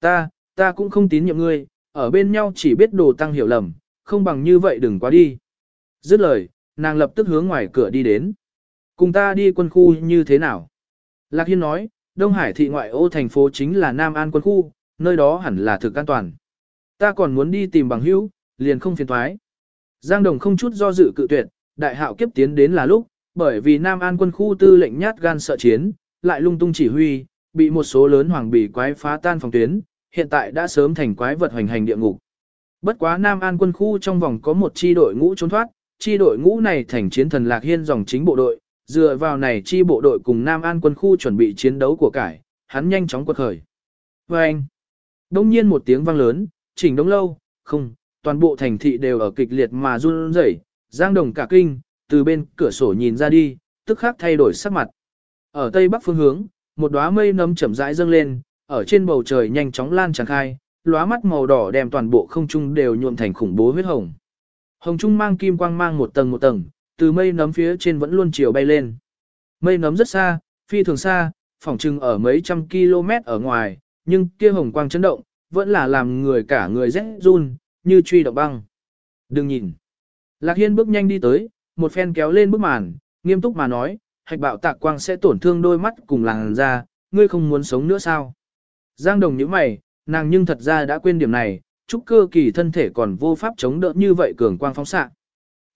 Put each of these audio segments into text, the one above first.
Ta, ta cũng không tín nhiệm ngươi, ở bên nhau chỉ biết đồ tăng hiểu lầm, không bằng như vậy đừng quá đi. Dứt lời, nàng lập tức hướng ngoài cửa đi đến. Cùng ta đi quân khu như thế nào? Lạc Hiên nói, Đông Hải thị ngoại ô thành phố chính là Nam An quân khu, nơi đó hẳn là thực an toàn. Ta còn muốn đi tìm bằng hữu, liền không phiền thoái. Giang Đồng không chút do dự cự tuyệt, đại hạo kiếp tiến đến là lúc, bởi vì Nam An quân khu tư lệnh nhát gan sợ chiến, lại lung tung chỉ huy, bị một số lớn hoàng bỉ quái phá tan phòng tuyến, hiện tại đã sớm thành quái vật hoành hành địa ngục. Bất quá Nam An quân khu trong vòng có một chi đội ngũ trốn thoát, chi đội ngũ này thành chiến thần Lạc Hiên dòng chính bộ đội, dựa vào này chi bộ đội cùng Nam An quân khu chuẩn bị chiến đấu của cải, hắn nhanh chóng quật khởi. Và anh, đông nhiên một tiếng vang lớn, chỉnh đống lâu, không, toàn bộ thành thị đều ở kịch liệt mà run rẩy, giang đồng cả kinh, từ bên cửa sổ nhìn ra đi, tức khắc thay đổi sắc mặt. Ở tây bắc phương hướng, một đóa mây nấm chậm rãi dâng lên, ở trên bầu trời nhanh chóng lan tràn khai, lóa mắt màu đỏ đem toàn bộ không trung đều nhuộm thành khủng bố huyết hồng. Hồng trung mang kim quang mang một tầng một tầng, từ mây nấm phía trên vẫn luôn chiều bay lên. Mây nấm rất xa, phi thường xa, phỏng chừng ở mấy trăm km ở ngoài, nhưng kia hồng quang chấn động, vẫn là làm người cả người rét run, như truy động băng. Đừng nhìn. Lạc Hiên bước nhanh đi tới, một phen kéo lên bức màn, nghiêm túc mà nói, hạch bạo tạc quang sẽ tổn thương đôi mắt cùng làn da, ngươi không muốn sống nữa sao? Giang đồng như mày, nàng nhưng thật ra đã quên điểm này, trúc cơ kỳ thân thể còn vô pháp chống đỡ như vậy cường quang phóng xạ.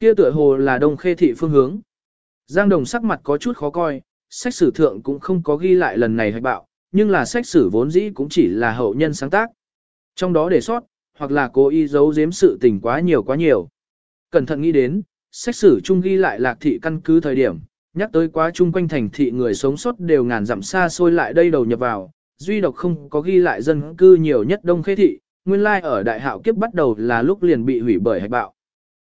Kia tựa hồ là đông khê thị phương hướng. Giang đồng sắc mặt có chút khó coi, sách sử thượng cũng không có ghi lại lần này hạch bạo, nhưng là sách sử vốn dĩ cũng chỉ là hậu nhân sáng tác. Trong đó để sót, hoặc là cố ý giấu giếm sự tình quá nhiều quá nhiều. Cẩn thận nghĩ đến, sách sử chung ghi lại lạc thị căn cứ thời điểm, nhắc tới quá chung quanh thành thị người sống sót đều ngàn dặm xa xôi lại đây đầu nhập vào, duy độc không có ghi lại dân cư nhiều nhất đông khê thị, nguyên lai ở đại hạo kiếp bắt đầu là lúc liền bị hủy bởi hạch bạo.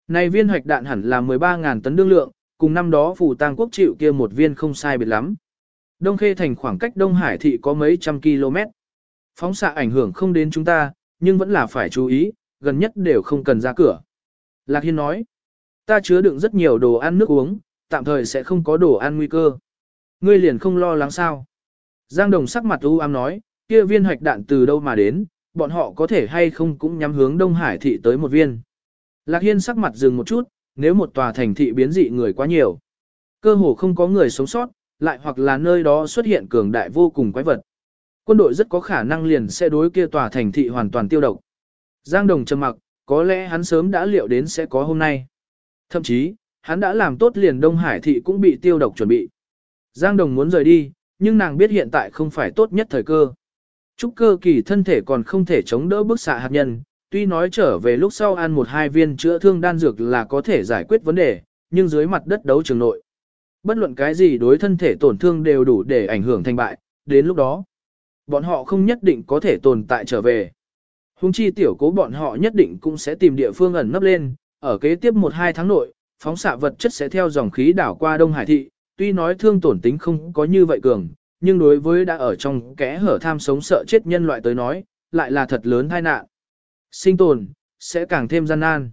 Này viên hạch đạn hẳn là 13.000 tấn đương lượng, cùng năm đó phủ tang quốc chịu kia một viên không sai biệt lắm. Đông khê thành khoảng cách Đông Hải thị có mấy trăm km. Phóng xạ ảnh hưởng không đến chúng ta, nhưng vẫn là phải chú ý, gần nhất đều không cần ra cửa. Lạc Hiên nói, ta chứa đựng rất nhiều đồ ăn nước uống, tạm thời sẽ không có đồ ăn nguy cơ. Ngươi liền không lo lắng sao. Giang Đồng sắc mặt u ám nói, kia viên hoạch đạn từ đâu mà đến, bọn họ có thể hay không cũng nhắm hướng Đông Hải thị tới một viên. Lạc Hiên sắc mặt dừng một chút, nếu một tòa thành thị biến dị người quá nhiều. Cơ hồ không có người sống sót, lại hoặc là nơi đó xuất hiện cường đại vô cùng quái vật. Quân đội rất có khả năng liền sẽ đối kia tòa thành thị hoàn toàn tiêu độc. Giang Đồng trầm mặc, có lẽ hắn sớm đã liệu đến sẽ có hôm nay. Thậm chí, hắn đã làm tốt liền Đông Hải thị cũng bị tiêu độc chuẩn bị. Giang Đồng muốn rời đi, nhưng nàng biết hiện tại không phải tốt nhất thời cơ. Trúc cơ kỳ thân thể còn không thể chống đỡ bức xạ hạt nhân, tuy nói trở về lúc sau ăn một hai viên chữa thương đan dược là có thể giải quyết vấn đề, nhưng dưới mặt đất đấu trường nội. Bất luận cái gì đối thân thể tổn thương đều đủ để ảnh hưởng thành bại, đến lúc đó, bọn họ không nhất định có thể tồn tại trở về. Hùng chi tiểu cố bọn họ nhất định cũng sẽ tìm địa phương ẩn nấp lên, ở kế tiếp 1-2 tháng nội, phóng xạ vật chất sẽ theo dòng khí đảo qua Đông Hải thị, tuy nói thương tổn tính không có như vậy cường, nhưng đối với đã ở trong kẽ hở tham sống sợ chết nhân loại tới nói, lại là thật lớn tai nạn. Sinh tồn, sẽ càng thêm gian nan.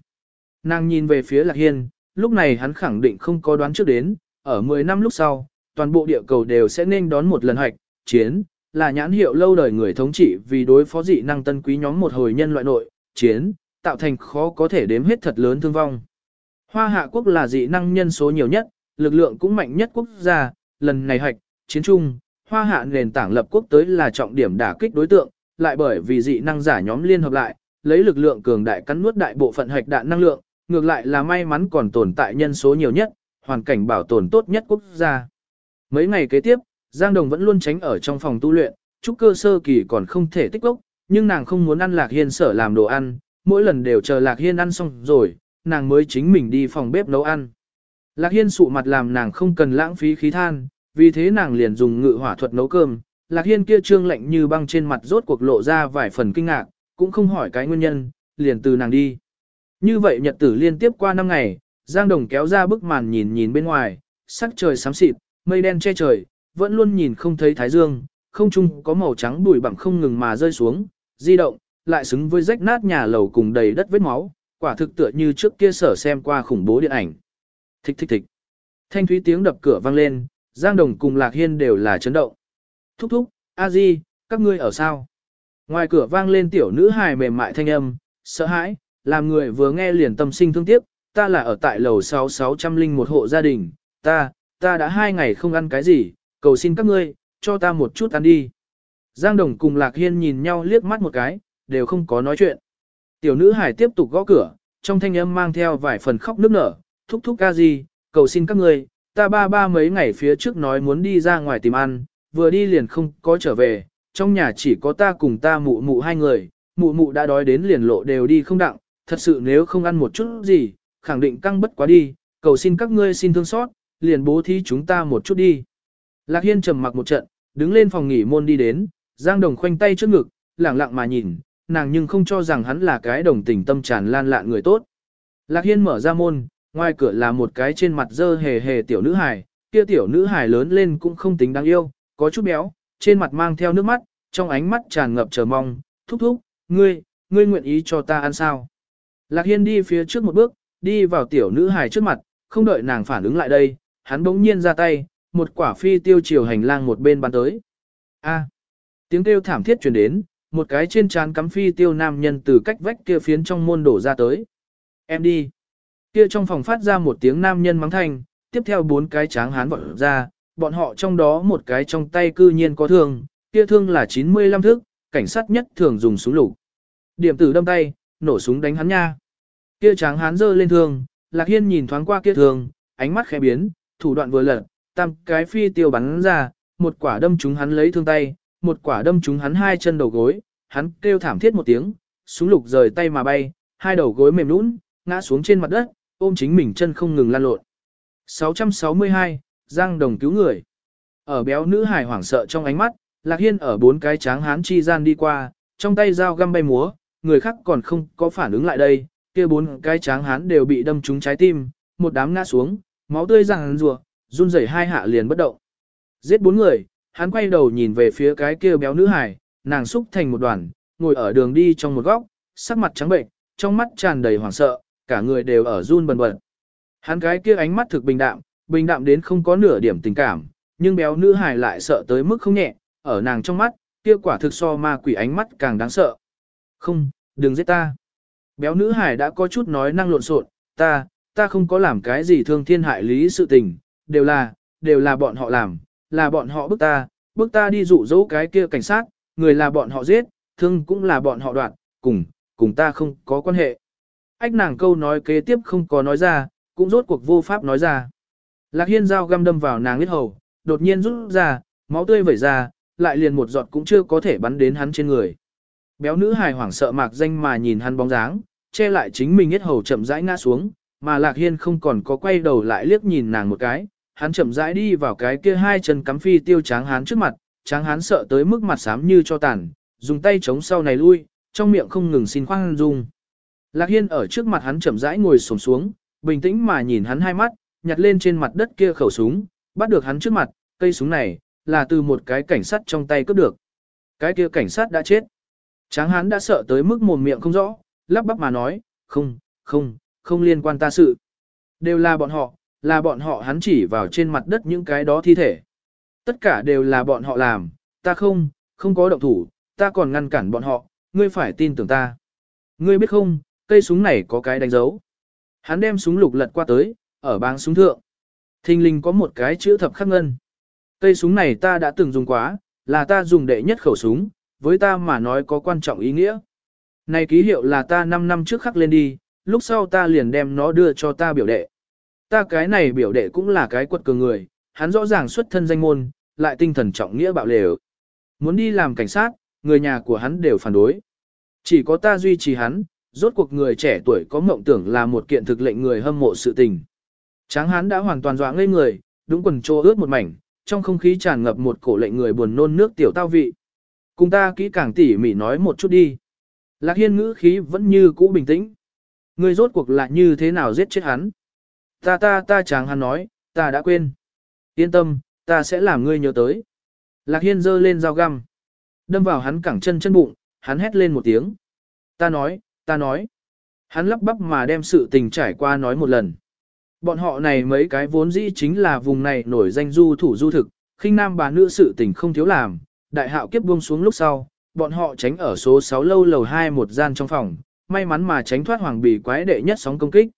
Nàng nhìn về phía Lạc Hiên, lúc này hắn khẳng định không có đoán trước đến, ở 10 năm lúc sau, toàn bộ địa cầu đều sẽ nên đón một lần hoạch, chiến, là nhãn hiệu lâu đời người thống trị vì đối phó dị năng tân quý nhóm một hồi nhân loại nội, chiến, tạo thành khó có thể đếm hết thật lớn thương vong. Hoa hạ quốc là dị năng nhân số nhiều nhất, lực lượng cũng mạnh nhất quốc gia, lần này hoạch, chiến trung, hoa hạ nền tảng lập quốc tới là trọng điểm đả kích đối tượng, lại bởi vì dị năng giả nhóm liên hợp lại, lấy lực lượng cường đại cắn nuốt đại bộ phận hoạch đạn năng lượng, ngược lại là may mắn còn tồn tại nhân số nhiều nhất, hoàn cảnh bảo tồn tốt nhất quốc gia. Mấy ngày kế tiếp, Giang Đồng vẫn luôn tránh ở trong phòng tu luyện, trúc cơ sơ kỳ còn không thể tích lốc, nhưng nàng không muốn ăn Lạc Hiên sở làm đồ ăn, mỗi lần đều chờ Lạc Hiên ăn xong rồi, nàng mới chính mình đi phòng bếp nấu ăn. Lạc Hiên sụ mặt làm nàng không cần lãng phí khí than, vì thế nàng liền dùng ngự hỏa thuật nấu cơm. Lạc Hiên kia trương lạnh như băng trên mặt rốt cuộc lộ ra vài phần kinh ngạc, cũng không hỏi cái nguyên nhân, liền từ nàng đi. Như vậy nhật tử liên tiếp qua năm ngày, Giang Đồng kéo ra bức màn nhìn nhìn bên ngoài, sắc trời xám xịt, mây đen che trời, vẫn luôn nhìn không thấy thái dương, không trung có màu trắng bụi bặm không ngừng mà rơi xuống, di động, lại xứng với rách nát nhà lầu cùng đầy đất vết máu, quả thực tựa như trước kia sở xem qua khủng bố điện ảnh. Thích thích thích. Thanh thúy tiếng đập cửa vang lên, Giang Đồng cùng Lạc Hiên đều là chấn động. Thúc thúc, a di, các ngươi ở sao? Ngoài cửa vang lên tiểu nữ hài mềm mại thanh âm, sợ hãi, làm người vừa nghe liền tâm sinh thương tiếc, ta là ở tại lầu 6600 linh một hộ gia đình, ta, ta đã hai ngày không ăn cái gì, cầu xin các ngươi, cho ta một chút ăn đi. Giang Đồng cùng Lạc Hiên nhìn nhau liếc mắt một cái, đều không có nói chuyện. Tiểu nữ hải tiếp tục gõ cửa, trong thanh âm mang theo vài phần khóc nức nở, thúc thúc ca gì, cầu xin các ngươi, ta ba ba mấy ngày phía trước nói muốn đi ra ngoài tìm ăn, vừa đi liền không có trở về, trong nhà chỉ có ta cùng ta mụ mụ hai người, mụ mụ đã đói đến liền lộ đều đi không đặng, thật sự nếu không ăn một chút gì, khẳng định căng bất quá đi, cầu xin các ngươi xin thương xót, liền bố thí chúng ta một chút đi. Lạc Hiên trầm mặc một trận, đứng lên phòng nghỉ môn đi đến, Giang Đồng khoanh tay trước ngực, lẳng lặng mà nhìn, nàng nhưng không cho rằng hắn là cái đồng tình tâm tràn lan lạn người tốt. Lạc Hiên mở ra môn, ngoài cửa là một cái trên mặt dơ hề hề tiểu nữ hài, kia tiểu nữ hài lớn lên cũng không tính đáng yêu, có chút béo, trên mặt mang theo nước mắt, trong ánh mắt tràn ngập chờ mong, thúc thúc, ngươi, ngươi nguyện ý cho ta ăn sao. Lạc Hiên đi phía trước một bước, đi vào tiểu nữ hài trước mặt, không đợi nàng phản ứng lại đây, hắn bỗng nhiên ra tay, một quả phi tiêu chiều hành lang một bên bắn tới. A. tiếng kêu thảm thiết truyền đến, một cái trên trán cắm phi tiêu nam nhân từ cách vách kia phiến trong môn đổ ra tới. Em đi. Kia trong phòng phát ra một tiếng nam nhân mắng thanh, tiếp theo bốn cái tráng hán vọt ra, bọn họ trong đó một cái trong tay cư nhiên có thương, kia thương là 95 thước, cảnh sát nhất thường dùng súng lục. Điểm tử đâm tay, nổ súng đánh hắn nha. Kia tráng hán giơ lên thương, Lạc Hiên nhìn thoáng qua kia thương, ánh mắt khẽ biến, thủ đoạn vừa lật, tam cái phi tiêu bắn ra, một quả đâm trúng hắn lấy thương tay, một quả đâm trúng hắn hai chân đầu gối, hắn kêu thảm thiết một tiếng, súng lục rời tay mà bay, hai đầu gối mềm nhũn, ngã xuống trên mặt đất, ôm chính mình chân không ngừng lan lộn. 662, Giang Đồng cứu người. Ở béo nữ hài hoảng sợ trong ánh mắt, Lạc Hiên ở bốn cái tráng hán chi gian đi qua, trong tay dao găm bay múa, người khác còn không có phản ứng lại đây, kia bốn cái tráng hán đều bị đâm trúng trái tim, một đám ngã xuống, máu tươi ràng rùa, run rẩy hai hạ liền bất động. Giết bốn người, hắn quay đầu nhìn về phía cái kia béo nữ hài, nàng xúc thành một đoàn, ngồi ở đường đi trong một góc, sắc mặt trắng bệnh, trong mắt tràn đầy hoảng sợ, cả người đều ở run bần bật. Hắn cái kia ánh mắt thực bình đạm, bình đạm đến không có nửa điểm tình cảm, nhưng béo nữ hài lại sợ tới mức không nhẹ, ở nàng trong mắt, kia quả thực so ma quỷ ánh mắt càng đáng sợ. Không, đừng giết ta. Béo nữ hài đã có chút nói năng lộn xộn, ta, ta không có làm cái gì thương thiên hại lý sự tình, đều là, đều là bọn họ làm, là bọn họ bức ta, bức ta đi dụ dỗ cái kia cảnh sát, người là bọn họ giết, thương cũng là bọn họ đoạt, cùng, cùng ta không có quan hệ. Ách nàng câu nói kế tiếp không có nói ra, cũng rốt cuộc vô pháp nói ra. Lạc hiên dao găm đâm vào nàng huyết hầu, đột nhiên rút ra, máu tươi vẩy ra, lại liền một giọt cũng chưa có thể bắn đến hắn trên người. Béo nữ hài hoảng sợ mạc danh mà nhìn hắn bóng dáng, che lại chính mình huyết hầu chậm rãi ngã xuống, mà Lạc Hiên không còn có quay đầu lại liếc nhìn nàng một cái, hắn chậm rãi đi vào cái kia hai chân cắm phi tiêu tráng hắn trước mặt, tráng hắn sợ tới mức mặt xám như cho tàn, dùng tay chống sau này lui, trong miệng không ngừng xin khoan dung. Lạc Hiên ở trước mặt hắn chậm rãi ngồi xổm xuống, bình tĩnh mà nhìn hắn hai mắt, nhặt lên trên mặt đất kia khẩu súng, bắt được hắn trước mặt, cây súng này, là từ một cái cảnh sát trong tay cướp được. Cái kia cảnh sát đã chết. Tráng hắn đã sợ tới mức mồm miệng không rõ, lắp bắp mà nói, không, không, không liên quan ta sự. Đều là bọn họ, là bọn họ hắn chỉ vào trên mặt đất những cái đó thi thể. Tất cả đều là bọn họ làm, ta không, không có động thủ, ta còn ngăn cản bọn họ, ngươi phải tin tưởng ta. Ngươi biết không, cây súng này có cái đánh dấu. Hắn đem súng lục lật qua tới, ở báng súng thượng. Thình linh có một cái chữ thập khắc ngân. Cây súng này ta đã từng dùng quá, là ta dùng đệ nhất khẩu súng, với ta mà nói có quan trọng ý nghĩa. Này ký hiệu là ta 5 năm trước khắc lên đi, lúc sau ta liền đem nó đưa cho ta biểu đệ. Ta cái này biểu đệ cũng là cái quật cường người, hắn rõ ràng xuất thân danh môn, lại tinh thần trọng nghĩa bạo lều. Muốn đi làm cảnh sát, người nhà của hắn đều phản đối. Chỉ có ta duy trì hắn, rốt cuộc người trẻ tuổi có mộng tưởng là một kiện thực lệnh người hâm mộ sự tình. Tráng Hán đã hoàn toàn dọa ngây người, đúng quần trô ướt một mảnh, trong không khí tràn ngập một cổ lệnh người buồn nôn nước tiểu tao vị. Cùng ta kỹ càng tỉ mỉ nói một chút đi. Lạc hiên ngữ khí vẫn như cũ bình tĩnh. Ngươi rốt cuộc là như thế nào giết chết hắn? Ta ta ta Tráng Hán nói, ta đã quên. Yên tâm, ta sẽ làm ngươi nhớ tới. Lạc Hiên giơ lên dao găm. Đâm vào hắn cẳng chân chân bụng, hắn hét lên một tiếng. Ta nói, ta nói. Hắn lắp bắp mà đem sự tình trải qua nói một lần. Bọn họ này mấy cái vốn dĩ chính là vùng này nổi danh du thủ du thực, khinh nam bà nữ sự tình không thiếu làm. Đại hạo kiếp buông xuống lúc sau, bọn họ tránh ở số 6 lâu lầu 2 một gian trong phòng, may mắn mà tránh thoát hoàng bì quái đệ nhất sóng công kích.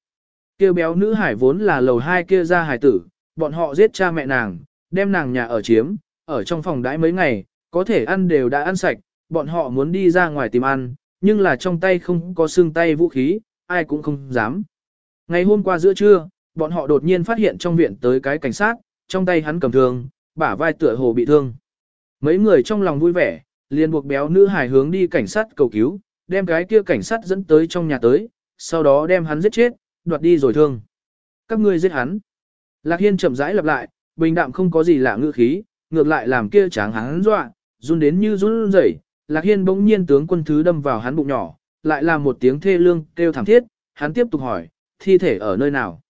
Kêu béo nữ hải vốn là lầu 2 kia ra hải tử, bọn họ giết cha mẹ nàng, đem nàng nhà ở chiếm, ở trong phòng đãi mấy ngày, có thể ăn đều đã ăn sạch, bọn họ muốn đi ra ngoài tìm ăn, nhưng là trong tay không có xương tay vũ khí, ai cũng không dám. Ngày hôm qua giữa trưa, bọn họ đột nhiên phát hiện trong viện tới cái cảnh sát, trong tay hắn cầm thương, bả vai tựa hồ bị thương. Mấy người trong lòng vui vẻ, liền buộc béo nữ hài hướng đi cảnh sát cầu cứu, đem cái kia cảnh sát dẫn tới trong nhà tới, sau đó đem hắn giết chết, đoạt đi rồi thương. Các ngươi giết hắn. Lạc Hiên chậm rãi lặp lại, bình đạm không có gì lạ ngữ khí, ngược lại làm kia tráng hắn dọa, run đến như run rẩy. Lạc Hiên bỗng nhiên tướng quân thứ đâm vào hắn bụng nhỏ, lại là một tiếng thê lương kêu thảm thiết, hắn tiếp tục hỏi, thi thể ở nơi nào?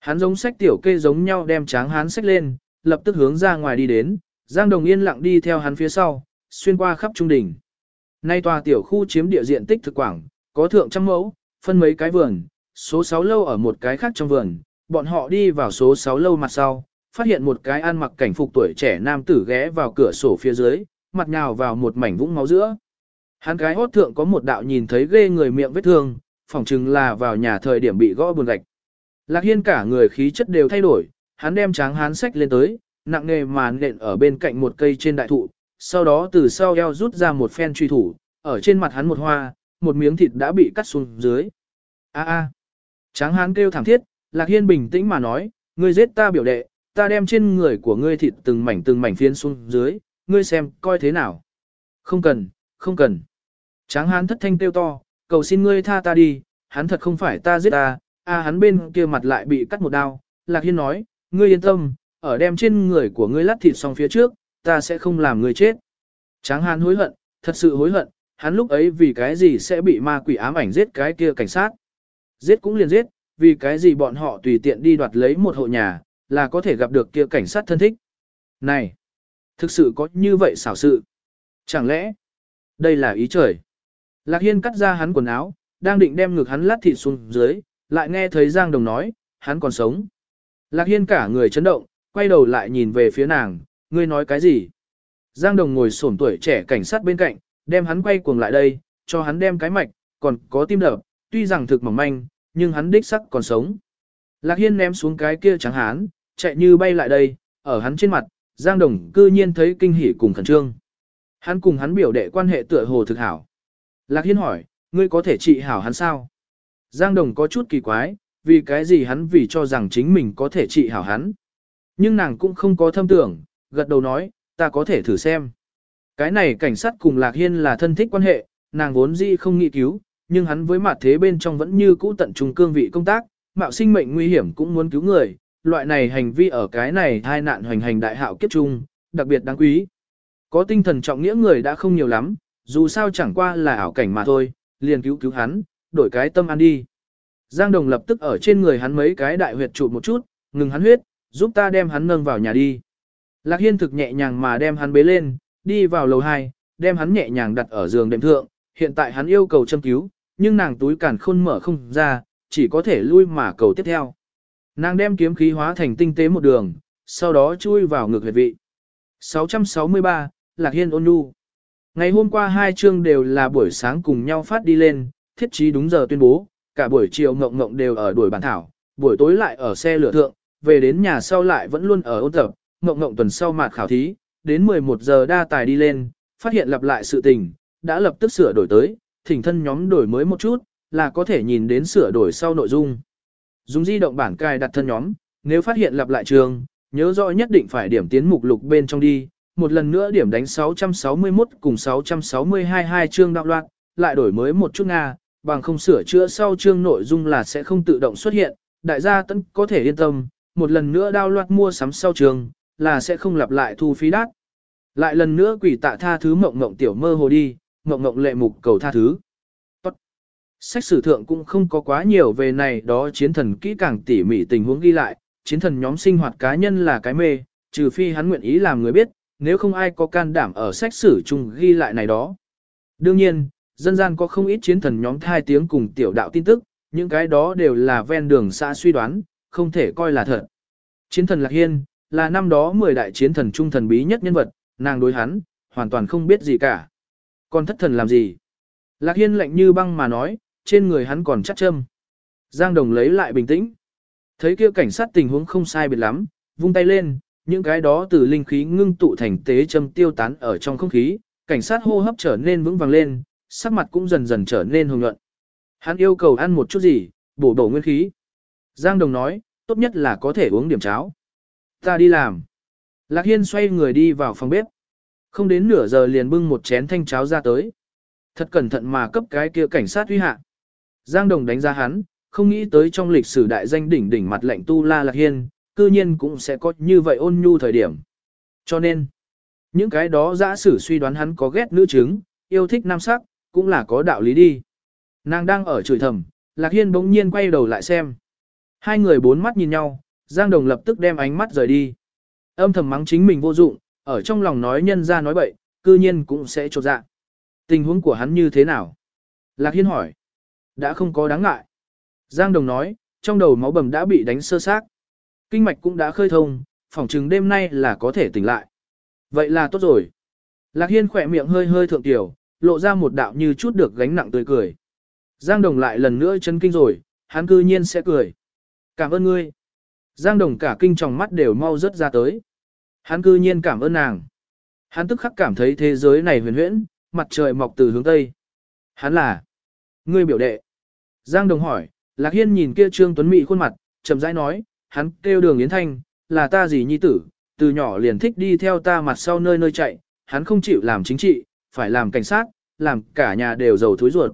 Hắn giống sách tiểu kê giống nhau đem tráng hắn sách lên, lập tức hướng ra ngoài đi đến, Giang Đồng yên lặng đi theo hắn phía sau, xuyên qua khắp trung đỉnh. Nay tòa tiểu khu chiếm địa diện tích thực quảng, có thượng trăm mẫu, phân mấy cái vườn, số 6 lâu ở một cái khác trong vườn, bọn họ đi vào số 6 lâu mặt sau, phát hiện một cái ăn mặc cảnh phục tuổi trẻ nam tử ghé vào cửa sổ phía dưới, mặt nhào vào một mảnh vũng máu giữa. Hắn cái hốt thượng có một đạo nhìn thấy ghê người miệng vết thương, phỏng chừng là vào nhà thời điểm bị gõ buồn gạch. Lạc Hiên cả người khí chất đều thay đổi, hắn đem tráng hán sách lên tới, nặng nề mà nện ở bên cạnh một cây trên đại thụ, sau đó từ sau eo rút ra một phen truy thủ, ở trên mặt hắn một hoa, một miếng thịt đã bị cắt xuống dưới. A a. Tráng hán kêu thảm thiết, Lạc Hiên bình tĩnh mà nói, ngươi giết ta biểu đệ, ta đem trên người của ngươi thịt từng mảnh từng mảnh phiến xuống dưới, ngươi xem, coi thế nào. Không cần, không cần. Tráng hán thất thanh kêu to, cầu xin ngươi tha ta đi, hắn thật không phải ta giết ta, a hắn bên kia mặt lại bị cắt một đao. Lạc Hiên nói, ngươi yên tâm, ở đem trên người của ngươi lát thịt xong phía trước, ta sẽ không làm ngươi chết. Tráng hán hối hận, thật sự hối hận, hắn lúc ấy vì cái gì sẽ bị ma quỷ ám ảnh giết cái kia cảnh sát. Giết cũng liền giết, vì cái gì bọn họ tùy tiện đi đoạt lấy một hộ nhà, là có thể gặp được kia cảnh sát thân thích. Này, thực sự có như vậy xảo sự. Chẳng lẽ, đây là ý trời. Lạc Hiên cắt ra hắn quần áo, đang định đem ngực hắn lát thịt xuống dưới, lại nghe thấy Giang Đồng nói, hắn còn sống. Lạc Hiên cả người chấn động, quay đầu lại nhìn về phía nàng, ngươi nói cái gì? Giang Đồng ngồi xổm tuổi trẻ cảnh sát bên cạnh, đem hắn quay cuồng lại đây, cho hắn đem cái mạch, còn có tim đập, tuy rằng thực mỏng manh, nhưng hắn đích sắc còn sống. Lạc Hiên ném xuống cái kia trắng hán, chạy như bay lại đây, ở hắn trên mặt, Giang Đồng cư nhiên thấy kinh hỉ cùng khẩn trương. Hắn cùng hắn biểu đệ quan hệ tựa hồ thực hảo. Lạc Hiên hỏi, ngươi có thể trị hảo hắn sao? Giang Đồng có chút kỳ quái, vì cái gì hắn vì cho rằng chính mình có thể trị hảo hắn. Nhưng nàng cũng không có thâm tưởng, gật đầu nói, ta có thể thử xem. Cái này cảnh sát cùng Lạc Hiên là thân thích quan hệ, nàng vốn dĩ không nghĩ cứu, nhưng hắn với mặt thế bên trong vẫn như cũ tận trung cương vị công tác, mạo sinh mệnh nguy hiểm cũng muốn cứu người, loại này hành vi ở cái này hai nạn hoành hành đại hạo kiếp trung, đặc biệt đáng quý. Có tinh thần trọng nghĩa người đã không nhiều lắm, dù sao chẳng qua là ảo cảnh mà thôi, liền cứu cứu hắn, đổi cái tâm ăn đi. Giang Đồng lập tức ở trên người hắn mấy cái đại huyệt trụ một chút, ngừng hắn huyết, giúp ta đem hắn nâng vào nhà đi. Lạc Hiên thực nhẹ nhàng mà đem hắn bế lên, đi vào lầu 2, đem hắn nhẹ nhàng đặt ở giường đệm thượng, hiện tại hắn yêu cầu châm cứu, nhưng nàng túi cản khôn mở không ra, chỉ có thể lui mà cầu tiếp theo. Nàng đem kiếm khí hóa thành tinh tế một đường, sau đó chui vào ngược huyệt vị. 663, Lạc Hiên ôn nhu. Ngày hôm qua hai chương đều là buổi sáng cùng nhau phát đi lên, thiết trí đúng giờ tuyên bố, cả buổi chiều ngộng ngộng đều ở đuổi bản thảo, buổi tối lại ở xe lửa thượng, về đến nhà sau lại vẫn luôn ở ôn tập, ngộng ngộng tuần sau mạt khảo thí, đến 11 giờ đa tài đi lên, phát hiện lặp lại sự tình, đã lập tức sửa đổi tới, thỉnh thân nhóm đổi mới một chút, là có thể nhìn đến sửa đổi sau nội dung. Dùng di động bản cài đặt thân nhóm, nếu phát hiện lặp lại trường, nhớ rõ nhất định phải điểm tiến mục lục bên trong đi, một lần nữa điểm đánh 661 cùng 662 hai chương đạo loạn, lại đổi mới một chút Nga, bằng không sửa chữa sau chương nội dung là sẽ không tự động xuất hiện, đại gia tấn có thể yên tâm, một lần nữa đao loạt mua sắm sau trường, là sẽ không lặp lại thu phí đắt. Lại lần nữa quỷ tạ tha thứ mộng mộng tiểu mơ hồ đi, mộng mộng lệ mục cầu tha thứ. Sách sử thượng cũng không có quá nhiều về này đó chiến thần kỹ càng tỉ mỉ tình huống ghi lại, chiến thần nhóm sinh hoạt cá nhân là cái mê, trừ phi hắn nguyện ý làm người biết, nếu không ai có can đảm ở sách sử chung ghi lại này đó. Đương nhiên, dân gian có không ít chiến thần nhóm thai tiếng cùng tiểu đạo tin tức, những cái đó đều là ven đường xã suy đoán, không thể coi là thật. Chiến thần Lạc Hiên, là năm đó 10 đại chiến thần trung thần bí nhất nhân vật, nàng đối hắn, hoàn toàn không biết gì cả. Còn thất thần làm gì? Lạc Hiên lạnh như băng mà nói, trên người hắn còn chắc châm. Giang Đồng lấy lại bình tĩnh. Thấy kia cảnh sát tình huống không sai biệt lắm, vung tay lên, những cái đó từ linh khí ngưng tụ thành tế châm tiêu tán ở trong không khí, cảnh sát hô hấp trở nên vững vàng lên, sắc mặt cũng dần dần trở nên hồng nhuận. Hắn yêu cầu ăn một chút gì, bổ bổ nguyên khí. Giang Đồng nói, tốt nhất là có thể uống điểm cháo. Ta đi làm. Lạc Hiên xoay người đi vào phòng bếp. Không đến nửa giờ liền bưng một chén thanh cháo ra tới. Thật cẩn thận mà cấp cái kia cảnh sát uy hạ. Giang Đồng đánh giá hắn, không nghĩ tới trong lịch sử đại danh đỉnh đỉnh mặt lệnh tu la lạc hiên, cư nhiên cũng sẽ có như vậy ôn nhu thời điểm. Cho nên, những cái đó giả sử suy đoán hắn có ghét nữ chứng, yêu thích nam sắc, cũng là có đạo lý đi. Nàng đang ở chửi thầm, lạc hiên bỗng nhiên quay đầu lại xem. Hai người bốn mắt nhìn nhau, Giang Đồng lập tức đem ánh mắt rời đi. Âm thầm mắng chính mình vô dụng, ở trong lòng nói nhân ra nói bậy, cư nhiên cũng sẽ trột dạ. Tình huống của hắn như thế nào? Lạc Hiên hỏi. Đã không có đáng ngại. Giang Đồng nói, trong đầu máu bầm đã bị đánh sơ xác. Kinh mạch cũng đã khơi thông, phỏng chừng đêm nay là có thể tỉnh lại. Vậy là tốt rồi. Lạc Hiên khỏe miệng hơi hơi thượng tiểu, lộ ra một đạo như chút được gánh nặng tươi cười. Giang Đồng lại lần nữa chân kinh rồi, hắn cư nhiên sẽ cười. Cảm ơn ngươi. Giang Đồng cả kinh trong mắt đều mau rớt ra tới. Hắn cư nhiên cảm ơn nàng. Hắn tức khắc cảm thấy thế giới này huyền huyễn, mặt trời mọc từ hướng Tây. Hắn là ngươi biểu đệ. Giang Đồng hỏi, Lạc Hiên nhìn kia Trương Tuấn Mỹ khuôn mặt, chậm rãi nói, hắn kêu đường Yến Thanh, là ta gì nhi tử, từ nhỏ liền thích đi theo ta mặt sau nơi nơi chạy, hắn không chịu làm chính trị, phải làm cảnh sát, làm cả nhà đều giàu thối ruột.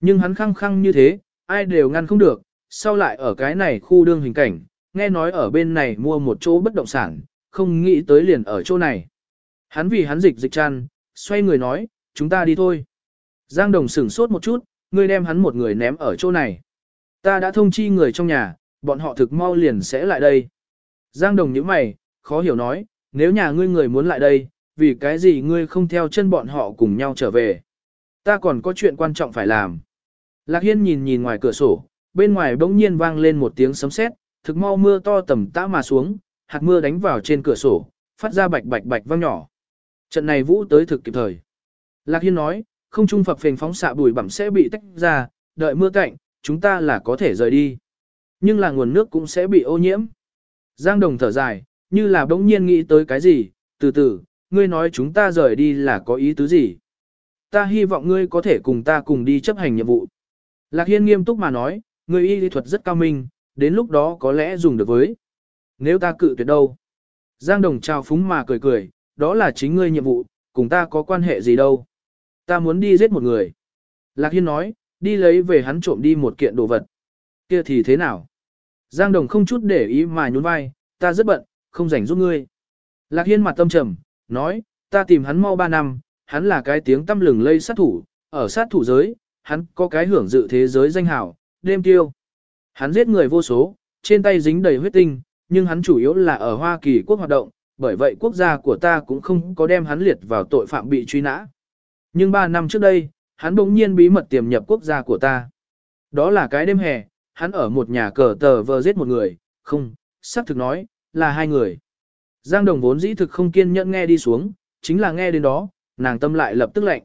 Nhưng hắn khăng khăng như thế, ai đều ngăn không được, sau lại ở cái này khu đương hình cảnh, nghe nói ở bên này mua một chỗ bất động sản, không nghĩ tới liền ở chỗ này. Hắn vì hắn dịch dịch chăn, xoay người nói, chúng ta đi thôi. Giang Đồng sửng sốt một chút, ngươi đem hắn một người ném ở chỗ này. Ta đã thông chi người trong nhà, bọn họ thực mau liền sẽ lại đây. Giang Đồng nhíu mày, khó hiểu nói, nếu nhà ngươi người muốn lại đây, vì cái gì ngươi không theo chân bọn họ cùng nhau trở về. Ta còn có chuyện quan trọng phải làm. Lạc Hiên nhìn nhìn ngoài cửa sổ, bên ngoài bỗng nhiên vang lên một tiếng sấm sét, thực mau mưa to tầm tã mà xuống, hạt mưa đánh vào trên cửa sổ, phát ra bạch bạch bạch vang nhỏ. Trận này vũ tới thực kịp thời. Lạc Hiên nói, không trung phập phình phóng xạ bùi bặm sẽ bị tách ra, đợi mưa cạnh, chúng ta là có thể rời đi. Nhưng là nguồn nước cũng sẽ bị ô nhiễm. Giang Đồng thở dài, như là bỗng nhiên nghĩ tới cái gì, từ từ, ngươi nói chúng ta rời đi là có ý tứ gì. Ta hy vọng ngươi có thể cùng ta cùng đi chấp hành nhiệm vụ. Lạc Hiên nghiêm túc mà nói, ngươi y lý thuật rất cao minh, đến lúc đó có lẽ dùng được với. Nếu ta cự tuyệt đâu? Giang Đồng trao phúng mà cười cười, đó là chính ngươi nhiệm vụ, cùng ta có quan hệ gì đâu. Ta muốn đi giết một người. Lạc Hiên nói, đi lấy về hắn trộm đi một kiện đồ vật. Kia thì thế nào? Giang Đồng không chút để ý mà nhún vai, ta rất bận, không rảnh giúp ngươi. Lạc Hiên mặt tâm trầm, nói, ta tìm hắn mau 3 năm, hắn là cái tiếng tâm lừng lây sát thủ, ở sát thủ giới, hắn có cái hưởng dự thế giới danh hảo, đêm tiêu. Hắn giết người vô số, trên tay dính đầy huyết tinh, nhưng hắn chủ yếu là ở Hoa Kỳ quốc hoạt động, bởi vậy quốc gia của ta cũng không có đem hắn liệt vào tội phạm bị truy nã. Nhưng 3 năm trước đây, hắn bỗng nhiên bí mật tiềm nhập quốc gia của ta. Đó là cái đêm hè, hắn ở một nhà cờ tờ vờ giết một người, không, sắp thực nói, là hai người. Giang Đồng vốn dĩ thực không kiên nhẫn nghe đi xuống, chính là nghe đến đó, nàng tâm lại lập tức lạnh.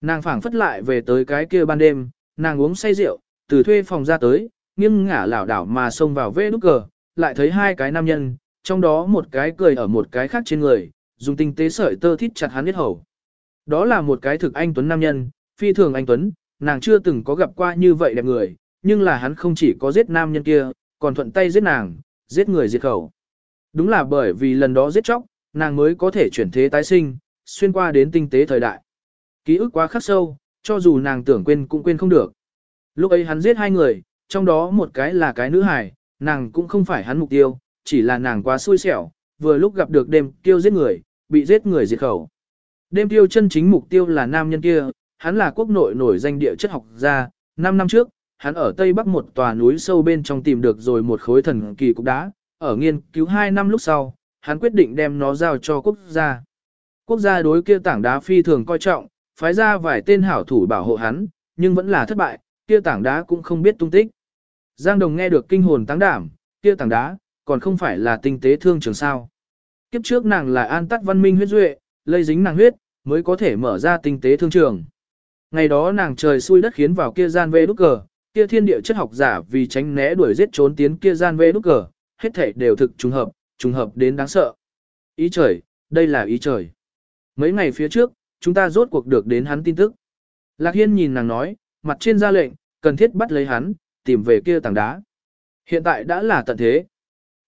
Nàng phảng phất lại về tới cái kia ban đêm, nàng uống say rượu, từ thuê phòng ra tới, nghiêng ngả lảo đảo mà xông vào vê nút cờ, lại thấy hai cái nam nhân, trong đó một cái cười ở một cái khác trên người, dùng tinh tế sợi tơ thít chặt hắn hết hầu. Đó là một cái thực anh tuấn nam nhân, phi thường anh tuấn, nàng chưa từng có gặp qua như vậy đẹp người, nhưng là hắn không chỉ có giết nam nhân kia, còn thuận tay giết nàng, giết người diệt khẩu. Đúng là bởi vì lần đó giết chóc, nàng mới có thể chuyển thế tái sinh, xuyên qua đến tinh tế thời đại. Ký ức quá khắc sâu, cho dù nàng tưởng quên cũng quên không được. Lúc ấy hắn giết hai người, trong đó một cái là cái nữ hài, nàng cũng không phải hắn mục tiêu, chỉ là nàng quá xui xẻo, vừa lúc gặp được đêm tiêu giết người, bị giết người diệt khẩu. Đêm tiêu chân chính mục tiêu là nam nhân kia, hắn là quốc nội nổi danh địa chất học gia, 5 năm trước, hắn ở Tây Bắc một tòa núi sâu bên trong tìm được rồi một khối thần kỳ cục đá, ở nghiên cứu 2 năm lúc sau, hắn quyết định đem nó giao cho quốc gia. Quốc gia đối kia tảng đá phi thường coi trọng, phái ra vài tên hảo thủ bảo hộ hắn, nhưng vẫn là thất bại, kia tảng đá cũng không biết tung tích. Giang Đồng nghe được kinh hồn tăng đảm, kia tảng đá, còn không phải là tinh tế thương trường sao. Kiếp trước nàng là an tắt văn minh huyết duệ, lây dính nàng huyết, mới có thể mở ra tinh tế thương trường. Ngày đó nàng trời xui đất khiến vào kia gian vê đúc cờ, kia thiên địa chất học giả vì tránh né đuổi giết trốn tiến kia gian vê đúc cờ, hết thể đều thực trùng hợp, trùng hợp đến đáng sợ. Ý trời, đây là ý trời. Mấy ngày phía trước, chúng ta rốt cuộc được đến hắn tin tức. Lạc Hiên nhìn nàng nói, mặt trên ra lệnh, cần thiết bắt lấy hắn, tìm về kia tảng đá. Hiện tại đã là tận thế.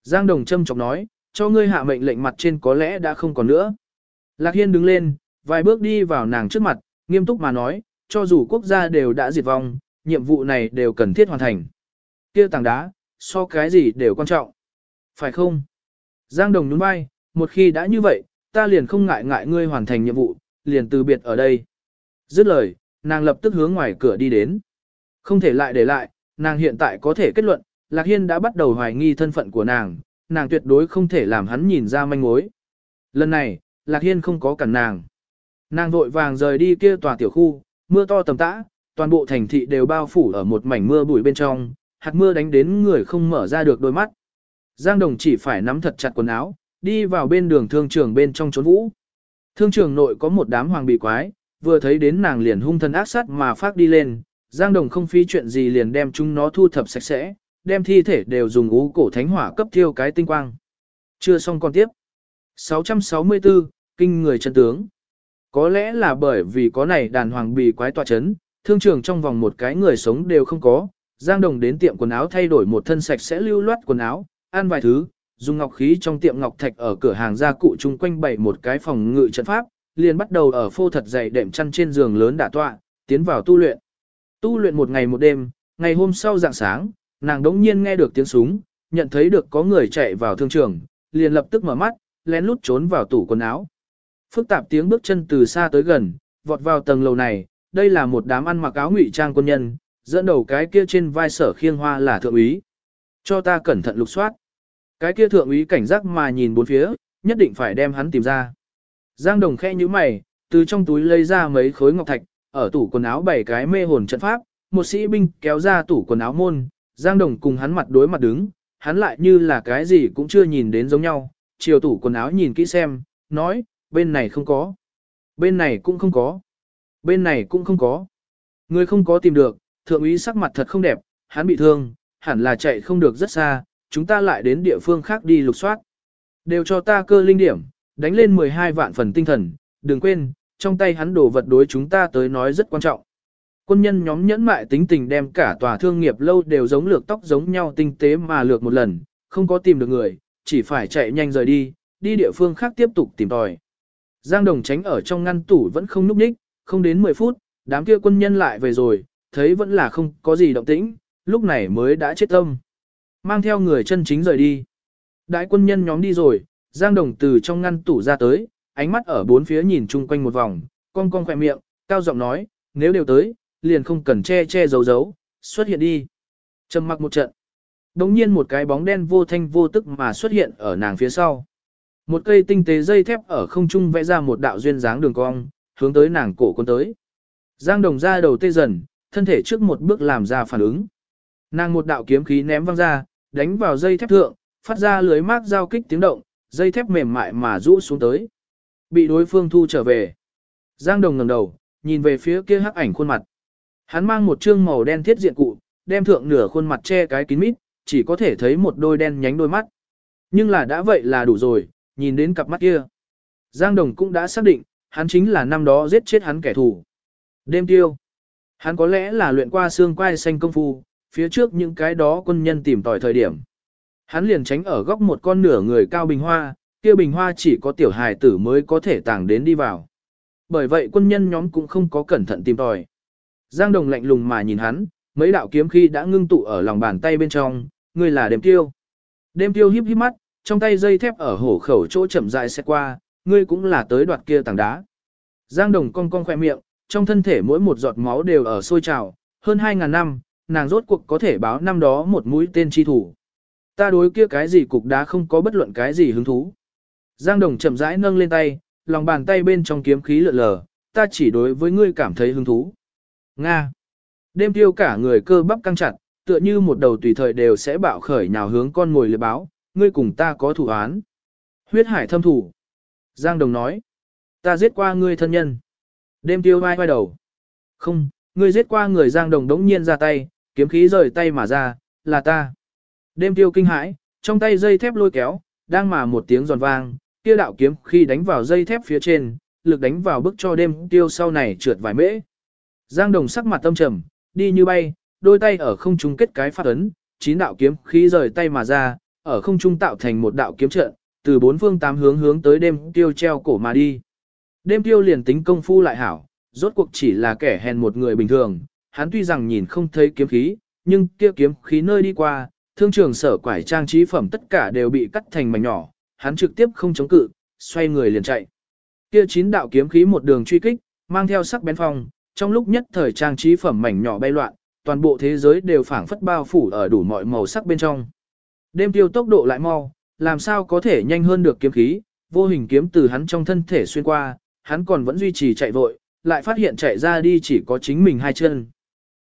Giang Đồng châm chọc nói, cho ngươi hạ mệnh lệnh mặt trên có lẽ đã không còn nữa. Lạc Hiên đứng lên, vài bước đi vào nàng trước mặt, nghiêm túc mà nói, cho dù quốc gia đều đã diệt vong, nhiệm vụ này đều cần thiết hoàn thành. Kia tảng đá, so cái gì đều quan trọng. Phải không? Giang Đồng nhún vai, một khi đã như vậy, ta liền không ngại ngại ngươi hoàn thành nhiệm vụ, liền từ biệt ở đây. Dứt lời, nàng lập tức hướng ngoài cửa đi đến. Không thể lại để lại, nàng hiện tại có thể kết luận, Lạc Hiên đã bắt đầu hoài nghi thân phận của nàng, nàng tuyệt đối không thể làm hắn nhìn ra manh mối. Lần này, Lạc Hiên không có cản nàng. Nàng vội vàng rời đi kia tòa tiểu khu, mưa to tầm tã, toàn bộ thành thị đều bao phủ ở một mảnh mưa bụi bên trong, hạt mưa đánh đến người không mở ra được đôi mắt. Giang Đồng chỉ phải nắm thật chặt quần áo, đi vào bên đường thương trường bên trong trốn vũ. Thương trường nội có một đám hoàng bị quái, vừa thấy đến nàng liền hung thần ác sát mà phát đi lên, Giang Đồng không phi chuyện gì liền đem chúng nó thu thập sạch sẽ, đem thi thể đều dùng ú cổ thánh hỏa cấp thiêu cái tinh quang. Chưa xong còn tiếp. 664, Kinh người chân tướng. Có lẽ là bởi vì có này đàn hoàng bì quái tọa chấn, thương trường trong vòng một cái người sống đều không có, Giang Đồng đến tiệm quần áo thay đổi một thân sạch sẽ lưu loát quần áo, ăn vài thứ, dùng ngọc khí trong tiệm ngọc thạch ở cửa hàng gia cụ chung quanh bày một cái phòng ngự trận pháp, liền bắt đầu ở phô thật dày đệm chăn trên giường lớn đả tọa, tiến vào tu luyện. Tu luyện một ngày một đêm, ngày hôm sau dạng sáng, nàng đống nhiên nghe được tiếng súng, nhận thấy được có người chạy vào thương trường, liền lập tức mở mắt, lén lút trốn vào tủ quần áo. Phức tạp tiếng bước chân từ xa tới gần, vọt vào tầng lầu này, đây là một đám ăn mặc áo ngụy trang quân nhân, dẫn đầu cái kia trên vai sở khiêng hoa là thượng úy. Cho ta cẩn thận lục soát. Cái kia thượng úy cảnh giác mà nhìn bốn phía, nhất định phải đem hắn tìm ra. Giang Đồng khẽ như mày, từ trong túi lấy ra mấy khối ngọc thạch, ở tủ quần áo bảy cái mê hồn trận pháp, một sĩ binh kéo ra tủ quần áo môn, Giang Đồng cùng hắn mặt đối mặt đứng, hắn lại như là cái gì cũng chưa nhìn đến giống nhau, chiều tủ quần áo nhìn kỹ xem, nói, bên này không có, bên này cũng không có, bên này cũng không có. Người không có tìm được, thượng úy sắc mặt thật không đẹp, hắn bị thương, hẳn là chạy không được rất xa, chúng ta lại đến địa phương khác đi lục soát. Đều cho ta cơ linh điểm, đánh lên 12 vạn phần tinh thần, đừng quên, trong tay hắn đồ vật đối chúng ta tới nói rất quan trọng. Quân nhân nhóm nhẫn mại tính tình đem cả tòa thương nghiệp lâu đều giống lược tóc giống nhau tinh tế mà lược một lần, không có tìm được người, chỉ phải chạy nhanh rời đi, đi địa phương khác tiếp tục tìm tòi. Giang Đồng tránh ở trong ngăn tủ vẫn không núp ních, không đến 10 phút, đám kia quân nhân lại về rồi, thấy vẫn là không có gì động tĩnh, lúc này mới đã chết tâm. Mang theo người chân chính rời đi. Đại quân nhân nhóm đi rồi, Giang Đồng từ trong ngăn tủ ra tới, ánh mắt ở bốn phía nhìn chung quanh một vòng, cong cong khỏe miệng, cao giọng nói, nếu đều tới, liền không cần che che giấu giấu, xuất hiện đi. Trầm mặc một trận. Đồng nhiên một cái bóng đen vô thanh vô tức mà xuất hiện ở nàng phía sau. Một cây tinh tế dây thép ở không trung vẽ ra một đạo duyên dáng đường cong, hướng tới nàng cổ con tới. Giang đồng ra đầu tê dần, thân thể trước một bước làm ra phản ứng. Nàng một đạo kiếm khí ném văng ra, đánh vào dây thép thượng, phát ra lưới mát giao kích tiếng động, dây thép mềm mại mà rũ xuống tới. Bị đối phương thu trở về. Giang đồng ngẩng đầu, nhìn về phía kia hắc ảnh khuôn mặt. Hắn mang một trương màu đen thiết diện cụ, đem thượng nửa khuôn mặt che cái kín mít, chỉ có thể thấy một đôi đen nhánh đôi mắt. Nhưng là đã vậy là đủ rồi, nhìn đến cặp mắt kia. Giang Đồng cũng đã xác định, hắn chính là năm đó giết chết hắn kẻ thù. Đêm tiêu. Hắn có lẽ là luyện qua xương quai xanh công phu, phía trước những cái đó quân nhân tìm tòi thời điểm. Hắn liền tránh ở góc một con nửa người cao bình hoa, kia bình hoa chỉ có tiểu hài tử mới có thể tàng đến đi vào. Bởi vậy quân nhân nhóm cũng không có cẩn thận tìm tòi. Giang Đồng lạnh lùng mà nhìn hắn, mấy đạo kiếm khi đã ngưng tụ ở lòng bàn tay bên trong, ngươi là đêm tiêu. Đêm tiêu híp híp mắt, trong tay dây thép ở hổ khẩu chỗ chậm rãi xe qua, ngươi cũng là tới đoạt kia tảng đá. Giang Đồng cong cong khoe miệng, trong thân thể mỗi một giọt máu đều ở sôi trào, hơn 2.000 năm, nàng rốt cuộc có thể báo năm đó một mũi tên chi thủ. Ta đối kia cái gì cục đá không có bất luận cái gì hứng thú. Giang Đồng chậm rãi nâng lên tay, lòng bàn tay bên trong kiếm khí lượn lờ, ta chỉ đối với ngươi cảm thấy hứng thú. Nga. Đêm tiêu cả người cơ bắp căng chặt, tựa như một đầu tùy thời đều sẽ bạo khởi nhào hướng con ngồi lừa báo, ngươi cùng ta có thủ án. Huyết hải thâm thủ. Giang Đồng nói. ta giết qua ngươi thân nhân. Đêm tiêu vai vai đầu. Không, ngươi giết qua người Giang Đồng đống nhiên ra tay, kiếm khí rời tay mà ra, là ta. Đêm tiêu kinh hãi, trong tay dây thép lôi kéo, đang mà một tiếng giòn vang, kia đạo kiếm khi đánh vào dây thép phía trên, lực đánh vào bức cho đêm tiêu sau này trượt vài mễ. Giang Đồng sắc mặt tâm trầm, đi như bay, đôi tay ở không trung kết cái phát ấn, chín đạo kiếm khí rời tay mà ra, ở không trung tạo thành một đạo kiếm trận, từ bốn phương tám hướng hướng tới đêm tiêu treo cổ mà đi. Đêm tiêu liền tính công phu lại hảo, rốt cuộc chỉ là kẻ hèn một người bình thường, hắn tuy rằng nhìn không thấy kiếm khí, nhưng kia kiếm khí nơi đi qua, thương trường sở quải trang trí phẩm tất cả đều bị cắt thành mảnh nhỏ, hắn trực tiếp không chống cự, xoay người liền chạy. Kia chín đạo kiếm khí một đường truy kích, mang theo sắc bén phong, trong lúc nhất thời trang trí phẩm mảnh nhỏ bay loạn, toàn bộ thế giới đều phảng phất bao phủ ở đủ mọi màu sắc bên trong. Đêm tiêu tốc độ lại mau, làm sao có thể nhanh hơn được kiếm khí, vô hình kiếm từ hắn trong thân thể xuyên qua, hắn còn vẫn duy trì chạy vội, lại phát hiện chạy ra đi chỉ có chính mình hai chân.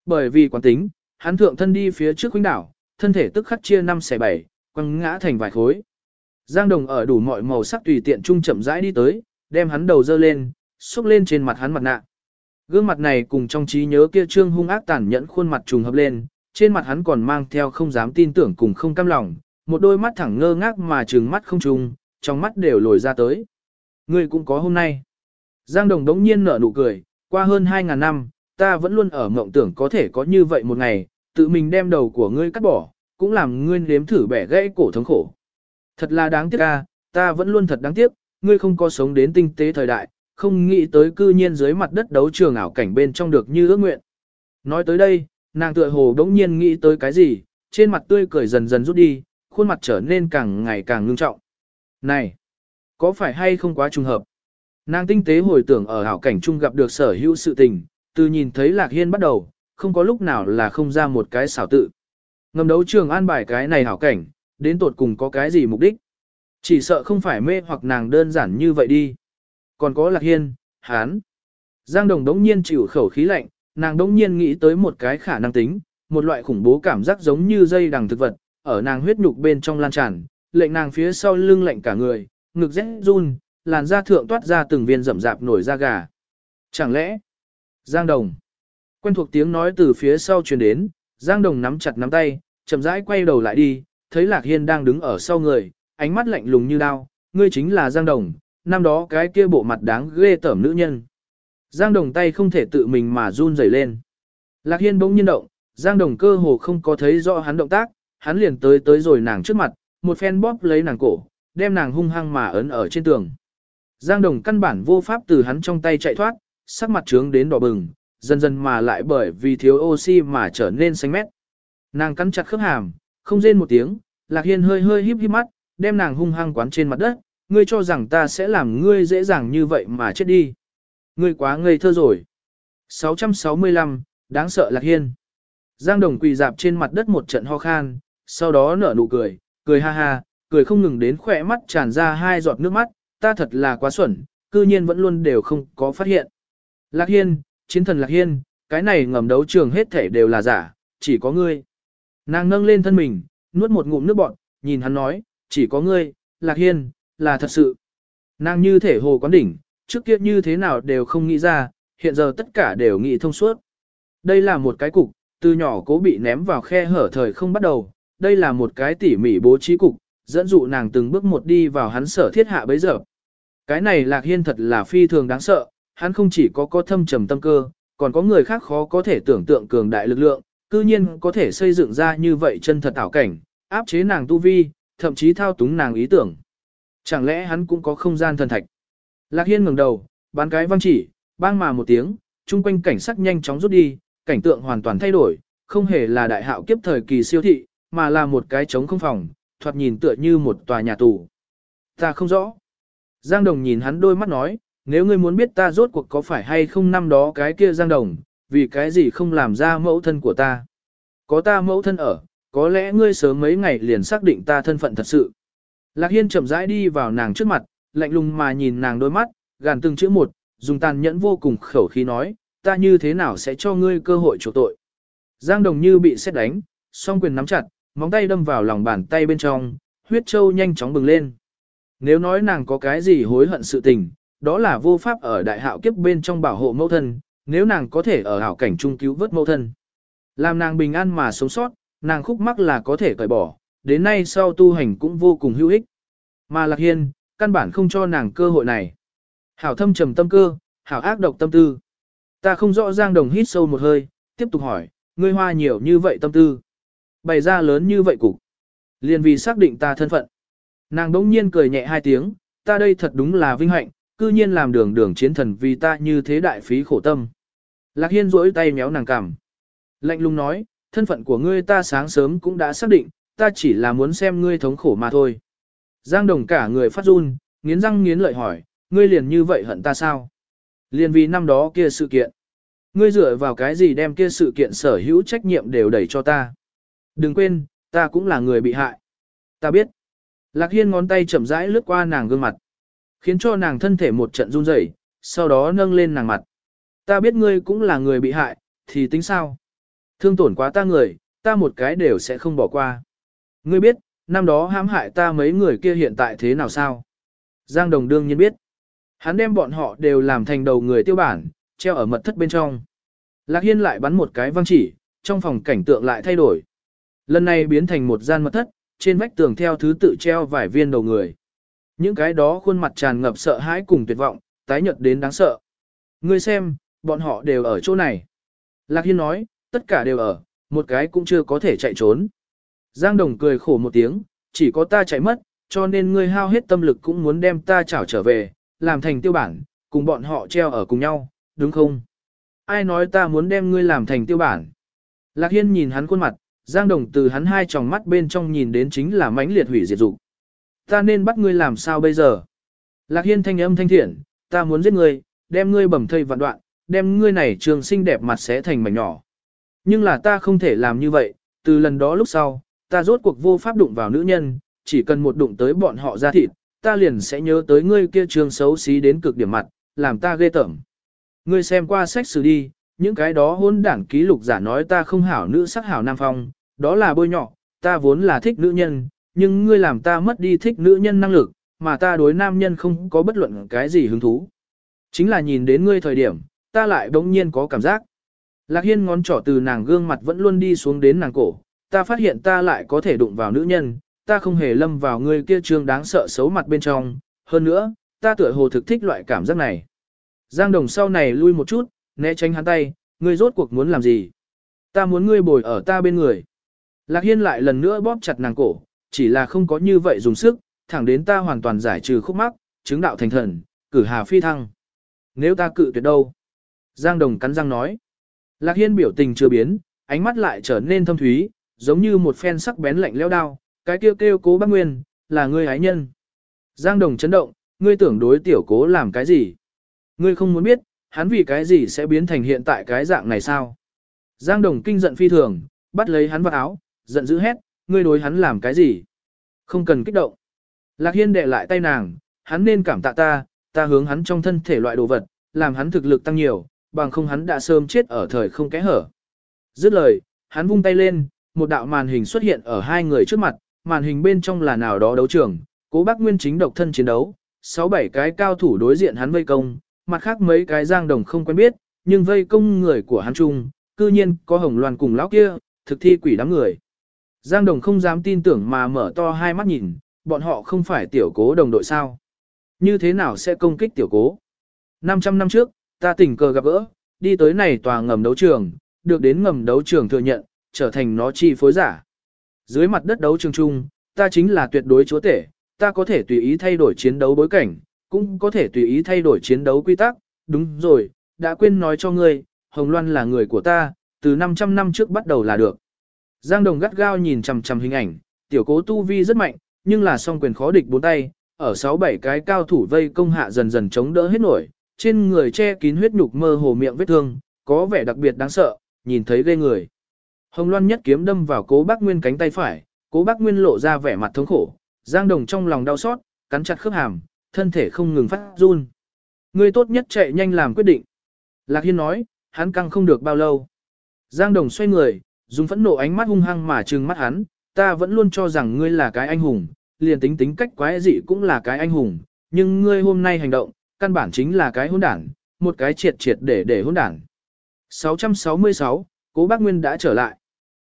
Bởi vì quán tính, hắn thượng thân đi phía trước huynh đảo, thân thể tức khắc chia năm xẻ bảy, quăng ngã thành vài khối. Giang Đồng ở đủ mọi màu sắc tùy tiện trung chậm rãi đi tới, đem hắn đầu dơ lên, xúc lên trên mặt hắn mặt nạ. Gương mặt này cùng trong trí nhớ kia trương hung ác tàn nhẫn khuôn mặt trùng hợp lên, trên mặt hắn còn mang theo không dám tin tưởng cùng không cam lòng, một đôi mắt thẳng ngơ ngác mà trừng mắt không trùng, trong mắt đều lồi ra tới. Ngươi cũng có hôm nay. Giang Đồng đống nhiên nở nụ cười, qua hơn 2.000 năm, ta vẫn luôn ở mộng tưởng có thể có như vậy một ngày, tự mình đem đầu của ngươi cắt bỏ, cũng làm ngươi nếm thử bẻ gãy cổ thống khổ. Thật là đáng tiếc ca, ta vẫn luôn thật đáng tiếc, ngươi không có sống đến tinh tế thời đại, không nghĩ tới cư nhiên dưới mặt đất đấu trường ảo cảnh bên trong được như ước nguyện. Nói tới đây, nàng tựa hồ đống nhiên nghĩ tới cái gì, trên mặt tươi cười dần dần rút đi, khuôn mặt trở nên càng ngày càng ngưng trọng. Này, có phải hay không quá trùng hợp? Nàng tinh tế hồi tưởng ở hảo cảnh chung gặp được sở hữu sự tình, từ nhìn thấy Lạc Hiên bắt đầu, không có lúc nào là không ra một cái xảo tự. Ngầm đấu trường an bài cái này hảo cảnh, đến tột cùng có cái gì mục đích. Chỉ sợ không phải mê hoặc nàng đơn giản như vậy đi. Còn có Lạc Hiên, Hán. Giang Đồng đống nhiên chịu khẩu khí lạnh, nàng đông nhiên nghĩ tới một cái khả năng tính, một loại khủng bố cảm giác giống như dây đằng thực vật, ở nàng huyết nhục bên trong lan tràn, lệnh nàng phía sau lưng lạnh cả người, ngực rẽ run, làn da thượng toát ra từng viên rậm rạp nổi da gà. Chẳng lẽ, Giang Đồng, quen thuộc tiếng nói từ phía sau truyền đến, Giang Đồng nắm chặt nắm tay, chậm rãi quay đầu lại đi, thấy Lạc Hiên đang đứng ở sau người, ánh mắt lạnh lùng như đao, ngươi chính là Giang Đồng, năm đó cái kia bộ mặt đáng ghê tởm nữ nhân. Giang Đồng tay không thể tự mình mà run rẩy lên. Lạc Hiên bỗng nhiên động, Giang Đồng cơ hồ không có thấy rõ hắn động tác, hắn liền tới tới rồi nàng trước mặt, một phen bóp lấy nàng cổ, đem nàng hung hăng mà ấn ở trên tường. Giang Đồng căn bản vô pháp từ hắn trong tay chạy thoát, sắc mặt trướng đến đỏ bừng, dần dần mà lại bởi vì thiếu oxy mà trở nên xanh mét. Nàng cắn chặt khớp hàm, không rên một tiếng, Lạc Hiên hơi hơi híp híp mắt, đem nàng hung hăng quán trên mặt đất, ngươi cho rằng ta sẽ làm ngươi dễ dàng như vậy mà chết đi. Ngươi quá ngây thơ rồi. 665, đáng sợ Lạc Hiên. Giang Đồng quỳ dạp trên mặt đất một trận ho khan, sau đó nở nụ cười, cười ha ha, cười không ngừng đến khỏe mắt tràn ra hai giọt nước mắt, ta thật là quá xuẩn, cư nhiên vẫn luôn đều không có phát hiện. Lạc Hiên, chiến thần Lạc Hiên, cái này ngầm đấu trường hết thể đều là giả, chỉ có ngươi. Nàng nâng lên thân mình, nuốt một ngụm nước bọt, nhìn hắn nói, chỉ có ngươi, Lạc Hiên, là thật sự. Nàng như thể hồ quán đỉnh, trước kia như thế nào đều không nghĩ ra, hiện giờ tất cả đều nghĩ thông suốt. Đây là một cái cục, từ nhỏ cố bị ném vào khe hở thời không bắt đầu, đây là một cái tỉ mỉ bố trí cục, dẫn dụ nàng từng bước một đi vào hắn sở thiết hạ bấy giờ. Cái này Lạc Hiên thật là phi thường đáng sợ, hắn không chỉ có có thâm trầm tâm cơ, còn có người khác khó có thể tưởng tượng cường đại lực lượng, cư nhiên có thể xây dựng ra như vậy chân thật ảo cảnh, áp chế nàng tu vi, thậm chí thao túng nàng ý tưởng. Chẳng lẽ hắn cũng có không gian thần thạch? Lạc Hiên ngẩng đầu, bán cái văng chỉ, bang mà một tiếng, chung quanh cảnh sắc nhanh chóng rút đi, cảnh tượng hoàn toàn thay đổi, không hề là đại hạo kiếp thời kỳ siêu thị, mà là một cái trống không phòng, thoạt nhìn tựa như một tòa nhà tù. Ta không rõ. Giang Đồng nhìn hắn đôi mắt nói, nếu ngươi muốn biết ta rốt cuộc có phải hay không năm đó cái kia Giang Đồng, vì cái gì không làm ra mẫu thân của ta. Có ta mẫu thân ở, có lẽ ngươi sớm mấy ngày liền xác định ta thân phận thật sự. Lạc Hiên chậm rãi đi vào nàng trước mặt, lạnh lùng mà nhìn nàng đôi mắt, gàn từng chữ một, dùng tàn nhẫn vô cùng khẩu khí nói, ta như thế nào sẽ cho ngươi cơ hội chỗ tội. Giang Đồng như bị xét đánh, song quyền nắm chặt, móng tay đâm vào lòng bàn tay bên trong, huyết châu nhanh chóng bừng lên. Nếu nói nàng có cái gì hối hận sự tình, đó là vô pháp ở đại hạo kiếp bên trong bảo hộ mẫu thân, nếu nàng có thể ở hảo cảnh trung cứu vớt mẫu thân. Làm nàng bình an mà sống sót, nàng khúc mắc là có thể cởi bỏ, đến nay sau tu hành cũng vô cùng hữu ích. Mà Lạc Hiên, căn bản không cho nàng cơ hội này. Hảo thâm trầm tâm cơ, hảo ác độc tâm tư. Ta không rõ Giang Đồng hít sâu một hơi, tiếp tục hỏi, ngươi hoa nhiều như vậy tâm tư. Bày ra lớn như vậy cục. Liền vì xác định ta thân phận. Nàng đống nhiên cười nhẹ hai tiếng, ta đây thật đúng là vinh hạnh, cư nhiên làm đường đường chiến thần vì ta như thế đại phí khổ tâm. Lạc Hiên rỗi tay méo nàng cằm. Lạnh lùng nói, thân phận của ngươi ta sáng sớm cũng đã xác định, ta chỉ là muốn xem ngươi thống khổ mà thôi. Giang Đồng cả người phát run, nghiến răng nghiến lợi hỏi, ngươi liền như vậy hận ta sao? Liền vì năm đó kia sự kiện. Ngươi dựa vào cái gì đem kia sự kiện sở hữu trách nhiệm đều đẩy cho ta. Đừng quên, ta cũng là người bị hại. Ta biết. Lạc Hiên ngón tay chậm rãi lướt qua nàng gương mặt. Khiến cho nàng thân thể một trận run rẩy, sau đó nâng lên nàng mặt. Ta biết ngươi cũng là người bị hại, thì tính sao? Thương tổn quá ta người, ta một cái đều sẽ không bỏ qua. Ngươi biết, năm đó hãm hại ta mấy người kia hiện tại thế nào sao? Giang Đồng đương nhiên biết. Hắn đem bọn họ đều làm thành đầu người tiêu bản, treo ở mật thất bên trong. Lạc Hiên lại bắn một cái văng chỉ, trong phòng cảnh tượng lại thay đổi. Lần này biến thành một gian mật thất, trên vách tường theo thứ tự treo vài viên đầu người. Những cái đó khuôn mặt tràn ngập sợ hãi cùng tuyệt vọng, tái nhợt đến đáng sợ. Ngươi xem, bọn họ đều ở chỗ này. Lạc Hiên nói, tất cả đều ở, một cái cũng chưa có thể chạy trốn. Giang Đồng cười khổ một tiếng, chỉ có ta chạy mất, cho nên ngươi hao hết tâm lực cũng muốn đem ta chảo trở về, làm thành tiêu bản, cùng bọn họ treo ở cùng nhau, đúng không? Ai nói ta muốn đem ngươi làm thành tiêu bản? Lạc Hiên nhìn hắn khuôn mặt, Giang Đồng từ hắn hai tròng mắt bên trong nhìn đến chính là mãnh liệt hủy diệt dục. Ta nên bắt ngươi làm sao bây giờ? Lạc Hiên thanh âm thanh thiện, ta muốn giết ngươi, đem ngươi bầm thây vạn đoạn, đem ngươi này trường xinh đẹp mặt sẽ thành mảnh nhỏ. Nhưng là ta không thể làm như vậy, từ lần đó lúc sau, ta rốt cuộc vô pháp đụng vào nữ nhân, chỉ cần một đụng tới bọn họ ra thịt, ta liền sẽ nhớ tới ngươi kia trường xấu xí đến cực điểm mặt, làm ta ghê tởm. Ngươi xem qua sách sử đi, những cái đó hôn đảng ký lục giả nói ta không hảo nữ sắc hảo nam phong, đó là bôi nhọ, ta vốn là thích nữ nhân, nhưng ngươi làm ta mất đi thích nữ nhân năng lực, mà ta đối nam nhân không có bất luận cái gì hứng thú. Chính là nhìn đến ngươi thời điểm, ta lại bỗng nhiên có cảm giác. Lạc Hiên ngón trỏ từ nàng gương mặt vẫn luôn đi xuống đến nàng cổ, ta phát hiện ta lại có thể đụng vào nữ nhân, ta không hề lâm vào ngươi kia trương đáng sợ xấu mặt bên trong, hơn nữa, ta tựa hồ thực thích loại cảm giác này. Giang Đồng sau này lui một chút, né tránh hắn tay, ngươi rốt cuộc muốn làm gì? Ta muốn ngươi bồi ở ta bên người. Lạc Hiên lại lần nữa bóp chặt nàng cổ, chỉ là không có như vậy dùng sức, thẳng đến ta hoàn toàn giải trừ khúc mắc, chứng đạo thành thần, cử hà phi thăng. Nếu ta cự tuyệt đâu? Giang Đồng cắn răng nói. Lạc Hiên biểu tình chưa biến, ánh mắt lại trở nên thâm thúy, giống như một phen sắc bén lạnh leo đao, cái kêu kêu cố bác nguyên, là ngươi ái nhân. Giang Đồng chấn động, ngươi tưởng đối tiểu cố làm cái gì? Ngươi không muốn biết, hắn vì cái gì sẽ biến thành hiện tại cái dạng này sao? Giang Đồng kinh giận phi thường, bắt lấy hắn vào áo, giận dữ hét, ngươi đối hắn làm cái gì? Không cần kích động. Lạc Hiên đệ lại tay nàng, hắn nên cảm tạ ta, ta hướng hắn trong thân thể loại đồ vật, làm hắn thực lực tăng nhiều, bằng không hắn đã sớm chết ở thời không kẽ hở. Dứt lời, hắn vung tay lên, một đạo màn hình xuất hiện ở hai người trước mặt, màn hình bên trong là nào đó đấu trường, cố bác nguyên chính độc thân chiến đấu, sáu bảy cái cao thủ đối diện hắn vây công, mặt khác mấy cái giang đồng không quen biết, nhưng vây công người của hắn chung, cư nhiên có hồng loan cùng lão kia, thực thi quỷ đám người. Giang đồng không dám tin tưởng mà mở to hai mắt nhìn, bọn họ không phải tiểu cố đồng đội sao. Như thế nào sẽ công kích tiểu cố? 500 năm trước, ta tình cờ gặp gỡ, đi tới này tòa ngầm đấu trường, được đến ngầm đấu trường thừa nhận, trở thành nó chi phối giả. Dưới mặt đất đấu trường chung, ta chính là tuyệt đối chúa tể, ta có thể tùy ý thay đổi chiến đấu bối cảnh, cũng có thể tùy ý thay đổi chiến đấu quy tắc, đúng rồi, đã quên nói cho ngươi, Hồng Loan là người của ta, từ 500 năm trước bắt đầu là được. Giang Đồng gắt gao nhìn chằm chằm hình ảnh, tiểu cố tu vi rất mạnh, nhưng là song quyền khó địch bốn tay, ở 6-7 cái cao thủ vây công hạ dần dần chống đỡ hết nổi, trên người che kín huyết nhục mơ hồ miệng vết thương, có vẻ đặc biệt đáng sợ, nhìn thấy ghê người. Hồng Loan nhất kiếm đâm vào cố bác Nguyên cánh tay phải, cố bác Nguyên lộ ra vẻ mặt thống khổ, Giang Đồng trong lòng đau xót, cắn chặt khớp hàm, thân thể không ngừng phát run. Người tốt nhất chạy nhanh làm quyết định. Lạc Hiên nói, hắn căng không được bao lâu. Giang Đồng xoay người, dùng phẫn nộ ánh mắt hung hăng mà trừng mắt hắn, ta vẫn luôn cho rằng ngươi là cái anh hùng, liền tính tính cách quái dị cũng là cái anh hùng, nhưng ngươi hôm nay hành động, căn bản chính là cái hỗn đảng, một cái triệt triệt để để hỗn đảng. 666, Cố Bác Nguyên đã trở lại.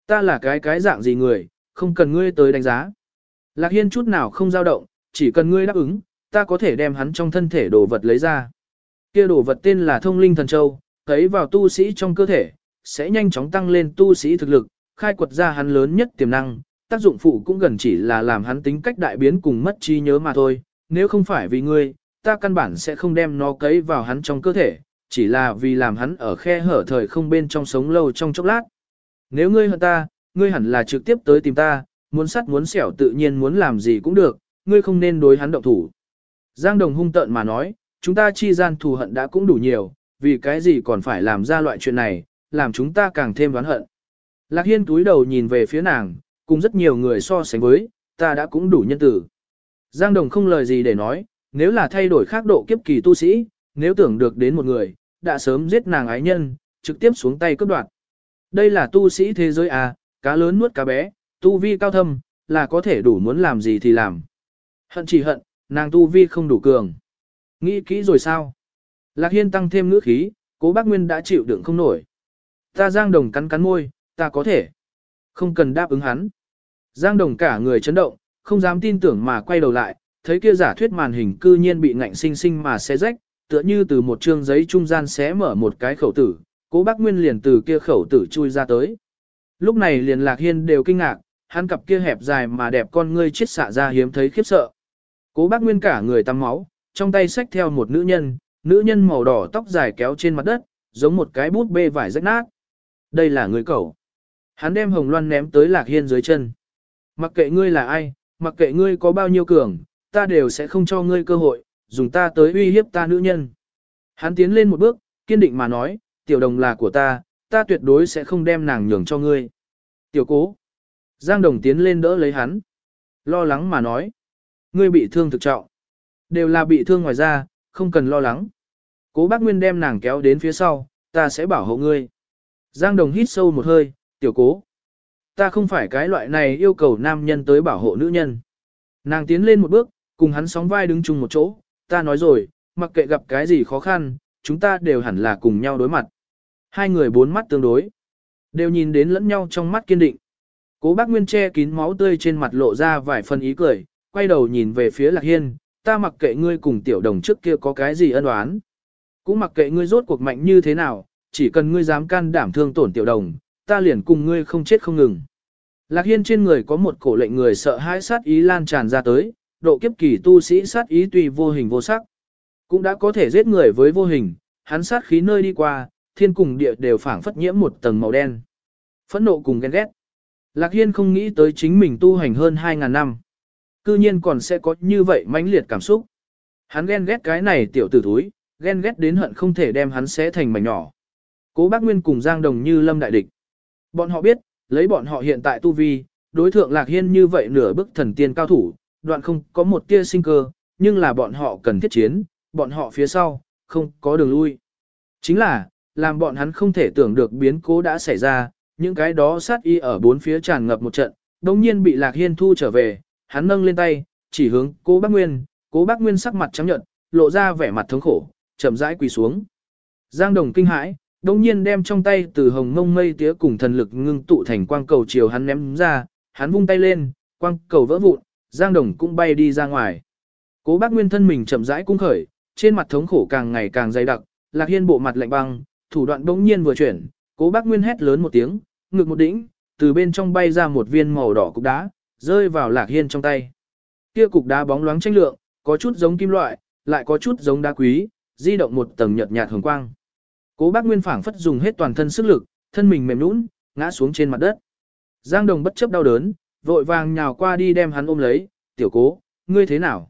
Ta là cái cái dạng gì người, không cần ngươi tới đánh giá. Lạc Hiên chút nào không dao động, chỉ cần ngươi đáp ứng, ta có thể đem hắn trong thân thể đồ vật lấy ra. Kia đồ vật tên là thông linh thần châu, thấy vào tu sĩ trong cơ thể, sẽ nhanh chóng tăng lên tu sĩ thực lực, khai quật ra hắn lớn nhất tiềm năng, tác dụng phụ cũng gần chỉ là làm hắn tính cách đại biến cùng mất trí nhớ mà thôi, nếu không phải vì ngươi, ta căn bản sẽ không đem nó cấy vào hắn trong cơ thể, chỉ là vì làm hắn ở khe hở thời không bên trong sống lâu trong chốc lát. Nếu ngươi hận ta, ngươi hẳn là trực tiếp tới tìm ta, muốn sắt muốn xẻo tự nhiên muốn làm gì cũng được, ngươi không nên đối hắn động thủ. Giang Đồng hung tợn mà nói, chúng ta chi gian thù hận đã cũng đủ nhiều, vì cái gì còn phải làm ra loại chuyện này, làm chúng ta càng thêm đoán hận. Lạc Hiên túi đầu nhìn về phía nàng, cùng rất nhiều người so sánh với, ta đã cũng đủ nhân tử. Giang Đồng không lời gì để nói, nếu là thay đổi khác độ kiếp kỳ tu sĩ, nếu tưởng được đến một người, đã sớm giết nàng ái nhân, trực tiếp xuống tay cướp đoạt. Đây là tu sĩ thế giới à, cá lớn nuốt cá bé, tu vi cao thâm, là có thể đủ muốn làm gì thì làm. Hận chỉ hận, nàng tu vi không đủ cường. Nghĩ kỹ rồi sao? Lạc Hiên tăng thêm ngữ khí, cố bác Nguyên đã chịu đựng không nổi. Ta Giang Đồng cắn cắn môi, ta có thể. Không cần đáp ứng hắn. Giang Đồng cả người chấn động, không dám tin tưởng mà quay đầu lại, thấy kia giả thuyết màn hình cư nhiên bị ngạnh sinh sinh mà xé rách, tựa như từ một chương giấy trung gian xé mở một cái khẩu tử, cố bác Nguyên liền từ kia khẩu tử chui ra tới. Lúc này liền Lạc Hiên đều kinh ngạc, hắn cặp kia hẹp dài mà đẹp con ngươi chết xạ ra hiếm thấy khiếp sợ. Cố bác Nguyên cả người tắm máu, trong tay xách theo một nữ nhân, nữ nhân màu đỏ tóc dài kéo trên mặt đất, giống một cái bút bê vải rách nát. Đây là người cẩu. Hắn đem hồng loan ném tới lạc hiên dưới chân. Mặc kệ ngươi là ai, mặc kệ ngươi có bao nhiêu cường, ta đều sẽ không cho ngươi cơ hội, dùng ta tới uy hiếp ta nữ nhân. Hắn tiến lên một bước, kiên định mà nói, tiểu đồng là của ta, ta tuyệt đối sẽ không đem nàng nhường cho ngươi. Tiểu cố. Giang đồng tiến lên đỡ lấy hắn. Lo lắng mà nói. Ngươi bị thương thực trọng. Đều là bị thương ngoài ra, không cần lo lắng. Cố bác Nguyên đem nàng kéo đến phía sau, ta sẽ bảo hộ ngươi. Giang Đồng hít sâu một hơi, tiểu cố. Ta không phải cái loại này yêu cầu nam nhân tới bảo hộ nữ nhân. Nàng tiến lên một bước, cùng hắn sóng vai đứng chung một chỗ, ta nói rồi, mặc kệ gặp cái gì khó khăn, chúng ta đều hẳn là cùng nhau đối mặt. Hai người bốn mắt tương đối, đều nhìn đến lẫn nhau trong mắt kiên định. Cố bác Nguyên che kín máu tươi trên mặt lộ ra vài phần ý cười, quay đầu nhìn về phía Lạc Hiên, ta mặc kệ ngươi cùng tiểu đồng trước kia có cái gì ân oán. Cũng mặc kệ ngươi rốt cuộc mạnh như thế nào, chỉ cần ngươi dám can đảm thương tổn tiểu đồng, ta liền cùng ngươi không chết không ngừng. Lạc Hiên trên người có một cổ lệnh người sợ hãi sát ý lan tràn ra tới, độ kiếp kỳ tu sĩ sát ý tùy vô hình vô sắc. Cũng đã có thể giết người với vô hình, hắn sát khí nơi đi qua, thiên cùng địa đều phảng phất nhiễm một tầng màu đen. Phẫn nộ cùng ghen ghét. Lạc Hiên không nghĩ tới chính mình tu hành hơn 2.000 năm. Cư nhiên còn sẽ có như vậy mãnh liệt cảm xúc. Hắn ghen ghét cái này tiểu tử thúi, ghen ghét đến hận không thể đem hắn xé thành mảnh nhỏ. Cố bác Nguyên cùng Giang Đồng như lâm đại địch. Bọn họ biết, lấy bọn họ hiện tại tu vi, đối thượng Lạc Hiên như vậy nửa bức thần tiên cao thủ, đoạn không có một tia sinh cơ, nhưng là bọn họ cần thiết chiến, bọn họ phía sau, không có đường lui. Chính là, làm bọn hắn không thể tưởng được biến cố đã xảy ra, những cái đó sát y ở bốn phía tràn ngập một trận, đồng nhiên bị Lạc Hiên thu trở về, hắn nâng lên tay, chỉ hướng cố bác Nguyên, cố bác Nguyên sắc mặt trắng nhợt, lộ ra vẻ mặt thống khổ, chậm rãi quỳ xuống. Giang Đồng kinh hãi, đồng nhiên đem trong tay từ hồng ngông mây tía cùng thần lực ngưng tụ thành quang cầu chiều hắn ném ra, hắn vung tay lên, quang cầu vỡ vụn, Giang Đồng cũng bay đi ra ngoài. Cố bác Nguyên thân mình chậm rãi cung khởi, trên mặt thống khổ càng ngày càng dày đặc, Lạc Hiên bộ mặt lạnh băng, thủ đoạn bỗng nhiên vừa chuyển, cố bác Nguyên hét lớn một tiếng, ngực một đỉnh, từ bên trong bay ra một viên màu đỏ cục đá, rơi vào Lạc Hiên trong tay. Kia cục đá bóng loáng tranh lượng, có chút giống kim loại, lại có chút giống đá quý, di động một tầng nhợt nhạt hồng quang. Cố Bác Nguyên phảng phất dùng hết toàn thân sức lực, thân mình mềm nhũn, ngã xuống trên mặt đất. Giang Đồng bất chấp đau đớn, vội vàng nhào qua đi đem hắn ôm lấy, "Tiểu Cố, ngươi thế nào?"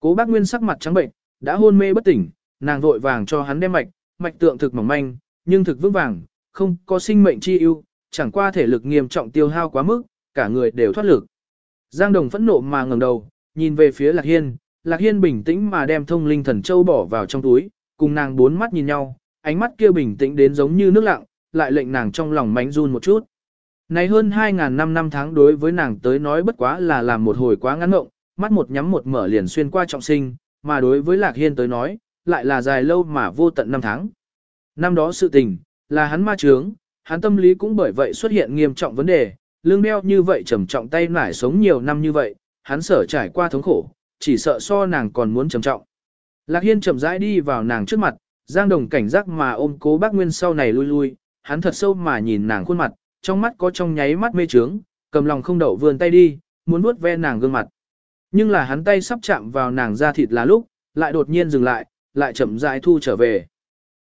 Cố Bác Nguyên sắc mặt trắng bệnh, đã hôn mê bất tỉnh, nàng vội vàng cho hắn đem mạch, mạch tượng thực mỏng manh, nhưng thực vững vàng, không có sinh mệnh chi ưu, chẳng qua thể lực nghiêm trọng tiêu hao quá mức, cả người đều thoát lực. Giang Đồng phẫn nộ mà ngẩng đầu, nhìn về phía Lạc Hiên, Lạc Hiên bình tĩnh mà đem thông linh thần châu bỏ vào trong túi, cùng nàng bốn mắt nhìn nhau, ánh mắt kia bình tĩnh đến giống như nước lặng, lại lệnh nàng trong lòng mánh run một chút. Này hơn 2.000 năm năm tháng đối với nàng tới nói bất quá là làm một hồi quá ngắn ngộng, mắt một nhắm một mở liền xuyên qua trọng sinh, mà đối với Lạc Hiên tới nói, lại là dài lâu mà vô tận năm tháng. Năm đó sự tình, là hắn ma trướng, hắn tâm lý cũng bởi vậy xuất hiện nghiêm trọng vấn đề, lương đeo như vậy trầm trọng tay nải sống nhiều năm như vậy, hắn sở trải qua thống khổ, chỉ sợ so nàng còn muốn trầm trọng. Lạc Hiên chậm rãi đi vào nàng trước mặt, Giang Đồng cảnh giác mà ôm cố bác Nguyên sau này lui lui, hắn thật sâu mà nhìn nàng khuôn mặt, trong mắt có trong nháy mắt mê trướng, cầm lòng không đậu vươn tay đi, muốn vuốt ve nàng gương mặt. Nhưng là hắn tay sắp chạm vào nàng da thịt là lúc, lại đột nhiên dừng lại, lại chậm rãi thu trở về.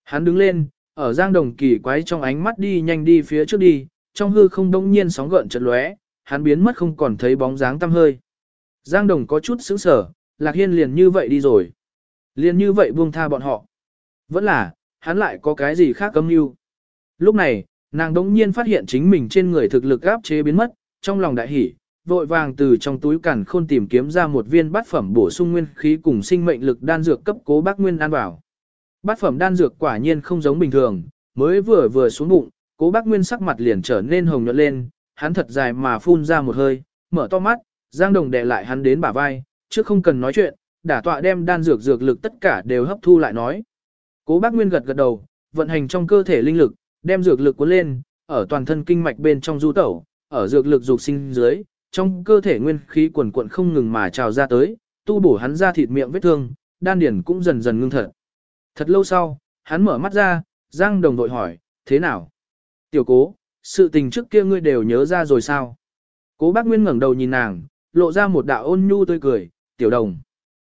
Hắn đứng lên, ở Giang Đồng kỳ quái trong ánh mắt đi nhanh đi phía trước đi, trong hư không đông nhiên sóng gợn chợt lóe, hắn biến mất không còn thấy bóng dáng tăm hơi. Giang Đồng có chút sững sờ, Lạc Hiên liền như vậy đi rồi. Liền như vậy buông tha bọn họ. Vẫn là, hắn lại có cái gì khác cấm mưu. Lúc này, nàng đống nhiên phát hiện chính mình trên người thực lực áp chế biến mất, trong lòng đại hỉ, vội vàng từ trong túi cản khôn tìm kiếm ra một viên bát phẩm bổ sung nguyên khí cùng sinh mệnh lực đan dược cấp cố bác nguyên an vào Bát phẩm đan dược quả nhiên không giống bình thường, mới vừa vừa xuống bụng, cố bác nguyên sắc mặt liền trở nên hồng nhuận lên, hắn thật dài mà phun ra một hơi, mở to mắt, Giang Đồng đè lại hắn đến bả vai, chứ không cần nói chuyện, đả tọa đem đan dược dược lực tất cả đều hấp thu lại nói. Cố bác Nguyên gật gật đầu, vận hành trong cơ thể linh lực, đem dược lực cuốn lên, ở toàn thân kinh mạch bên trong du tẩu, ở dược lực dục sinh dưới, trong cơ thể nguyên khí quần quận không ngừng mà trào ra tới, tu bổ hắn ra thịt miệng vết thương, đan điển cũng dần dần ngưng thật. Thật lâu sau, hắn mở mắt ra, Giang Đồng vội hỏi, thế nào? Tiểu cố, sự tình trước kia ngươi đều nhớ ra rồi sao? Cố bác Nguyên ngẩng đầu nhìn nàng, lộ ra một đạo ôn nhu tươi cười, tiểu đồng.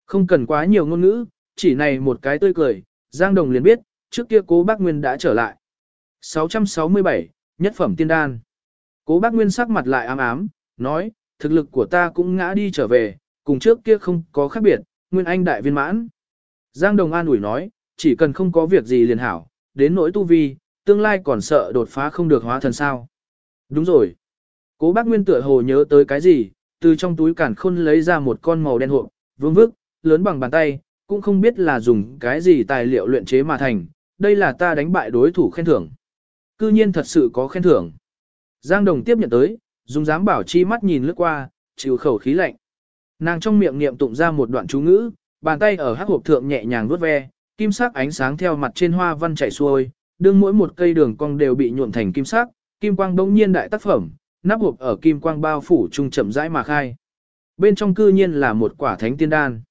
Không cần quá nhiều ngôn ngữ, chỉ này một cái tươi cười, Giang Đồng liền biết, trước kia cố bác Nguyên đã trở lại. 667, nhất phẩm tiên đan. Cố bác Nguyên sắc mặt lại ám ám, nói, thực lực của ta cũng ngã đi trở về, cùng trước kia không có khác biệt, Nguyên Anh đại viên mãn. Giang Đồng an ủi nói, chỉ cần không có việc gì liền hảo, đến nỗi tu vi, tương lai còn sợ đột phá không được hóa thần sao. Đúng rồi. Cố bác Nguyên tựa hồ nhớ tới cái gì, từ trong túi cản khôn lấy ra một con màu đen hộp, vương vức, lớn bằng bàn tay, cũng không biết là dùng cái gì tài liệu luyện chế mà thành, đây là ta đánh bại đối thủ khen thưởng. Cư nhiên thật sự có khen thưởng. Giang Đồng tiếp nhận tới, dùng dám bảo chi mắt nhìn lướt qua, chịu khẩu khí lạnh. Nàng trong miệng niệm tụng ra một đoạn chú ngữ, bàn tay ở hắc hộp thượng nhẹ nhàng vuốt ve, kim sắc ánh sáng theo mặt trên hoa văn chảy xuôi, đương mỗi một cây đường cong đều bị nhuộm thành kim sắc, kim quang bỗng nhiên đại tác phẩm, nắp hộp ở kim quang bao phủ trung chậm rãi mà khai. Bên trong cư nhiên là một quả thánh tiên đan.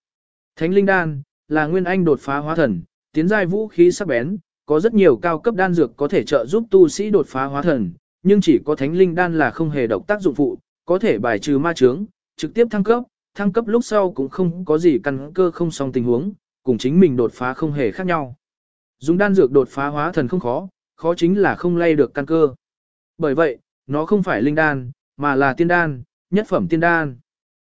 Thánh linh đan là nguyên anh đột phá hóa thần, tiến giai vũ khí sắc bén, có rất nhiều cao cấp đan dược có thể trợ giúp tu sĩ đột phá hóa thần, nhưng chỉ có thánh linh đan là không hề độc tác dụng phụ, có thể bài trừ ma chướng, trực tiếp thăng cấp, thăng cấp lúc sau cũng không có gì căn cơ không song tình huống, cùng chính mình đột phá không hề khác nhau. Dùng đan dược đột phá hóa thần không khó, khó chính là không lay được căn cơ. Bởi vậy, nó không phải linh đan, mà là tiên đan, nhất phẩm tiên đan.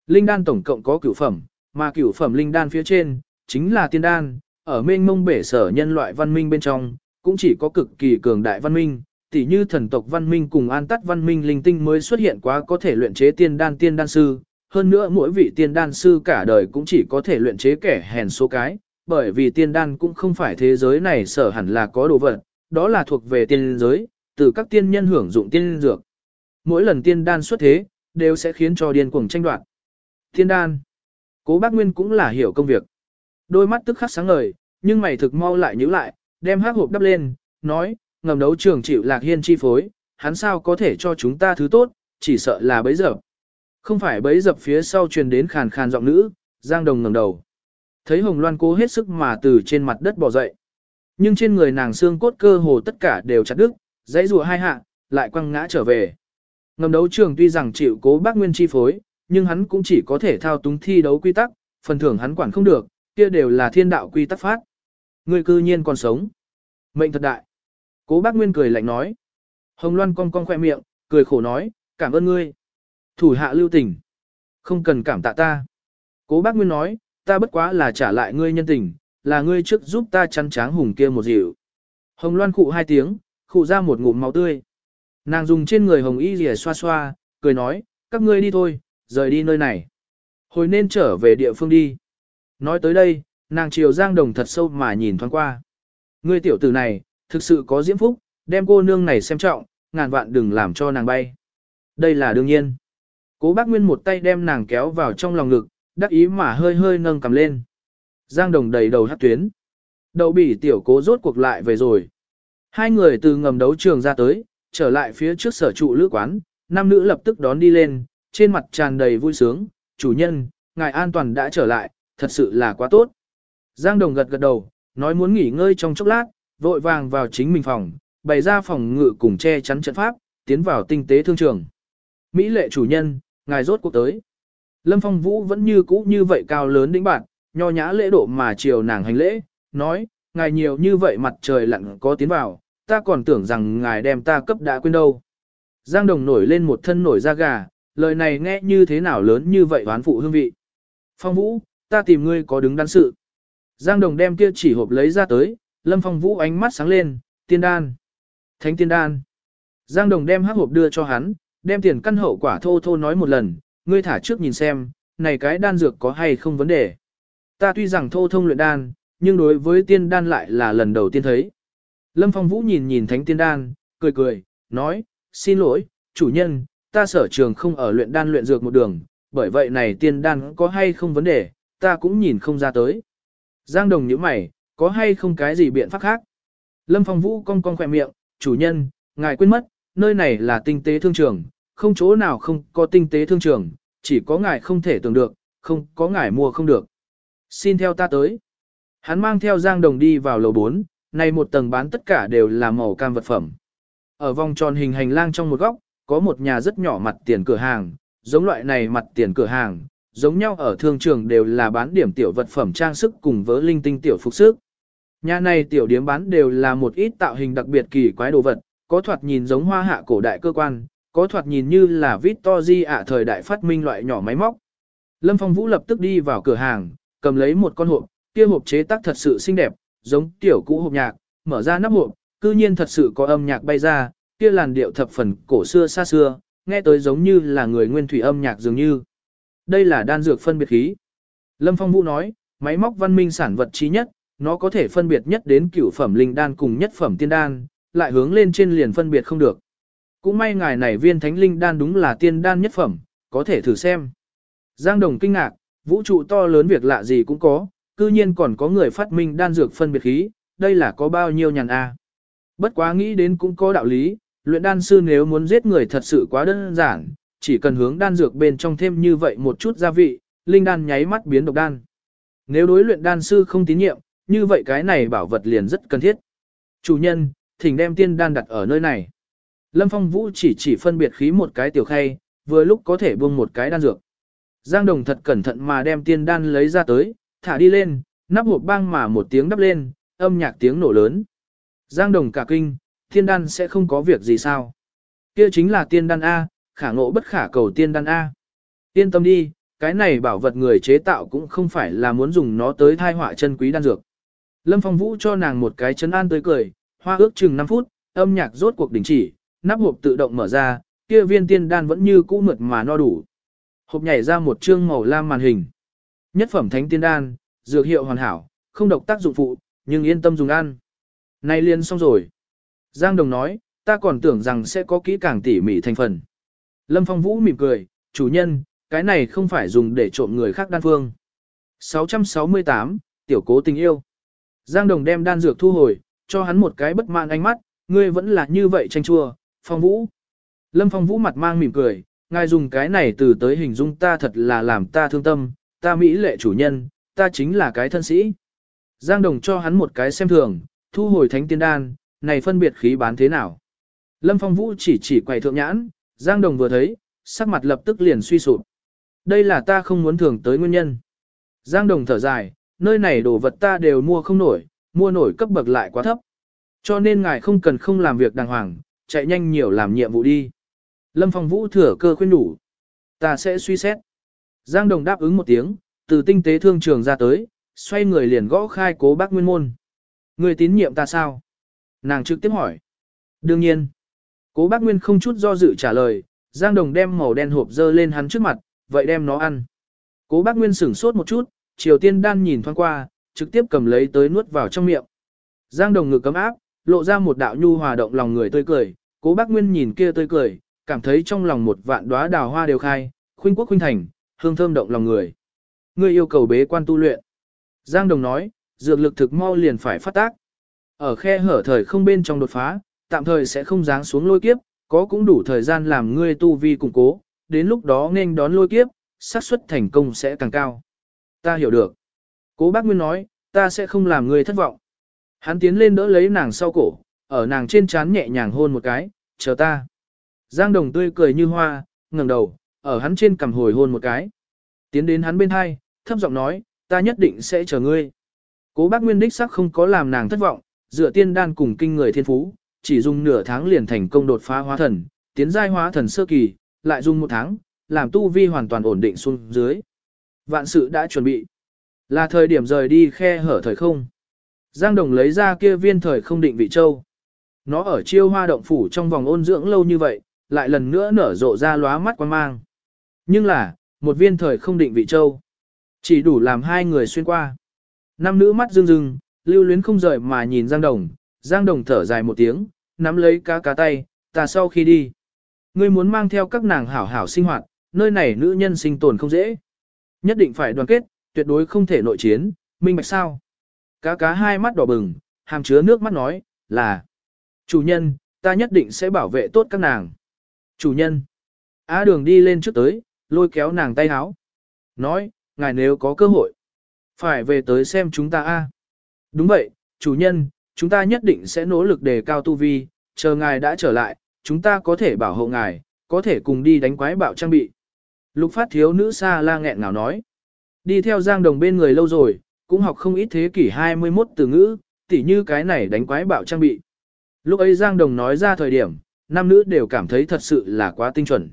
Linh đan tổng cộng có cửu phẩm, mà cửu phẩm linh đan phía trên, chính là tiên đan, ở mênh mông bể sở nhân loại văn minh bên trong, cũng chỉ có cực kỳ cường đại văn minh, tỉ như thần tộc văn minh cùng an tắt văn minh linh tinh mới xuất hiện quá có thể luyện chế tiên đan tiên đan sư. Hơn nữa mỗi vị tiên đan sư cả đời cũng chỉ có thể luyện chế kẻ hèn số cái, bởi vì tiên đan cũng không phải thế giới này sở hẳn là có đồ vật, đó là thuộc về tiên giới, từ các tiên nhân hưởng dụng tiên dược. Mỗi lần tiên đan xuất thế, đều sẽ khiến cho điên cuồng tranh đoạt. Tiên đan. Cố bác Nguyên cũng là hiểu công việc. Đôi mắt tức khắc sáng ngời, nhưng mày thực mau lại nhíu lại, đem hát hộp đắp lên, nói, ngầm đấu trường chịu lạc hiên chi phối, hắn sao có thể cho chúng ta thứ tốt, chỉ sợ là bấy giờ. Không phải bấy dập phía sau truyền đến khàn khàn giọng nữ, Giang Đồng ngẩng đầu. Thấy Hồng Loan cố hết sức mà từ trên mặt đất bò dậy. Nhưng trên người nàng xương cốt cơ hồ tất cả đều chặt đứt, dãy rùa hai hạ, lại quăng ngã trở về. Ngầm đấu trường tuy rằng chịu cố bác nguyên chi phối, nhưng hắn cũng chỉ có thể thao túng thi đấu quy tắc, phần thưởng hắn quản không được, kia đều là thiên đạo quy tắc phát. Người cư nhiên còn sống. Mệnh thật đại. Cố bác Nguyên cười lạnh nói. Hồng Loan cong cong khoe miệng, cười khổ nói, cảm ơn ngươi. Thủ hạ lưu tình. Không cần cảm tạ ta. Cố bác Nguyên nói, ta bất quá là trả lại ngươi nhân tình, là ngươi trước giúp ta chăn tráng hùng kia một dịu. Hồng Loan khụ hai tiếng, khụ ra một ngụm máu tươi. Nàng dùng trên người hồng y rìa xoa xoa, cười nói, các ngươi đi thôi, rời đi nơi này. Hồi nên trở về địa phương đi. Nói tới đây, nàng chiều giang đồng thật sâu mà nhìn thoáng qua. Ngươi tiểu tử này, thực sự có diễm phúc, đem cô nương này xem trọng, ngàn vạn đừng làm cho nàng bay. Đây là đương nhiên. Cố bác Nguyên một tay đem nàng kéo vào trong lòng ngực, đắc ý mà hơi hơi nâng cầm lên. Giang đồng đầy đầu hát tuyến. Đậu bỉ tiểu cố rốt cuộc lại về rồi. Hai người từ ngầm đấu trường ra tới, trở lại phía trước sở trụ lữ quán, nam nữ lập tức đón đi lên, trên mặt tràn đầy vui sướng, chủ nhân, ngài an toàn đã trở lại, thật sự là quá tốt. Giang Đồng gật gật đầu, nói muốn nghỉ ngơi trong chốc lát, vội vàng vào chính mình phòng, bày ra phòng ngự cùng che chắn trận pháp, tiến vào tinh tế thương trường. Mỹ lệ chủ nhân, ngài rốt cuộc tới. Lâm Phong Vũ vẫn như cũ như vậy cao lớn đĩnh bạn, nho nhã lễ độ mà chiều nàng hành lễ, nói, ngài nhiều như vậy mặt trời lặn có tiến vào, ta còn tưởng rằng ngài đem ta cấp đã quên đâu. Giang Đồng nổi lên một thân nổi da gà, lời này nghe như thế nào lớn như vậy oán phụ hương vị. Phong Vũ, ta tìm ngươi có đứng đắn sự. Giang Đồng đem kia chỉ hộp lấy ra tới, Lâm Phong Vũ ánh mắt sáng lên, tiên đan. Thánh tiên đan. Giang Đồng đem hắc hộp đưa cho hắn, đem tiền căn hậu quả thô thô nói một lần, ngươi thả trước nhìn xem, này cái đan dược có hay không vấn đề. Ta tuy rằng thô thông luyện đan, nhưng đối với tiên đan lại là lần đầu tiên thấy. Lâm Phong Vũ nhìn nhìn thánh tiên đan, cười cười, nói, xin lỗi, chủ nhân, ta sở trường không ở luyện đan luyện dược một đường, bởi vậy này tiên đan có hay không vấn đề, ta cũng nhìn không ra tới. Giang Đồng nhíu mày, có hay không cái gì biện pháp khác? Lâm Phong Vũ cong cong khỏe miệng, chủ nhân, ngài quên mất, nơi này là tinh tế thương trường, không chỗ nào không có tinh tế thương trường, chỉ có ngài không thể tưởng được, không có ngài mua không được. Xin theo ta tới. Hắn mang theo Giang Đồng đi vào lầu 4, này một tầng bán tất cả đều là màu cam vật phẩm. Ở vòng tròn hình hành lang trong một góc, có một nhà rất nhỏ mặt tiền cửa hàng, giống loại này mặt tiền cửa hàng, giống nhau ở thương trường đều là bán điểm tiểu vật phẩm trang sức cùng với linh tinh tiểu phục sức. Nhà này tiểu điếm bán đều là một ít tạo hình đặc biệt kỳ quái đồ vật, có thoạt nhìn giống hoa hạ cổ đại cơ quan, có thoạt nhìn như là Victory ạ thời đại phát minh loại nhỏ máy móc. Lâm Phong Vũ lập tức đi vào cửa hàng, cầm lấy một con hộp, kia hộp chế tác thật sự xinh đẹp, giống tiểu cũ hộp nhạc, mở ra nắp hộp, cư nhiên thật sự có âm nhạc bay ra, kia làn điệu thập phần cổ xưa xa xưa, nghe tới giống như là người nguyên thủy âm nhạc dường như. Đây là đan dược phân biệt khí. Lâm Phong Vũ nói, máy móc văn minh sản vật trí nhất, nó có thể phân biệt nhất đến cửu phẩm linh đan cùng nhất phẩm tiên đan, lại hướng lên trên liền phân biệt không được. Cũng may ngài này viên thánh linh đan đúng là tiên đan nhất phẩm, có thể thử xem. Giang Đồng kinh ngạc, vũ trụ to lớn việc lạ gì cũng có, cư nhiên còn có người phát minh đan dược phân biệt khí, đây là có bao nhiêu nhàn a. Bất quá nghĩ đến cũng có đạo lý, luyện đan sư nếu muốn giết người thật sự quá đơn giản, chỉ cần hướng đan dược bên trong thêm như vậy một chút gia vị, linh đan nháy mắt biến độc đan. Nếu đối luyện đan sư không tín nhiệm, như vậy cái này bảo vật liền rất cần thiết. Chủ nhân, thỉnh đem tiên đan đặt ở nơi này. Lâm Phong Vũ chỉ chỉ phân biệt khí một cái tiểu khay, vừa lúc có thể buông một cái đan dược. Giang Đồng thật cẩn thận mà đem tiên đan lấy ra tới, thả đi lên, nắp hộp băng mà một tiếng đắp lên, âm nhạc tiếng nổ lớn. Giang Đồng cả kinh, tiên đan sẽ không có việc gì sao. Kia chính là tiên đan A, khả ngộ bất khả cầu tiên đan A. Yên tâm đi, cái này bảo vật người chế tạo cũng không phải là muốn dùng nó tới thai họa chân quý đan dược. Lâm Phong Vũ cho nàng một cái chân an tới cười, hoa ước chừng 5 phút, âm nhạc rốt cuộc đình chỉ, nắp hộp tự động mở ra, kia viên tiên đan vẫn như cũ mượt mà no đủ. Hộp nhảy ra một chương màu lam màn hình. Nhất phẩm thánh tiên đan, dược hiệu hoàn hảo, không độc tác dụng phụ, nhưng yên tâm dùng ăn. Nay liền xong rồi. Giang Đồng nói, ta còn tưởng rằng sẽ có kỹ càng tỉ mỉ thành phần. Lâm Phong Vũ mỉm cười, chủ nhân, cái này không phải dùng để trộm người khác đan phương. 668, tiểu cố tình yêu. Giang Đồng đem đan dược thu hồi, cho hắn một cái bất mãn ánh mắt, ngươi vẫn là như vậy tranh chua, Phong Vũ. Lâm Phong Vũ mặt mang mỉm cười, ngài dùng cái này từ tới hình dung ta thật là làm ta thương tâm, ta mỹ lệ chủ nhân, ta chính là cái thân sĩ. Giang Đồng cho hắn một cái xem thường, thu hồi thánh tiên đan, này phân biệt khí bán thế nào. Lâm Phong Vũ chỉ chỉ quầy thượng nhãn, Giang Đồng vừa thấy, sắc mặt lập tức liền suy sụp. Đây là ta không muốn thường tới nguyên nhân. Giang Đồng thở dài, nơi này đồ vật ta đều mua không nổi, mua nổi cấp bậc lại quá thấp. Cho nên ngài không cần không làm việc đàng hoàng, chạy nhanh nhiều làm nhiệm vụ đi. Lâm Phong Vũ thừa cơ khuyên đủ. Ta sẽ suy xét. Giang Đồng đáp ứng một tiếng, từ tinh tế thương trường ra tới, xoay người liền gõ khai cố bác nguyên môn. Người tín nhiệm ta sao? Nàng trực tiếp hỏi. Đương nhiên. Cố bác Nguyên không chút do dự trả lời, Giang Đồng đem màu đen hộp dơ lên hắn trước mặt, vậy đem nó ăn. Cố bác Nguyên sửng sốt một chút, Triều Tiên đan nhìn thoáng qua, trực tiếp cầm lấy tới nuốt vào trong miệng. Giang Đồng ngực cấm áp, lộ ra một đạo nhu hòa động lòng người tươi cười, cố bác Nguyên nhìn kia tươi cười, cảm thấy trong lòng một vạn đóa đào hoa đều khai, khuynh quốc khuynh thành, hương thơm động lòng người. Ngươi yêu cầu bế quan tu luyện. Giang Đồng nói, dược lực thực mau liền phải phát tác. Ở khe hở thời không bên trong đột phá, tạm thời sẽ không giáng xuống lôi kiếp, có cũng đủ thời gian làm ngươi tu vi củng cố, đến lúc đó nên đón lôi kiếp, xác suất thành công sẽ càng cao. Ta hiểu được. Cố bác Nguyên nói, ta sẽ không làm ngươi thất vọng. Hắn tiến lên đỡ lấy nàng sau cổ, ở nàng trên trán nhẹ nhàng hôn một cái, chờ ta. Giang Đồng tươi cười như hoa, ngẩng đầu, ở hắn trên cằm hồi hôn một cái. Tiến đến hắn bên hai, thấp giọng nói, ta nhất định sẽ chờ ngươi. Cố bác Nguyên đích sắc không có làm nàng thất vọng, dựa tiên đan cùng kinh người thiên phú, chỉ dùng nửa tháng liền thành công đột phá hóa thần, tiến giai hóa thần sơ kỳ, lại dùng một tháng, làm tu vi hoàn toàn ổn định xuống dưới. Vạn sự đã chuẩn bị. Là thời điểm rời đi khe hở thời không. Giang Đồng lấy ra kia viên thời không định vị châu. Nó ở chiêu hoa động phủ trong vòng ôn dưỡng lâu như vậy, lại lần nữa nở rộ ra lóa mắt quan mang. Nhưng là, một viên thời không định vị châu. Chỉ đủ làm hai người xuyên qua. Nam nữ mắt rưng rưng, lưu luyến không rời mà nhìn Giang Đồng. Giang Đồng thở dài một tiếng, nắm lấy cá cá tay, ta sau khi đi. Ngươi muốn mang theo các nàng hảo hảo sinh hoạt, nơi này nữ nhân sinh tồn không dễ. Nhất định phải đoàn kết, tuyệt đối không thể nội chiến, minh bạch sao. Cá cá hai mắt đỏ bừng, hàm chứa nước mắt nói, là Chủ nhân, ta nhất định sẽ bảo vệ tốt các nàng. Chủ nhân. Á đường đi lên trước tới, lôi kéo nàng tay háo. Nói, ngài nếu có cơ hội, phải về tới xem chúng ta a. Đúng vậy, chủ nhân, chúng ta nhất định sẽ nỗ lực đề cao tu vi, chờ ngài đã trở lại, chúng ta có thể bảo hộ ngài, có thể cùng đi đánh quái bạo trang bị. Lục phát thiếu nữ xa la nghẹn ngào nói. Đi theo giang đồng bên người lâu rồi, cũng học không ít thế kỷ 21 từ ngữ, tỉ như cái này đánh quái bạo trang bị. Lúc ấy Giang Đồng nói ra thời điểm, nam nữ đều cảm thấy thật sự là quá tinh chuẩn.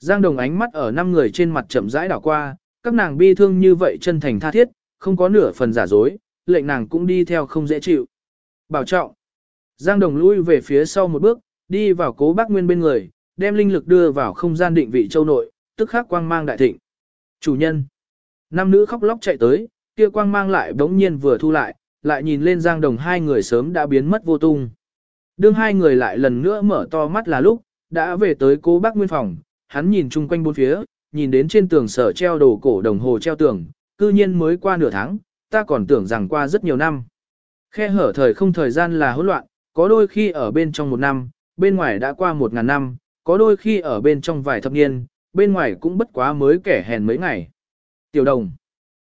Giang Đồng ánh mắt ở năm người trên mặt chậm rãi đảo qua, các nàng bi thương như vậy chân thành tha thiết, không có nửa phần giả dối, lệnh nàng cũng đi theo không dễ chịu. Bảo trọng. Giang Đồng lui về phía sau một bước, đi vào cố bác Nguyên bên người, đem linh lực đưa vào không gian định vị châu nội, tức khắc quang mang đại thịnh. Chủ nhân. Nam nữ khóc lóc chạy tới, kia quang mang lại bỗng nhiên vừa thu lại, lại nhìn lên Giang Đồng hai người sớm đã biến mất vô tung. Đương hai người lại lần nữa mở to mắt là lúc, đã về tới cố bác nguyên phòng, hắn nhìn chung quanh bốn phía, nhìn đến trên tường sở treo đồ cổ đồng hồ treo tường, cư nhiên mới qua nửa tháng, ta còn tưởng rằng qua rất nhiều năm. Khe hở thời không thời gian là hỗn loạn, có đôi khi ở bên trong một năm, bên ngoài đã qua một ngàn năm, có đôi khi ở bên trong vài thập niên, bên ngoài cũng bất quá mới kẻ hèn mấy ngày. Tiểu đồng.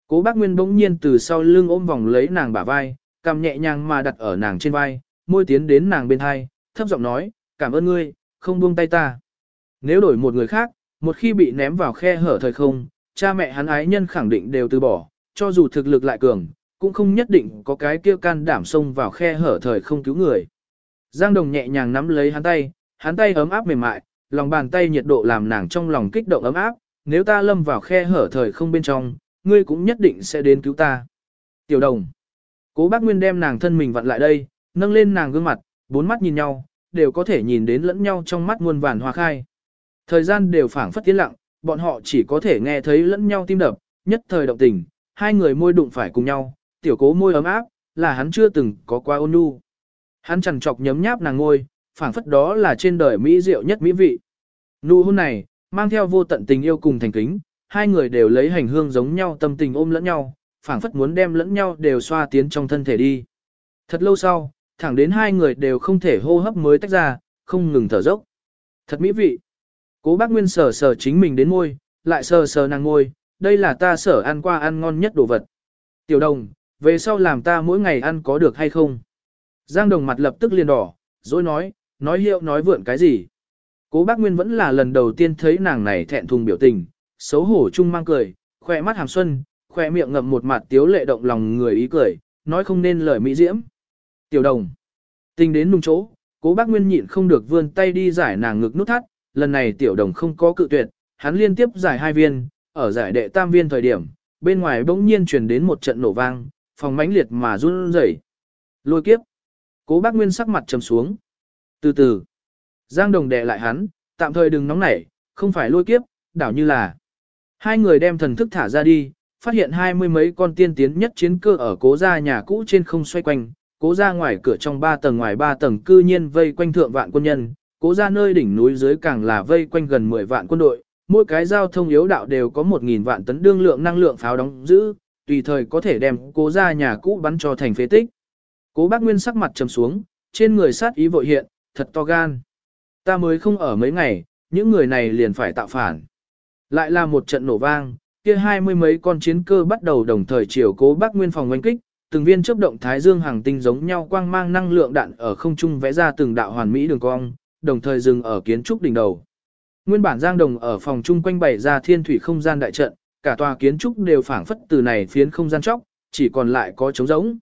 Cố bác Nguyên bỗng nhiên từ sau lưng ôm vòng lấy nàng bả vai, cầm nhẹ nhàng mà đặt ở nàng trên vai, môi tiến đến nàng bên hai, thấp giọng nói, cảm ơn ngươi, không buông tay ta. Nếu đổi một người khác, một khi bị ném vào khe hở thời không, cha mẹ hắn ái nhân khẳng định đều từ bỏ, cho dù thực lực lại cường, cũng không nhất định có cái kia can đảm xông vào khe hở thời không cứu người. Giang Đồng nhẹ nhàng nắm lấy hắn tay, hắn tay ấm áp mềm mại, lòng bàn tay nhiệt độ làm nàng trong lòng kích động ấm áp, nếu ta lâm vào khe hở thời không bên trong, ngươi cũng nhất định sẽ đến cứu ta. Tiểu đồng. Cố bác Nguyên đem nàng thân mình vặn lại đây, nâng lên nàng gương mặt, bốn mắt nhìn nhau, đều có thể nhìn đến lẫn nhau trong mắt muôn vàn hoa khai. Thời gian đều phảng phất tiến lặng, bọn họ chỉ có thể nghe thấy lẫn nhau tim đập, nhất thời động tình, hai người môi đụng phải cùng nhau, tiểu cố môi ấm áp, là hắn chưa từng có qua ôn nhu. Hắn chằn chọc nhấm nháp nàng ngôi, phảng phất đó là trên đời mỹ diệu nhất mỹ vị. Nụ hôn này, mang theo vô tận tình yêu cùng thành kính, hai người đều lấy hành hương giống nhau tâm tình ôm lẫn nhau, phảng phất muốn đem lẫn nhau đều xoa tiến trong thân thể đi. Thật lâu sau, thẳng đến hai người đều không thể hô hấp mới tách ra, không ngừng thở dốc. Thật mỹ vị. Cố bác Nguyên sờ sờ chính mình đến môi, lại sờ sờ nàng ngôi, đây là ta sở ăn qua ăn ngon nhất đồ vật. Tiểu đồng, về sau làm ta mỗi ngày ăn có được hay không? Giang đồng mặt lập tức liền đỏ, rồi nói, nói hiệu nói vượn cái gì? Cố bác Nguyên vẫn là lần đầu tiên thấy nàng này thẹn thùng biểu tình, xấu hổ chung mang cười, khỏe mắt hàm xuân, khỏe miệng ngậm một mặt tiếu lệ động lòng người ý cười, nói không nên lời mỹ diễm. Tiểu đồng. Tình đến nung chỗ, cố bác Nguyên nhịn không được vươn tay đi giải nàng ngực nút thắt, lần này tiểu đồng không có cự tuyệt, hắn liên tiếp giải hai viên, ở giải đệ tam viên thời điểm, bên ngoài bỗng nhiên truyền đến một trận nổ vang, phòng mãnh liệt mà run rẩy. Lôi kiếp. Cố bác Nguyên sắc mặt trầm xuống. Từ từ. Giang đồng đè lại hắn, tạm thời đừng nóng nảy, không phải lôi kiếp, đảo như là. Hai người đem thần thức thả ra đi, phát hiện hai mươi mấy con tiên tiến nhất chiến cơ ở cố gia nhà cũ trên không xoay quanh, cố gia ngoài cửa trong ba tầng ngoài ba tầng cư nhiên vây quanh thượng vạn quân nhân, cố gia nơi đỉnh núi dưới càng là vây quanh gần 10 vạn quân đội, mỗi cái giao thông yếu đạo đều có 1.000 vạn tấn đương lượng năng lượng pháo đóng giữ, tùy thời có thể đem cố gia nhà cũ bắn cho thành phế tích. Cố bác Nguyên sắc mặt trầm xuống, trên người sát ý vội hiện, thật to gan. Ta mới không ở mấy ngày, những người này liền phải tạo phản. Lại là một trận nổ vang, kia hai mươi mấy con chiến cơ bắt đầu đồng thời chiều cố bác Nguyên phòng oanh kích, từng viên chớp động thái dương hàng tinh giống nhau quang mang năng lượng đạn ở không trung vẽ ra từng đạo hoàn mỹ đường cong, đồng thời dừng ở kiến trúc đỉnh đầu. Nguyên bản Giang Đồng ở phòng trung quanh bày ra thiên thủy không gian đại trận, cả tòa kiến trúc đều phảng phất từ này phiến không gian chóc, chỉ còn lại có trống rỗng.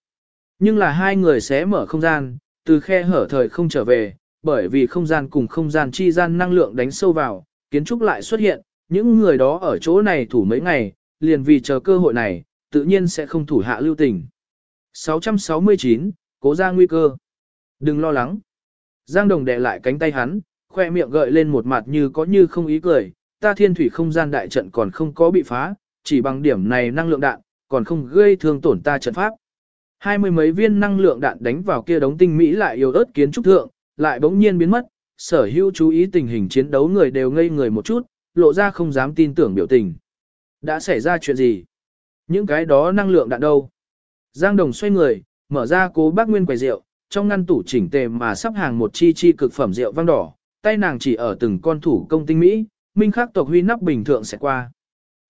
Nhưng là hai người sẽ mở không gian, từ khe hở thời không trở về, bởi vì không gian cùng không gian chi gian năng lượng đánh sâu vào, kiến trúc lại xuất hiện, những người đó ở chỗ này thủ mấy ngày, liền vì chờ cơ hội này, tự nhiên sẽ không thủ hạ lưu tình. 669, cố ra nguy cơ. Đừng lo lắng. Giang Đồng đè lại cánh tay hắn, khoe miệng gợi lên một mặt như có như không ý cười, ta thiên thủy không gian đại trận còn không có bị phá, chỉ bằng điểm này năng lượng đạn, còn không gây thương tổn ta trận pháp. Hai mươi mấy viên năng lượng đạn đánh vào kia đống tinh Mỹ lại yếu ớt kiến trúc thượng, lại bỗng nhiên biến mất, sở hữu chú ý tình hình chiến đấu người đều ngây người một chút, lộ ra không dám tin tưởng biểu tình. Đã xảy ra chuyện gì? Những cái đó năng lượng đạn đâu? Giang Đồng xoay người, mở ra cố bác nguyên quầy rượu, trong ngăn tủ chỉnh tề mà sắp hàng một chi chi cực phẩm rượu vang đỏ, tay nàng chỉ ở từng con thủ công tinh Mỹ, minh khắc tộc huy nắp bình thường sẽ qua.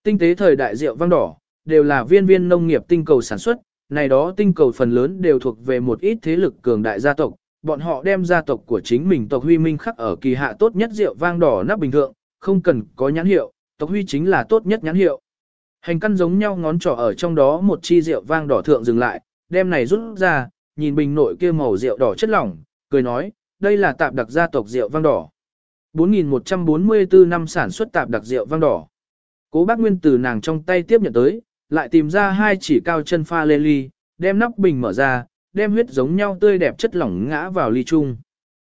Tinh tế thời đại rượu vang đỏ, đều là viên viên nông nghiệp tinh cầu sản xuất, này đó tinh cầu phần lớn đều thuộc về một ít thế lực cường đại gia tộc, bọn họ đem gia tộc của chính mình tộc huy minh khắc ở kỳ hạ tốt nhất rượu vang đỏ nắp bình thượng không cần có nhãn hiệu, tộc huy chính là tốt nhất nhãn hiệu. Hành căn giống nhau ngón trỏ ở trong đó một chi rượu vang đỏ thượng dừng lại, đem này rút ra, nhìn bình nội kia màu rượu đỏ chất lỏng, cười nói, đây là tạp đặc gia tộc rượu vang đỏ. 4144 năm sản xuất tạp đặc rượu vang đỏ. Cố bác Nguyên từ nàng trong tay tiếp nhận tới, lại tìm ra hai chỉ cao chân pha lê ly, đem nắp bình mở ra, đem huyết giống nhau tươi đẹp chất lỏng ngã vào ly chung.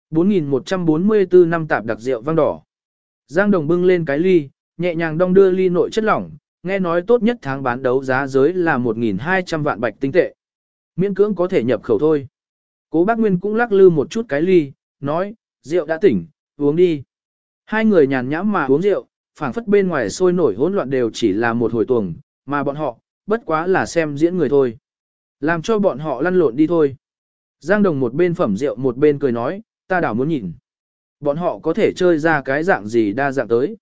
4144 năm tạp đặc rượu vang đỏ. Giang Đồng bưng lên cái ly, nhẹ nhàng đong đưa ly nội chất lỏng, nghe nói tốt nhất tháng bán đấu giá giới là 1.200 vạn bạch tinh tệ. Miễn cưỡng có thể nhập khẩu thôi. Cố bác Nguyên cũng lắc lư một chút cái ly, nói, rượu đã tỉnh, uống đi. Hai người nhàn nhãm mà uống rượu, phảng phất bên ngoài sôi nổi hỗn loạn đều chỉ là một hồi tuồng, mà bọn họ, bất quá là xem diễn người thôi. Làm cho bọn họ lăn lộn đi thôi. Giang Đồng một bên phẩm rượu một bên cười nói, ta đảo muốn nhìn. Bọn họ có thể chơi ra cái dạng gì đa dạng tới.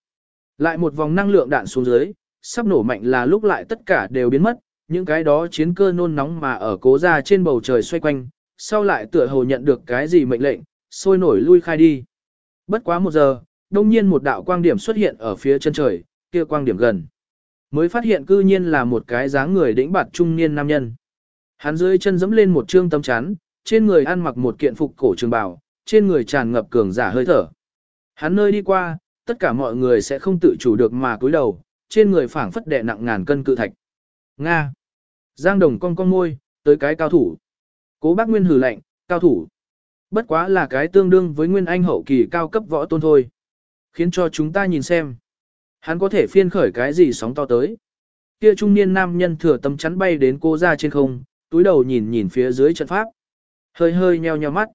Lại một vòng năng lượng đạn xuống dưới, sắp nổ mạnh là lúc lại tất cả đều biến mất, những cái đó chiến cơ nôn nóng mà ở cố ra trên bầu trời xoay quanh, sau lại tựa hồ nhận được cái gì mệnh lệnh, sôi nổi lui khai đi. Bất quá một giờ, đông nhiên một đạo quang điểm xuất hiện ở phía chân trời, kia quang điểm gần. Mới phát hiện cư nhiên là một cái dáng người đĩnh bạt trung niên nam nhân. Hắn dưới chân dẫm lên một trương tấm chắn, trên người ăn mặc một kiện phục cổ trường bào, trên người tràn ngập cường giả hơi thở. Hắn nơi đi qua, tất cả mọi người sẽ không tự chủ được mà cúi đầu, trên người phảng phất đè nặng ngàn cân cự thạch. Nga. Giang Đồng cong cong môi, tới cái cao thủ. Cố bác Nguyên hừ lạnh, cao thủ. Bất quá là cái tương đương với Nguyên Anh hậu kỳ cao cấp võ tôn thôi. Khiến cho chúng ta nhìn xem. Hắn có thể phiên khởi cái gì sóng to tới. Kia trung niên nam nhân thừa tấm chắn bay đến cô ra trên không, túi đầu nhìn nhìn phía dưới trận pháp. Hơi hơi nheo nheo mắt.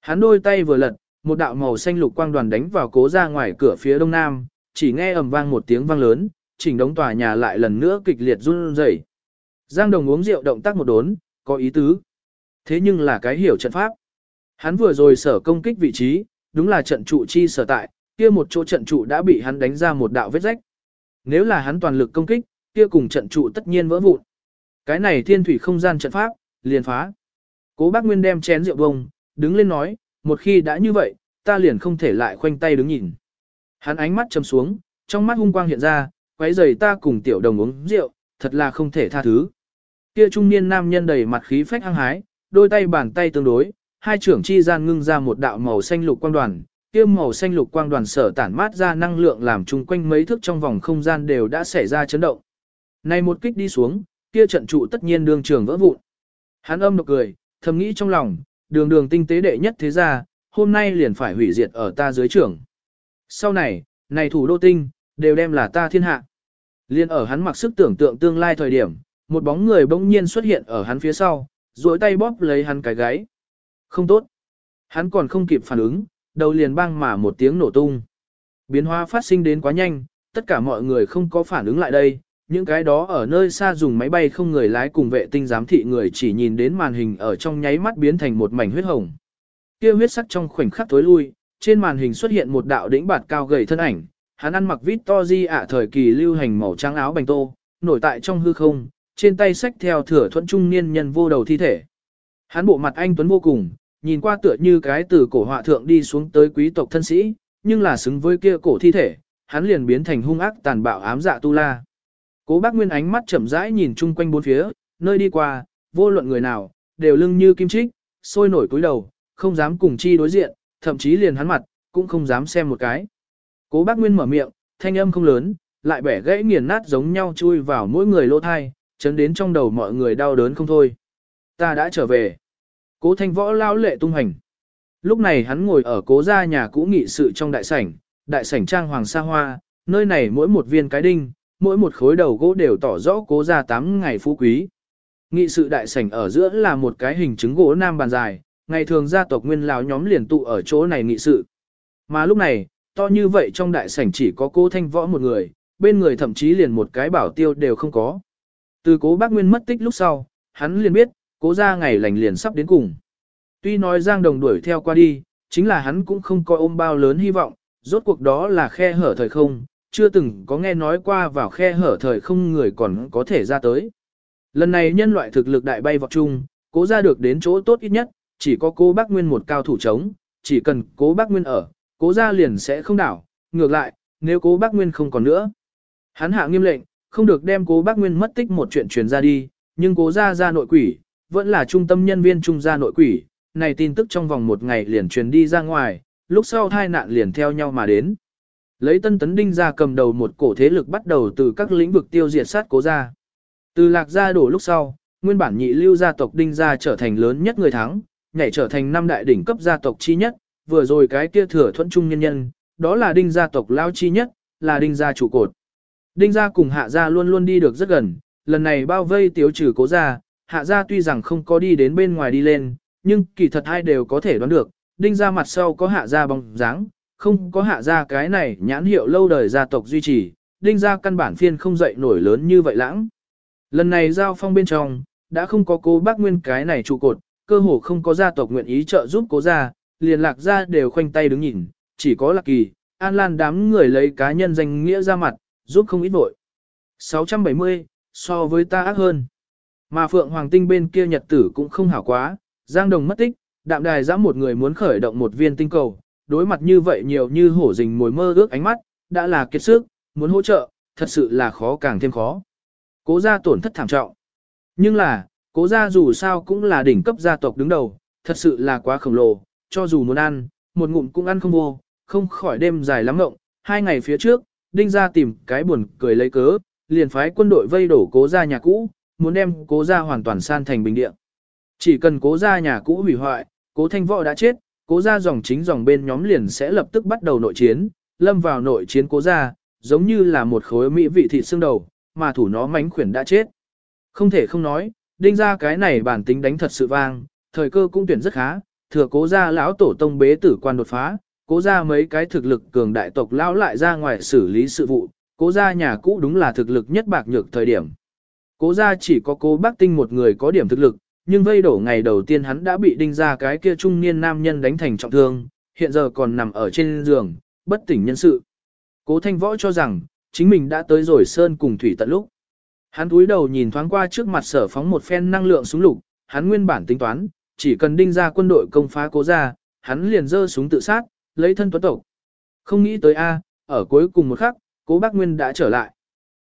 Hắn đôi tay vừa lật, một đạo màu xanh lục quang đoàn đánh vào cố ra ngoài cửa phía đông nam, chỉ nghe ầm vang một tiếng vang lớn, chỉnh đống tòa nhà lại lần nữa kịch liệt run rẩy. Giang Đồng uống rượu động tác một đốn, có ý tứ. Thế nhưng là cái hiểu trận pháp. Hắn vừa rồi sở công kích vị trí, đúng là trận trụ chi sở tại, kia một chỗ trận trụ đã bị hắn đánh ra một đạo vết rách. Nếu là hắn toàn lực công kích, kia cùng trận trụ tất nhiên vỡ vụn. Cái này thiên thủy không gian trận pháp, liền phá. Cố bác Nguyên đem chén rượu bông, đứng lên nói, một khi đã như vậy, ta liền không thể lại khoanh tay đứng nhìn. Hắn ánh mắt chầm xuống, trong mắt hung quang hiện ra, quấy giày ta cùng tiểu đồng uống rượu, thật là không thể tha thứ. Kia trung niên nam nhân đầy mặt khí phách hăng hái, đôi tay bàn tay tương đối, hai trưởng chi gian ngưng ra một đạo màu xanh lục quang đoàn, kia màu xanh lục quang đoàn sở tản mát ra năng lượng làm chung quanh mấy thước trong vòng không gian đều đã xảy ra chấn động. Này một kích đi xuống, kia trận trụ tất nhiên đường trường vỡ vụn. Hắn âm độc cười, thầm nghĩ trong lòng, đường đường tinh tế đệ nhất thế gia, hôm nay liền phải hủy diệt ở ta dưới trưởng. Sau này, này thủ đô tinh, đều đem là ta thiên hạ. Liên ở hắn mặc sức tưởng tượng tương lai thời điểm, một bóng người bỗng nhiên xuất hiện ở hắn phía sau, duỗi tay bóp lấy hắn cái gáy. Không tốt. Hắn còn không kịp phản ứng, đầu liền băng mà một tiếng nổ tung. Biến hóa phát sinh đến quá nhanh, tất cả mọi người không có phản ứng lại đây, những cái đó ở nơi xa dùng máy bay không người lái cùng vệ tinh giám thị người chỉ nhìn đến màn hình ở trong nháy mắt biến thành một mảnh huyết hồng. Kia huyết sắc trong khoảnh khắc tối lui, trên màn hình xuất hiện một đạo đỉnh bạt cao gầy thân ảnh, hắn ăn mặc Victory ạ thời kỳ lưu hành màu trắng áo bành tô, nổi tại trong hư không, trên tay sách theo thừa thuận trung niên nhân vô đầu thi thể. Hắn bộ mặt anh tuấn vô cùng, nhìn qua tựa như cái từ cổ họa thượng đi xuống tới quý tộc thân sĩ, nhưng là xứng với kia cổ thi thể, hắn liền biến thành hung ác tàn bạo ám dạ tu la. Cố bác Nguyên ánh mắt chậm rãi nhìn chung quanh bốn phía, nơi đi qua, vô luận người nào, đều lưng như kim trích, sôi nổi cúi đầu, không dám cùng chi đối diện, thậm chí liền hắn mặt, cũng không dám xem một cái. Cố bác Nguyên mở miệng, thanh âm không lớn, lại bẻ gãy nghiền nát giống nhau chui vào mỗi người lỗ thai, chấn đến trong đầu mọi người đau đớn không thôi. Ta đã trở về. Cố thanh võ lao lệ tung hành. Lúc này hắn ngồi ở cố gia nhà cũ nghị sự trong đại sảnh, đại sảnh trang hoàng sa hoa, nơi này mỗi một viên cái đinh, mỗi một khối đầu gỗ đều tỏ rõ cố gia tám ngày phú quý. Nghị sự đại sảnh ở giữa là một cái hình chứng gỗ nam bàn dài, ngày thường gia tộc nguyên lão nhóm liền tụ ở chỗ này nghị sự. Mà lúc này, to như vậy trong đại sảnh chỉ có cố thanh võ một người, bên người thậm chí liền một cái bảo tiêu đều không có. Từ cố bác Nguyên mất tích lúc sau, hắn liền biết, cố ra ngày lành liền sắp đến cùng. Tuy nói Giang Đồng đuổi theo qua đi, chính là hắn cũng không coi ôm bao lớn hy vọng, rốt cuộc đó là khe hở thời không, chưa từng có nghe nói qua vào khe hở thời không người còn có thể ra tới. Lần này nhân loại thực lực đại bay vọt chung, cố ra được đến chỗ tốt ít nhất, chỉ có cố bác Nguyên một cao thủ chống, chỉ cần cố bác Nguyên ở, cố ra liền sẽ không đảo, ngược lại, nếu cố bác Nguyên không còn nữa. Hắn hạ nghiêm lệnh, không được đem cố bác Nguyên mất tích một chuyện truyền ra đi, nhưng cố ra ra nội quỷ, vẫn là trung tâm nhân viên trung gia nội quỷ, này tin tức trong vòng một ngày liền truyền đi ra ngoài, lúc sau thai nạn liền theo nhau mà đến. Lấy tân tấn đinh ra cầm đầu một cổ thế lực bắt đầu từ các lĩnh vực tiêu diệt sát cố gia. Từ lạc gia đổ lúc sau, nguyên bản nhị lưu gia tộc đinh gia trở thành lớn nhất người thắng, nhảy trở thành năm đại đỉnh cấp gia tộc chi nhất, vừa rồi cái kia thừa thuận trung nhân nhân, đó là đinh gia tộc lao chi nhất, là đinh gia trụ cột. Đinh gia cùng hạ gia luôn luôn đi được rất gần, lần này bao vây tiếu trừ cố gia, hạ gia tuy rằng không có đi đến bên ngoài đi lên, nhưng kỳ thật hai đều có thể đoán được, đinh gia mặt sau có hạ gia bóng dáng, không có hạ ra cái này nhãn hiệu lâu đời gia tộc duy trì, đinh gia căn bản phiên không dậy nổi lớn như vậy lãng. Lần này giao phong bên trong, đã không có cố bác nguyên cái này trụ cột, cơ hồ không có gia tộc nguyện ý trợ giúp cố gia, liền lạc gia đều khoanh tay đứng nhìn, chỉ có lạc kỳ, an lan đám người lấy cá nhân danh nghĩa ra mặt, giúp không ít vội. 670, so với ta ác hơn. Mà Phượng Hoàng Tinh bên kia nhật tử cũng không hảo quá, Giang Đồng mất tích, đạm đài giã một người muốn khởi động một viên tinh cầu, đối mặt như vậy nhiều như hổ rình mồi mơ ước ánh mắt, đã là kiệt sức, muốn hỗ trợ, thật sự là khó càng thêm khó. Cố gia tổn thất thảm trọng. Nhưng là, cố gia dù sao cũng là đỉnh cấp gia tộc đứng đầu, thật sự là quá khổng lồ, cho dù muốn ăn, một ngụm cũng ăn không vô, không khỏi đêm dài lắm ngộng. Hai ngày phía trước, đinh gia tìm cái buồn cười lấy cớ, liền phái quân đội vây đổ cố gia nhà cũ, muốn đem cố gia hoàn toàn san thành bình địa. Chỉ cần cố gia nhà cũ hủy hoại, cố thanh võ đã chết, cố gia dòng chính dòng bên nhóm liền sẽ lập tức bắt đầu nội chiến, lâm vào nội chiến cố gia, giống như là một khối mỹ vị thịt xương đầu, mà thủ nó mánh khuyển đã chết. Không thể không nói, đinh ra cái này bản tính đánh thật sự vang, thời cơ cũng tuyển rất khá, thừa cố gia lão tổ tông bế tử quan đột phá, cố gia mấy cái thực lực cường đại tộc lão lại ra ngoài xử lý sự vụ, cố gia nhà cũ đúng là thực lực nhất bạc nhược thời điểm. Cố gia chỉ có cố bác tinh một người có điểm thực lực, nhưng vây đổ ngày đầu tiên hắn đã bị đinh ra cái kia trung niên nam nhân đánh thành trọng thương, hiện giờ còn nằm ở trên giường, bất tỉnh nhân sự. Cố thanh võ cho rằng, chính mình đã tới rồi sơn cùng thủy tận lúc. Hắn túi đầu nhìn thoáng qua trước mặt sở phóng một phen năng lượng súng lục, hắn nguyên bản tính toán, chỉ cần đinh ra quân đội công phá cố ra, hắn liền giơ súng tự sát, lấy thân tuấn tộc. Không nghĩ tới A, ở cuối cùng một khắc, cố bác Nguyên đã trở lại.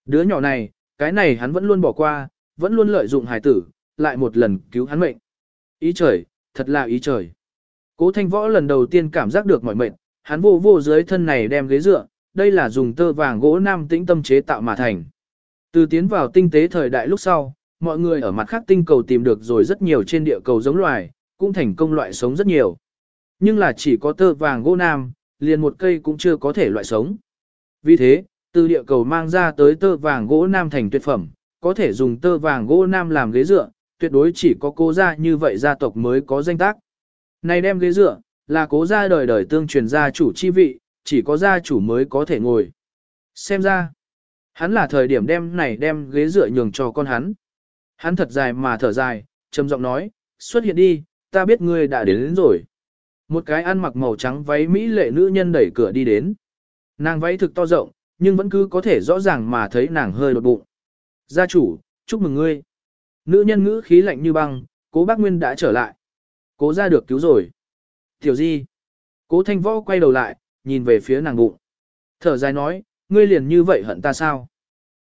Đứa nhỏ này, cái này hắn vẫn luôn bỏ qua, vẫn luôn lợi dụng hải tử, lại một lần cứu hắn mệnh. Ý trời, thật là ý trời. Cố thanh võ lần đầu tiên cảm giác được mọi mệnh, hắn vô vô dưới thân này đem ghế dựa, đây là dùng tơ vàng gỗ nam tĩnh tâm chế tạo mà thành. Từ tiến vào tinh tế thời đại lúc sau, mọi người ở mặt khác tinh cầu tìm được rồi rất nhiều trên địa cầu giống loài, cũng thành công loại sống rất nhiều. Nhưng là chỉ có tơ vàng gỗ nam, liền một cây cũng chưa có thể loại sống. Vì thế, từ địa cầu mang ra tới tơ vàng gỗ nam thành tuyệt phẩm, có thể dùng tơ vàng gỗ nam làm ghế dựa, tuyệt đối chỉ có cố gia như vậy gia tộc mới có danh tác. Này đem ghế dựa, là cố gia đời đời tương truyền gia chủ chi vị, chỉ có gia chủ mới có thể ngồi. Xem ra, Hắn là thời điểm đem này đem ghế dựa nhường cho con hắn. Hắn thật dài mà thở dài, trầm giọng nói, xuất hiện đi, ta biết ngươi đã đến, đến rồi. Một cái ăn mặc màu trắng váy mỹ lệ nữ nhân đẩy cửa đi đến. Nàng váy thực to rộng, nhưng vẫn cứ có thể rõ ràng mà thấy nàng hơi đột bụng. Gia chủ, chúc mừng ngươi. Nữ nhân ngữ khí lạnh như băng, cố bác Nguyên đã trở lại. Cố ra được cứu rồi. Tiểu di. Cố thanh võ quay đầu lại, nhìn về phía nàng bụng. Thở dài nói, ngươi liền như vậy hận ta sao?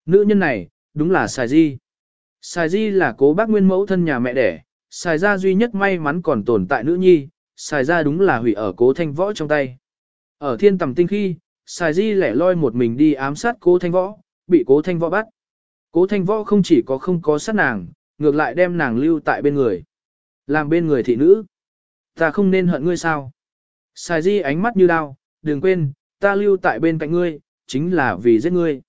Nữ nhân này, đúng là xài di. Xài di là cố bác Nguyên mẫu thân nhà mẹ đẻ, xài ra duy nhất may mắn còn tồn tại nữ nhi, xài ra đúng là hủy ở cố thanh võ trong tay. Ở thiên tầm tinh khi, xài di lẻ loi một mình đi ám sát cố thanh võ, bị cố thanh võ bắt. Cố thanh võ không chỉ có không có sát nàng, ngược lại đem nàng lưu tại bên người. Làm bên người thị nữ. Ta không nên hận ngươi sao? Xài di ánh mắt như đao, đừng quên, ta lưu tại bên cạnh ngươi, chính là vì giết ngươi.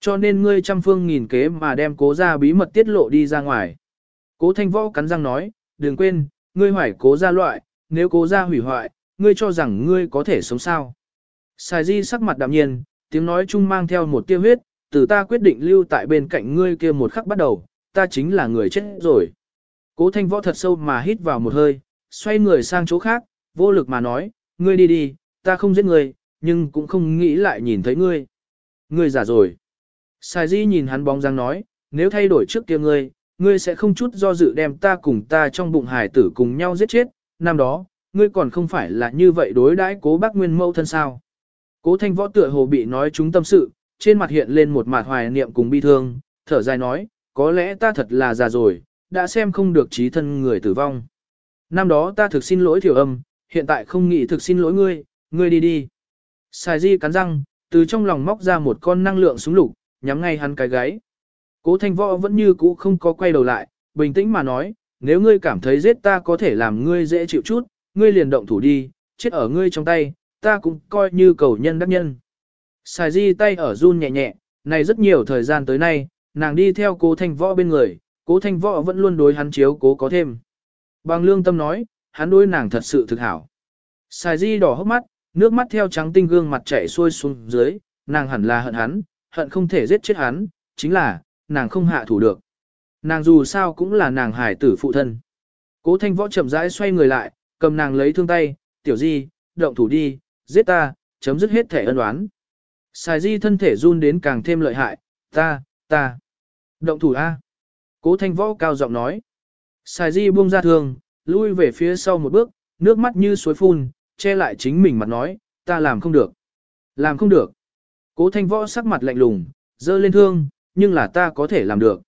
Cho nên ngươi trăm phương nghìn kế mà đem cố ra bí mật tiết lộ đi ra ngoài. Cố thanh võ cắn răng nói, đừng quên, ngươi hoài cố ra loại, nếu cố ra hủy hoại, ngươi cho rằng ngươi có thể sống sao. Xài di sắc mặt đạm nhiên, tiếng nói chung mang theo một tiêu huyết, từ ta quyết định lưu tại bên cạnh ngươi kia một khắc bắt đầu, ta chính là người chết rồi. Cố thanh võ thật sâu mà hít vào một hơi, xoay người sang chỗ khác, vô lực mà nói, ngươi đi đi, ta không giết ngươi, nhưng cũng không nghĩ lại nhìn thấy ngươi. Ngươi già rồi. Sai Di nhìn hắn bóng dáng nói, nếu thay đổi trước kia ngươi, ngươi sẽ không chút do dự đem ta cùng ta trong bụng hải tử cùng nhau giết chết, năm đó, ngươi còn không phải là như vậy đối đãi cố bác nguyên mâu thân sao. Cố thanh võ tựa hồ bị nói chúng tâm sự, trên mặt hiện lên một mặt hoài niệm cùng bi thương, thở dài nói, có lẽ ta thật là già rồi, đã xem không được trí thân người tử vong. Năm đó ta thực xin lỗi thiểu âm, hiện tại không nghĩ thực xin lỗi ngươi, ngươi đi đi. Sai di cắn răng, từ trong lòng móc ra một con năng lượng súng lục, nhắm ngay hắn cái gáy. Cố thanh võ vẫn như cũ không có quay đầu lại, bình tĩnh mà nói, nếu ngươi cảm thấy giết ta có thể làm ngươi dễ chịu chút, ngươi liền động thủ đi, chết ở ngươi trong tay, ta cũng coi như cầu nhân đắc nhân. Xài di tay ở run nhẹ nhẹ, này rất nhiều thời gian tới nay, nàng đi theo cố thanh võ bên người, cố thanh võ vẫn luôn đối hắn chiếu cố có thêm. Bằng lương tâm nói, hắn đối nàng thật sự thực hảo. Xài di đỏ hốc mắt, nước mắt theo trắng tinh gương mặt chảy xuôi xuống dưới, nàng hẳn là hận hắn, hận không thể giết chết hắn, chính là, nàng không hạ thủ được. Nàng dù sao cũng là nàng hải tử phụ thân. Cố thanh võ chậm rãi xoay người lại, cầm nàng lấy thương tay, tiểu di, động thủ đi, giết ta, chấm dứt hết thể ân oán. Xài di thân thể run đến càng thêm lợi hại, ta, ta. Động thủ A. Cố thanh võ cao giọng nói. Xài di buông ra thương, lui về phía sau một bước, nước mắt như suối phun, che lại chính mình mặt nói, ta làm không được. Làm không được. Cố thanh võ sắc mặt lạnh lùng, dơ lên thương, nhưng là ta có thể làm được.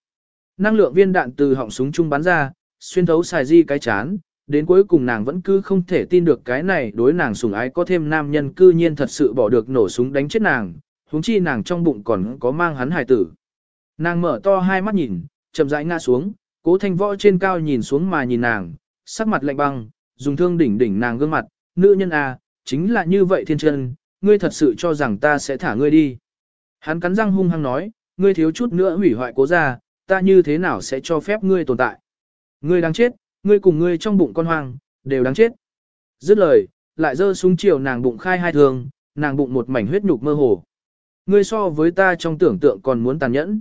Năng lượng viên đạn từ họng súng trung bắn ra, xuyên thấu xài di cái chán, đến cuối cùng nàng vẫn cứ không thể tin được cái này đối nàng sủng ái có thêm nam nhân cư nhiên thật sự bỏ được nổ súng đánh chết nàng, huống chi nàng trong bụng còn có mang hắn hài tử. Nàng mở to hai mắt nhìn, chậm rãi ngã xuống, cố thanh võ trên cao nhìn xuống mà nhìn nàng, sắc mặt lạnh băng, dùng thương đỉnh đỉnh nàng gương mặt, nữ nhân à, chính là như vậy thiên chân, ngươi thật sự cho rằng ta sẽ thả ngươi đi. Hắn cắn răng hung hăng nói, ngươi thiếu chút nữa hủy hoại cố gia, ta như thế nào sẽ cho phép ngươi tồn tại. Ngươi đáng chết, ngươi cùng ngươi trong bụng con hoang, đều đáng chết. Dứt lời, lại giơ xuống chiều nàng bụng khai hai thường, nàng bụng một mảnh huyết nhục mơ hồ. Ngươi so với ta trong tưởng tượng còn muốn tàn nhẫn.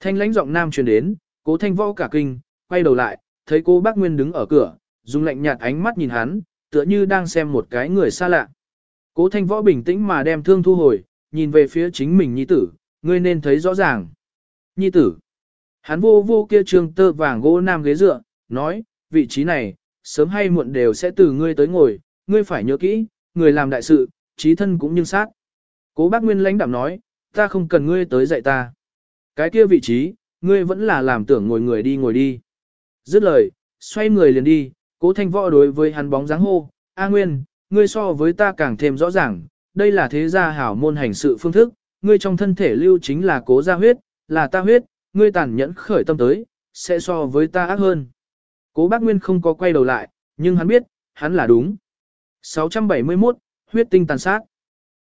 Thanh lãnh giọng nam truyền đến, cố thanh võ cả kinh, quay đầu lại, thấy cô bác Nguyên đứng ở cửa, dùng lạnh nhạt ánh mắt nhìn hắn, tựa như đang xem một cái người xa lạ. Cố thanh võ bình tĩnh mà đem thương thu hồi, nhìn về phía chính mình nhi tử, ngươi nên thấy rõ ràng. Nhi tử. Hắn vô vô kia trường tơ vàng gỗ nam ghế dựa, nói, vị trí này, sớm hay muộn đều sẽ từ ngươi tới ngồi, ngươi phải nhớ kỹ, người làm đại sự, trí thân cũng như sát. Cố bác Nguyên lãnh đạm nói, ta không cần ngươi tới dạy ta. Cái kia vị trí, ngươi vẫn là làm tưởng ngồi người đi ngồi đi. Dứt lời, xoay người liền đi, cố thanh võ đối với hắn bóng dáng hô, A Nguyên, ngươi so với ta càng thêm rõ ràng, đây là thế gia hảo môn hành sự phương thức, ngươi trong thân thể lưu chính là cố gia huyết, là ta huyết, ngươi tàn nhẫn khởi tâm tới, sẽ so với ta ác hơn. Cố bác Nguyên không có quay đầu lại, nhưng hắn biết, hắn là đúng. 671, huyết tinh tàn sát.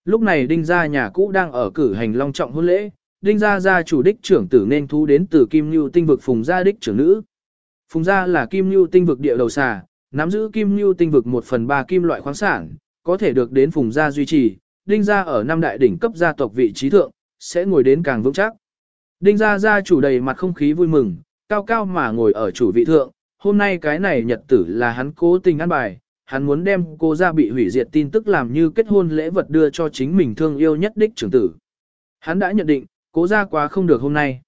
Lúc này đinh gia nhà cũ đang ở cử hành long trọng hôn lễ, đinh gia gia chủ đích trưởng tử nên thu đến từ kim nhu tinh vực phùng gia đích trưởng nữ. Phùng gia là kim nhu tinh vực địa đầu xà, nắm giữ kim nhu tinh vực một phần ba kim loại khoáng sản, có thể được đến phùng gia duy trì, đinh gia ở năm đại đỉnh cấp gia tộc vị trí thượng, sẽ ngồi đến càng vững chắc. Đinh gia gia chủ đầy mặt không khí vui mừng, cao cao mà ngồi ở chủ vị thượng, hôm nay cái này nhật tử là hắn cố tình ăn bài, hắn muốn đem cô ra bị hủy diệt tin tức làm như kết hôn lễ vật đưa cho chính mình thương yêu nhất đích trưởng tử. Hắn đã nhận định, cố ra quá không được hôm nay.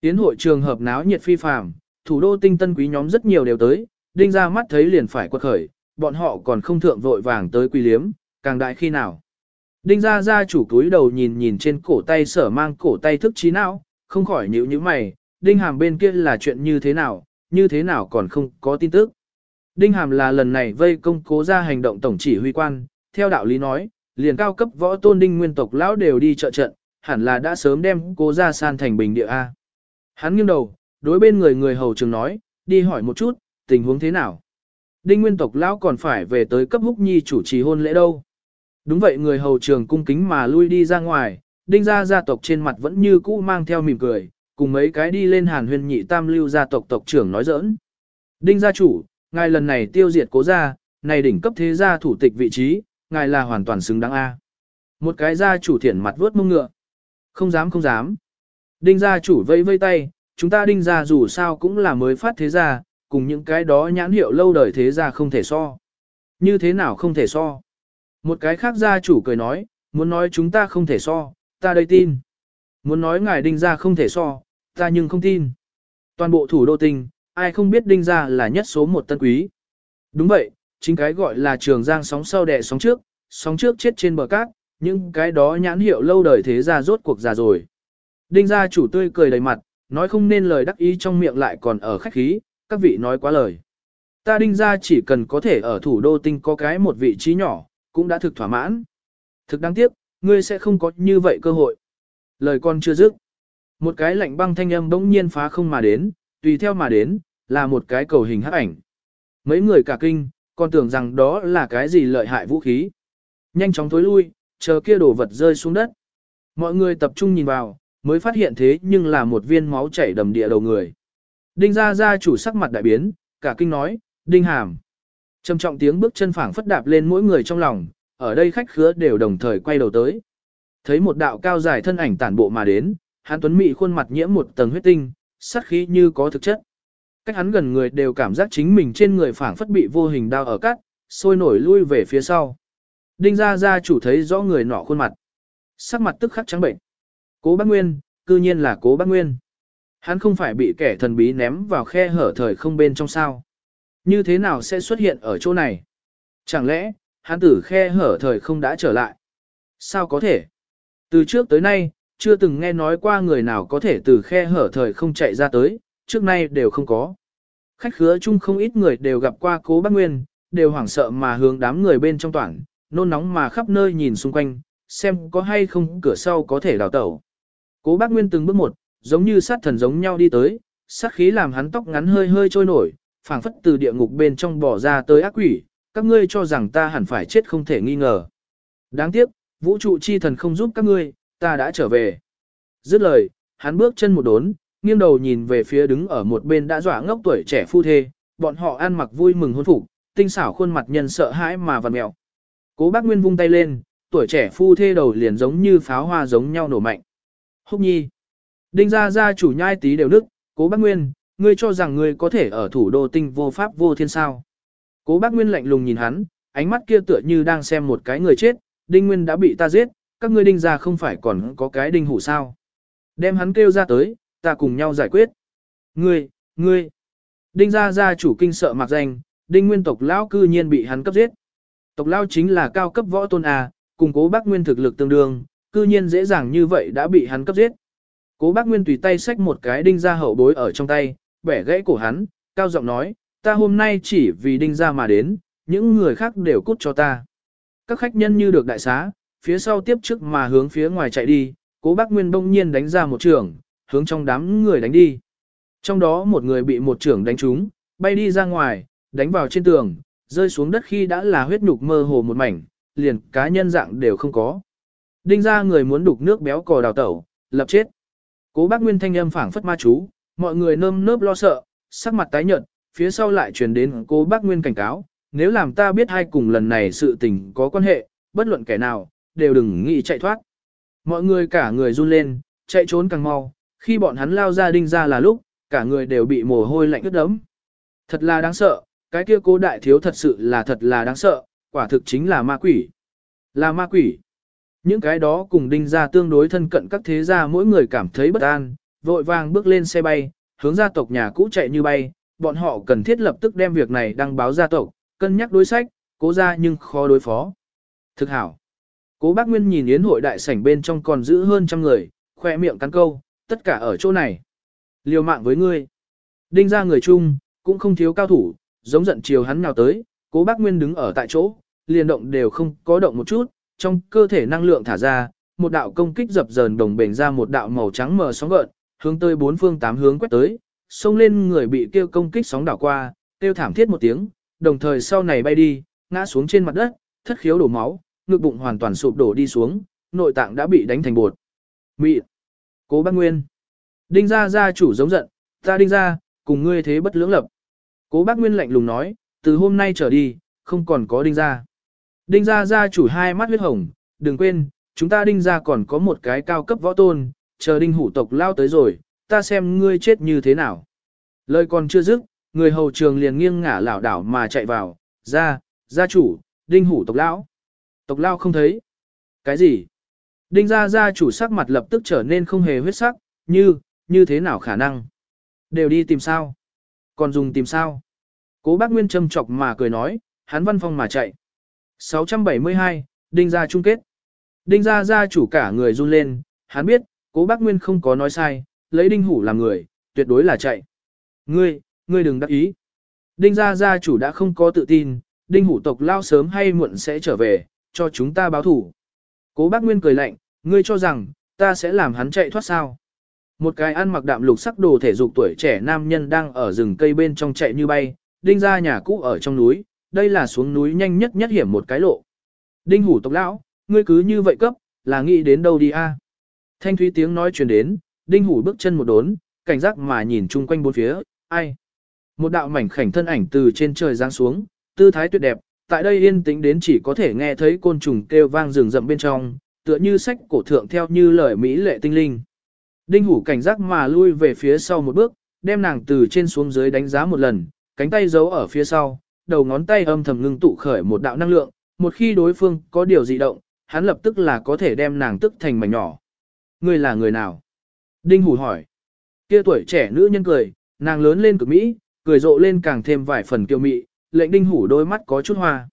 Tiến hội trường hợp náo nhiệt phi phàm, thủ đô tinh tân quý nhóm rất nhiều đều tới, đinh ra mắt thấy liền phải quật khởi, bọn họ còn không thượng vội vàng tới quy liếm, càng đại khi nào. Đinh ra ra chủ túi đầu nhìn nhìn trên cổ tay sở mang cổ tay thức trí não, không khỏi nhíu như mày, đinh hàm bên kia là chuyện như thế nào, như thế nào còn không có tin tức. Đinh hàm là lần này vây công cố ra hành động tổng chỉ huy quan, theo đạo lý nói, liền cao cấp võ tôn đinh nguyên tộc lão đều đi trợ trận, hẳn là đã sớm đem cố ra san thành bình địa A. Hắn nghiêng đầu, đối bên người người hầu trường nói, đi hỏi một chút, tình huống thế nào. Đinh nguyên tộc lão còn phải về tới cấp húc nhi chủ trì hôn lễ đâu. Đúng vậy người hầu trường cung kính mà lui đi ra ngoài, đinh gia gia tộc trên mặt vẫn như cũ mang theo mỉm cười, cùng mấy cái đi lên hàn huyền nhị tam lưu gia tộc tộc trưởng nói giỡn. Đinh gia chủ, ngài lần này tiêu diệt cố gia, này đỉnh cấp thế gia thủ tịch vị trí, ngài là hoàn toàn xứng đáng A. Một cái gia chủ thiển mặt vớt mông ngựa. Không dám không dám. Đinh gia chủ vây vây tay, chúng ta đinh gia dù sao cũng là mới phát thế gia, cùng những cái đó nhãn hiệu lâu đời thế gia không thể so. Như thế nào không thể so? Một cái khác gia chủ cười nói, muốn nói chúng ta không thể so, ta đây tin. Muốn nói ngài đinh gia không thể so, ta nhưng không tin. Toàn bộ thủ đô tinh, ai không biết đinh gia là nhất số một tân quý. Đúng vậy, chính cái gọi là trường giang sóng sau đẻ sóng trước, sóng trước chết trên bờ cát, nhưng cái đó nhãn hiệu lâu đời thế gia rốt cuộc già rồi. Đinh gia chủ tươi cười đầy mặt, nói không nên lời đắc ý trong miệng lại còn ở khách khí, các vị nói quá lời. Ta đinh gia chỉ cần có thể ở thủ đô tinh có cái một vị trí nhỏ, cũng đã thực thỏa mãn. Thực đáng tiếc, ngươi sẽ không có như vậy cơ hội. Lời con chưa dứt. Một cái lạnh băng thanh âm bỗng nhiên phá không mà đến, tùy theo mà đến, là một cái cầu hình hắc ảnh. Mấy người cả kinh, còn tưởng rằng đó là cái gì lợi hại vũ khí. Nhanh chóng tối lui, chờ kia đổ vật rơi xuống đất. Mọi người tập trung nhìn vào, mới phát hiện thế nhưng là một viên máu chảy đầm địa đầu người. Đinh gia gia chủ sắc mặt đại biến, cả kinh nói, đinh hàm. Trầm trọng tiếng bước chân phảng phất đạp lên mỗi người trong lòng, ở đây khách khứa đều đồng thời quay đầu tới. Thấy một đạo cao dài thân ảnh tản bộ mà đến, hắn tuấn mị khuôn mặt nhiễm một tầng huyết tinh, sát khí như có thực chất. Cách hắn gần người đều cảm giác chính mình trên người phảng phất bị vô hình đau ở cắt, sôi nổi lui về phía sau. Đinh gia gia chủ thấy rõ người nọ khuôn mặt. Sắc mặt tức khắc trắng bệnh. Cố bác Nguyên, cư nhiên là cố bác Nguyên. Hắn không phải bị kẻ thần bí ném vào khe hở thời không bên trong sao. Như thế nào sẽ xuất hiện ở chỗ này? Chẳng lẽ, hắn tử khe hở thời không đã trở lại? Sao có thể? Từ trước tới nay, chưa từng nghe nói qua người nào có thể từ khe hở thời không chạy ra tới, trước nay đều không có. Khách khứa chung không ít người đều gặp qua cố bác Nguyên, đều hoảng sợ mà hướng đám người bên trong toàn, nôn nóng mà khắp nơi nhìn xung quanh, xem có hay không cửa sau có thể đào tẩu. Cố bác Nguyên từng bước một, giống như sát thần giống nhau đi tới, sát khí làm hắn tóc ngắn hơi hơi trôi nổi, phảng phất từ địa ngục bên trong bỏ ra tới ác quỷ, các ngươi cho rằng ta hẳn phải chết không thể nghi ngờ. Đáng tiếc, vũ trụ chi thần không giúp các ngươi, ta đã trở về. Dứt lời, hắn bước chân một đốn, nghiêng đầu nhìn về phía đứng ở một bên đã dọa ngốc tuổi trẻ phu thê, bọn họ ăn mặc vui mừng hôn phục, tinh xảo khuôn mặt nhân sợ hãi mà vằn mẹo. Cố bác Nguyên vung tay lên, tuổi trẻ phu thê đầu liền giống như pháo hoa giống nhau nổ mạnh. Húc nhi. Đinh ra ra chủ nhai tí đều đức, cố bác Nguyên, ngươi cho rằng ngươi có thể ở thủ đô tinh vô pháp vô thiên sao. Cố bác Nguyên lạnh lùng nhìn hắn, ánh mắt kia tựa như đang xem một cái người chết, Đinh Nguyên đã bị ta giết, các ngươi đinh ra không phải còn có cái đinh hủ sao. Đem hắn kêu ra tới, ta cùng nhau giải quyết. Ngươi, ngươi. Đinh gia gia chủ kinh sợ mặc danh, đinh nguyên tộc lão cư nhiên bị hắn cấp giết. Tộc lao chính là cao cấp võ tôn A, cùng cố bác nguyên thực lực tương đương, cư nhiên dễ dàng như vậy đã bị hắn cấp giết. Cố bác nguyên tùy tay xách một cái đinh ra hậu bối ở trong tay, bẻ gãy cổ hắn, cao giọng nói, ta hôm nay chỉ vì đinh ra mà đến, những người khác đều cút cho ta. Các khách nhân như được đại xá, phía sau tiếp trước mà hướng phía ngoài chạy đi, cố bác Nguyên bỗng nhiên đánh ra một trường, hướng trong đám người đánh đi. Trong đó một người bị một trưởng đánh trúng, bay đi ra ngoài, đánh vào trên tường, rơi xuống đất khi đã là huyết nhục mơ hồ một mảnh, liền cá nhân dạng đều không có. Đinh ra người muốn đục nước béo cò đào tẩu, lập chết. Cố bác Nguyên thanh âm phảng phất ma chú, mọi người nơm nớp lo sợ, sắc mặt tái nhợt, phía sau lại truyền đến cố bác Nguyên cảnh cáo, nếu làm ta biết hai cùng lần này sự tình có quan hệ, bất luận kẻ nào, đều đừng nghĩ chạy thoát. Mọi người cả người run lên, chạy trốn càng mau, khi bọn hắn lao ra đinh ra là lúc, cả người đều bị mồ hôi lạnh ướt đẫm. Thật là đáng sợ, cái kia cố đại thiếu thật sự là thật là đáng sợ, quả thực chính là ma quỷ. Là ma quỷ. Những cái đó cùng đinh ra tương đối thân cận các thế gia mỗi người cảm thấy bất an, vội vàng bước lên xe bay, hướng gia tộc nhà cũ chạy như bay, bọn họ cần thiết lập tức đem việc này đăng báo gia tộc, cân nhắc đối sách, cố ra nhưng khó đối phó. Thực hảo. Cố bác Nguyên nhìn yến hội đại sảnh bên trong còn giữ hơn trăm người, khoe miệng cắn câu, tất cả ở chỗ này. Liều mạng với ngươi. Đinh ra người chung, cũng không thiếu cao thủ, giống giận chiều hắn nào tới, cố bác Nguyên đứng ở tại chỗ, liền động đều không có động một chút, trong cơ thể năng lượng thả ra, một đạo công kích dập dờn đồng bền ra một đạo màu trắng mờ sóng gợn, hướng tới bốn phương tám hướng quét tới, xông lên người bị kêu công kích sóng đảo qua, kêu thảm thiết một tiếng, đồng thời sau này bay đi, ngã xuống trên mặt đất, thất khiếu đổ máu, ngực bụng hoàn toàn sụp đổ đi xuống, nội tạng đã bị đánh thành bột. Mị! Cố bác Nguyên! Đinh gia gia chủ giống giận, ta đinh gia, cùng ngươi thế bất lưỡng lập. Cố bác Nguyên lạnh lùng nói, từ hôm nay trở đi, không còn có đinh gia. Đinh gia gia chủ hai mắt huyết hồng, đừng quên, chúng ta đinh gia còn có một cái cao cấp võ tôn, chờ đinh hủ tộc lao tới rồi, ta xem ngươi chết như thế nào. Lời còn chưa dứt, người hầu trường liền nghiêng ngả lảo đảo mà chạy vào, ra, gia chủ, đinh hủ tộc lão. Tộc lao không thấy. Cái gì? Đinh gia gia chủ sắc mặt lập tức trở nên không hề huyết sắc, như, như thế nào khả năng? Đều đi tìm sao? Còn dùng tìm sao? Cố bác Nguyên châm chọc mà cười nói, hắn văn phong mà chạy. 672, Đinh gia chung kết. Đinh gia gia chủ cả người run lên, hắn biết, cố bác Nguyên không có nói sai, lấy đinh hủ làm người, tuyệt đối là chạy. Ngươi, ngươi đừng đắc ý. Đinh gia gia chủ đã không có tự tin, đinh hủ tộc lao sớm hay muộn sẽ trở về, cho chúng ta báo thủ. Cố bác Nguyên cười lạnh, ngươi cho rằng, ta sẽ làm hắn chạy thoát sao. Một cái ăn mặc đạm lục sắc đồ thể dục tuổi trẻ nam nhân đang ở rừng cây bên trong chạy như bay, đinh ra nhà cũ ở trong núi, đây là xuống núi nhanh nhất nhất hiểm một cái lộ. Đinh hủ tộc lão, ngươi cứ như vậy cấp, là nghĩ đến đâu đi a? Thanh thúy tiếng nói truyền đến, đinh hủ bước chân một đốn, cảnh giác mà nhìn chung quanh bốn phía, ai? Một đạo mảnh khảnh thân ảnh từ trên trời giáng xuống, tư thái tuyệt đẹp, tại đây yên tĩnh đến chỉ có thể nghe thấy côn trùng kêu vang rừng rậm bên trong, tựa như sách cổ thượng theo như lời Mỹ lệ tinh linh. Đinh hủ cảnh giác mà lui về phía sau một bước, đem nàng từ trên xuống dưới đánh giá một lần, cánh tay giấu ở phía sau, đầu ngón tay âm thầm ngưng tụ khởi một đạo năng lượng, một khi đối phương có điều dị động, hắn lập tức là có thể đem nàng tức thành mảnh nhỏ. Ngươi là người nào? Đinh hủ hỏi. Kia tuổi trẻ nữ nhân cười, nàng lớn lên cực mỹ, cười rộ lên càng thêm vài phần kiêu mị, lệnh đinh hủ đôi mắt có chút hoa.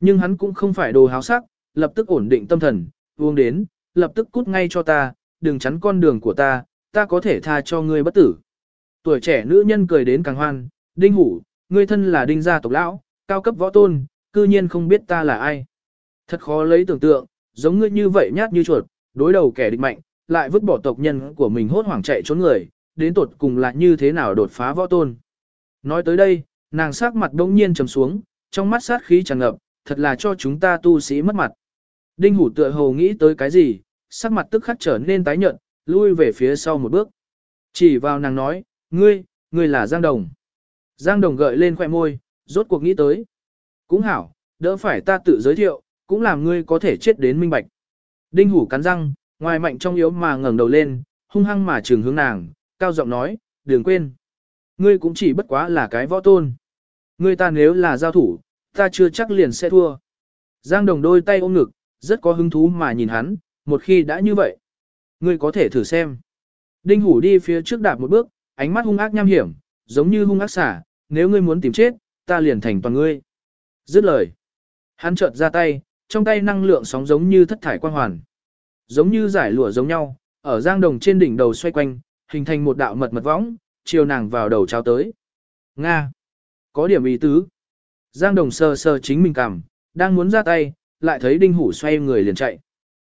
Nhưng hắn cũng không phải đồ háo sắc, lập tức ổn định tâm thần, uống đến, lập tức cút ngay cho ta, đừng chắn con đường của ta, ta có thể tha cho ngươi bất tử. Tuổi trẻ nữ nhân cười đến càng hoan, đinh hủ, ngươi thân là đinh gia tộc lão, cao cấp võ tôn, cư nhiên không biết ta là ai. Thật khó lấy tưởng tượng, giống ngươi như vậy nhát như chuột, đối đầu kẻ địch mạnh, lại vứt bỏ tộc nhân của mình hốt hoảng chạy trốn người, đến tột cùng là như thế nào đột phá võ tôn. Nói tới đây, nàng sắc mặt đông nhiên trầm xuống, trong mắt sát khí tràn ngập, thật là cho chúng ta tu sĩ mất mặt. Đinh hủ tựa hồ nghĩ tới cái gì, sắc mặt tức khắc trở nên tái nhợt, lui về phía sau một bước. Chỉ vào nàng nói, ngươi, ngươi là Giang Đồng. Giang Đồng gợi lên khoẻ môi, rốt cuộc nghĩ tới. Cũng hảo, đỡ phải ta tự giới thiệu, cũng làm ngươi có thể chết đến minh bạch. Đinh hủ cắn răng, ngoài mạnh trong yếu mà ngẩng đầu lên, hung hăng mà trường hướng nàng, cao giọng nói, đừng quên. Ngươi cũng chỉ bất quá là cái võ tôn. Ngươi ta nếu là giao thủ, ta chưa chắc liền sẽ thua. Giang đồng đôi tay ôm ngực, rất có hứng thú mà nhìn hắn, một khi đã như vậy. Ngươi có thể thử xem. Đinh hủ đi phía trước đạp một bước, ánh mắt hung ác nham hiểm, giống như hung ác xả, nếu ngươi muốn tìm chết, ta liền thành toàn ngươi. Dứt lời. Hắn chợt ra tay, trong tay năng lượng sóng giống như thất thải quang hoàn. Giống như giải lụa giống nhau, ở giang đồng trên đỉnh đầu xoay quanh, hình thành một đạo mật mật võng, chiều nàng vào đầu trao tới. Nga! Có điểm ý tứ. Giang đồng sờ sờ chính mình cảm, đang muốn ra tay, lại thấy đinh hủ xoay người liền chạy.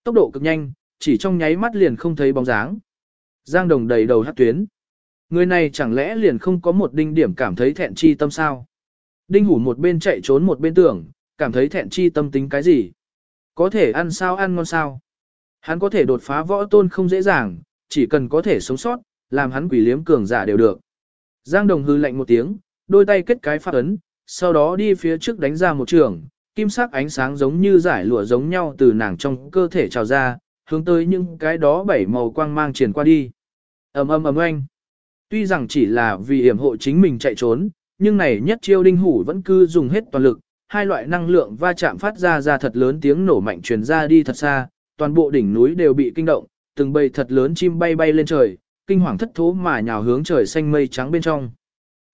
Tốc độ cực nhanh, chỉ trong nháy mắt liền không thấy bóng dáng. Giang đồng đầy đầu hát tuyến. Người này chẳng lẽ liền không có một đinh điểm cảm thấy thẹn chi tâm sao? Đinh hủ một bên chạy trốn một bên tưởng, cảm thấy thẹn chi tâm tính cái gì? Có thể ăn sao ăn ngon sao? Hắn có thể đột phá võ tôn không dễ dàng, chỉ cần có thể sống sót, làm hắn quỷ liếm cường giả đều được. Giang Đồng hư lạnh một tiếng, đôi tay kết cái phát ấn, sau đó đi phía trước đánh ra một trường, kim sắc ánh sáng giống như giải lụa giống nhau từ nàng trong cơ thể trào ra, hướng tới những cái đó bảy màu quang mang triển qua đi. ầm ầm ầm oanh. Tuy rằng chỉ là vì hiểm hộ chính mình chạy trốn, nhưng này nhất chiêu đinh hủ vẫn cứ dùng hết toàn lực, hai loại năng lượng va chạm phát ra ra thật lớn tiếng nổ mạnh truyền ra đi thật xa, toàn bộ đỉnh núi đều bị kinh động, từng bầy thật lớn chim bay bay lên trời, kinh hoàng thất thố mà nhào hướng trời xanh mây trắng bên trong.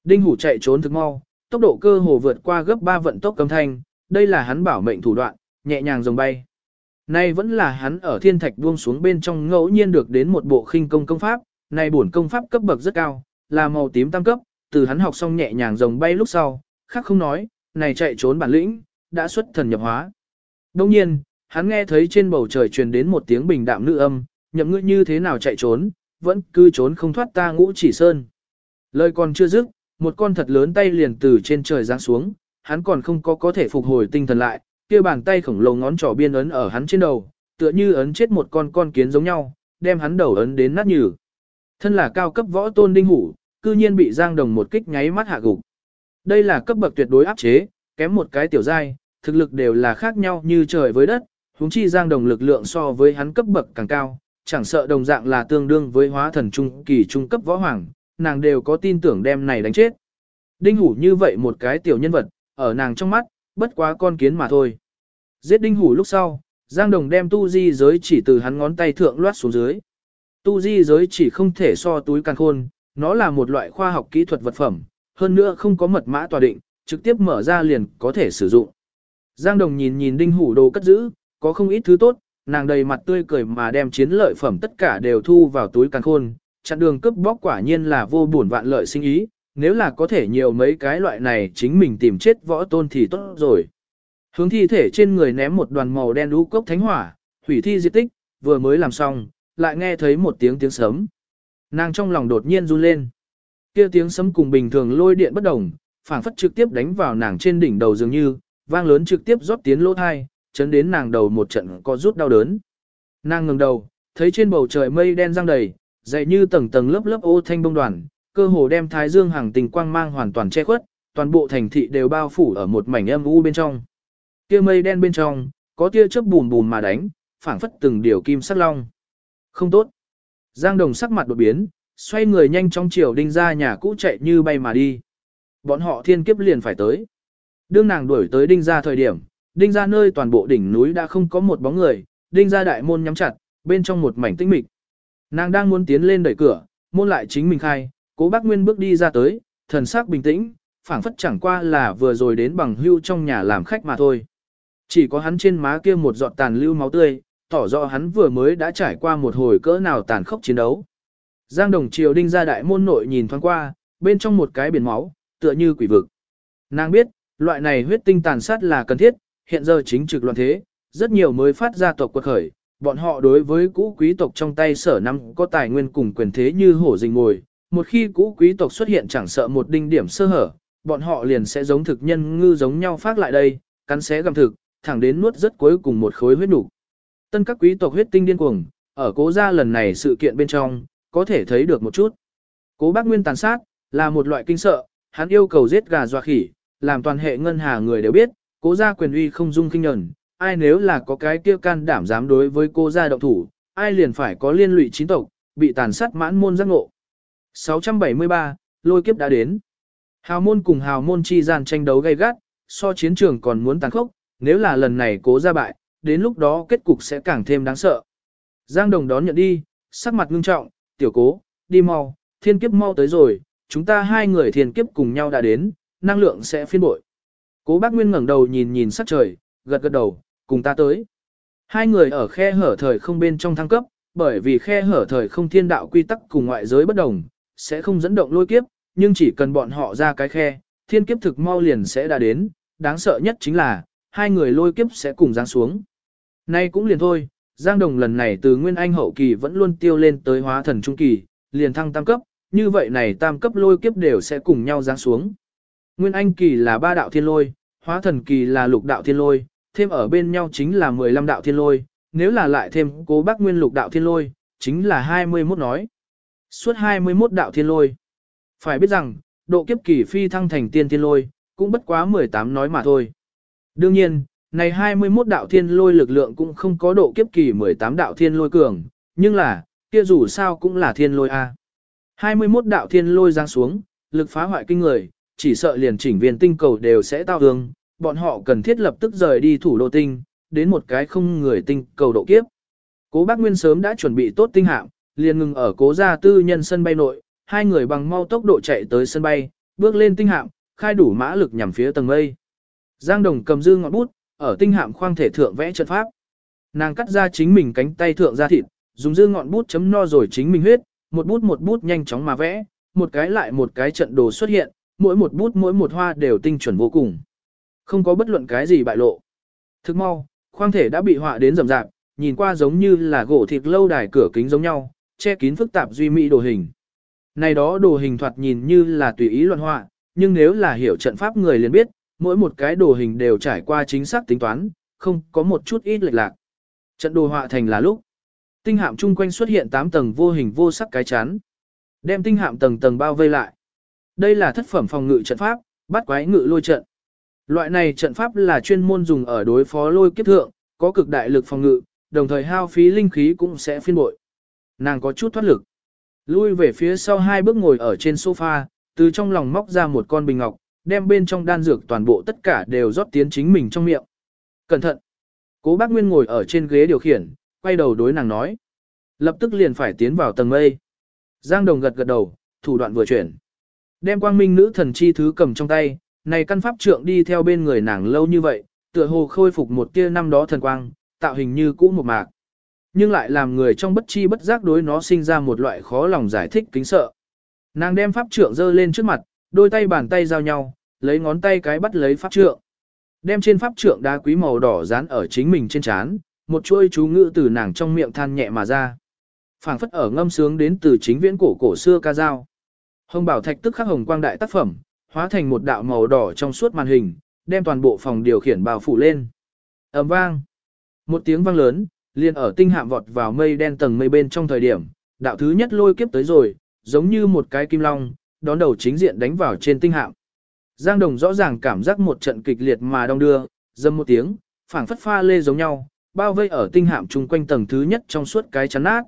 Đinh hủ chạy trốn thực mau, tốc độ cơ hồ vượt qua gấp 3 vận tốc cấm thanh, đây là hắn bảo mệnh thủ đoạn, nhẹ nhàng rồng bay. Nay vẫn là hắn ở thiên thạch buông xuống bên trong ngẫu nhiên được đến một bộ khinh công công pháp, này bổn công pháp cấp bậc rất cao, là màu tím tam cấp, từ hắn học xong nhẹ nhàng rồng bay lúc sau, khác không nói, này chạy trốn bản lĩnh, đã xuất thần nhập hóa. Đồng nhiên, hắn nghe thấy trên bầu trời truyền đến một tiếng bình đạm nữ âm, nhậm ngữ như thế nào chạy trốn, vẫn cứ trốn không thoát ta ngũ chỉ sơn. Lời còn chưa dứt, một con thật lớn tay liền từ trên trời giáng xuống, hắn còn không có có thể phục hồi tinh thần lại, kia bàn tay khổng lồ ngón trỏ biên ấn ở hắn trên đầu, tựa như ấn chết một con con kiến giống nhau, đem hắn đầu ấn đến nát nhừ. Thân là cao cấp võ tôn đinh hủ, cư nhiên bị Giang Đồng một kích nháy mắt hạ gục. Đây là cấp bậc tuyệt đối áp chế, kém một cái tiểu giai, thực lực đều là khác nhau như trời với đất, huống chi Giang Đồng lực lượng so với hắn cấp bậc càng cao, chẳng sợ đồng dạng là tương đương với hóa thần trung kỳ trung cấp võ hoàng, nàng đều có tin tưởng đem này đánh chết. Đinh hủ như vậy một cái tiểu nhân vật, ở nàng trong mắt, bất quá con kiến mà thôi. Giết đinh hủ lúc sau, Giang Đồng đem tu di giới chỉ từ hắn ngón tay thượng loát xuống dưới. Tu di giới chỉ không thể so túi càng khôn, nó là một loại khoa học kỹ thuật vật phẩm, hơn nữa không có mật mã tòa định, trực tiếp mở ra liền có thể sử dụng. Giang Đồng nhìn nhìn đinh hủ đồ cất giữ, có không ít thứ tốt, nàng đầy mặt tươi cười mà đem chiến lợi phẩm tất cả đều thu vào túi càng khôn, chặn đường cướp bóc quả nhiên là vô buồn vạn lợi sinh ý, nếu là có thể nhiều mấy cái loại này chính mình tìm chết võ tôn thì tốt rồi. Hướng thi thể trên người ném một đoàn màu đen đu cốc thánh hỏa, hủy thi di tích, vừa mới làm xong, lại nghe thấy một tiếng tiếng sấm. Nàng trong lòng đột nhiên run lên. Kia tiếng sấm cùng bình thường lôi điện bất đồng, phảng phất trực tiếp đánh vào nàng trên đỉnh đầu dường như, vang lớn trực tiếp rót tiến lỗ thai, chấn đến nàng đầu một trận có rút đau đớn. Nàng ngừng đầu, thấy trên bầu trời mây đen răng đầy, dày như tầng tầng lớp lớp ô thanh bông đoàn, cơ hồ đem thái dương hàng tình quang mang hoàn toàn che khuất, toàn bộ thành thị đều bao phủ ở một mảnh âm u bên trong. Kia mây đen bên trong, có tia chớp bùn bùn mà đánh, phảng phất từng điều kim sắc long. Không tốt. Giang Đồng sắc mặt đột biến, xoay người nhanh trong chiều đinh ra nhà cũ chạy như bay mà đi. Bọn họ thiên kiếp liền phải tới. Đương nàng đuổi tới đinh ra thời điểm, đinh ra nơi toàn bộ đỉnh núi đã không có một bóng người, đinh ra đại môn nhắm chặt, bên trong một mảnh tĩnh mịch. Nàng đang muốn tiến lên đẩy cửa, môn lại chính mình khai, cố bác Nguyên bước đi ra tới, thần sắc bình tĩnh, phảng phất chẳng qua là vừa rồi đến bằng hưu trong nhà làm khách mà thôi. Chỉ có hắn trên má kia một giọt tàn lưu máu tươi, tỏ rõ hắn vừa mới đã trải qua một hồi cỡ nào tàn khốc chiến đấu. Giang Đồng Triều đinh ra đại môn nội nhìn thoáng qua, bên trong một cái biển máu, tựa như quỷ vực. Nàng biết, loại này huyết tinh tàn sát là cần thiết, hiện giờ chính trực loạn thế, rất nhiều mới phát ra tộc quật khởi, bọn họ đối với cũ quý tộc trong tay sở năm có tài nguyên cùng quyền thế như hổ rình ngồi, một khi cũ quý tộc xuất hiện chẳng sợ một đinh điểm sơ hở, bọn họ liền sẽ giống thực nhân ngư giống nhau phát lại đây, cắn xé gặm thực, thẳng đến nuốt rất cuối cùng một khối huyết đủ. Tân các quý tộc huyết tinh điên cuồng, ở cố gia lần này sự kiện bên trong, có thể thấy được một chút. Cố bác Nguyên tàn sát, là một loại kinh sợ, hắn yêu cầu giết gà doa khỉ, làm toàn hệ ngân hà người đều biết, cố gia quyền uy không dung kinh nhẫn, ai nếu là có cái kia can đảm dám đối với cô gia động thủ, ai liền phải có liên lụy chính tộc, bị tàn sát mãn môn giác ngộ. 673, lôi kiếp đã đến. Hào môn cùng hào môn chi gian tranh đấu gay gắt, so chiến trường còn muốn tàn khốc, nếu là lần này cố ra bại, đến lúc đó kết cục sẽ càng thêm đáng sợ. Giang Đồng đón nhận đi, sắc mặt ngưng trọng, tiểu cố, đi mau, thiên kiếp mau tới rồi, chúng ta hai người thiên kiếp cùng nhau đã đến, năng lượng sẽ phiên bội. Cố bác Nguyên ngẩng đầu nhìn nhìn sắc trời, gật gật đầu, cùng ta tới. Hai người ở khe hở thời không bên trong thăng cấp, bởi vì khe hở thời không thiên đạo quy tắc cùng ngoại giới bất đồng, sẽ không dẫn động lôi kiếp, nhưng chỉ cần bọn họ ra cái khe, thiên kiếp thực mau liền sẽ đã đến, đáng sợ nhất chính là, hai người lôi kiếp sẽ cùng giáng xuống. Nay cũng liền thôi, Giang Đồng lần này từ Nguyên Anh hậu kỳ vẫn luôn tiêu lên tới hóa thần trung kỳ, liền thăng tam cấp, như vậy này tam cấp lôi kiếp đều sẽ cùng nhau giáng xuống. Nguyên Anh kỳ là ba đạo thiên lôi, hóa thần kỳ là lục đạo thiên lôi, thêm ở bên nhau chính là 15 đạo thiên lôi, nếu là lại thêm cố bác nguyên lục đạo thiên lôi, chính là 21 nói. Suốt 21 đạo thiên lôi. Phải biết rằng, độ kiếp kỳ phi thăng thành tiên thiên lôi, cũng bất quá 18 nói mà thôi. Đương nhiên, này 21 đạo thiên lôi lực lượng cũng không có độ kiếp kỳ 18 đạo thiên lôi cường, nhưng là, kia dù sao cũng là thiên lôi A. 21 đạo thiên lôi giáng xuống, lực phá hoại kinh người, chỉ sợ liền chỉnh viên tinh cầu đều sẽ tao hương, bọn họ cần thiết lập tức rời đi thủ đô tinh, đến một cái không người tinh cầu độ kiếp. Cố Bác Nguyên sớm đã chuẩn bị tốt tinh hạm, liền ngừng ở cố gia tư nhân sân bay nội, hai người bằng mau tốc độ chạy tới sân bay, bước lên tinh hạm, khai đủ mã lực nhằm phía tầng mây. Giang Đồng cầm dư ngọn bút, ở tinh hạm khoang thể thượng vẽ trận pháp. Nàng cắt ra chính mình cánh tay thượng ra thịt, dùng dư ngọn bút chấm no rồi chính mình huyết, một bút một bút nhanh chóng mà vẽ, một cái lại một cái trận đồ xuất hiện, mỗi một bút mỗi một hoa đều tinh chuẩn vô cùng. Không có bất luận cái gì bại lộ. Thức mau, khoang thể đã bị họa đến rầm rạp, nhìn qua giống như là gỗ thịt lâu đài cửa kính giống nhau, che kín phức tạp duy mỹ đồ hình. Này đó đồ hình thoạt nhìn như là tùy ý luận họa, nhưng nếu là hiểu trận pháp người liền biết, mỗi một cái đồ hình đều trải qua chính xác tính toán, không có một chút ít lệch lạc. Trận đồ họa thành là lúc. Tinh hạm chung quanh xuất hiện 8 tầng vô hình vô sắc cái chắn. Đem tinh hạm tầng tầng bao vây lại. Đây là thất phẩm phòng ngự trận pháp, bắt quái ngự lôi trận. Loại này trận pháp là chuyên môn dùng ở đối phó lôi kiếp thượng, có cực đại lực phòng ngự, đồng thời hao phí linh khí cũng sẽ phiên bội. Nàng có chút thoát lực. Lui về phía sau hai bước ngồi ở trên sofa, từ trong lòng móc ra một con bình ngọc, đem bên trong đan dược toàn bộ tất cả đều rót tiến chính mình trong miệng. Cẩn thận! Cố bác Nguyên ngồi ở trên ghế điều khiển, quay đầu đối nàng nói. Lập tức liền phải tiến vào tầng mây. Giang Đồng gật gật đầu, thủ đoạn vừa chuyển. Đem quang minh nữ thần chi thứ cầm trong tay, này căn pháp trượng đi theo bên người nàng lâu như vậy, tựa hồ khôi phục một tia năm đó thần quang, tạo hình như cũ một mạc. Nhưng lại làm người trong bất chi bất giác đối nó sinh ra một loại khó lòng giải thích kính sợ. Nàng đem pháp trượng giơ lên trước mặt, đôi tay bàn tay giao nhau, lấy ngón tay cái bắt lấy pháp trượng. Đem trên pháp trượng đá quý màu đỏ dán ở chính mình trên trán, một chuôi chú ngữ từ nàng trong miệng than nhẹ mà ra. phảng phất ở ngâm sướng đến từ chính viễn cổ cổ xưa ca dao. Hồng bảo thạch tức khắc hồng quang đại tác phẩm, hóa thành một đạo màu đỏ trong suốt màn hình, đem toàn bộ phòng điều khiển bao phủ lên. ầm vang. Một tiếng vang lớn, liền ở tinh hạm vọt vào mây đen tầng mây bên trong thời điểm, đạo thứ nhất lôi kiếp tới rồi, giống như một cái kim long, đón đầu chính diện đánh vào trên tinh hạm. Giang Đồng rõ ràng cảm giác một trận kịch liệt mà đong đưa, dâm một tiếng, phảng phất pha lê giống nhau, bao vây ở tinh hạm chung quanh tầng thứ nhất trong suốt cái chắn nát.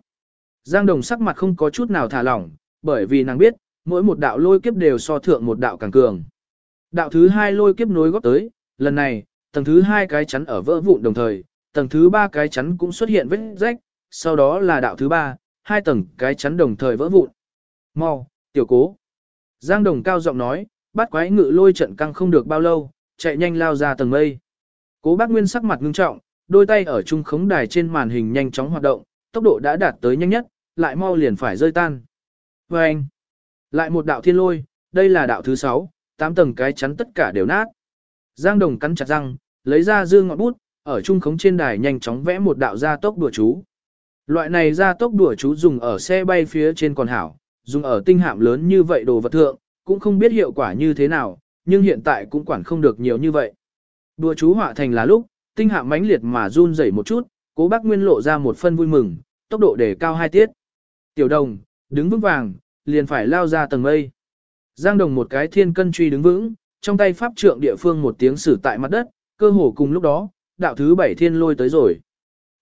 Giang Đồng sắc mặt không có chút nào thả lỏng, bởi vì nàng biết, mỗi một đạo lôi kiếp đều so thượng một đạo càng cường. Đạo thứ hai lôi kiếp nối góp tới, lần này, tầng thứ hai cái chắn ở vỡ vụn đồng thời, tầng thứ ba cái chắn cũng xuất hiện vết rách, sau đó là đạo thứ ba, hai tầng cái chắn đồng thời vỡ vụn. Mau, tiểu cố. Giang Đồng cao giọng nói, bắt quái ngự lôi trận căng không được bao lâu, chạy nhanh lao ra tầng mây. Cố bác Nguyên sắc mặt ngưng trọng, đôi tay ở trung khống đài trên màn hình nhanh chóng hoạt động, tốc độ đã đạt tới nhanh nhất, lại mau liền phải rơi tan. Và anh, lại một đạo thiên lôi, đây là đạo thứ 6, 8 tầng cái chắn tất cả đều nát. Giang Đồng cắn chặt răng, lấy ra dương ngọn bút, ở trung khống trên đài nhanh chóng vẽ một đạo gia tốc đùa chú. Loại này gia tốc đùa chú dùng ở xe bay phía trên còn hảo, dùng ở tinh hạm lớn như vậy đồ vật thượng, cũng không biết hiệu quả như thế nào, nhưng hiện tại cũng quản không được nhiều như vậy. Đùa chú họa thành là lúc, tinh hạm mãnh liệt mà run rẩy một chút, cố bác Nguyên lộ ra một phân vui mừng, tốc độ để cao hai tiết. Tiểu đồng, đứng vững vàng, liền phải lao ra tầng mây. Giang đồng một cái thiên cân truy đứng vững, trong tay pháp trượng địa phương một tiếng sử tại mặt đất, cơ hồ cùng lúc đó, đạo thứ bảy thiên lôi tới rồi.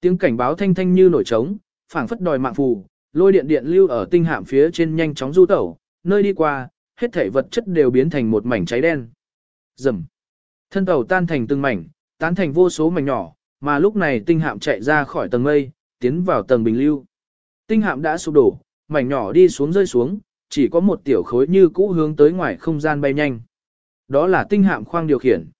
Tiếng cảnh báo thanh thanh như nổi trống, phảng phất đòi mạng phù, lôi điện điện lưu ở tinh hạm phía trên nhanh chóng du tẩu, nơi đi qua, hết thể vật chất đều biến thành một mảnh cháy đen. Rầm. Thân tàu tan thành từng mảnh, tán thành vô số mảnh nhỏ, mà lúc này tinh hạm chạy ra khỏi tầng mây, tiến vào tầng bình lưu. Tinh hạm đã sụp đổ, mảnh nhỏ đi xuống rơi xuống, chỉ có một tiểu khối như cũ hướng tới ngoài không gian bay nhanh. Đó là tinh hạm khoang điều khiển.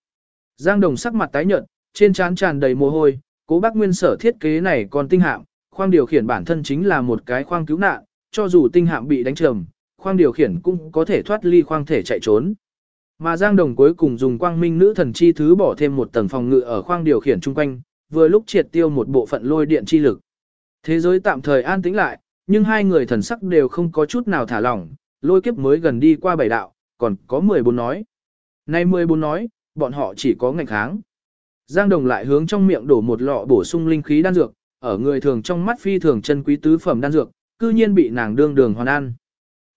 Giang Đồng sắc mặt tái nhợt, trên trán tràn đầy mồ hôi, cố bác nguyên sở thiết kế này còn tinh hạm, khoang điều khiển bản thân chính là một cái khoang cứu nạn, cho dù tinh hạm bị đánh trầm, khoang điều khiển cũng có thể thoát ly khoang thể chạy trốn. Mà Giang Đồng cuối cùng dùng quang minh nữ thần chi thứ bỏ thêm một tầng phòng ngự ở khoang điều khiển chung quanh, vừa lúc triệt tiêu một bộ phận lôi điện chi lực. Thế giới tạm thời an tĩnh lại, nhưng hai người thần sắc đều không có chút nào thả lỏng, lôi kiếp mới gần đi qua bảy đạo, còn có 14 nói. Nay 14 nói, bọn họ chỉ có ngành kháng. Giang Đồng lại hướng trong miệng đổ một lọ bổ sung linh khí đan dược, ở người thường trong mắt phi thường chân quý tứ phẩm đan dược, cư nhiên bị nàng đương đường hoàn ăn.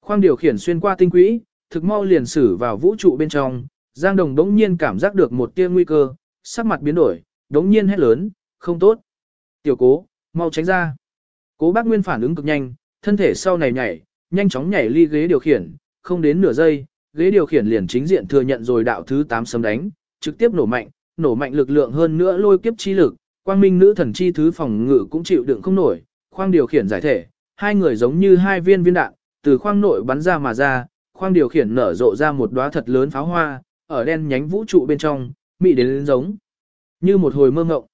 Khoang điều khiển xuyên qua tinh quỹ, thực mau liền xử vào vũ trụ bên trong, Giang Đồng đống nhiên cảm giác được một tia nguy cơ, sắc mặt biến đổi, đống nhiên hét lớn, không tốt. Tiểu cố, mau tránh ra. Cố bác Nguyên phản ứng cực nhanh, thân thể sau này nhảy, nhanh chóng nhảy ly ghế điều khiển, không đến nửa giây, ghế điều khiển liền chính diện thừa nhận rồi đạo thứ 8 sấm đánh, trực tiếp nổ mạnh, nổ mạnh lực lượng hơn nữa lôi kiếp chi lực, quang minh nữ thần chi thứ phòng ngự cũng chịu đựng không nổi, khoang điều khiển giải thể, hai người giống như hai viên viên đạn, từ khoang nội bắn ra mà ra, khoang điều khiển nở rộ ra một đóa thật lớn pháo hoa, ở đen nhánh vũ trụ bên trong, mị đến, lên giống như một hồi mơ ngộng.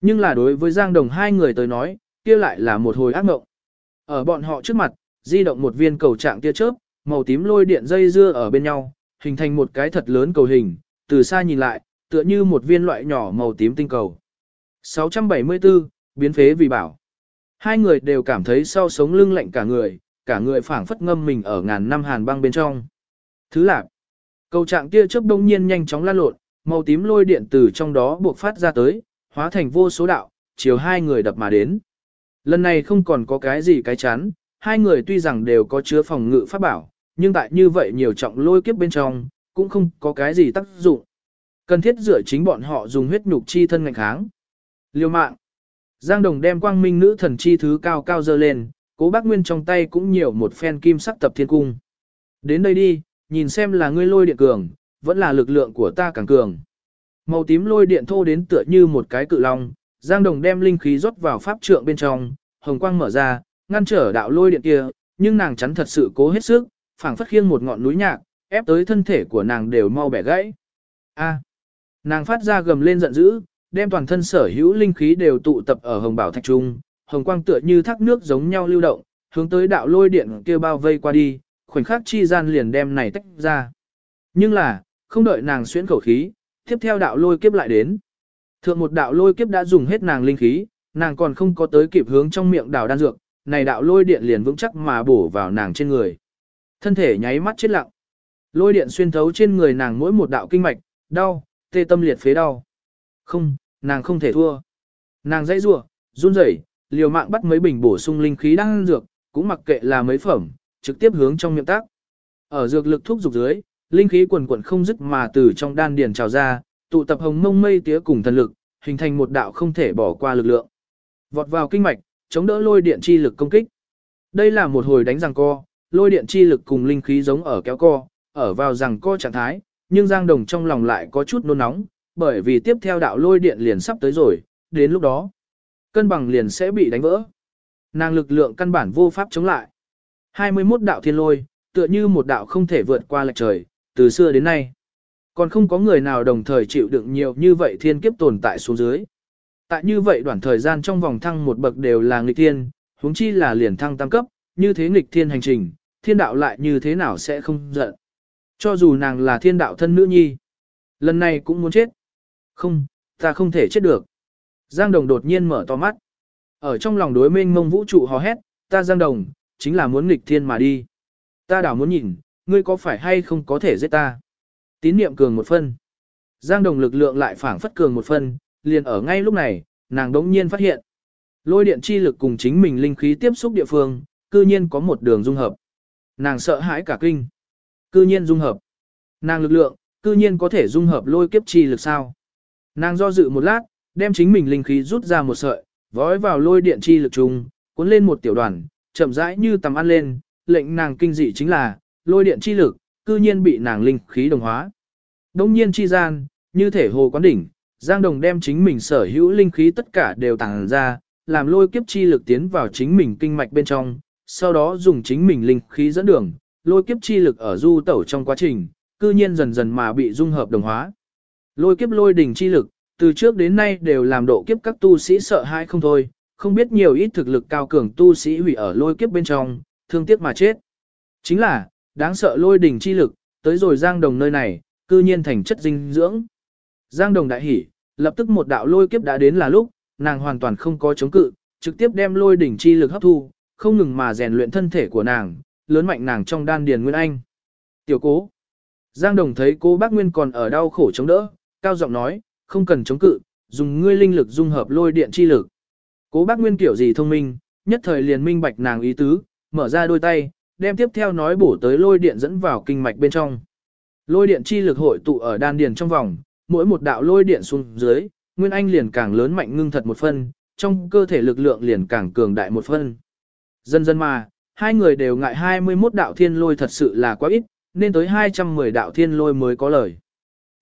Nhưng là đối với Giang Đồng hai người tới nói, kia lại là một hồi ác ngộng. Ở bọn họ trước mặt, di động một viên cầu trạng tia chớp, màu tím lôi điện dây dưa ở bên nhau, hình thành một cái thật lớn cầu hình, từ xa nhìn lại, tựa như một viên loại nhỏ màu tím tinh cầu. 674, biến phế vì bảo. Hai người đều cảm thấy sau sống lưng lạnh cả người, cả người phảng phất ngâm mình ở ngàn năm hàn băng bên trong. Thứ lạc, cầu trạng tia chớp đông nhiên nhanh chóng lan lộn, màu tím lôi điện từ trong đó buộc phát ra tới, hóa thành vô số đạo, chiều hai người đập mà đến. Lần này không còn có cái gì cái chán, hai người tuy rằng đều có chứa phòng ngự pháp bảo, nhưng tại như vậy nhiều trọng lôi kiếp bên trong, cũng không có cái gì tác dụng. Cần thiết dựa chính bọn họ dùng huyết nhục chi thân ngạnh kháng. Liêu mạng. Giang Đồng đem quang minh nữ thần chi thứ cao cao dơ lên, cố bác Nguyên trong tay cũng nhiều một phen kim sắc tập thiên cung. Đến đây đi, nhìn xem là ngươi lôi điện cường, vẫn là lực lượng của ta càng cường. Màu tím lôi điện thô đến tựa như một cái cự long, Giang Đồng đem linh khí rót vào pháp trượng bên trong, hồng quang mở ra, ngăn trở đạo lôi điện kia, nhưng nàng chắn thật sự cố hết sức, phảng phất khiêng một ngọn núi nhạc, ép tới thân thể của nàng đều mau bẻ gãy. A nàng phát ra gầm lên giận dữ, đem toàn thân sở hữu linh khí đều tụ tập ở hồng bảo thạch trung, hồng quang tựa như thác nước giống nhau lưu động, hướng tới đạo lôi điện kia bao vây qua đi, khoảnh khắc chi gian liền đem này tách ra. Nhưng là, không đợi nàng xuyên khẩu khí, tiếp theo đạo lôi kiếp lại đến. Thượng một đạo lôi kiếp đã dùng hết nàng linh khí, nàng còn không có tới kịp hướng trong miệng đảo đan dược, này đạo lôi điện liền vững chắc mà bổ vào nàng trên người. Thân thể nháy mắt chết lặng. Lôi điện xuyên thấu trên người nàng mỗi một đạo kinh mạch, đau, tê tâm liệt phế đau. Không, nàng không thể thua. Nàng dãy rủa, run rẩy, liều mạng bắt mấy bình bổ sung linh khí đang dược, cũng mặc kệ là mấy phẩm, trực tiếp hướng trong miệng tác. Ở dược lực thuốc dục dưới, linh khí quần quần không dứt mà từ trong đan điền trào ra, tụ tập hồng mông mây tía cùng thần lực, hình thành một đạo không thể bỏ qua lực lượng. Vọt vào kinh mạch, chống đỡ lôi điện chi lực công kích. Đây là một hồi đánh giằng co, lôi điện chi lực cùng linh khí giống ở kéo co, ở vào giằng co trạng thái, nhưng Giang Đồng trong lòng lại có chút nôn nóng, bởi vì tiếp theo đạo lôi điện liền sắp tới rồi, đến lúc đó, cân bằng liền sẽ bị đánh vỡ. Nàng lực lượng căn bản vô pháp chống lại. 21 đạo thiên lôi, tựa như một đạo không thể vượt qua lệch trời, từ xưa đến nay. Còn không có người nào đồng thời chịu đựng nhiều như vậy thiên kiếp tồn tại xuống dưới. Tại như vậy đoạn thời gian trong vòng thăng một bậc đều là nghịch thiên, huống chi là liền thăng tam cấp, như thế nghịch thiên hành trình, thiên đạo lại như thế nào sẽ không giận. Cho dù nàng là thiên đạo thân nữ nhi, lần này cũng muốn chết. Không, ta không thể chết được. Giang Đồng đột nhiên mở to mắt. Ở trong lòng đối mênh mông vũ trụ hò hét, ta Giang Đồng, chính là muốn nghịch thiên mà đi. Ta đảo muốn nhìn, ngươi có phải hay không có thể giết ta. Tín niệm cường một phân. Giang Đồng lực lượng lại phản phất cường một phân, liền ở ngay lúc này, nàng đống nhiên phát hiện. Lôi điện chi lực cùng chính mình linh khí tiếp xúc địa phương, cư nhiên có một đường dung hợp. Nàng sợ hãi cả kinh. Cư nhiên dung hợp. Nàng lực lượng, cư nhiên có thể dung hợp lôi kiếp chi lực sao. Nàng do dự một lát, đem chính mình linh khí rút ra một sợi, vói vào lôi điện chi lực trùng, cuốn lên một tiểu đoàn, chậm rãi như tầm ăn lên, lệnh nàng kinh dị chính là, lôi điện chi lực, cư nhiên bị nàng linh khí đồng hóa. Đông nhiên chi gian, như thể hồ quán đỉnh, Giang Đồng đem chính mình sở hữu linh khí tất cả đều tàng ra, làm lôi kiếp chi lực tiến vào chính mình kinh mạch bên trong, sau đó dùng chính mình linh khí dẫn đường, lôi kiếp chi lực ở du tẩu trong quá trình, cư nhiên dần dần mà bị dung hợp đồng hóa. Lôi kiếp lôi đỉnh chi lực, từ trước đến nay đều làm độ kiếp các tu sĩ sợ hãi không thôi, không biết nhiều ít thực lực cao cường tu sĩ hủy ở lôi kiếp bên trong, thương tiếc mà chết. Chính là, đáng sợ lôi đỉnh chi lực, tới rồi Giang Đồng nơi này, cư nhiên thành chất dinh dưỡng. Giang Đồng đại hỉ, lập tức một đạo lôi kiếp đã đến là lúc, nàng hoàn toàn không có chống cự, trực tiếp đem lôi đỉnh chi lực hấp thu, không ngừng mà rèn luyện thân thể của nàng, lớn mạnh nàng trong đan điền nguyên anh. Tiểu cố. Giang Đồng thấy cô bác Nguyên còn ở đau khổ chống đỡ, cao giọng nói, không cần chống cự, dùng ngươi linh lực dung hợp lôi điện chi lực. Cố bác Nguyên kiểu gì thông minh, nhất thời liền minh bạch nàng ý tứ, mở ra đôi tay, đem tiếp theo nói bổ tới lôi điện dẫn vào kinh mạch bên trong. Lôi điện chi lực hội tụ ở đan điền trong vòng, mỗi một đạo lôi điện xuống dưới, nguyên anh liền càng lớn mạnh ngưng thật một phân, trong cơ thể lực lượng liền càng cường đại một phân. Dần dần mà, hai người đều ngại 21 đạo thiên lôi thật sự là quá ít, nên tới 210 đạo thiên lôi mới có lời.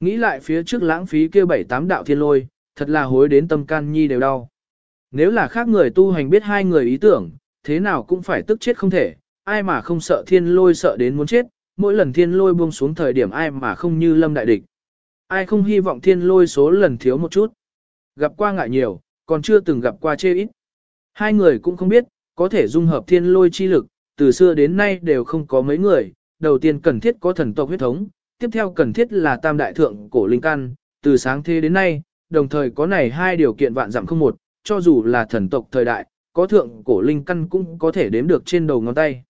Nghĩ lại phía trước lãng phí kia 7-8 đạo thiên lôi, thật là hối đến tâm can nhi đều đau. Nếu là khác người tu hành biết hai người ý tưởng, thế nào cũng phải tức chết không thể, ai mà không sợ thiên lôi sợ đến muốn chết, mỗi lần thiên lôi buông xuống thời điểm ai mà không như lâm đại địch. Ai không hy vọng thiên lôi số lần thiếu một chút. Gặp qua ngại nhiều, còn chưa từng gặp qua chê ít. Hai người cũng không biết, có thể dung hợp thiên lôi chi lực, từ xưa đến nay đều không có mấy người. Đầu tiên cần thiết có thần tộc huyết thống, tiếp theo cần thiết là tam đại thượng cổ linh căn, từ sáng thế đến nay, đồng thời có này hai điều kiện vạn giảm không một, cho dù là thần tộc thời đại, có thượng cổ linh căn cũng có thể đếm được trên đầu ngón tay.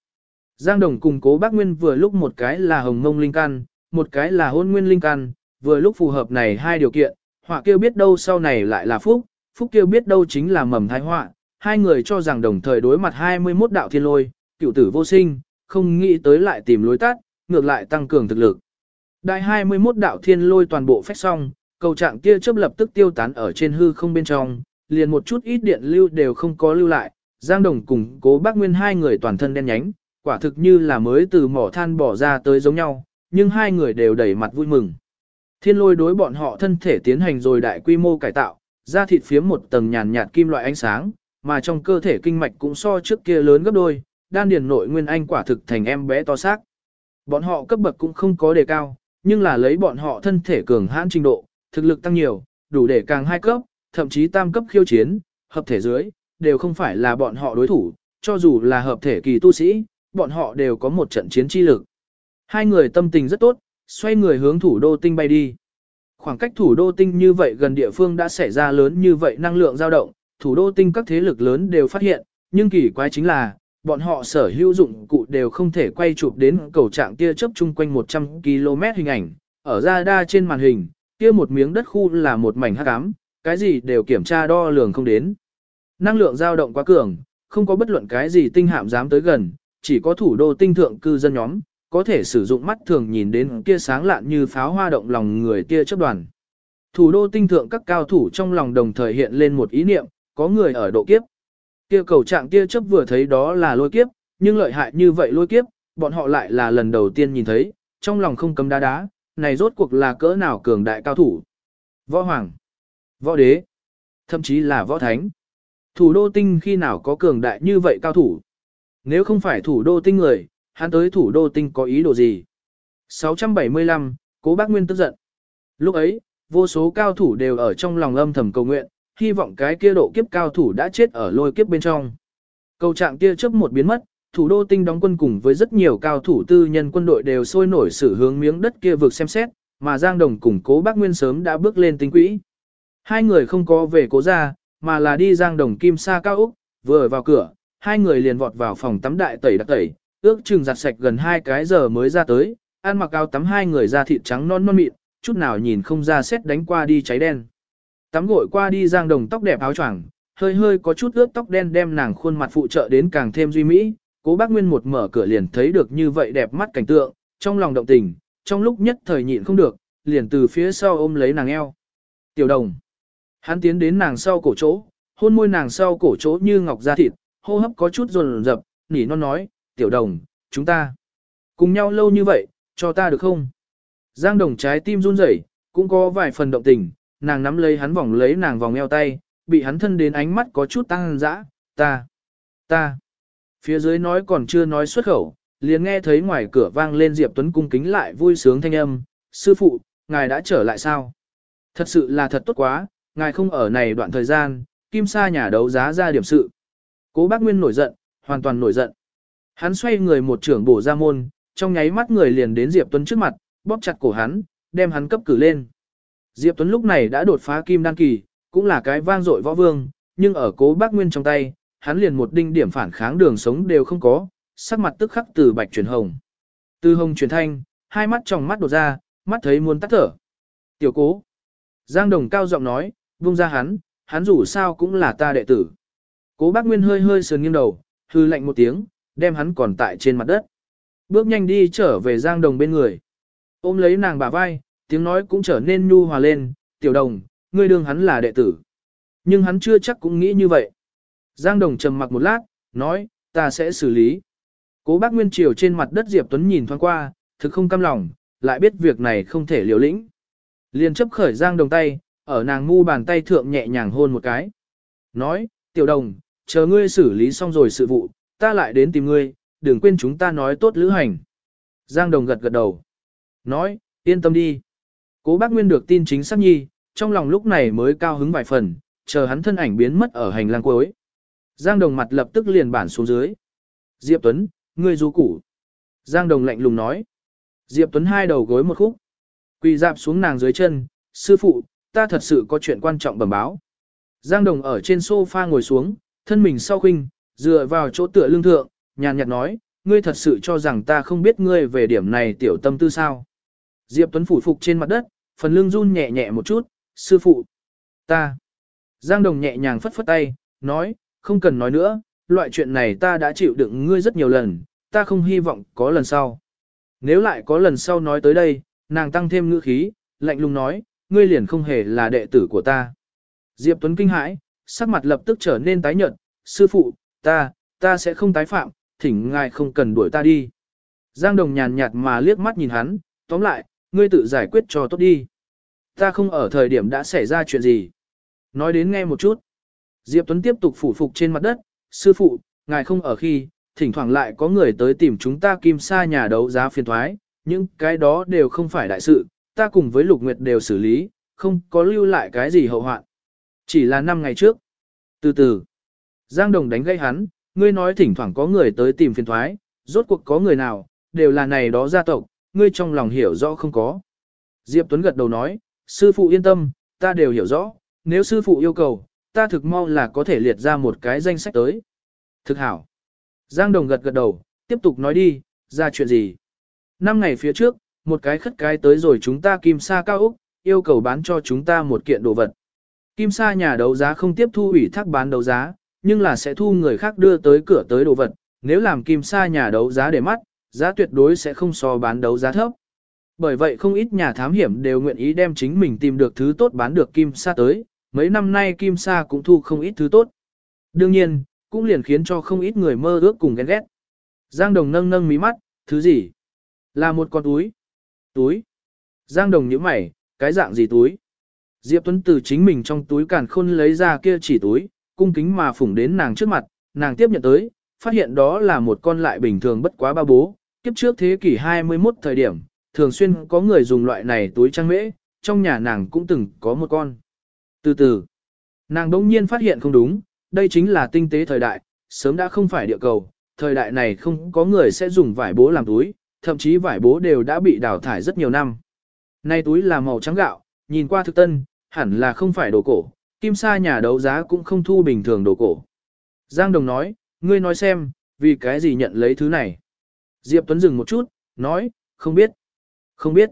Giang Đồng cùng cố bác Nguyên vừa lúc một cái là hồng mông linh căn, một cái là hôn nguyên linh căn, vừa lúc phù hợp này hai điều kiện, họa kêu biết đâu sau này lại là phúc, phúc kêu biết đâu chính là mầm thái họa, hai người cho rằng đồng thời đối mặt 21 đạo thiên lôi, cựu tử vô sinh, không nghĩ tới lại tìm lối tắt, ngược lại tăng cường thực lực. Đại 21 đạo thiên lôi toàn bộ phách xong, cầu trạng kia chớp lập tức tiêu tán ở trên hư không bên trong, liền một chút ít điện lưu đều không có lưu lại, Giang Đồng cùng cố bác Nguyên hai người toàn thân đen nhánh, quả thực như là mới từ mỏ than bỏ ra tới giống nhau, nhưng hai người đều đầy mặt vui mừng. Thiên lôi đối bọn họ thân thể tiến hành rồi đại quy mô cải tạo, da thịt phiếm một tầng nhàn nhạt kim loại ánh sáng, mà trong cơ thể kinh mạch cũng so trước kia lớn gấp đôi, đan điền nội nguyên anh quả thực thành em bé to xác. Bọn họ cấp bậc cũng không có đề cao, nhưng là lấy bọn họ thân thể cường hãn trình độ, thực lực tăng nhiều, đủ để càng hai cấp, thậm chí tam cấp khiêu chiến, hợp thể dưới, đều không phải là bọn họ đối thủ, cho dù là hợp thể kỳ tu sĩ, bọn họ đều có một trận chiến chi lực. Hai người tâm tình rất tốt, xoay người hướng thủ đô tinh bay đi. Khoảng cách thủ đô tinh như vậy gần địa phương đã xảy ra lớn như vậy năng lượng dao động, thủ đô tinh các thế lực lớn đều phát hiện, nhưng kỳ quái chính là, bọn họ sở hữu dụng cụ đều không thể quay chụp đến cầu trạng tia chớp chung quanh 100 km hình ảnh, ở ra đa trên màn hình, kia một miếng đất khu là một mảnh hắc ám, cái gì đều kiểm tra đo lường không đến. Năng lượng dao động quá cường, không có bất luận cái gì tinh hạm dám tới gần, chỉ có thủ đô tinh thượng cư dân nhóm, có thể sử dụng mắt thường nhìn đến kia sáng lạn như pháo hoa động lòng người tia chớp đoàn. Thủ đô tinh thượng các cao thủ trong lòng đồng thời hiện lên một ý niệm, có người ở độ kiếp. Kia cầu trạng kia chấp vừa thấy đó là lôi kiếp, nhưng lợi hại như vậy lôi kiếp, bọn họ lại là lần đầu tiên nhìn thấy, trong lòng không cấm đá đá, này rốt cuộc là cỡ nào cường đại cao thủ. Võ Hoàng, Võ Đế, thậm chí là Võ Thánh. Thủ đô tinh khi nào có cường đại như vậy cao thủ? Nếu không phải thủ đô tinh người, hắn tới thủ đô tinh có ý đồ gì? 675, Cố Bác Nguyên tức giận. Lúc ấy, vô số cao thủ đều ở trong lòng âm thầm cầu nguyện, hy vọng cái kia độ kiếp cao thủ đã chết ở lôi kiếp bên trong. Cầu trạng kia chớp một biến mất, thủ đô tinh đóng quân cùng với rất nhiều cao thủ tư nhân quân đội đều sôi nổi xử hướng miếng đất kia vực xem xét, mà Giang Đồng cùng cố bác Nguyên sớm đã bước lên tinh quỹ. Hai người không có về cố ra, mà là đi Giang Đồng kim sa cao Úc, vừa vào cửa, hai người liền vọt vào phòng tắm đại tẩy đặc tẩy, ước chừng giặt sạch gần hai cái giờ mới ra tới, ăn mặc áo tắm hai người da thịt trắng non non mịn, chút nào nhìn không ra xét đánh qua đi cháy đen. Tắm gội qua đi Giang Đồng tóc đẹp áo choàng, hơi hơi có chút ướt tóc đen đem nàng khuôn mặt phụ trợ đến càng thêm duy mỹ, cố bác Nguyên một mở cửa liền thấy được như vậy đẹp mắt cảnh tượng, trong lòng động tình, trong lúc nhất thời nhịn không được, liền từ phía sau ôm lấy nàng eo. Tiểu đồng. Hắn tiến đến nàng sau cổ chỗ, hôn môi nàng sau cổ chỗ như ngọc da thịt, hô hấp có chút rồn rập, nỉ non nói, tiểu đồng, chúng ta cùng nhau lâu như vậy, cho ta được không? Giang đồng trái tim run rẩy, cũng có vài phần động tình, nàng nắm lấy hắn vòng lấy nàng vòng eo tay, bị hắn thân đến ánh mắt có chút tăng dã, ta, ta. Phía dưới nói còn chưa nói xuất khẩu, liền nghe thấy ngoài cửa vang lên Diệp Tuấn cung kính lại vui sướng thanh âm, sư phụ, ngài đã trở lại sao? Thật sự là thật tốt quá, ngài không ở này đoạn thời gian, kim sa nhà đấu giá ra điểm sự. Cố bác Nguyên nổi giận, hoàn toàn nổi giận. Hắn xoay người một trưởng bổ ra môn, trong nháy mắt người liền đến Diệp Tuấn trước mặt, bóp chặt cổ hắn, đem hắn cấp cử lên. Diệp Tuấn lúc này đã đột phá kim đan kỳ, cũng là cái vang dội võ vương, nhưng ở cố bác Nguyên trong tay, hắn liền một đinh điểm phản kháng đường sống đều không có, sắc mặt tức khắc từ bạch chuyển hồng. Từ hồng chuyển thanh, hai mắt trong mắt đột ra, mắt thấy muốn tắt thở. Tiểu cố. Giang Đồng cao giọng nói, vung ra hắn, hắn dù sao cũng là ta đệ tử. Cố bác Nguyên hơi hơi sườn nghiêng đầu, hư lạnh một tiếng, đem hắn còn tại trên mặt đất. Bước nhanh đi trở về Giang Đồng bên người. Ôm lấy nàng bả vai, tiếng nói cũng trở nên nhu hòa lên, tiểu đồng, ngươi đương hắn là đệ tử. Nhưng hắn chưa chắc cũng nghĩ như vậy. Giang Đồng trầm mặc một lát, nói, ta sẽ xử lý. Cố bác Nguyên Triều trên mặt đất Diệp Tuấn nhìn thoáng qua, thực không cam lòng, lại biết việc này không thể liều lĩnh. Liền chấp khởi giang đồng tay, ở nàng ngu bàn tay thượng nhẹ nhàng hôn một cái. Nói, tiểu đồng, chờ ngươi xử lý xong rồi sự vụ, ta lại đến tìm ngươi, đừng quên chúng ta nói tốt lữ hành. Giang đồng gật gật đầu. Nói, yên tâm đi. Cố bác Nguyên được tin chính xác nhi, trong lòng lúc này mới cao hứng vài phần, chờ hắn thân ảnh biến mất ở hành lang cuối. Giang đồng mặt lập tức liền bản xuống dưới. Diệp Tuấn, ngươi du củ. Giang đồng lạnh lùng nói. Diệp Tuấn hai đầu gối một khúc. Quỳ dạp xuống nàng dưới chân, sư phụ, ta thật sự có chuyện quan trọng bẩm báo. Giang đồng ở trên sofa ngồi xuống, thân mình sau khinh, dựa vào chỗ tựa lương thượng, nhàn nhạt nói, ngươi thật sự cho rằng ta không biết ngươi về điểm này tiểu tâm tư sao. Diệp Tuấn phủ phục trên mặt đất, phần lưng run nhẹ nhẹ một chút, sư phụ, ta. Giang Đồng nhẹ nhàng phất phất tay, nói, không cần nói nữa, loại chuyện này ta đã chịu đựng ngươi rất nhiều lần, ta không hy vọng có lần sau. Nếu lại có lần sau nói tới đây, nàng tăng thêm ngữ khí, lạnh lùng nói, ngươi liền không hề là đệ tử của ta. Diệp Tuấn kinh hãi, sắc mặt lập tức trở nên tái nhợt, sư phụ, ta, ta sẽ không tái phạm, thỉnh ngài không cần đuổi ta đi. Giang Đồng nhàn nhạt mà liếc mắt nhìn hắn, tóm lại, ngươi tự giải quyết cho tốt đi. Ta không ở thời điểm đã xảy ra chuyện gì. Nói đến nghe một chút. Diệp Tuấn tiếp tục phủ phục trên mặt đất, sư phụ, ngài không ở khi, thỉnh thoảng lại có người tới tìm chúng ta kim sa nhà đấu giá phiền thoái, những cái đó đều không phải đại sự, ta cùng với Lục Nguyệt đều xử lý, không có lưu lại cái gì hậu hoạn. Chỉ là năm ngày trước. Từ từ, Giang Đồng đánh gây hắn, ngươi nói thỉnh thoảng có người tới tìm phiền thoái, rốt cuộc có người nào, đều là này đó gia tộc, ngươi trong lòng hiểu rõ không có. Diệp Tuấn gật đầu nói, sư phụ yên tâm, ta đều hiểu rõ, nếu sư phụ yêu cầu, ta thực mong là có thể liệt ra một cái danh sách tới. Thực hảo. Giang Đồng gật gật đầu, tiếp tục nói đi, ra chuyện gì. Năm ngày phía trước, một cái khất cái tới rồi chúng ta kim sa cao Úc, yêu cầu bán cho chúng ta một kiện đồ vật. Kim sa nhà đấu giá không tiếp thu ủy thác bán đấu giá, nhưng là sẽ thu người khác đưa tới cửa tới đồ vật. Nếu làm kim sa nhà đấu giá để mắt, giá tuyệt đối sẽ không so bán đấu giá thấp. Bởi vậy không ít nhà thám hiểm đều nguyện ý đem chính mình tìm được thứ tốt bán được kim sa tới, mấy năm nay kim sa cũng thu không ít thứ tốt. Đương nhiên, cũng liền khiến cho không ít người mơ ước cùng ghen ghét. Giang Đồng nâng nâng mí mắt, thứ gì? Là một con túi. Túi. Giang Đồng nhíu mày, cái dạng gì túi? Diệp Tuấn từ chính mình trong túi càn khôn lấy ra kia chỉ túi, cung kính mà phủng đến nàng trước mặt, nàng tiếp nhận tới, phát hiện đó là một con lại bình thường bất quá ba bố. Kiếp trước thế kỷ 21 thời điểm, thường xuyên có người dùng loại này túi trang mễ, trong nhà nàng cũng từng có một con. Từ từ, nàng đỗng nhiên phát hiện không đúng, đây chính là tinh tế thời đại, sớm đã không phải địa cầu, thời đại này không có người sẽ dùng vải bố làm túi, thậm chí vải bố đều đã bị đào thải rất nhiều năm. Nay túi là màu trắng gạo, nhìn qua thực tân, hẳn là không phải đồ cổ, kim sa nhà đấu giá cũng không thu bình thường đồ cổ. Giang Đồng nói, ngươi nói xem, vì cái gì nhận lấy thứ này. Diệp Tuấn dừng một chút, nói, không biết. Không biết.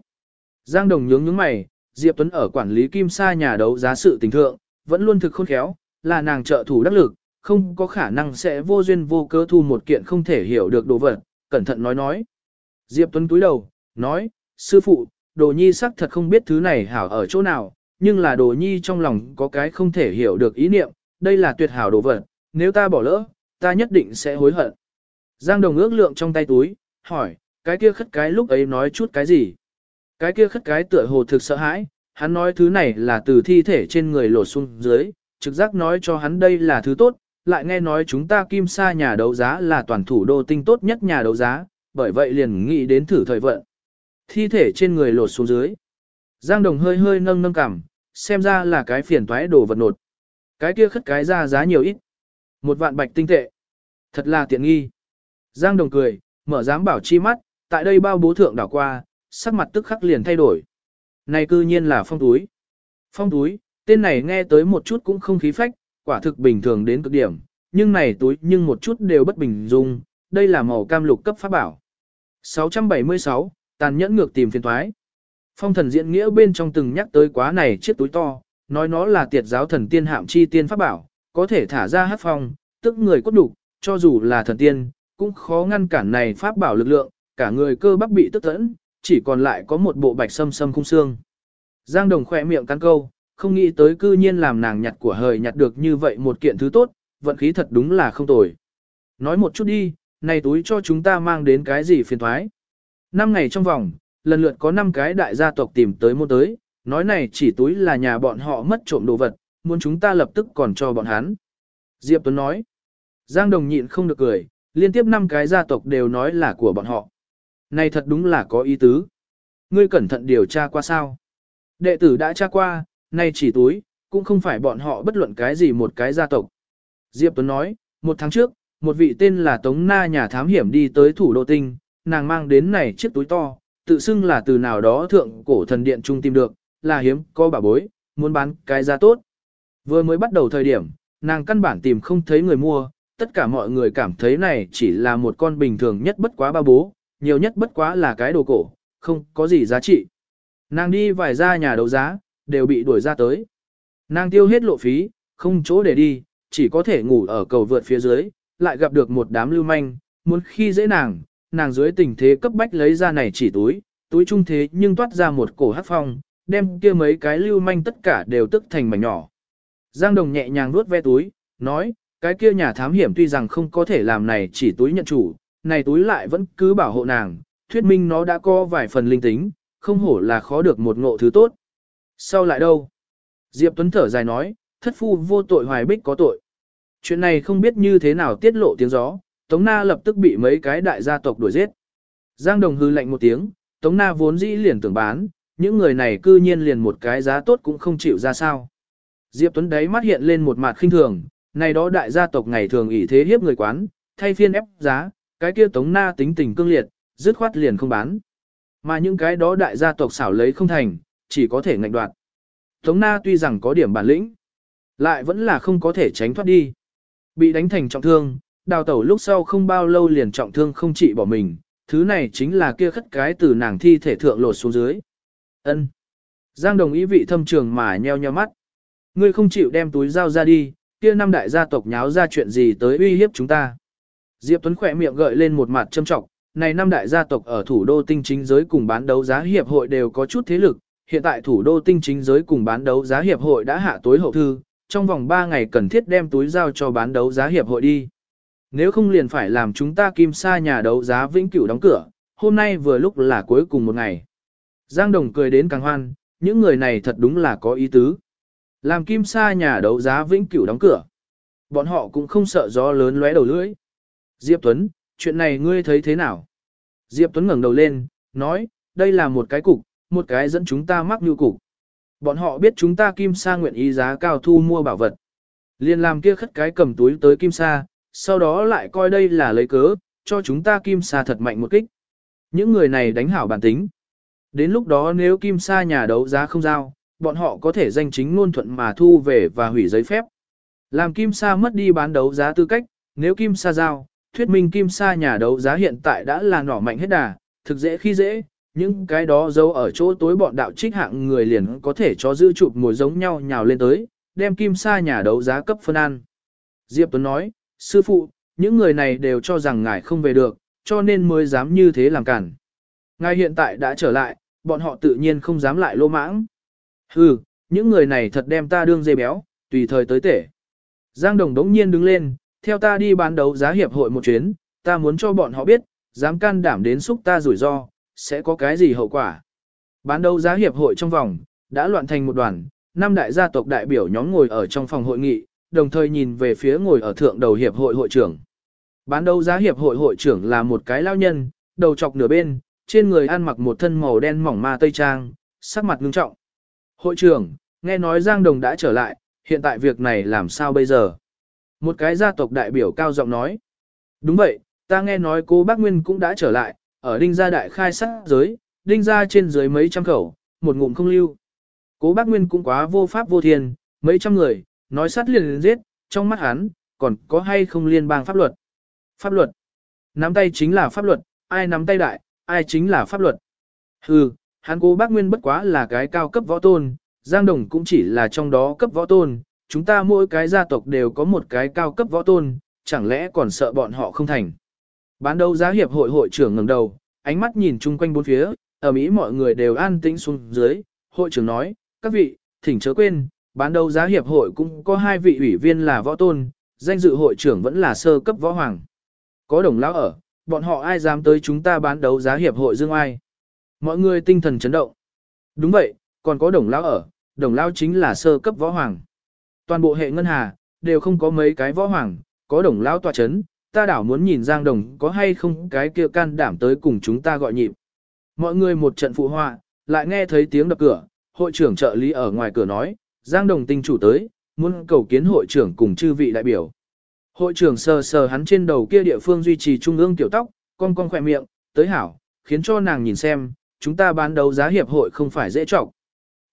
Giang Đồng nhướng nhướng mày, Diệp Tuấn ở quản lý kim sa nhà đấu giá sự tình thượng, vẫn luôn thực khôn khéo, là nàng trợ thủ đắc lực, không có khả năng sẽ vô duyên vô cớ thu một kiện không thể hiểu được đồ vật, cẩn thận nói nói. Diệp Tuấn túi đầu, nói, sư phụ, đồ nhi sắc thật không biết thứ này hảo ở chỗ nào, nhưng là đồ nhi trong lòng có cái không thể hiểu được ý niệm, đây là tuyệt hảo đồ vật, nếu ta bỏ lỡ, ta nhất định sẽ hối hận. Giang Đồng ước lượng trong tay túi, hỏi, cái kia khất cái lúc ấy nói chút cái gì? Cái kia khất cái tựa hồ thực sợ hãi, hắn nói thứ này là từ thi thể trên người lột xuống dưới, trực giác nói cho hắn đây là thứ tốt, lại nghe nói chúng ta kim sa nhà đấu giá là toàn thủ đô tinh tốt nhất nhà đấu giá, bởi vậy liền nghĩ đến thử thời vận. Thi thể trên người lột xuống dưới. Giang Đồng hơi hơi nâng nâng cằm, xem ra là cái phiền toái đồ vật nột. Cái kia khất cái ra giá nhiều ít. Một vạn bạch tinh tệ. Thật là tiện nghi. Giang Đồng cười, mở dám bảo chi mắt, tại đây bao bố thượng đảo qua, sắc mặt tức khắc liền thay đổi. Này cư nhiên là phong túi. Phong túi, tên này nghe tới một chút cũng không khí phách, quả thực bình thường đến cực điểm, nhưng này túi nhưng một chút đều bất bình dung, đây là màu cam lục cấp pháp bảo. 676, tàn nhẫn ngược tìm phiền thoái. Phong thần diễn nghĩa bên trong từng nhắc tới quá này chiếc túi to, nói nó là tiệt giáo thần tiên hạm chi tiên pháp bảo, có thể thả ra hát phong, tức người cốt đủ, cho dù là thần tiên, cũng khó ngăn cản này pháp bảo lực lượng, cả người cơ bắp bị tức tẫn, chỉ còn lại có một bộ bạch sâm sâm khung xương. Giang Đồng khỏe miệng cắn câu, không nghĩ tới cư nhiên làm nàng nhặt của hời nhặt được như vậy một kiện thứ tốt, vận khí thật đúng là không tồi. Nói một chút đi, này túi cho chúng ta mang đến cái gì phiền thoái. Năm ngày trong vòng, lần lượt có 5 cái đại gia tộc tìm tới mua tới, nói này chỉ túi là nhà bọn họ mất trộm đồ vật, muốn chúng ta lập tức còn cho bọn hắn. Diệp Tuấn nói, Giang Đồng nhịn không được cười, liên tiếp 5 cái gia tộc đều nói là của bọn họ. Này thật đúng là có ý tứ. Ngươi cẩn thận điều tra qua sao? Đệ tử đã tra qua, nay chỉ túi, cũng không phải bọn họ bất luận cái gì một cái gia tộc. Diệp Tuấn nói, một tháng trước, một vị tên là Tống Na nhà thám hiểm đi tới thủ đô tinh, nàng mang đến này chiếc túi to, tự xưng là từ nào đó thượng cổ thần điện trung tìm được, là hiếm, có bà bối, muốn bán cái giá tốt. Vừa mới bắt đầu thời điểm, nàng căn bản tìm không thấy người mua, tất cả mọi người cảm thấy này chỉ là một con bình thường nhất bất quá ba bố, nhiều nhất bất quá là cái đồ cổ, không có gì giá trị. Nàng đi vài ra nhà đấu giá, đều bị đuổi ra tới. Nàng tiêu hết lộ phí, không chỗ để đi, chỉ có thể ngủ ở cầu vượt phía dưới, lại gặp được một đám lưu manh, muốn khi dễ nàng, nàng dưới tình thế cấp bách lấy ra này chỉ túi, túi trung thế nhưng toát ra một cổ hát phong, đem kia mấy cái lưu manh tất cả đều tức thành mảnh nhỏ. Giang Đồng nhẹ nhàng nuốt ve túi, nói, cái kia nhà thám hiểm tuy rằng không có thể làm này chỉ túi nhận chủ, này túi lại vẫn cứ bảo hộ nàng, thuyết minh nó đã có vài phần linh tính, không hổ là khó được một ngộ thứ tốt. Sau lại đâu? Diệp Tuấn thở dài nói, thất phu vô tội hoài bích có tội. Chuyện này không biết như thế nào tiết lộ tiếng gió, Tống Na lập tức bị mấy cái đại gia tộc đuổi giết. Giang Đồng hư lạnh một tiếng, Tống Na vốn dĩ liền tưởng bán, những người này cư nhiên liền một cái giá tốt cũng không chịu ra sao. Diệp Tuấn đấy mắt hiện lên một mặt khinh thường, này đó đại gia tộc ngày thường ỷ thế hiếp người quán, thay phiên ép giá, cái kia Tống Na tính tình cương liệt, dứt khoát liền không bán. Mà những cái đó đại gia tộc xảo lấy không thành, chỉ có thể ngạnh đoạt. Tống Na tuy rằng có điểm bản lĩnh, lại vẫn là không có thể tránh thoát đi. Bị đánh thành trọng thương, đào tẩu lúc sau không bao lâu liền trọng thương không trị bỏ mình, thứ này chính là kia khất cái từ nàng thi thể thượng lột xuống dưới. Ân. Giang đồng ý vị thâm trường mà nheo nheo mắt. Ngươi không chịu đem túi dao ra đi, kia năm đại gia tộc nháo ra chuyện gì tới uy hiếp chúng ta. Diệp Tuấn khỏe miệng gợi lên một mặt châm trọng, này năm đại gia tộc ở thủ đô tinh chính giới cùng bán đấu giá hiệp hội đều có chút thế lực, hiện tại thủ đô tinh chính giới cùng bán đấu giá hiệp hội đã hạ tối hậu thư, trong vòng 3 ngày cần thiết đem túi giao cho bán đấu giá hiệp hội đi. Nếu không liền phải làm chúng ta kim sa nhà đấu giá vĩnh cửu đóng cửa, hôm nay vừa lúc là cuối cùng một ngày. Giang Đồng cười đến càng hoan, những người này thật đúng là có ý tứ. Làm kim sa nhà đấu giá vĩnh cửu đóng cửa. Bọn họ cũng không sợ gió lớn lóe đầu lưỡi. Diệp Tuấn, chuyện này ngươi thấy thế nào? Diệp Tuấn ngẩng đầu lên, nói, đây là một cái cục, một cái dẫn chúng ta mắc như cục. Bọn họ biết chúng ta kim sa nguyện ý giá cao thu mua bảo vật. Liên làm kia khất cái cầm túi tới kim sa, sau đó lại coi đây là lấy cớ, cho chúng ta kim sa thật mạnh một kích. Những người này đánh hảo bản tính. Đến lúc đó nếu kim sa nhà đấu giá không giao, bọn họ có thể danh chính ngôn thuận mà thu về và hủy giấy phép. Làm kim sa mất đi bán đấu giá tư cách, nếu kim sa giao, thuyết minh kim sa nhà đấu giá hiện tại đã là nỏ mạnh hết đà, thực dễ khi dễ, những cái đó giấu ở chỗ tối bọn đạo trích hạng người liền có thể cho giữ chụp ngồi giống nhau nhào lên tới, đem kim sa nhà đấu giá cấp phân an. Diệp Tuấn nói, sư phụ, những người này đều cho rằng ngài không về được, cho nên mới dám như thế làm cản. Ngài hiện tại đã trở lại, bọn họ tự nhiên không dám lại lô mãng. Hừ, những người này thật đem ta đương dây béo, tùy thời tới tể. Giang Đồng đống nhiên đứng lên, theo ta đi bán đấu giá hiệp hội một chuyến, ta muốn cho bọn họ biết, dám can đảm đến xúc ta rủi ro, sẽ có cái gì hậu quả. Bán đấu giá hiệp hội trong vòng, đã loạn thành một đoàn, năm đại gia tộc đại biểu nhóm ngồi ở trong phòng hội nghị, đồng thời nhìn về phía ngồi ở thượng đầu hiệp hội hội trưởng. Bán đấu giá hiệp hội hội trưởng là một cái lao nhân, đầu chọc nửa bên, trên người ăn mặc một thân màu đen mỏng ma tây trang, sắc mặt ngưng trọng. Hội trưởng, nghe nói Giang Đồng đã trở lại, hiện tại việc này làm sao bây giờ? Một cái gia tộc đại biểu cao giọng nói. Đúng vậy, ta nghe nói cô bác Nguyên cũng đã trở lại, ở đinh gia đại khai sát giới, đinh gia trên dưới mấy trăm khẩu, một ngụm không lưu. Cố bác Nguyên cũng quá vô pháp vô thiên, mấy trăm người, nói sát liền liền giết, trong mắt hắn, còn có hay không liên bang pháp luật. Pháp luật. Nắm tay chính là pháp luật, ai nắm tay đại, ai chính là pháp luật. Hừ, hắn cố bác Nguyên bất quá là cái cao cấp võ tôn, Giang Đồng cũng chỉ là trong đó cấp võ tôn, chúng ta mỗi cái gia tộc đều có một cái cao cấp võ tôn, chẳng lẽ còn sợ bọn họ không thành. Bán đấu giá hiệp hội hội trưởng ngẩng đầu, ánh mắt nhìn chung quanh bốn phía, ở Mỹ mọi người đều an tĩnh xuống dưới, hội trưởng nói, các vị, thỉnh chớ quên, bán đấu giá hiệp hội cũng có hai vị ủy viên là võ tôn, danh dự hội trưởng vẫn là sơ cấp võ hoàng. Có đồng lão ở, bọn họ ai dám tới chúng ta bán đấu giá hiệp hội dương ai. Mọi người tinh thần chấn động. Đúng vậy, còn có đồng lão ở, đồng lão chính là sơ cấp võ hoàng. Toàn bộ hệ ngân hà, đều không có mấy cái võ hoàng, có đồng lão tòa chấn, ta đảo muốn nhìn Giang Đồng có hay không cái kia can đảm tới cùng chúng ta gọi nhịp. Mọi người một trận phụ họa, lại nghe thấy tiếng đập cửa, hội trưởng trợ lý ở ngoài cửa nói, Giang Đồng tinh chủ tới, muốn cầu kiến hội trưởng cùng chư vị đại biểu. Hội trưởng sờ sờ hắn trên đầu kia địa phương duy trì trung ương tiểu tóc, con con khỏe miệng, tới hảo, khiến cho nàng nhìn xem, chúng ta bán đấu giá hiệp hội không phải dễ trọng.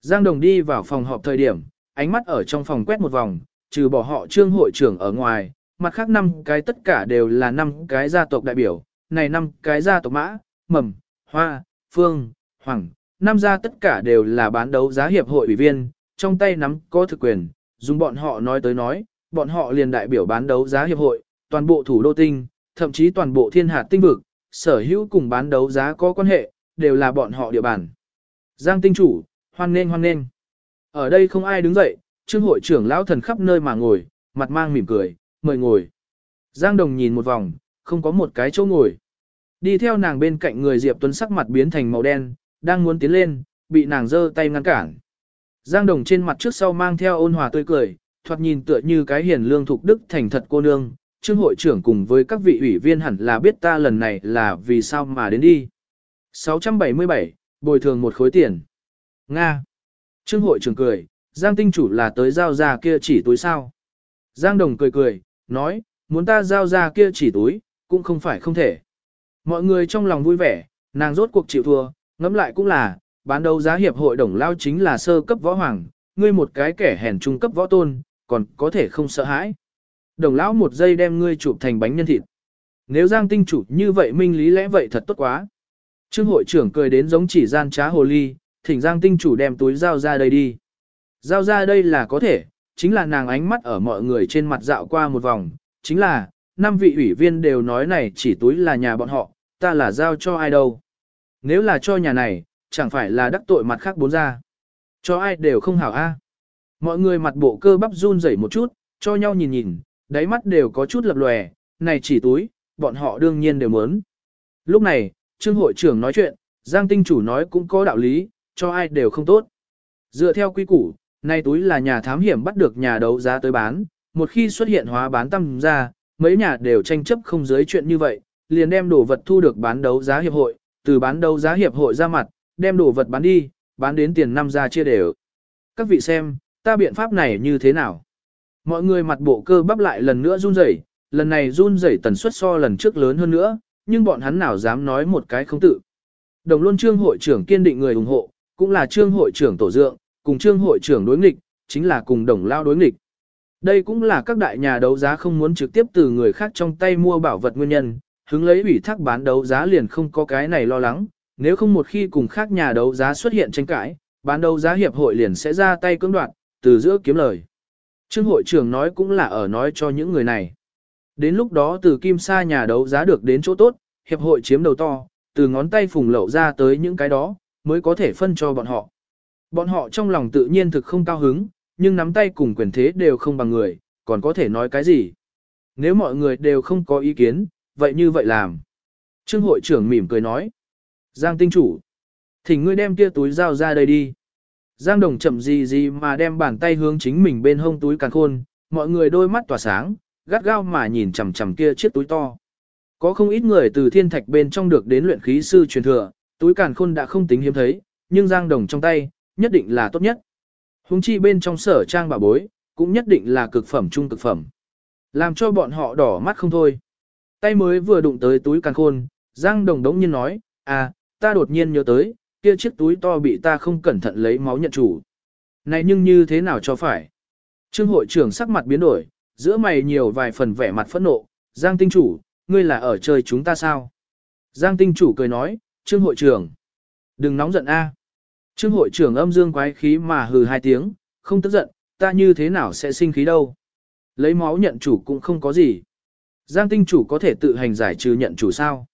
Giang Đồng đi vào phòng họp thời điểm, ánh mắt ở trong phòng quét một vòng, trừ bỏ họ trương hội trưởng ở ngoài, mặt khác năm cái tất cả đều là năm cái gia tộc đại biểu, này năm cái gia tộc mã, mầm, hoa, phương, hoàng, năm gia tất cả đều là bán đấu giá hiệp hội ủy viên, trong tay nắm có thực quyền, dùng bọn họ nói tới nói, bọn họ liền đại biểu bán đấu giá hiệp hội, toàn bộ thủ đô tinh, thậm chí toàn bộ thiên hạt tinh vực, sở hữu cùng bán đấu giá có quan hệ, đều là bọn họ địa bàn. Giang tinh chủ, hoan nghênh hoan nghênh. Ở đây không ai đứng dậy, trương hội trưởng lão thần khắp nơi mà ngồi, mặt mang mỉm cười, mời ngồi. Giang đồng nhìn một vòng, không có một cái chỗ ngồi. Đi theo nàng bên cạnh người Diệp Tuấn sắc mặt biến thành màu đen, đang muốn tiến lên, bị nàng giơ tay ngăn cản. Giang đồng trên mặt trước sau mang theo ôn hòa tươi cười, thoạt nhìn tựa như cái hiền lương thục đức thành thật cô nương, trương hội trưởng cùng với các vị ủy viên hẳn là biết ta lần này là vì sao mà đến đi. 677, bồi thường một khối tiền. Nga. Trương hội trưởng cười, Giang tinh chủ là tới giao ra kia chỉ túi sao. Giang đồng cười cười, nói, muốn ta giao ra kia chỉ túi, cũng không phải không thể. Mọi người trong lòng vui vẻ, nàng rốt cuộc chịu thua, ngẫm lại cũng là, bán đấu giá hiệp hội đồng lao chính là sơ cấp võ hoàng, ngươi một cái kẻ hèn trung cấp võ tôn, còn có thể không sợ hãi. Đồng lão một giây đem ngươi chụp thành bánh nhân thịt. Nếu Giang tinh chủ như vậy minh lý lẽ vậy thật tốt quá. Trương hội trưởng cười đến giống chỉ gian trá hồ ly, thỉnh Giang tinh chủ đem túi giao ra đây đi. Giao ra đây là có thể, chính là nàng ánh mắt ở mọi người trên mặt dạo qua một vòng, chính là, năm vị ủy viên đều nói này chỉ túi là nhà bọn họ, ta là giao cho ai đâu. Nếu là cho nhà này, chẳng phải là đắc tội mặt khác bốn ra. Cho ai đều không hảo a. Mọi người mặt bộ cơ bắp run rẩy một chút, cho nhau nhìn nhìn, đáy mắt đều có chút lập lòe, này chỉ túi, bọn họ đương nhiên đều muốn. Lúc này, trương hội trưởng nói chuyện, Giang tinh chủ nói cũng có đạo lý, cho ai đều không tốt. Dựa theo quy củ, nay túi là nhà thám hiểm bắt được nhà đấu giá tới bán, một khi xuất hiện hóa bán tăng ra, mấy nhà đều tranh chấp không giới chuyện như vậy, liền đem đồ vật thu được bán đấu giá hiệp hội, từ bán đấu giá hiệp hội ra mặt, đem đồ vật bán đi, bán đến tiền năm ra chia đều. Các vị xem, ta biện pháp này như thế nào? Mọi người mặt bộ cơ bắp lại lần nữa run rẩy, lần này run rẩy tần suất so lần trước lớn hơn nữa, nhưng bọn hắn nào dám nói một cái không tự. Đồng luôn trương hội trưởng kiên định người ủng hộ, cũng là trương hội trưởng tổ dượng, cùng trương hội trưởng đối nghịch, chính là cùng đồng lao đối nghịch. Đây cũng là các đại nhà đấu giá không muốn trực tiếp từ người khác trong tay mua bảo vật nguyên nhân, hứng lấy ủy thác bán đấu giá liền không có cái này lo lắng, nếu không một khi cùng khác nhà đấu giá xuất hiện tranh cãi, bán đấu giá hiệp hội liền sẽ ra tay cưỡng đoạt, từ giữa kiếm lời. Trương hội trưởng nói cũng là ở nói cho những người này. Đến lúc đó từ kim sa nhà đấu giá được đến chỗ tốt, hiệp hội chiếm đầu to, từ ngón tay phùng lậu ra tới những cái đó, mới có thể phân cho bọn họ. Bọn họ trong lòng tự nhiên thực không cao hứng, nhưng nắm tay cùng quyền thế đều không bằng người, còn có thể nói cái gì. Nếu mọi người đều không có ý kiến, vậy như vậy làm. Trương hội trưởng mỉm cười nói. Giang tinh chủ. Thỉnh ngươi đem kia túi dao ra đây đi. Giang đồng chậm gì gì mà đem bàn tay hướng chính mình bên hông túi càng khôn, mọi người đôi mắt tỏa sáng, gắt gao mà nhìn chằm chằm kia chiếc túi to. Có không ít người từ thiên thạch bên trong được đến luyện khí sư truyền thừa, túi càn khôn đã không tính hiếm thấy, nhưng Giang Đồng trong tay, nhất định là tốt nhất. Hùng chi bên trong sở trang bà bối, cũng nhất định là cực phẩm trung cực phẩm. Làm cho bọn họ đỏ mắt không thôi. Tay mới vừa đụng tới túi càn khôn, Giang Đồng đống nhiên nói, à, ta đột nhiên nhớ tới, kia chiếc túi to bị ta không cẩn thận lấy máu nhận chủ. Này nhưng như thế nào cho phải? Trương hội trưởng sắc mặt biến đổi, giữa mày nhiều vài phần vẻ mặt phẫn nộ, Giang tinh chủ, ngươi là ở chơi chúng ta sao? Giang tinh chủ cười nói, Trương hội trưởng, đừng nóng giận a. Trương hội trưởng âm dương quái khí mà hừ hai tiếng, không tức giận, ta như thế nào sẽ sinh khí đâu. Lấy máu nhận chủ cũng không có gì. Giang tinh chủ có thể tự hành giải trừ nhận chủ sao.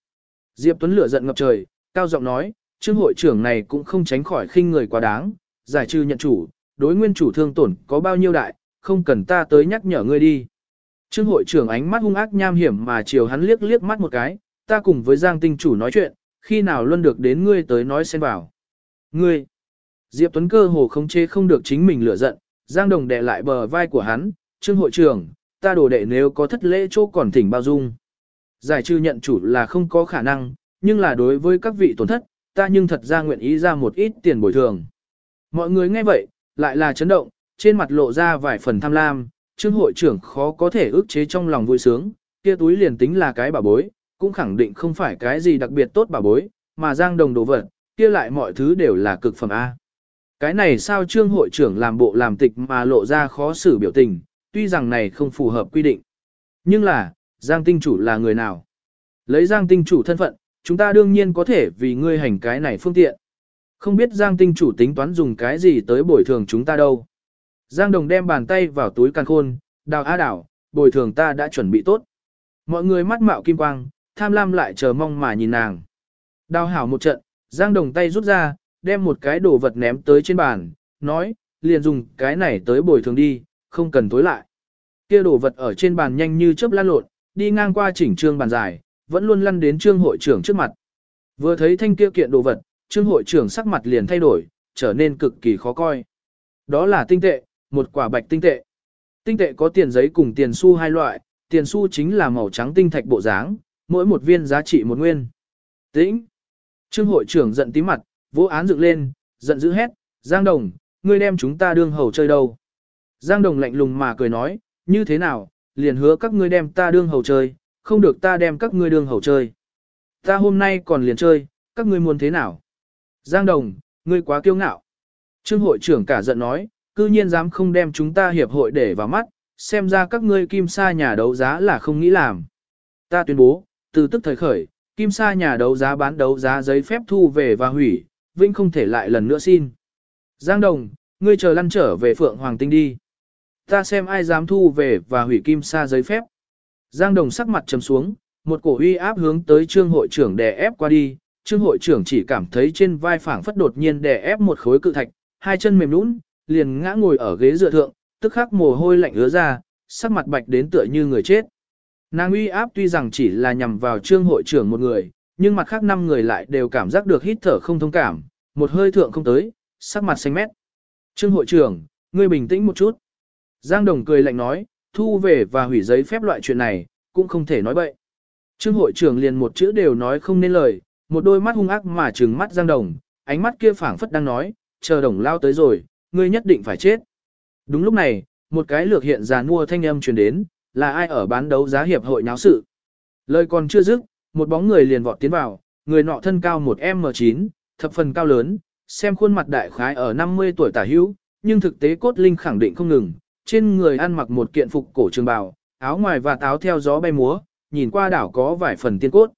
Diệp Tuấn lửa giận ngập trời, cao giọng nói, trương hội trưởng này cũng không tránh khỏi khinh người quá đáng, giải trừ nhận chủ, đối nguyên chủ thương tổn có bao nhiêu đại, không cần ta tới nhắc nhở ngươi đi. Trương hội trưởng ánh mắt hung ác nham hiểm mà chiều hắn liếc liếc mắt một cái, ta cùng với Giang tinh chủ nói chuyện, khi nào luôn được đến ngươi tới nói xen vào. Ngươi! Diệp Tuấn cơ hồ không chế không được chính mình lửa giận, Giang Đồng đè lại bờ vai của hắn, Trương hội trưởng, ta đổ đệ nếu có thất lễ chỗ còn thỉnh bao dung. Giải trừ nhận chủ là không có khả năng, nhưng là đối với các vị tổn thất, ta nhưng thật ra nguyện ý ra một ít tiền bồi thường. Mọi người nghe vậy, lại là chấn động, trên mặt lộ ra vài phần tham lam, trương hội trưởng khó có thể ức chế trong lòng vui sướng, kia túi liền tính là cái bà bối, cũng khẳng định không phải cái gì đặc biệt tốt bà bối, mà giang đồng đồ vật, kia lại mọi thứ đều là cực phẩm A. Cái này sao trương hội trưởng làm bộ làm tịch mà lộ ra khó xử biểu tình, tuy rằng này không phù hợp quy định. Nhưng là, giang tinh chủ là người nào? Lấy giang tinh chủ thân phận, chúng ta đương nhiên có thể vì ngươi hành cái này phương tiện. Không biết giang tinh chủ tính toán dùng cái gì tới bồi thường chúng ta đâu. Giang Đồng đem bàn tay vào túi căn khôn, đào á đảo, bồi thường ta đã chuẩn bị tốt. Mọi người mắt mạo kim quang, tham lam lại chờ mong mà nhìn nàng. Đào hảo một trận, Giang Đồng tay rút ra, đem một cái đồ vật ném tới trên bàn, nói, liền dùng cái này tới bồi thường đi, không cần tối lại. Kia đồ vật ở trên bàn nhanh như chớp lan lộn, đi ngang qua chỉnh trương bàn dài, vẫn luôn lăn đến trương hội trưởng trước mặt. Vừa thấy thanh kia kiện đồ vật, trương hội trưởng sắc mặt liền thay đổi, trở nên cực kỳ khó coi. Đó là tinh tệ, một quả bạch tinh tệ. Tinh tệ có tiền giấy cùng tiền xu hai loại, tiền xu chính là màu trắng tinh thạch bộ dáng, mỗi một viên giá trị một nguyên. Tĩnh. Trương hội trưởng giận tím mặt, vỗ án dựng lên, giận dữ hét, Giang Đồng, ngươi đem chúng ta đương hầu chơi đâu. Giang Đồng lạnh lùng mà cười nói, như thế nào, liền hứa các ngươi đem ta đương hầu chơi, không được ta đem các ngươi đương hầu chơi. Ta hôm nay còn liền chơi, các ngươi muốn thế nào? Giang Đồng, ngươi quá kiêu ngạo. Trương hội trưởng cả giận nói, cư nhiên dám không đem chúng ta hiệp hội để vào mắt, xem ra các ngươi kim sa nhà đấu giá là không nghĩ làm. Ta tuyên bố, từ tức thời khởi, kim sa nhà đấu giá bán đấu giá giấy phép thu về và hủy, vinh không thể lại lần nữa xin. Giang Đồng, ngươi chờ lăn trở về Phượng Hoàng Tinh đi. Ta xem ai dám thu về và hủy kim sa giấy phép. Giang Đồng sắc mặt trầm xuống, một cổ uy áp hướng tới trương hội trưởng đè ép qua đi, trương hội trưởng chỉ cảm thấy trên vai phảng phất đột nhiên đè ép một khối cự thạch, hai chân mềm nũng liền ngã ngồi ở ghế dựa thượng, tức khắc mồ hôi lạnh ứa ra, sắc mặt bạch đến tựa như người chết. Nàng uy áp tuy rằng chỉ là nhằm vào trương hội trưởng một người, nhưng mặt khác năm người lại đều cảm giác được hít thở không thông cảm, một hơi thượng không tới, sắc mặt xanh mét. Trương hội trưởng, ngươi bình tĩnh một chút. Giang Đồng cười lạnh nói, thu về và hủy giấy phép loại chuyện này, cũng không thể nói bậy. Trương hội trưởng liền một chữ đều nói không nên lời, một đôi mắt hung ác mà trừng mắt Giang Đồng, ánh mắt kia phảng phất đang nói, chờ Đồng lao tới rồi, ngươi nhất định phải chết. Đúng lúc này, một cái lược hiện ra mua thanh âm truyền đến, là ai ở bán đấu giá hiệp hội nháo sự. Lời còn chưa dứt, một bóng người liền vọt tiến vào, người nọ thân cao một M9, thập phần cao lớn, xem khuôn mặt đại khái ở 50 tuổi tả hữu, nhưng thực tế cốt linh khẳng định không ngừng, trên người ăn mặc một kiện phục cổ trường bào, áo ngoài và táo theo gió bay múa, nhìn qua đảo có vài phần tiên cốt.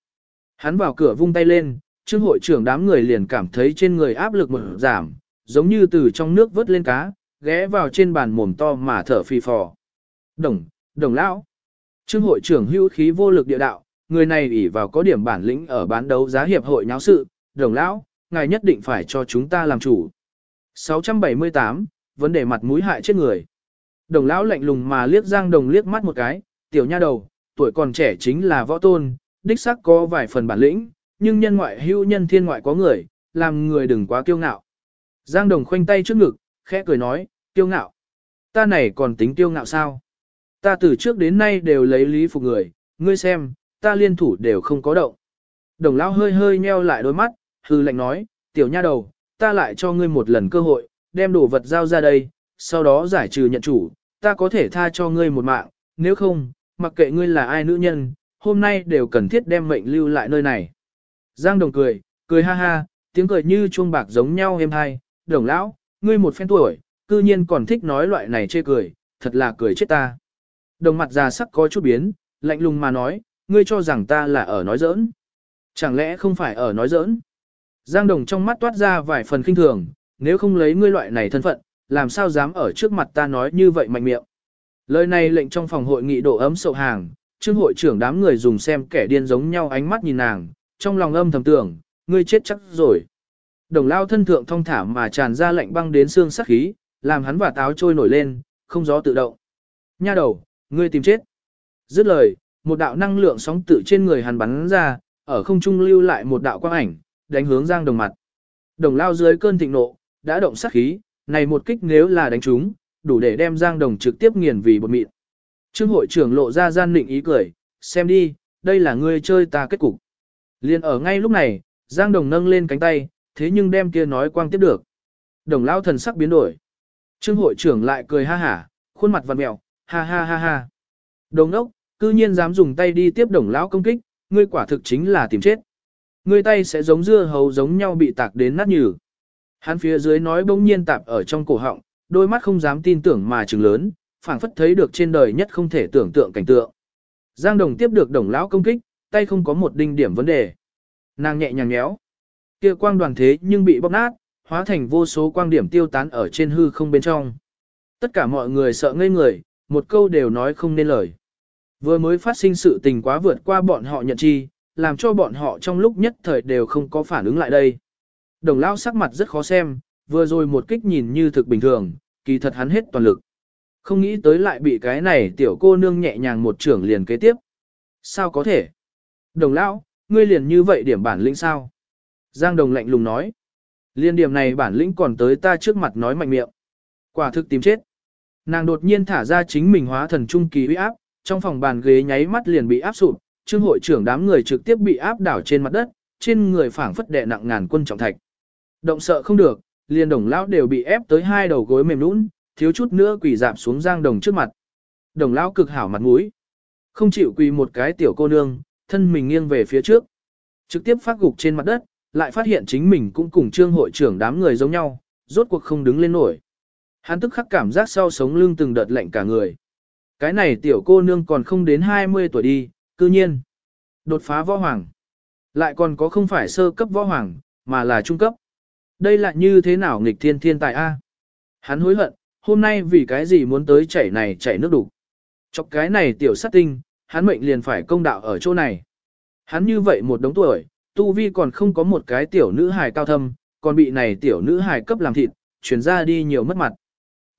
Hắn vào cửa vung tay lên, trương hội trưởng đám người liền cảm thấy trên người áp lực một giảm, giống như từ trong nước vớt lên cá, ghé vào trên bàn mồm to mà thở phì phò. Đồng, đồng lão. Trương hội trưởng hữu khí vô lực địa đạo, người này ủy vào có điểm bản lĩnh ở bán đấu giá hiệp hội nháo sự, đồng lão, ngài nhất định phải cho chúng ta làm chủ. 678, vấn đề mặt mũi hại chết người. Đồng lão lạnh lùng mà liếc Giang Đồng liếc mắt một cái, tiểu nha đầu, tuổi còn trẻ chính là võ tôn, đích xác có vài phần bản lĩnh, nhưng nhân ngoại hữu nhân thiên ngoại có người, làm người đừng quá kiêu ngạo. Giang Đồng khoanh tay trước ngực, khẽ cười nói, kiêu ngạo. Ta này còn tính kiêu ngạo sao? Ta từ trước đến nay đều lấy lý phục người, ngươi xem, ta liên thủ đều không có động. Đồng lão hơi hơi nheo lại đôi mắt, hư lạnh nói, tiểu nha đầu, ta lại cho ngươi một lần cơ hội, đem đồ vật giao ra đây, sau đó giải trừ nhận chủ, ta có thể tha cho ngươi một mạng, nếu không, mặc kệ ngươi là ai nữ nhân, hôm nay đều cần thiết đem mệnh lưu lại nơi này. Giang Đồng cười, cười ha ha, tiếng cười như chuông bạc giống nhau êm hai, đồng lão, ngươi một phen tuổi, cư nhiên còn thích nói loại này chê cười, thật là cười chết ta. Đồng mặt già sắc có chút biến, lạnh lùng mà nói, ngươi cho rằng ta là ở nói giỡn. Chẳng lẽ không phải ở nói giỡn? Giang Đồng trong mắt toát ra vài phần kinh thường, nếu không lấy ngươi loại này thân phận, làm sao dám ở trước mặt ta nói như vậy mạnh miệng. Lời này lệnh trong phòng hội nghị độ ấm sậu hàng, trương hội trưởng đám người dùng xem kẻ điên giống nhau ánh mắt nhìn nàng, trong lòng âm thầm tưởng, ngươi chết chắc rồi. Đồng lao thân thượng thong thả mà tràn ra lạnh băng đến xương sắc khí, làm hắn và táo trôi nổi lên, không gió tự động. Nha đầu, ngươi tìm chết. Dứt lời, một đạo năng lượng sóng tự trên người hắn bắn ra, ở không trung lưu lại một đạo quang ảnh, đánh hướng Giang Đồng mặt. Đồng lao dưới cơn thịnh nộ, đã động sát khí, này một kích nếu là đánh trúng, đủ để đem Giang Đồng trực tiếp nghiền vì bột mịn. Trương hội trưởng lộ ra gian định ý cười, xem đi, đây là ngươi chơi ta kết cục. Liên ở ngay lúc này, Giang Đồng nâng lên cánh tay, thế nhưng đem kia nói quang tiếp được. Đồng lao thần sắc biến đổi. Trương hội trưởng lại cười ha hả, khuôn mặt vặn mẹo, ha ha ha ha. Đồng ốc, cư nhiên dám dùng tay đi tiếp đồng lão công kích, ngươi quả thực chính là tìm chết. Ngươi tay sẽ giống dưa hấu giống nhau bị tạc đến nát nhừ. Hắn phía dưới nói bỗng nhiên tạp ở trong cổ họng, đôi mắt không dám tin tưởng mà trừng lớn, phảng phất thấy được trên đời nhất không thể tưởng tượng cảnh tượng. Giang Đồng tiếp được đồng lão công kích, tay không có một đinh điểm vấn đề. Nàng nhẹ nhàng nhéo. Kia quang đoàn thế nhưng bị bóc nát, hóa thành vô số quang điểm tiêu tán ở trên hư không bên trong. Tất cả mọi người sợ ngây người, một câu đều nói không nên lời. Vừa mới phát sinh sự tình quá vượt qua bọn họ nhận chi, làm cho bọn họ trong lúc nhất thời đều không có phản ứng lại đây. Đồng lao sắc mặt rất khó xem, vừa rồi một kích nhìn như thực bình thường, kỳ thật hắn hết toàn lực. Không nghĩ tới lại bị cái này tiểu cô nương nhẹ nhàng một trưởng liền kế tiếp. Sao có thể? Đồng lão, ngươi liền như vậy điểm bản lĩnh sao? Giang đồng lạnh lùng nói. Liên điểm này bản lĩnh còn tới ta trước mặt nói mạnh miệng. Quả thực tìm chết. Nàng đột nhiên thả ra chính mình hóa thần trung kỳ uy áp, trong phòng bàn ghế nháy mắt liền bị áp sụp, trương hội trưởng đám người trực tiếp bị áp đảo trên mặt đất, trên người phảng phất đè nặng ngàn quân trọng thạch. Động sợ không được, liền đồng lão đều bị ép tới hai đầu gối mềm nhũn, thiếu chút nữa quỳ dạp xuống giang đồng trước mặt. Đồng lão cực hảo mặt mũi, không chịu quỳ một cái tiểu cô nương, thân mình nghiêng về phía trước, trực tiếp phát gục trên mặt đất, lại phát hiện chính mình cũng cùng trương hội trưởng đám người giống nhau, rốt cuộc không đứng lên nổi. Hắn tức khắc cảm giác sau sống lưng từng đợt lạnh cả người. Cái này tiểu cô nương còn không đến 20 tuổi đi, cư nhiên. Đột phá võ hoàng. Lại còn có không phải sơ cấp võ hoàng, mà là trung cấp. Đây là như thế nào nghịch thiên thiên tài A? Hắn hối hận, hôm nay vì cái gì muốn tới chảy này chảy nước đủ. Chọc cái này tiểu sát tinh, hắn mệnh liền phải công đạo ở chỗ này. Hắn như vậy một đống tuổi, tu vi còn không có một cái tiểu nữ hài cao thâm, còn bị này tiểu nữ hài cấp làm thịt, chuyển ra đi nhiều mất mặt.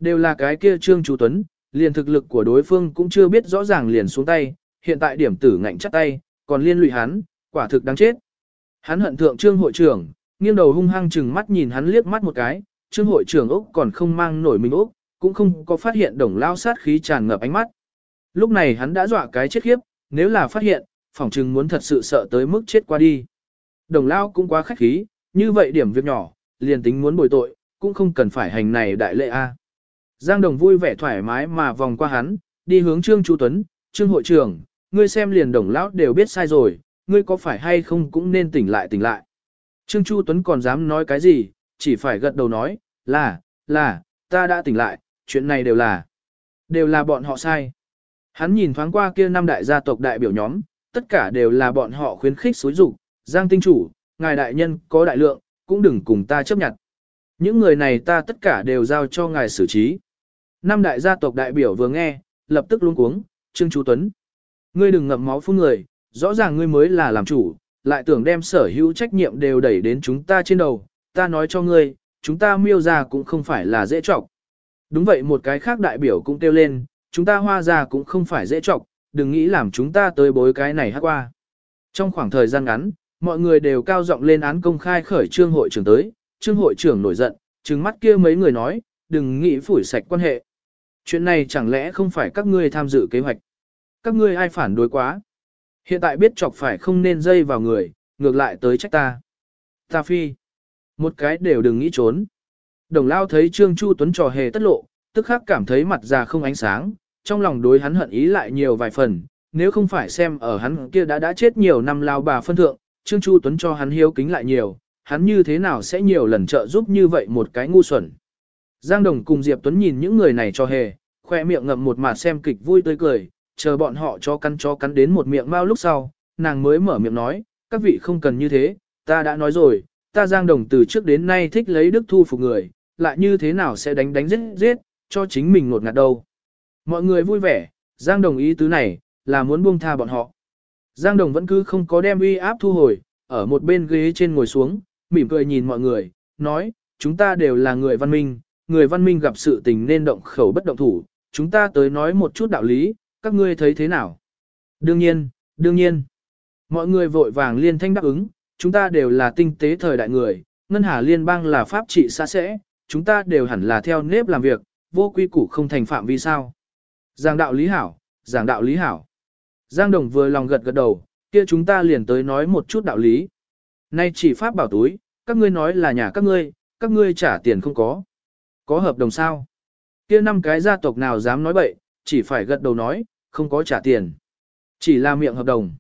Đều là cái kia Trương Chú Tuấn, liền thực lực của đối phương cũng chưa biết rõ ràng liền xuống tay, hiện tại điểm tử ngạnh chắc tay, còn liên lụy hắn, quả thực đáng chết. Hắn hận thượng Trương hội trưởng, nghiêng đầu hung hăng chừng mắt nhìn hắn liếc mắt một cái, Trương hội trưởng Úc còn không mang nổi mình Úc, cũng không có phát hiện đồng lao sát khí tràn ngập ánh mắt. Lúc này hắn đã dọa cái chết khiếp, nếu là phát hiện, phỏng chừng muốn thật sự sợ tới mức chết qua đi. Đồng lao cũng quá khách khí, như vậy điểm việc nhỏ, liền tính muốn bồi tội, cũng không cần phải hành này đại lệ A. Giang Đồng vui vẻ thoải mái mà vòng qua hắn, đi hướng Trương Chu Tuấn, Trương hội trưởng, ngươi xem liền đồng lão đều biết sai rồi, ngươi có phải hay không cũng nên tỉnh lại tỉnh lại. Trương Chu Tuấn còn dám nói cái gì, chỉ phải gật đầu nói, là, là, ta đã tỉnh lại, chuyện này đều là, đều là bọn họ sai. Hắn nhìn thoáng qua kia năm đại gia tộc đại biểu nhóm, tất cả đều là bọn họ khuyến khích xúi dục, Giang tinh chủ, ngài đại nhân có đại lượng, cũng đừng cùng ta chấp nhận. Những người này ta tất cả đều giao cho ngài xử trí. Năm đại gia tộc đại biểu vừa nghe, lập tức luống cuống, Trương Chú Tuấn. Ngươi đừng ngậm máu phun người, rõ ràng ngươi mới là làm chủ, lại tưởng đem sở hữu trách nhiệm đều đẩy đến chúng ta trên đầu, ta nói cho ngươi, chúng ta miêu ra cũng không phải là dễ trọc. Đúng vậy một cái khác đại biểu cũng kêu lên, chúng ta hoa ra cũng không phải dễ trọc, đừng nghĩ làm chúng ta tới bối cái này hát qua. Trong khoảng thời gian ngắn, mọi người đều cao giọng lên án công khai khởi trương hội trưởng tới, trương hội trưởng nổi giận, trừng mắt kia mấy người nói, đừng nghĩ phủi sạch quan hệ. Chuyện này chẳng lẽ không phải các ngươi tham dự kế hoạch? Các ngươi ai phản đối quá? Hiện tại biết chọc phải không nên dây vào người, ngược lại tới trách ta. Ta phi. Một cái đều đừng nghĩ trốn. Đồng lao thấy Trương Chu Tuấn trò hề tất lộ, tức khắc cảm thấy mặt già không ánh sáng, trong lòng đối hắn hận ý lại nhiều vài phần, nếu không phải xem ở hắn kia đã đã chết nhiều năm lao bà phân thượng, Trương Chu Tuấn cho hắn hiếu kính lại nhiều, hắn như thế nào sẽ nhiều lần trợ giúp như vậy một cái ngu xuẩn. Giang Đồng cùng Diệp Tuấn nhìn những người này cho hề, khoe miệng ngậm một mà xem kịch vui tươi cười, chờ bọn họ cho cắn cho cắn đến một miệng mau lúc sau, nàng mới mở miệng nói, các vị không cần như thế, ta đã nói rồi, ta Giang Đồng từ trước đến nay thích lấy đức thu phục người, lại như thế nào sẽ đánh đánh giết giết, cho chính mình ngột ngạt đâu. Mọi người vui vẻ, Giang Đồng ý tứ này, là muốn buông tha bọn họ. Giang Đồng vẫn cứ không có đem uy áp thu hồi, ở một bên ghế trên ngồi xuống, mỉm cười nhìn mọi người, nói, chúng ta đều là người văn minh, người văn minh gặp sự tình nên động khẩu bất động thủ, chúng ta tới nói một chút đạo lý, các ngươi thấy thế nào? Đương nhiên, đương nhiên. Mọi người vội vàng liên thanh đáp ứng, chúng ta đều là tinh tế thời đại người, ngân hà liên bang là pháp trị xã sẽ, chúng ta đều hẳn là theo nếp làm việc, vô quy củ không thành phạm vi sao. Giảng đạo lý hảo, giảng đạo lý hảo. Giang Đồng vừa lòng gật gật đầu, kia chúng ta liền tới nói một chút đạo lý. Nay chỉ pháp bảo túi, các ngươi nói là nhà các ngươi, các ngươi trả tiền không có. Có hợp đồng sao? Kia năm cái gia tộc nào dám nói bậy, chỉ phải gật đầu nói, không có trả tiền. Chỉ là miệng hợp đồng.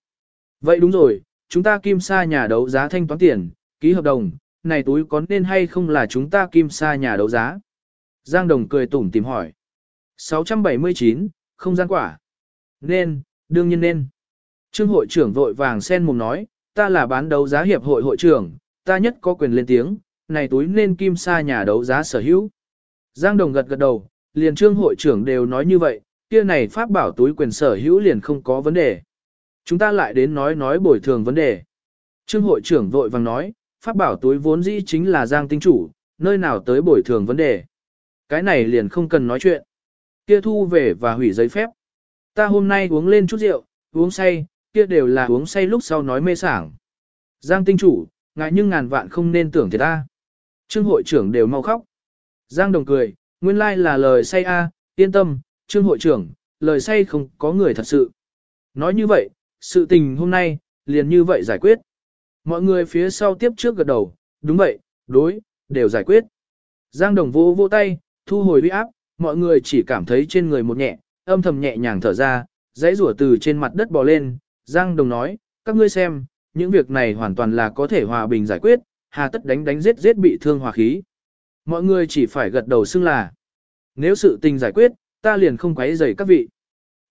Vậy đúng rồi, chúng ta kim sa nhà đấu giá thanh toán tiền, ký hợp đồng, này túi có nên hay không là chúng ta kim sa nhà đấu giá? Giang Đồng cười tủm tìm hỏi. 679, không gian quả. Nên, đương nhiên nên. Trương hội trưởng vội vàng sen mồm nói, ta là bán đấu giá hiệp hội hội trưởng, ta nhất có quyền lên tiếng, này túi nên kim sa nhà đấu giá sở hữu. Giang Đồng gật gật đầu, liền trương hội trưởng đều nói như vậy, kia này pháp bảo túi quyền sở hữu liền không có vấn đề. Chúng ta lại đến nói nói bồi thường vấn đề. Trương hội trưởng vội vàng nói, pháp bảo túi vốn dĩ chính là Giang tinh chủ, nơi nào tới bồi thường vấn đề. Cái này liền không cần nói chuyện. Kia thu về và hủy giấy phép. Ta hôm nay uống lên chút rượu, uống say, kia đều là uống say lúc sau nói mê sảng. Giang tinh chủ, ngại nhưng ngàn vạn không nên tưởng thiệt ta. Trương hội trưởng đều mau khóc. Giang đồng cười, nguyên lai là lời say a, yên tâm, trương hội trưởng, lời say không có người thật sự. Nói như vậy, sự tình hôm nay, liền như vậy giải quyết. Mọi người phía sau tiếp trước gật đầu, đúng vậy, đối, đều giải quyết. Giang đồng vô vô tay, thu hồi uy áp, mọi người chỉ cảm thấy trên người một nhẹ, âm thầm nhẹ nhàng thở ra, dãy rủa từ trên mặt đất bò lên. Giang đồng nói, các ngươi xem, những việc này hoàn toàn là có thể hòa bình giải quyết, hà tất đánh đánh giết giết bị thương hòa khí. Mọi người chỉ phải gật đầu xưng là. Nếu sự tình giải quyết, ta liền không quấy rầy các vị.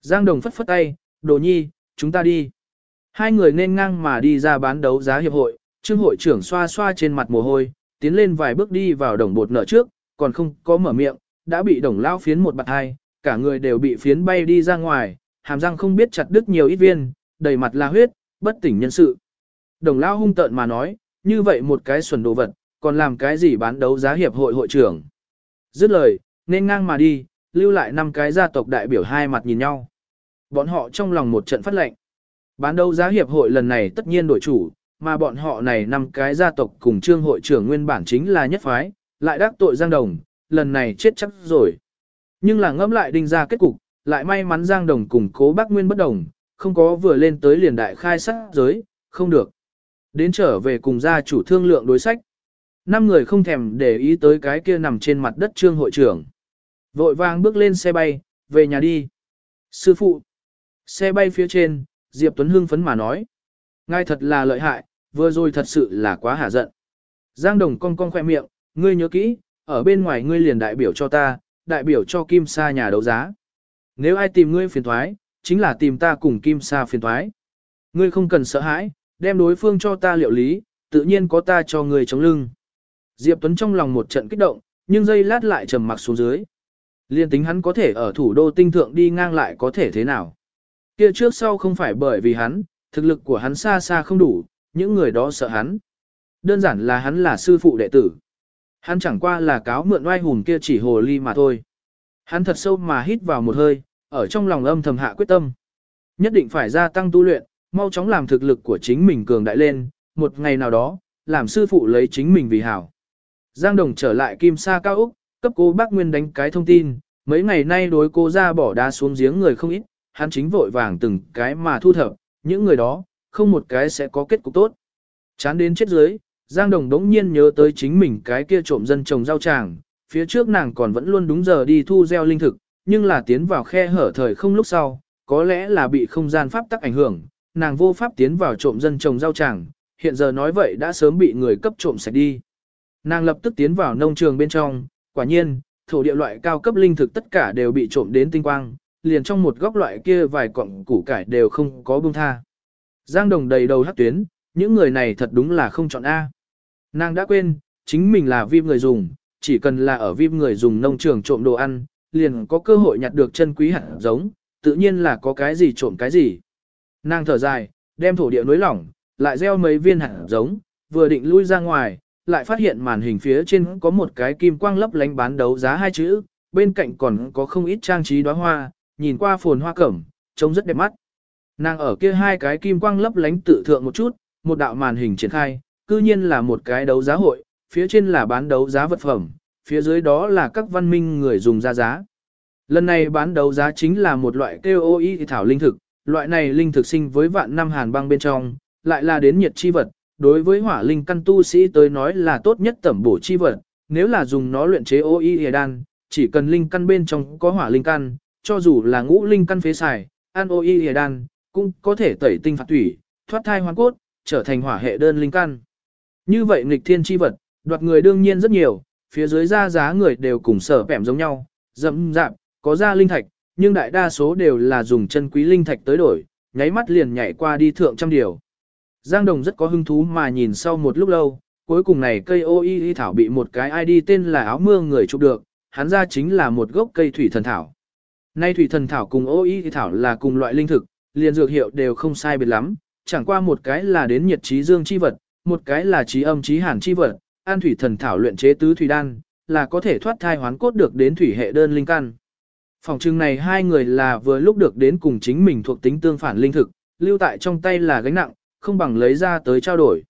Giang Đồng phất phất tay, đồ nhi, chúng ta đi. Hai người nên ngang mà đi ra bán đấu giá hiệp hội, trương hội trưởng xoa xoa trên mặt mồ hôi, tiến lên vài bước đi vào đồng bột nợ trước, còn không có mở miệng, đã bị đồng lao phiến một bạc hai, cả người đều bị phiến bay đi ra ngoài, hàm răng không biết chặt đứt nhiều ít viên, đầy mặt là huyết, bất tỉnh nhân sự. Đồng lao hung tợn mà nói, như vậy một cái xuẩn đồ vật, còn làm cái gì bán đấu giá hiệp hội hội trưởng. Dứt lời, nên ngang mà đi, lưu lại năm cái gia tộc đại biểu hai mặt nhìn nhau. Bọn họ trong lòng một trận phát lệnh. Bán đấu giá hiệp hội lần này tất nhiên đổi chủ, mà bọn họ này năm cái gia tộc cùng trương hội trưởng nguyên bản chính là nhất phái, lại đắc tội Giang Đồng, lần này chết chắc rồi. Nhưng là ngẫm lại đinh ra kết cục, lại may mắn Giang Đồng cùng cố bác Nguyên bất đồng, không có vừa lên tới liền đại khai sát giới, không được. Đến trở về cùng gia chủ thương lượng đối sách. Năm người không thèm để ý tới cái kia nằm trên mặt đất trương hội trưởng. Vội vàng bước lên xe bay, về nhà đi. Sư phụ. Xe bay phía trên, Diệp Tuấn hưng phấn mà nói. Ngài thật là lợi hại, vừa rồi thật sự là quá hả giận. Giang Đồng cong cong khoe miệng, ngươi nhớ kỹ, ở bên ngoài ngươi liền đại biểu cho ta, đại biểu cho Kim Sa nhà đấu giá. Nếu ai tìm ngươi phiền thoái, chính là tìm ta cùng Kim Sa phiền thoái. Ngươi không cần sợ hãi, đem đối phương cho ta liệu lý, tự nhiên có ta cho ngươi chống lưng. Diệp Tuấn trong lòng một trận kích động, nhưng giây lát lại trầm mặc xuống dưới. Liên tính hắn có thể ở thủ đô tinh thượng đi ngang lại có thể thế nào. Kia trước sau không phải bởi vì hắn, thực lực của hắn xa xa không đủ, những người đó sợ hắn. Đơn giản là hắn là sư phụ đệ tử. Hắn chẳng qua là cáo mượn oai hùng kia chỉ hồ ly mà thôi. Hắn thật sâu mà hít vào một hơi, ở trong lòng âm thầm hạ quyết tâm. Nhất định phải gia tăng tu luyện, mau chóng làm thực lực của chính mình cường đại lên, một ngày nào đó, làm sư phụ lấy chính mình vì hảo. Giang Đồng trở lại Kim Sa Cao Úc, cấp cô bác Nguyên đánh cái thông tin, mấy ngày nay đối cô ra bỏ đá xuống giếng người không ít, hắn chính vội vàng từng cái mà thu thập, những người đó, không một cái sẽ có kết cục tốt. Chán đến chết dưới, Giang Đồng đống nhiên nhớ tới chính mình cái kia trộm dân trồng rau tràng, phía trước nàng còn vẫn luôn đúng giờ đi thu gieo linh thực, nhưng là tiến vào khe hở thời không lúc sau, có lẽ là bị không gian pháp tắc ảnh hưởng, nàng vô pháp tiến vào trộm dân trồng rau tràng, hiện giờ nói vậy đã sớm bị người cấp trộm sạch đi. Nàng lập tức tiến vào nông trường bên trong, quả nhiên, thổ địa loại cao cấp linh thực tất cả đều bị trộm đến tinh quang, liền trong một góc loại kia vài cọng củ cải đều không có buông tha. Giang đồng đầy đầu hắc tuyến, những người này thật đúng là không chọn A. Nàng đã quên, chính mình là vip người dùng, chỉ cần là ở vip người dùng nông trường trộm đồ ăn, liền có cơ hội nhặt được chân quý hạt giống, tự nhiên là có cái gì trộm cái gì. Nàng thở dài, đem thổ địa nối lỏng, lại gieo mấy viên hạt giống, vừa định lui ra ngoài, lại phát hiện màn hình phía trên có một cái kim quang lấp lánh bán đấu giá hai chữ, bên cạnh còn có không ít trang trí đóa hoa, nhìn qua phồn hoa cẩm, trông rất đẹp mắt. Nàng ở kia hai cái kim quang lấp lánh tự thượng một chút, một đạo màn hình triển khai, cư nhiên là một cái đấu giá hội, phía trên là bán đấu giá vật phẩm, phía dưới đó là các văn minh người dùng ra giá. Lần này bán đấu giá chính là một loại KOI thảo linh thực, loại này linh thực sinh với vạn năm hàn băng bên trong, lại là đến nhiệt chi vật, đối với hỏa linh căn tu sĩ tới nói là tốt nhất tẩm bổ chi vật, nếu là dùng nó luyện chế OI đan, chỉ cần linh căn bên trong có hỏa linh căn, cho dù là ngũ linh căn phế xài, ăn OI đan, cũng có thể tẩy tinh phạt thủy, thoát thai hoàn cốt, trở thành hỏa hệ đơn linh căn. Như vậy nghịch thiên chi vật, đoạt người đương nhiên rất nhiều, phía dưới ra giá người đều cùng sở bẻm giống nhau, dẫm dạp, có ra linh thạch, nhưng đại đa số đều là dùng chân quý linh thạch tới đổi, nháy mắt liền nhảy qua đi thượng trăm điều. Giang Đồng rất có hứng thú mà nhìn sau một lúc lâu, cuối cùng này cây OI thảo bị một cái ID tên là áo mưa người chụp được, hắn ra chính là một gốc cây thủy thần thảo. Nay thủy thần thảo cùng OI thảo là cùng loại linh thực, liền dược hiệu đều không sai biệt lắm, chẳng qua một cái là đến nhiệt trí dương chi vật, một cái là trí âm trí hàn chi vật, an thủy thần thảo luyện chế tứ thủy đan, là có thể thoát thai hoán cốt được đến thủy hệ đơn linh căn. Phòng trưng này hai người là vừa lúc được đến cùng chính mình thuộc tính tương phản linh thực, lưu tại trong tay là gánh nặng, không bằng lấy ra tới trao đổi.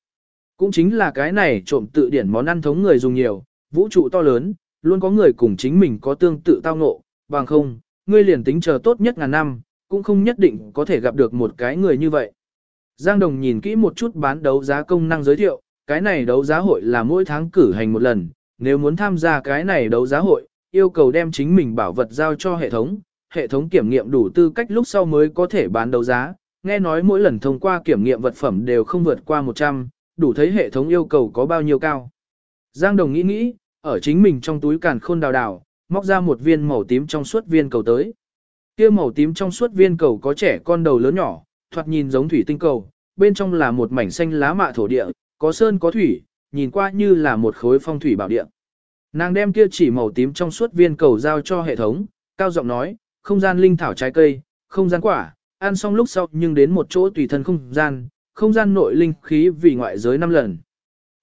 Cũng chính là cái này trộm tự điển món ăn thống người dùng nhiều, vũ trụ to lớn, luôn có người cùng chính mình có tương tự tao ngộ, bằng không, ngươi liền tính chờ tốt nhất ngàn năm, cũng không nhất định có thể gặp được một cái người như vậy. Giang Đồng nhìn kỹ một chút bán đấu giá công năng giới thiệu, cái này đấu giá hội là mỗi tháng cử hành một lần, nếu muốn tham gia cái này đấu giá hội, yêu cầu đem chính mình bảo vật giao cho hệ thống, hệ thống kiểm nghiệm đủ tư cách lúc sau mới có thể bán đấu giá, nghe nói mỗi lần thông qua kiểm nghiệm vật phẩm đều không vượt qua 100, đủ thấy hệ thống yêu cầu có bao nhiêu cao. Giang Đồng nghĩ nghĩ, ở chính mình trong túi càn khôn đào đào, móc ra một viên màu tím trong suốt viên cầu tới. Kia màu tím trong suốt viên cầu có trẻ con đầu lớn nhỏ, thoạt nhìn giống thủy tinh cầu, bên trong là một mảnh xanh lá mạ thổ địa, có sơn có thủy, nhìn qua như là một khối phong thủy bảo địa. Nàng đem kia chỉ màu tím trong suốt viên cầu giao cho hệ thống, cao giọng nói, không gian linh thảo trái cây, không gian quả, ăn xong lúc sau nhưng đến một chỗ tùy thân không gian, không gian nội linh khí vì ngoại giới 5 lần.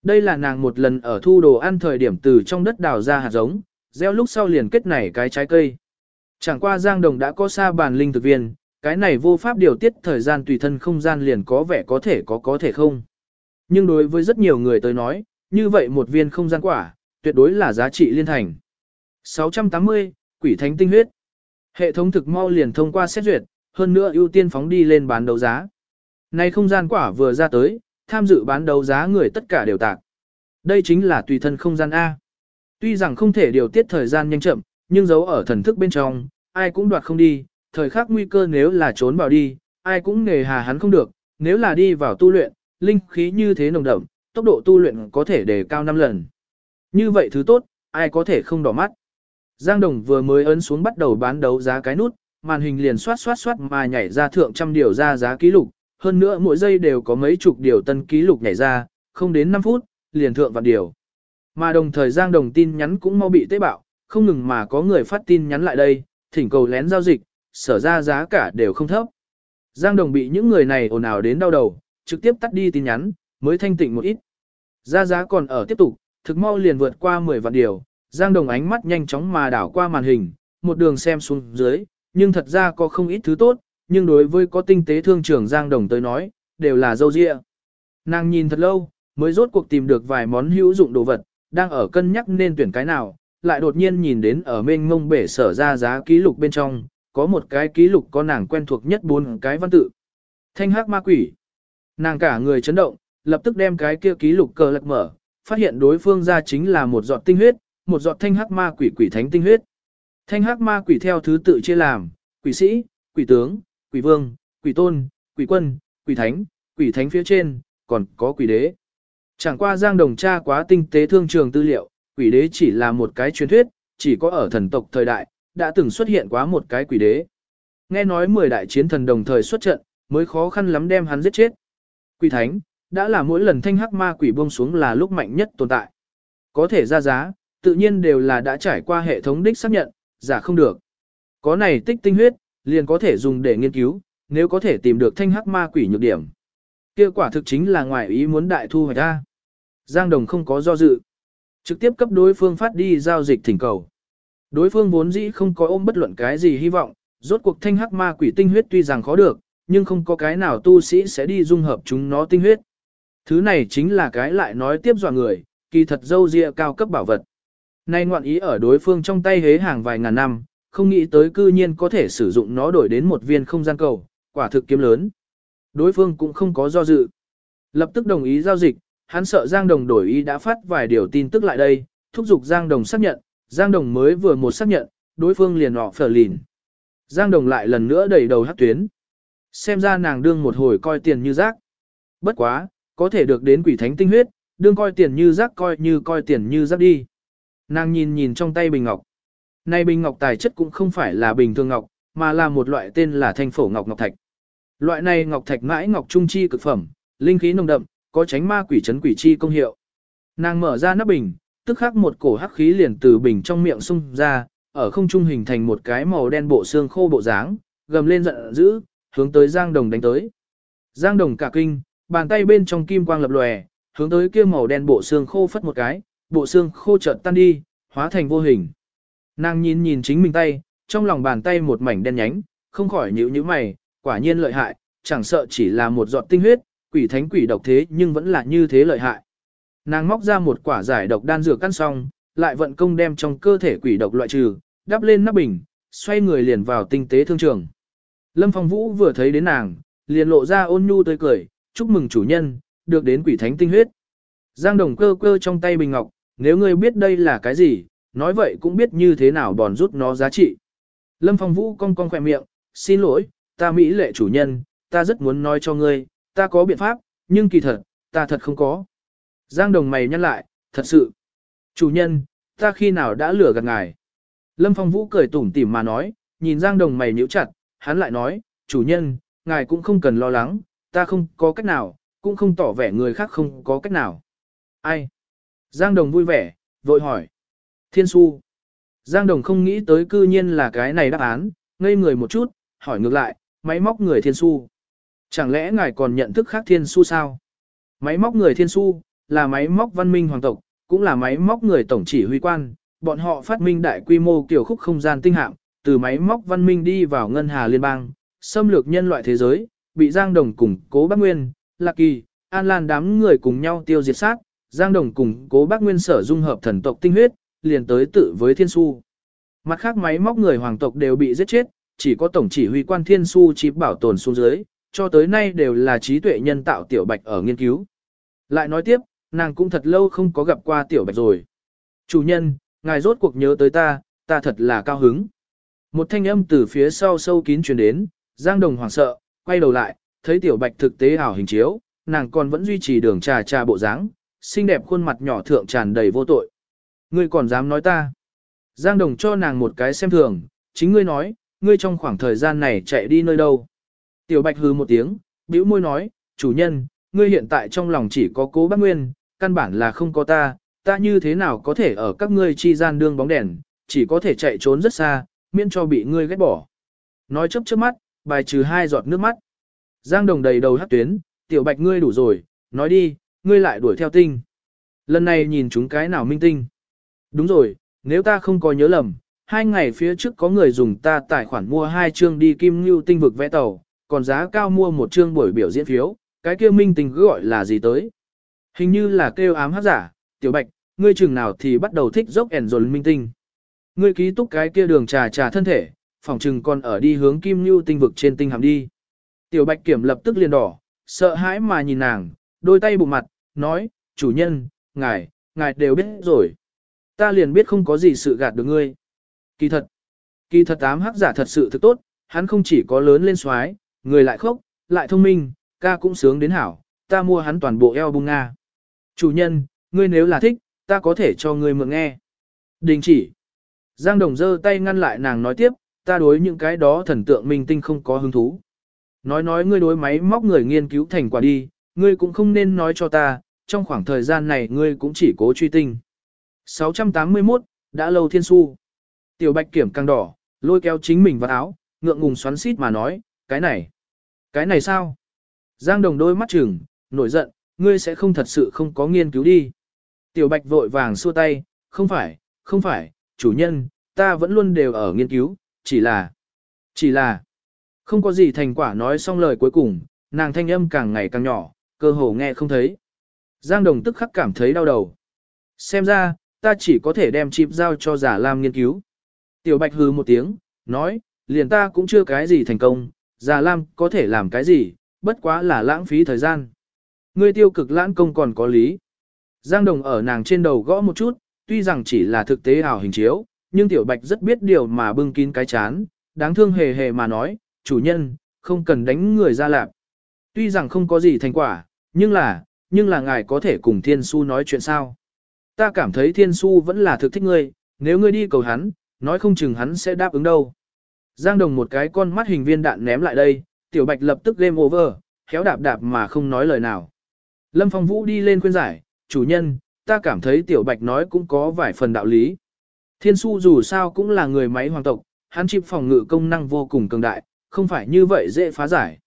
Đây là nàng một lần ở thu đồ ăn thời điểm từ trong đất đào ra hạt giống, gieo lúc sau liền kết nảy cái trái cây. Chẳng qua Giang Đồng đã có xa bàn linh thực viên, cái này vô pháp điều tiết thời gian tùy thân không gian liền có vẻ có thể có có thể không. Nhưng đối với rất nhiều người tới nói, như vậy một viên không gian quả, tuyệt đối là giá trị liên thành. 680, Quỷ Thánh Tinh Huyết Hệ thống thực mau liền thông qua xét duyệt, hơn nữa ưu tiên phóng đi lên bán đấu giá. Nay không gian quả vừa ra tới, tham dự bán đấu giá người tất cả đều tạc. Đây chính là tùy thân không gian A. Tuy rằng không thể điều tiết thời gian nhanh chậm, nhưng giấu ở thần thức bên trong, ai cũng đoạt không đi, thời khắc nguy cơ nếu là trốn vào đi, ai cũng nề hà hắn không được, nếu là đi vào tu luyện, linh khí như thế nồng đậm, tốc độ tu luyện có thể đề cao 5 lần. Như vậy thứ tốt, ai có thể không đỏ mắt. Giang Đồng vừa mới ấn xuống bắt đầu bán đấu giá cái nút, màn hình liền xoát xoát xoát mà nhảy ra thượng trăm điều ra giá ký lục, hơn nữa mỗi giây đều có mấy chục điều tân ký lục nhảy ra, không đến 5 phút, liền thượng vạn điều. Mà đồng thời Giang Đồng tin nhắn cũng mau bị tế bạo, không ngừng mà có người phát tin nhắn lại đây, thỉnh cầu lén giao dịch, sở ra giá cả đều không thấp. Giang Đồng bị những người này ồn ào đến đau đầu, trực tiếp tắt đi tin nhắn, mới thanh tịnh một ít. Ra giá còn ở tiếp tục, thực mau liền vượt qua 10 vạn điều, Giang Đồng ánh mắt nhanh chóng mà đảo qua màn hình, một đường xem xuống dưới, nhưng thật ra có không ít thứ tốt, nhưng đối với có tinh tế thương trưởng Giang Đồng tới nói, đều là dâu dịa. Nàng nhìn thật lâu, mới rốt cuộc tìm được vài món hữu dụng đồ vật, đang ở cân nhắc nên tuyển cái nào, lại đột nhiên nhìn đến ở mênh ngông bể sở ra giá ký lục bên trong, có một cái ký lục có nàng quen thuộc nhất bốn cái văn tự. Thanh hắc ma quỷ. Nàng cả người chấn động, lập tức đem cái kia ký lục cờ lật mở, phát hiện đối phương ra chính là một giọt tinh huyết, một giọt thanh hắc ma quỷ quỷ thánh tinh huyết. Thanh hắc ma quỷ theo thứ tự chia làm, quỷ sĩ, quỷ tướng, quỷ vương, quỷ tôn, quỷ quân, quỷ thánh, quỷ thánh phía trên, còn có quỷ đế. Chẳng qua Giang Đồng tra quá tinh tế thương trường tư liệu, quỷ đế chỉ là một cái truyền thuyết, chỉ có ở thần tộc thời đại, đã từng xuất hiện quá một cái quỷ đế. Nghe nói 10 đại chiến thần đồng thời xuất trận, mới khó khăn lắm đem hắn giết chết. Quỷ thánh, đã là mỗi lần thanh hắc ma quỷ buông xuống là lúc mạnh nhất tồn tại. Có thể ra giá, tự nhiên đều là đã trải qua hệ thống đích xác nhận, giả không được. Có này tích tinh huyết, liền có thể dùng để nghiên cứu, nếu có thể tìm được thanh hắc ma quỷ nhược điểm. kết quả thực chính là ngoài ý muốn đại thu hoạch ra. Giang Đồng không có do dự. Trực tiếp cấp đối phương phát đi giao dịch thỉnh cầu. Đối phương vốn dĩ không có ôm bất luận cái gì hy vọng, rốt cuộc thanh hắc ma quỷ tinh huyết tuy rằng khó được, nhưng không có cái nào tu sĩ sẽ đi dung hợp chúng nó tinh huyết. Thứ này chính là cái lại nói tiếp dọa người, kỳ thật dâu dịa cao cấp bảo vật. Nay ngoạn ý ở đối phương trong tay hế hàng vài ngàn năm, không nghĩ tới cư nhiên có thể sử dụng nó đổi đến một viên không gian cầu, quả thực kiếm lớn. Đối phương cũng không có do dự. Lập tức đồng ý giao dịch, hắn sợ Giang Đồng đổi ý đã phát vài điều tin tức lại đây, thúc giục Giang Đồng xác nhận, Giang Đồng mới vừa một xác nhận, đối phương liền họ phở lìn. Giang Đồng lại lần nữa đẩy đầu hát tuyến. Xem ra nàng đương một hồi coi tiền như rác. Bất quá, có thể được đến quỷ thánh tinh huyết, đương coi tiền như rác coi như coi tiền như rác đi. Nàng nhìn nhìn trong tay bình ngọc. Nay bình ngọc tài chất cũng không phải là bình thường ngọc, mà là một loại tên là thanh phổ ngọc ngọc thạch. Loại này ngọc thạch mãi ngọc trung chi cực phẩm, linh khí nồng đậm, có tránh ma quỷ chấn quỷ chi công hiệu. Nàng mở ra nắp bình, tức khắc một cổ hắc khí liền từ bình trong miệng xung ra, ở không trung hình thành một cái màu đen bộ xương khô bộ dáng, gầm lên giận dữ, hướng tới Giang Đồng đánh tới. Giang Đồng cả kinh, bàn tay bên trong kim quang lập lòe, hướng tới kia màu đen bộ xương khô phất một cái, bộ xương khô chợt tan đi, hóa thành vô hình. Nàng nhìn nhìn chính mình tay, trong lòng bàn tay một mảnh đen nhánh, không khỏi nhíu nhíu mày, quả nhiên lợi hại, chẳng sợ chỉ là một giọt tinh huyết, quỷ thánh quỷ độc thế nhưng vẫn là như thế lợi hại. Nàng móc ra một quả giải độc đan dược căn xong, lại vận công đem trong cơ thể quỷ độc loại trừ, đắp lên nắp bình, xoay người liền vào tinh tế thương trường. Lâm Phong Vũ vừa thấy đến nàng, liền lộ ra ôn nhu tươi cười, chúc mừng chủ nhân, được đến quỷ thánh tinh huyết. Giang Đồng cơ cơ trong tay bình ngọc, nếu ngươi biết đây là cái gì, nói vậy cũng biết như thế nào bòn rút nó giá trị. Lâm Phong Vũ cong cong khỏe miệng, xin lỗi, ta mỹ lệ chủ nhân, ta rất muốn nói cho ngươi, ta có biện pháp, nhưng kỳ thật, ta thật không có. Giang Đồng mày nhăn lại, thật sự. Chủ nhân, ta khi nào đã lừa gạt ngài? Lâm Phong Vũ cười tủm tỉm mà nói, nhìn Giang Đồng mày nhíu chặt, hắn lại nói, chủ nhân, ngài cũng không cần lo lắng, ta không có cách nào, cũng không tỏ vẻ người khác không có cách nào. Ai? Giang Đồng vui vẻ, vội hỏi. Thiên su. Giang Đồng không nghĩ tới cư nhiên là cái này đáp án, ngây người một chút, hỏi ngược lại, máy móc người thiên su. Chẳng lẽ ngài còn nhận thức khác thiên su sao? Máy móc người thiên su, là máy móc văn minh hoàng tộc, cũng là máy móc người tổng chỉ huy quan, bọn họ phát minh đại quy mô kiểu khúc không gian tinh hạm, từ máy móc văn minh đi vào ngân hà liên bang, xâm lược nhân loại thế giới, bị Giang Đồng cùng Cố Bắc Nguyên, Lạc Kỳ, An Lan đám người cùng nhau tiêu diệt sát, Giang Đồng cùng Cố Bắc Nguyên sở dung hợp thần tộc tinh huyết, liền tới tự với Thiên Su. Mặt khác máy móc người hoàng tộc đều bị giết chết, chỉ có tổng chỉ huy quan Thiên Su chỉ bảo tồn xuống dưới, cho tới nay đều là trí tuệ nhân tạo tiểu bạch ở nghiên cứu. Lại nói tiếp, nàng cũng thật lâu không có gặp qua tiểu bạch rồi. Chủ nhân, ngài rốt cuộc nhớ tới ta, ta thật là cao hứng. Một thanh âm từ phía sau sâu kín truyền đến, Giang Đồng hoảng sợ, quay đầu lại, thấy tiểu bạch thực tế ảo hình chiếu, nàng còn vẫn duy trì đường trà trà bộ dáng, xinh đẹp khuôn mặt nhỏ thượng tràn đầy vô tội. Ngươi còn dám nói ta? Giang Đồng cho nàng một cái xem thường, chính ngươi nói, ngươi trong khoảng thời gian này chạy đi nơi đâu? Tiểu bạch hừ một tiếng, bĩu môi nói, chủ nhân, ngươi hiện tại trong lòng chỉ có cố bác nguyên, căn bản là không có ta, ta như thế nào có thể ở các ngươi chi gian đương bóng đèn, chỉ có thể chạy trốn rất xa, miễn cho bị ngươi ghét bỏ. Nói chớp chớp mắt, bài trừ hai giọt nước mắt. Giang đồng đầy đầu hát tuyến, tiểu bạch ngươi đủ rồi, nói đi, ngươi lại đuổi theo tinh. Lần này nhìn chúng cái nào minh tinh. Đúng rồi, nếu ta không có nhớ lầm, hai ngày phía trước có người dùng ta tài khoản mua hai chương đi kim ngưu tinh vực vẽ tàu, còn giá cao mua một chương buổi biểu diễn phiếu, cái kia minh tinh cứ gọi là gì tới. Hình như là kêu ám hát giả, tiểu bạch, ngươi chừng nào thì bắt đầu thích dốc ẻn rồi minh tinh. Ngươi ký túc cái kia đường trà trà thân thể, phòng chừng còn ở đi hướng kim như tinh vực trên tinh hàm đi. Tiểu bạch kiểm lập tức liền đỏ, sợ hãi mà nhìn nàng, đôi tay bụng mặt, nói, chủ nhân, ngài, ngài đều biết rồi. Ta liền biết không có gì sự gạt được ngươi. Kỳ thật, kỳ thật ám hắc giả thật sự thực tốt, hắn không chỉ có lớn lên xoái, người lại khốc, lại thông minh, ca cũng sướng đến hảo, ta mua hắn toàn bộ eo bung Nga. Chủ nhân, ngươi nếu là thích, ta có thể cho ngươi mượn nghe. Đình chỉ. Giang Đồng giơ tay ngăn lại nàng nói tiếp, ta đối những cái đó thần tượng minh tinh không có hứng thú. Nói nói ngươi đối máy móc người nghiên cứu thành quả đi, ngươi cũng không nên nói cho ta, trong khoảng thời gian này ngươi cũng chỉ cố truy tinh. 681, đã lâu thiên su. Tiểu bạch kiểm căng đỏ, lôi kéo chính mình vào áo, ngượng ngùng xoắn xít mà nói, cái này, cái này sao? Giang đồng đôi mắt chừng, nổi giận, ngươi sẽ không thật sự không có nghiên cứu đi. Tiểu bạch vội vàng xua tay, không phải, không phải, chủ nhân, ta vẫn luôn đều ở nghiên cứu, chỉ là, chỉ là, Không có gì thành quả nói xong lời cuối cùng, nàng thanh âm càng ngày càng nhỏ, cơ hồ nghe không thấy. Giang Đồng tức khắc cảm thấy đau đầu. Xem ra, ta chỉ có thể đem chip giao cho giả Lam nghiên cứu. Tiểu Bạch hừ một tiếng, nói, liền ta cũng chưa cái gì thành công, giả Lam có thể làm cái gì, bất quá là lãng phí thời gian. Ngươi tiêu cực lãng công còn có lý. Giang Đồng ở nàng trên đầu gõ một chút, tuy rằng chỉ là thực tế ảo hình chiếu, nhưng Tiểu Bạch rất biết điều mà bưng kín cái chán, đáng thương hề hề mà nói, chủ nhân, không cần đánh người ra lạp. Tuy rằng không có gì thành quả, nhưng là, nhưng là ngài có thể cùng Thiên Su nói chuyện sao. Ta cảm thấy Thiên Su vẫn là thực thích ngươi, nếu ngươi đi cầu hắn, nói không chừng hắn sẽ đáp ứng đâu. Giang Đồng một cái con mắt hình viên đạn ném lại đây, Tiểu Bạch lập tức game over, khéo đạp đạp mà không nói lời nào. Lâm Phong Vũ đi lên khuyên giải, chủ nhân, ta cảm thấy Tiểu Bạch nói cũng có vài phần đạo lý. Thiên su dù sao cũng là người máy hoàng tộc, hắn chip phòng ngự công năng vô cùng cường đại, không phải như vậy dễ phá giải.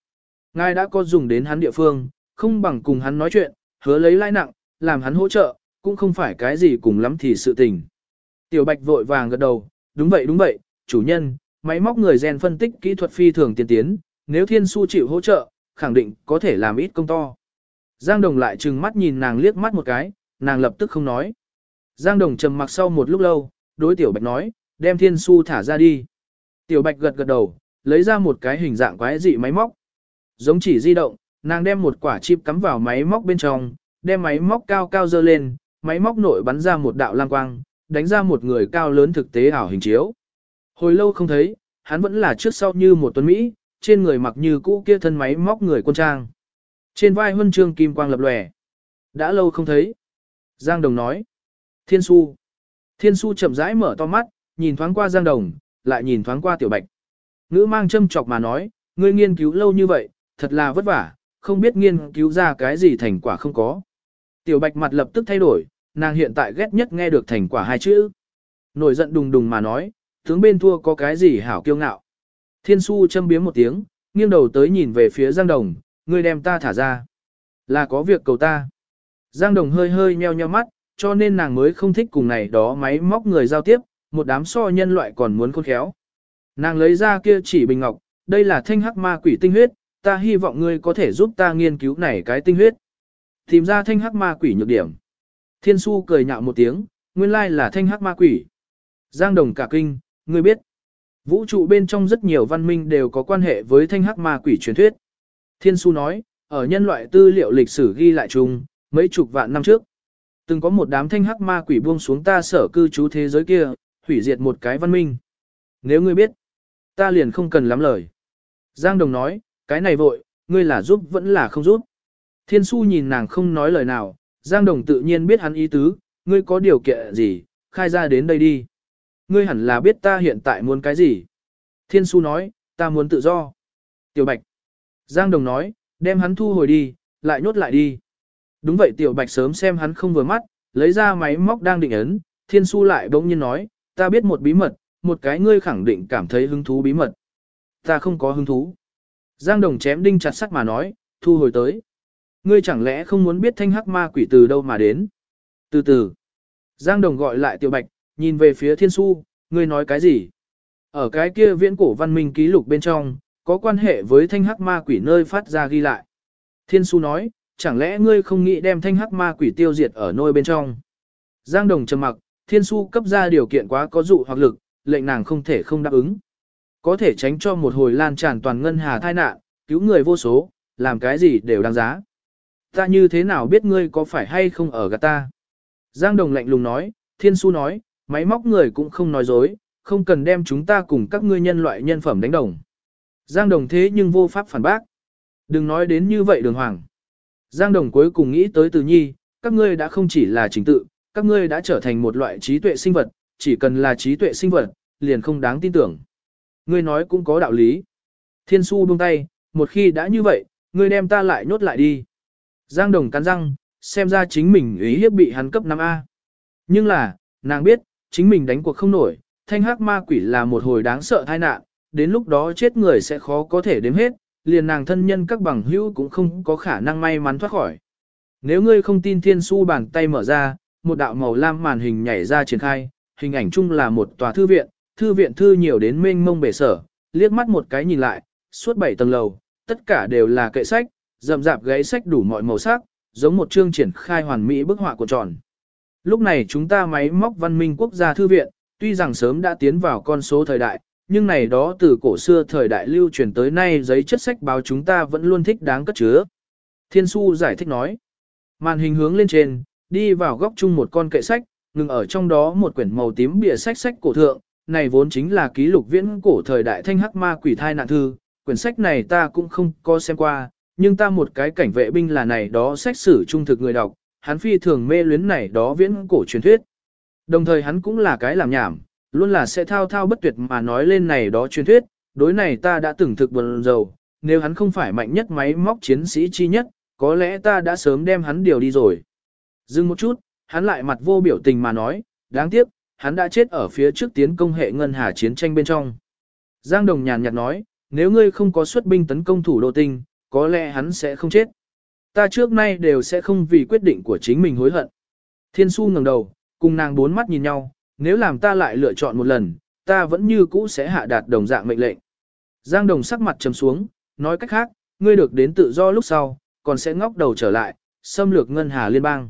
Ngài đã có dùng đến hắn địa phương, không bằng cùng hắn nói chuyện, hứa lấy lãi nặng, làm hắn hỗ trợ, cũng không phải cái gì cùng lắm thì sự tình. Tiểu Bạch vội vàng gật đầu, đúng vậy đúng vậy, chủ nhân, máy móc người gen phân tích kỹ thuật phi thường tiên tiến, nếu thiên su chịu hỗ trợ, khẳng định có thể làm ít công to. Giang Đồng lại trừng mắt nhìn nàng liếc mắt một cái, nàng lập tức không nói. Giang Đồng trầm mặc sau một lúc lâu, đối Tiểu Bạch nói, đem thiên su thả ra đi. Tiểu Bạch gật gật đầu, lấy ra một cái hình dạng quái dị máy móc. Giống chỉ di động, nàng đem một quả chip cắm vào máy móc bên trong, đem máy móc cao cao dơ lên, máy móc nội bắn ra một đạo lang quang, đánh ra một người cao lớn thực tế ảo hình chiếu. Hồi lâu không thấy, hắn vẫn là trước sau như một tuấn Mỹ, trên người mặc như cũ kia thân máy móc người quân trang. Trên vai huân chương kim quang lập lòe. Đã lâu không thấy. Giang Đồng nói. Thiên su. Thiên su chậm rãi mở to mắt, nhìn thoáng qua Giang Đồng, lại nhìn thoáng qua Tiểu Bạch. Ngữ mang châm chọc mà nói, ngươi nghiên cứu lâu như vậy, thật là vất vả, không biết nghiên cứu ra cái gì thành quả không có. Tiểu Bạch mặt lập tức thay đổi, nàng hiện tại ghét nhất nghe được thành quả hai chữ. Nổi giận đùng đùng mà nói, tướng bên thua có cái gì hảo kiêu ngạo. Thiên su châm biếm một tiếng, nghiêng đầu tới nhìn về phía Giang Đồng, ngươi đem ta thả ra. Là có việc cầu ta. Giang Đồng hơi hơi nheo nheo mắt, cho nên nàng mới không thích cùng này đó máy móc người giao tiếp, một đám so nhân loại còn muốn khôn khéo. Nàng lấy ra kia chỉ bình ngọc, đây là thanh hắc ma quỷ tinh huyết, ta hy vọng ngươi có thể giúp ta nghiên cứu này cái tinh huyết. Tìm ra thanh hắc ma quỷ nhược điểm. Thiên su cười nhạo một tiếng, nguyên lai là thanh hắc ma quỷ. Giang đồng cả kinh, ngươi biết. Vũ trụ bên trong rất nhiều văn minh đều có quan hệ với thanh hắc ma quỷ truyền thuyết. Thiên su nói, ở nhân loại tư liệu lịch sử ghi lại chung, mấy chục vạn năm trước. Từng có một đám thanh hắc ma quỷ buông xuống ta sở cư trú thế giới kia, hủy diệt một cái văn minh. Nếu ngươi biết, ta liền không cần lắm lời. Giang Đồng nói, cái này vội, ngươi là giúp vẫn là không giúp. Thiên su nhìn nàng không nói lời nào, Giang Đồng tự nhiên biết hắn ý tứ, ngươi có điều kiện gì, khai ra đến đây đi. Ngươi hẳn là biết ta hiện tại muốn cái gì. Thiên su nói, ta muốn tự do. Tiểu Bạch. Giang Đồng nói, đem hắn thu hồi đi, lại nhốt lại đi. Đúng vậy Tiểu Bạch sớm xem hắn không vừa mắt, lấy ra máy móc đang định ấn, Thiên su lại bỗng nhiên nói, ta biết một bí mật, một cái ngươi khẳng định cảm thấy hứng thú bí mật. Ta không có hứng thú. Giang Đồng chém đinh chặt sắt mà nói, thu hồi tới. Ngươi chẳng lẽ không muốn biết thanh hắc ma quỷ từ đâu mà đến? Từ từ. Giang Đồng gọi lại Tiểu Bạch, nhìn về phía Thiên Su, ngươi nói cái gì? Ở cái kia viễn cổ văn minh ký lục bên trong, có quan hệ với thanh hắc ma quỷ nơi phát ra ghi lại. Thiên Su nói, chẳng lẽ ngươi không nghĩ đem thanh hắc ma quỷ tiêu diệt ở nơi bên trong? Giang Đồng trầm mặc, Thiên Su cấp ra điều kiện quá có dụ hoặc lực, lệnh nàng không thể không đáp ứng. Có thể tránh cho một hồi lan tràn toàn ngân hà tai nạn, cứu người vô số, làm cái gì đều đáng giá. Ta như thế nào biết ngươi có phải hay không ở gạt ta? Giang Đồng lạnh lùng nói, Thiên Su nói, máy móc người cũng không nói dối, không cần đem chúng ta cùng các ngươi nhân loại nhân phẩm đánh đồng. Giang Đồng thế nhưng vô pháp phản bác. Đừng nói đến như vậy đường hoàng. Giang Đồng cuối cùng nghĩ tới từ nhi, các ngươi đã không chỉ là chính tự, các ngươi đã trở thành một loại trí tuệ sinh vật, chỉ cần là trí tuệ sinh vật, liền không đáng tin tưởng. Ngươi nói cũng có đạo lý. Thiên su buông tay, một khi đã như vậy, ngươi đem ta lại nhốt lại đi. Giang Đồng cắn răng, xem ra chính mình ý hiếp bị hắn cấp 5A. Nhưng là, nàng biết, chính mình đánh cuộc không nổi, thanh hắc ma quỷ là một hồi đáng sợ tai nạn, đến lúc đó chết người sẽ khó có thể đếm hết, liền nàng thân nhân các bằng hữu cũng không có khả năng may mắn thoát khỏi. Nếu ngươi không tin thiên su bàn tay mở ra, một đạo màu lam màn hình nhảy ra triển khai, hình ảnh chung là một tòa thư viện, thư viện thư nhiều đến mênh mông bể sở, liếc mắt một cái nhìn lại, suốt 7 tầng lầu, tất cả đều là kệ sách, rậm rạp gáy sách đủ mọi màu sắc, giống một chương triển khai hoàn mỹ bức họa của tròn. Lúc này chúng ta máy móc văn minh quốc gia thư viện, tuy rằng sớm đã tiến vào con số thời đại, nhưng này đó từ cổ xưa thời đại lưu truyền tới nay giấy chất sách báo chúng ta vẫn luôn thích đáng cất chứa. Thiên su giải thích nói. Màn hình hướng lên trên, đi vào góc chung một con kệ sách, ngừng ở trong đó một quyển màu tím bìa sách sách cổ thượng, này vốn chính là ký lục viễn cổ thời đại thanh hắc ma quỷ thai nạn thư, quyển sách này ta cũng không có xem qua, nhưng ta một cái cảnh vệ binh là này đó sách sử trung thực người đọc, hắn phi thường mê luyến này đó viễn cổ truyền thuyết. Đồng thời hắn cũng là cái làm nhảm, luôn là sẽ thao thao bất tuyệt mà nói lên này đó truyền thuyết, đối này ta đã từng thực buồn rầu, nếu hắn không phải mạnh nhất máy móc chiến sĩ chi nhất, có lẽ ta đã sớm đem hắn điều đi rồi. Dừng một chút, hắn lại mặt vô biểu tình mà nói, đáng tiếc, hắn đã chết ở phía trước tiến công hệ ngân hà chiến tranh bên trong. Giang Đồng nhàn nhạt nói, nếu ngươi không có xuất binh tấn công thủ đô tinh, có lẽ hắn sẽ không chết. Ta trước nay đều sẽ không vì quyết định của chính mình hối hận. Thiên su ngẩng đầu, cùng nàng bốn mắt nhìn nhau, nếu làm ta lại lựa chọn một lần, ta vẫn như cũ sẽ hạ đạt đồng dạng mệnh lệnh. Giang Đồng sắc mặt trầm xuống, nói cách khác, ngươi được đến tự do lúc sau, còn sẽ ngóc đầu trở lại, xâm lược ngân hà liên bang.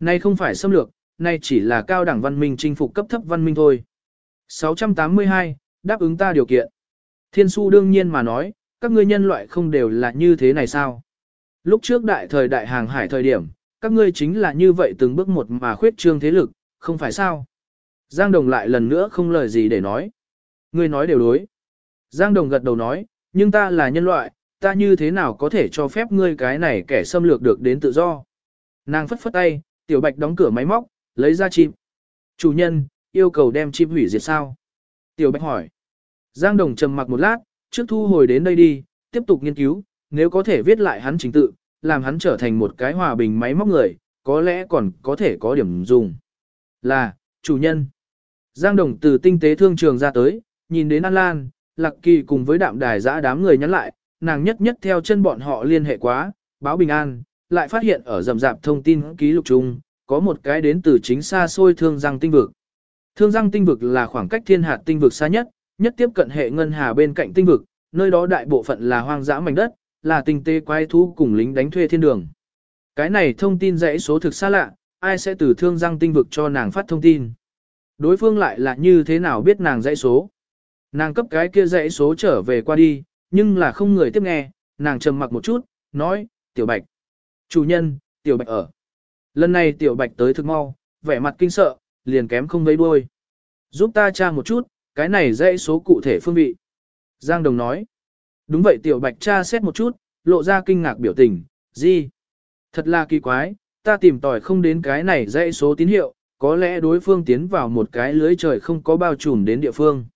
Nay không phải xâm lược, nay chỉ là cao đẳng văn minh chinh phục cấp thấp văn minh thôi. 682, đáp ứng ta điều kiện. Thiên su đương nhiên mà nói, các ngươi nhân loại không đều là như thế này sao? Lúc trước đại thời đại hàng hải thời điểm, các ngươi chính là như vậy từng bước một mà khuyết trương thế lực, không phải sao? Giang Đồng lại lần nữa không lời gì để nói. Ngươi nói đều đối. Giang Đồng gật đầu nói, nhưng ta là nhân loại, ta như thế nào có thể cho phép ngươi cái này kẻ xâm lược được đến tự do? Nàng phất phất tay, tiểu bạch đóng cửa máy móc, lấy ra chim. Chủ nhân, yêu cầu đem chim hủy diệt sao? Tiểu bạch hỏi. Giang Đồng trầm mặc một lát, trước thu hồi đến đây đi, tiếp tục nghiên cứu, nếu có thể viết lại hắn chính tự, làm hắn trở thành một cái hòa bình máy móc người, có lẽ còn có thể có điểm dùng. Là, chủ nhân. Giang Đồng từ tinh tế thương trường ra tới, nhìn đến An Lan, Lạc Kỳ cùng với đạm đài giã đám người nhắn lại, nàng nhất nhất theo chân bọn họ liên hệ quá, báo bình an, lại phát hiện ở rầm rạp thông tin ký lục chung, có một cái đến từ chính xa xôi thương răng tinh vực. Thương răng tinh vực là khoảng cách thiên hạt tinh vực xa nhất, nhất tiếp cận hệ ngân hà bên cạnh tinh vực, nơi đó đại bộ phận là hoang dã mảnh đất, là tinh tế quái thú cùng lính đánh thuê thiên đường. Cái này thông tin dãy số thực xa lạ, ai sẽ từ thương răng tinh vực cho nàng phát thông tin. Đối phương lại là như thế nào biết nàng dãy số. Nàng cấp cái kia dãy số trở về qua đi, nhưng là không người tiếp nghe, nàng trầm mặc một chút, nói, tiểu bạch. Chủ nhân, tiểu bạch ở. Lần này tiểu bạch tới thực mau, vẻ mặt kinh sợ, liền kém không vấy đuôi. Giúp ta tra một chút, cái này dãy số cụ thể phương vị. Giang Đồng nói. Đúng vậy tiểu bạch tra xét một chút, lộ ra kinh ngạc biểu tình, gì? Thật là kỳ quái, ta tìm tòi không đến cái này dãy số tín hiệu, có lẽ đối phương tiến vào một cái lưới trời không có bao trùm đến địa phương.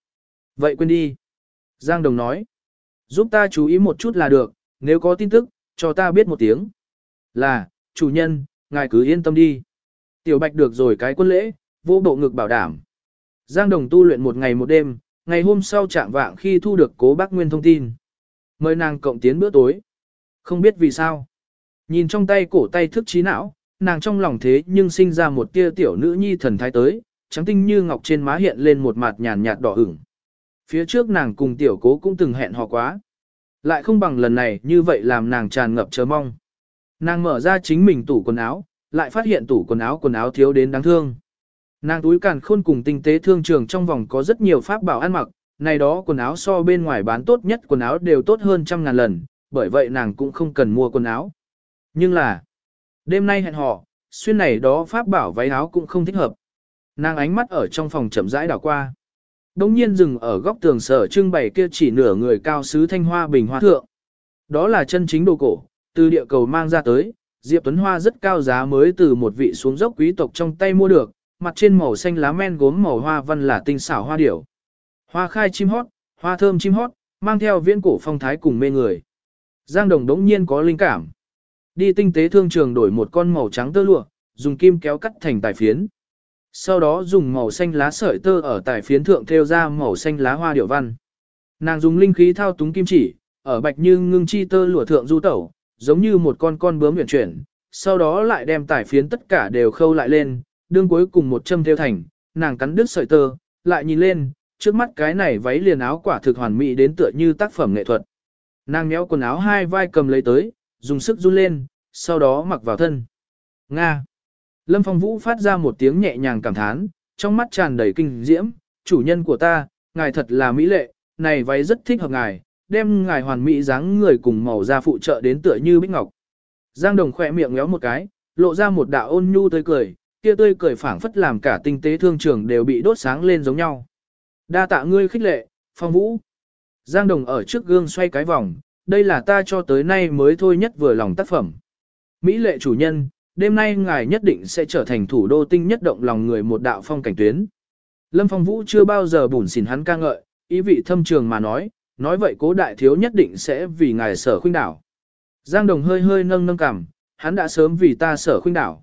Vậy quên đi. Giang Đồng nói. Giúp ta chú ý một chút là được, nếu có tin tức, cho ta biết một tiếng. Là, chủ nhân, ngài cứ yên tâm đi. Tiểu Bạch được rồi cái quân lễ, vô bộ ngực bảo đảm. Giang Đồng tu luyện một ngày một đêm, ngày hôm sau chạm vạng khi thu được cố bác Nguyên thông tin. Mời nàng cộng tiến bữa tối. Không biết vì sao. Nhìn trong tay cổ tay thức trí não, nàng trong lòng thế nhưng sinh ra một tia tiểu nữ nhi thần thái tới, trắng tinh như ngọc trên má hiện lên một mặt nhàn nhạt đỏ ửng. Phía trước nàng cùng tiểu cố cũng từng hẹn hò quá. Lại không bằng lần này như vậy làm nàng tràn ngập chờ mong. Nàng mở ra chính mình tủ quần áo, lại phát hiện tủ quần áo quần áo thiếu đến đáng thương. Nàng túi càn khôn cùng tinh tế thương trường trong vòng có rất nhiều pháp bảo ăn mặc, này đó quần áo so bên ngoài bán tốt nhất quần áo đều tốt hơn trăm ngàn lần, bởi vậy nàng cũng không cần mua quần áo. Nhưng là, đêm nay hẹn hò, xuyên này đó pháp bảo váy áo cũng không thích hợp. Nàng ánh mắt ở trong phòng chậm rãi đảo qua. Đông nhiên dừng ở góc tường sở trưng bày kia chỉ nửa người cao sứ thanh hoa bình hoa thượng. Đó là chân chính đồ cổ, từ địa cầu mang ra tới, Diệp Tuấn Hoa rất cao giá mới từ một vị xuống dốc quý tộc trong tay mua được, mặt trên màu xanh lá men gốm màu hoa văn là tinh xảo hoa điểu. Hoa khai chim hót, hoa thơm chim hót, mang theo viễn cổ phong thái cùng mê người. Giang Đồng đống nhiên có linh cảm. Đi tinh tế thương trường đổi một con màu trắng tơ lụa, dùng kim kéo cắt thành tài phiến. Sau đó dùng màu xanh lá sợi tơ ở tài phiến thượng thêu ra màu xanh lá hoa điểu văn. Nàng dùng linh khí thao túng kim chỉ, ở bạch như ngưng chi tơ lụa thượng du tẩu, giống như một con con bướm huyền chuyển, sau đó lại đem tài phiến tất cả đều khâu lại lên, đương cuối cùng một châm theo thành, nàng cắn đứt sợi tơ, lại nhìn lên, trước mắt cái này váy liền áo quả thực hoàn mỹ đến tựa như tác phẩm nghệ thuật. Nàng méo quần áo hai vai cầm lấy tới, dùng sức run lên, sau đó mặc vào thân. Nga. Lâm Phong Vũ phát ra một tiếng nhẹ nhàng cảm thán, trong mắt tràn đầy kinh diễm, chủ nhân của ta, ngài thật là mỹ lệ, này váy rất thích hợp ngài, đem ngài hoàn mỹ dáng người cùng màu da phụ trợ đến tựa như bích ngọc. Giang Đồng khỏe miệng ngéo một cái, lộ ra một đạo ôn nhu tươi cười, kia tươi cười phảng phất làm cả tinh tế thương trường đều bị đốt sáng lên giống nhau. Đa tạ ngươi khích lệ, Phong Vũ. Giang Đồng ở trước gương xoay cái vòng, đây là ta cho tới nay mới thôi nhất vừa lòng tác phẩm. Mỹ lệ chủ nhân, đêm nay ngài nhất định sẽ trở thành thủ đô tinh nhất động lòng người một đạo phong cảnh tuyến. Lâm Phong Vũ chưa bao giờ bùn xỉn hắn ca ngợi, ý vị thâm trường mà nói, nói vậy cố đại thiếu nhất định sẽ vì ngài sở khuynh đảo. Giang Đồng hơi hơi nâng nâng cằm, hắn đã sớm vì ta sở khuynh đảo.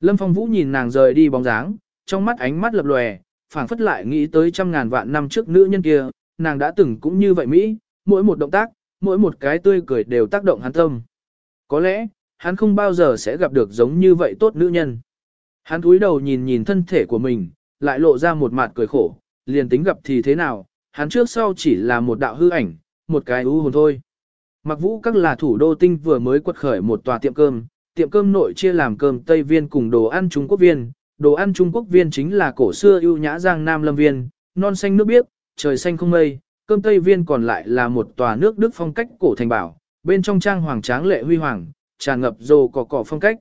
Lâm Phong Vũ nhìn nàng rời đi bóng dáng, trong mắt ánh mắt lập lòe, phảng phất lại nghĩ tới trăm ngàn vạn năm trước nữ nhân kia, nàng đã từng cũng như vậy Mỹ, mỗi một động tác, mỗi một cái tươi cười đều tác động hắn tâm. Có lẽ, hắn không bao giờ sẽ gặp được giống như vậy tốt nữ nhân. Hắn cúi đầu nhìn nhìn thân thể của mình, lại lộ ra một mặt cười khổ, liền tính gặp thì thế nào, hắn trước sau chỉ là một đạo hư ảnh, một cái ưu hồn thôi. Mặc vũ các là thủ đô tinh vừa mới quật khởi một tòa tiệm cơm, tiệm cơm nội chia làm cơm Tây Viên cùng đồ ăn Trung Quốc viên, đồ ăn Trung Quốc viên chính là cổ xưa ưu nhã giang nam lâm viên, non xanh nước biếc, trời xanh không mây, cơm Tây Viên còn lại là một tòa nước Đức phong cách cổ thành bảo, bên trong trang hoàng tráng lệ huy hoàng, tràn ngập rồ cỏ cỏ phong cách.